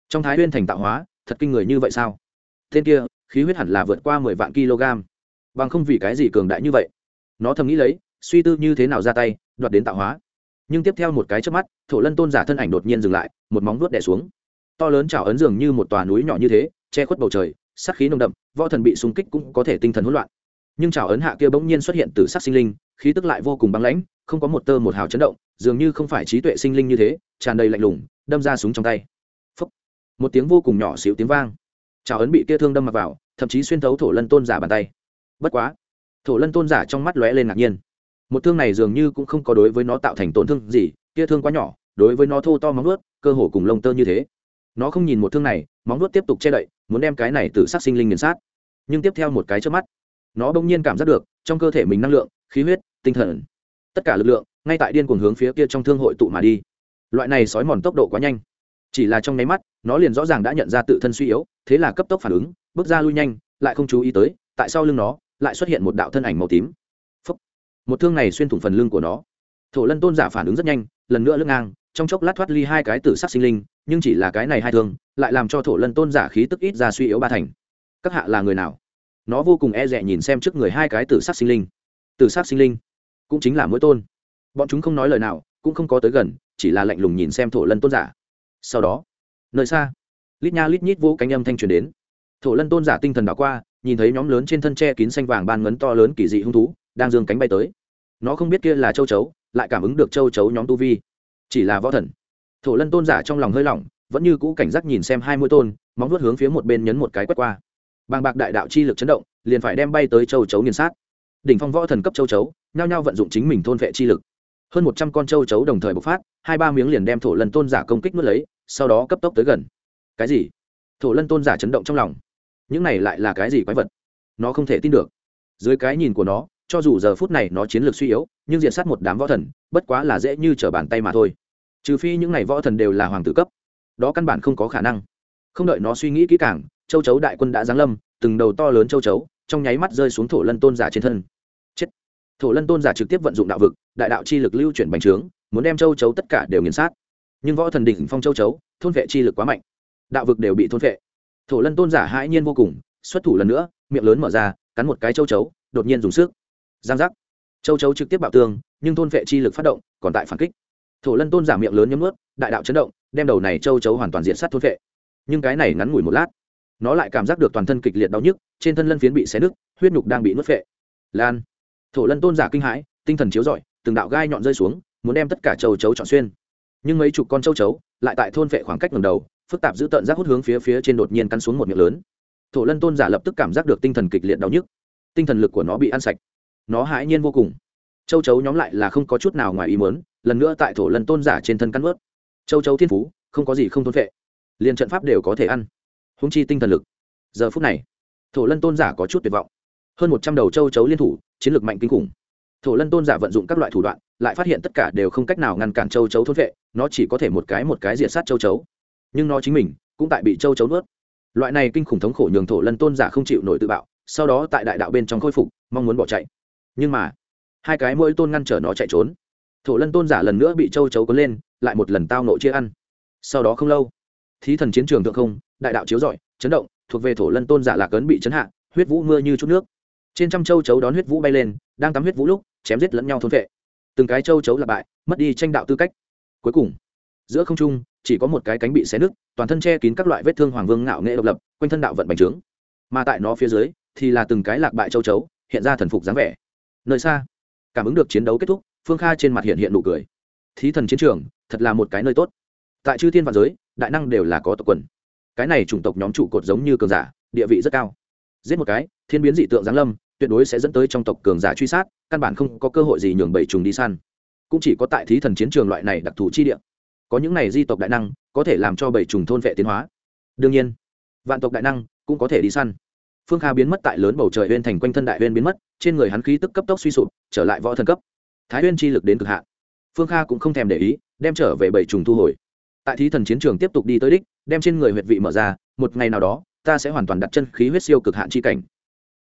Trong thái uyên thành tạo hóa thật kinh người như vậy sao? Tên kia, khí huyết hẳn là vượt qua mười vạn kg. Bằng không vì cái gì cường đại như vậy? Nó thầm nghĩ lấy, suy tư như thế nào ra tay, đoạt đến tạo hóa. Nhưng tiếp theo một cái trước mắt, thổ lân tôn giả thân ảnh đột nhiên dừng lại, một móng vuốt đẻ xuống. To lớn chảo ấn dường như một tòa núi nhỏ như thế, che khuất bầu trời sắc khí nồng đậm, võ thần bị súng kích cũng có thể tinh thần hỗn loạn. Nhưng chảo ấn hạ kia bỗng nhiên xuất hiện từ sắc sinh linh, khí tức lại vô cùng băng lãnh, không có một tơ một hào chấn động, dường như không phải trí tuệ sinh linh như thế, tràn đầy lạnh lùng, đâm ra súng trong tay một tiếng vô cùng nhỏ xíu tiếng vang. Trào ấn bị kia thương đâm mặc vào, thậm chí xuyên thấu thổ lân tôn giả bàn tay. Bất quá, thổ lân tôn giả trong mắt lóe lên ngạc nhiên. Một thương này dường như cũng không có đối với nó tạo thành tổn thương gì kia thương quá nhỏ, đối với nó thô to móng nuốt cơ hồ cùng lông tơ như thế. Nó không nhìn một thương này, móng nuốt tiếp tục che đậy, muốn đem cái này từ sát sinh linh nghiền sát. Nhưng tiếp theo một cái trước mắt, nó bỗng nhiên cảm giác được, trong cơ thể mình năng lượng, khí huyết, tinh thần, tất cả lực lượng, ngay tại điên cuồng hướng phía kia trong thương hội tụ mà đi. Loại này sói mòn tốc độ quá nhanh chỉ là trong nháy mắt, nó liền rõ ràng đã nhận ra tự thân suy yếu, thế là cấp tốc phản ứng, bước ra lui nhanh, lại không chú ý tới, tại sau lưng nó, lại xuất hiện một đạo thân ảnh màu tím. Phúc. một thương này xuyên thủng phần lưng của nó. Thổ lân tôn giả phản ứng rất nhanh, lần nữa lưng ngang, trong chốc lát thoát ly hai cái tử sắc sinh linh, nhưng chỉ là cái này hai thương, lại làm cho thổ lân tôn giả khí tức ít ra suy yếu ba thành. Các hạ là người nào? Nó vô cùng e rẻ nhìn xem trước người hai cái tử sắc sinh linh. Tử sắc sinh linh cũng chính là mỗi tôn. Bọn chúng không nói lời nào, cũng không có tới gần, chỉ là lạnh lùng nhìn xem thổ lân tôn giả sau đó, nơi xa, lít nha lít nhít vỗ cánh âm thanh truyền đến. Thổ lân tôn giả tinh thần đảo qua, nhìn thấy nhóm lớn trên thân tre kín xanh vàng ban ngấn to lớn kỳ dị hung thú, đang dương cánh bay tới. Nó không biết kia là châu chấu, lại cảm ứng được châu chấu nhóm tu vi. Chỉ là võ thần. Thổ lân tôn giả trong lòng hơi lỏng, vẫn như cũ cảnh giác nhìn xem hai mũi tôn, móng vuốt hướng phía một bên nhấn một cái quét qua. Bàng bạc đại đạo chi lực chấn động, liền phải đem bay tới châu chấu nghiền sát. Đỉnh phong võ thần cấp châu chấu, nhao nhao vận dụng chính mình thôn vệ chi lực. Hơn một trăm con châu chấu đồng thời bộc phát, hai ba miếng liền đem thổ lân tôn giả công kích nuốt lấy sau đó cấp tốc tới gần. Cái gì? Thổ lân tôn giả chấn động trong lòng. Những này lại là cái gì quái vật? Nó không thể tin được. Dưới cái nhìn của nó, cho dù giờ phút này nó chiến lược suy yếu, nhưng diện sát một đám võ thần, bất quá là dễ như trở bàn tay mà thôi. Trừ phi những n à y võ thần đều là hoàng tử cấp. Đó căn bản không có khả năng. Không đợi nó suy nghĩ kỹ càng, châu chấu đại quân đã giáng lâm, từng đầu to lớn châu chấu, trong nháy mắt rơi xuống thổ lân tôn giả trên thân. Chết. Thổ lân tôn giả trực tiếp vận dụng đạo vực, đại đạo chi lực lưu chuyển bành trướng, muốn đem châu chấu tất cả đều nghiền sát nhưng võ thần đỉnh phong châu chấu, thôn vệ chi lực quá mạnh. Đạo vực đều bị thôn vệ. Thổ lân tôn giả hãi nhiên vô cùng, xuất thủ lần nữa, miệng lớn mở ra, cắn một cái châu chấu, đột nhiên dùng sức. Giang giác. Châu chấu trực tiếp bạo tương nhưng thôn vệ chi lực phát động, còn tại phản kích. Thổ lân tôn giả miệng lớn nhấm ướt đại đạo chấn động, đem đầu này châu chấu hoàn toàn diện sát thôn vệ. Nhưng cái này ngắn ngủi một lát, nó lại cảm giác được toàn thân kịch liệt đau nhức, trên thân lân phiến bị xé nứt, huyết nhục đang bị nuốt vệ. Lan. Thổ lân tôn giả kinh hãi, tinh thần chiếu rọi, từng đạo gai nhọn rơi xuống, muốn đem tất cả châu chấu chọn xuyên nhưng mấy chục con châu chấu lại tại thôn vệ khoảng cách ngầm đầu, phức tạp giữ tận giác hút hướng phía phía trên đột nhiên cắn xuống một miệng lớn. Thổ lân tôn giả lập tức cảm giác được tinh thần kịch liệt đau nhức. Tinh thần lực của nó bị ăn sạch. Nó hãi nhiên vô cùng. Châu chấu nhóm lại là không có chút nào ngoài ý mớn lần nữa tại thổ lân tôn giả trên thân cắn ướt châu chấu thiên phú, không có gì không thôn vệ. Liền trận pháp đều có thể ăn. Húng chi tinh thần lực. Giờ phút này, thổ lân tôn giả có chút tuyệt vọng. Hơn một trăm đầu châu chấu liên thủ, chiến lược mạnh kinh khủng thổ lân tôn giả vận dụng các loại thủ đoạn, lại phát hiện tất cả đều không cách nào ngăn cản châu chấu thôn vệ, nó chỉ có thể một cái một cái diện sát châu chấu. Nhưng nó chính mình cũng tại bị châu chấu nuốt. Loại này kinh khủng thống khổ nhường thổ lân tôn giả không chịu nổi tự bạo, sau đó tại đại đạo bên trong khôi phục, mong muốn bỏ chạy. Nhưng mà, hai cái mỗi tôn ngăn trở nó chạy trốn. Thổ lân tôn giả lần nữa bị châu chấu có lên, lại một lần tao nộ chia ăn. Sau đó không lâu, thí thần chiến trường thượng không, đại đạo chiếu rọi, chấn động, thuộc về thổ lân tôn giả lạc ấn bị chấn hạ, huyết vũ mưa như chút nước. Trên trăm châu chấu đón huyết vũ bay lên, đang tắm huyết vũ lúc chém giết lẫn nhau thôn vệ. Từng cái châu chấu là bại, mất đi tranh đạo tư cách. Cuối cùng, giữa không trung, chỉ có một cái cánh bị xé nứt, toàn thân che kín các loại vết thương hoàng vương ngạo nghệ độc lập, quanh thân đạo vận bành trướng. Mà tại nó phía dưới, thì là từng cái lạc bại châu chấu, hiện ra thần phục dáng vẻ. Nơi xa, cảm ứng được chiến đấu kết thúc, phương kha trên mặt hiện hiện nụ cười. Thí thần chiến trường, thật là một cái nơi tốt. Tại chư thiên và giới, đại năng đều là có tộc quần. Cái này chủng tộc nhóm trụ cột giống như cường giả, địa vị rất cao. Giết một cái, thiên biến dị tượng giáng lâm tuyệt đối sẽ dẫn tới trong tộc cường giả truy sát, căn bản không có cơ hội gì nhường bảy trùng đi săn. Cũng chỉ có tại thí thần chiến trường loại này đặc thù chi địa. Có những này di tộc đại năng, có thể làm cho bảy trùng thôn vệ tiến hóa. Đương nhiên, vạn tộc đại năng cũng có thể đi săn. Phương kha biến mất tại lớn bầu trời huyên thành quanh thân đại huyên biến mất, trên người hắn khí tức cấp tốc suy sụp, trở lại võ thần cấp. Thái huyên chi lực đến cực hạn. Phương kha cũng không thèm để ý, đem trở về bảy trùng thu hồi. Tại thí thần chiến trường tiếp tục đi tới đích, đem trên người huyệt vị mở ra, một ngày nào đó, ta sẽ hoàn toàn đặt chân khí huyết siêu cực hạn chi cảnh.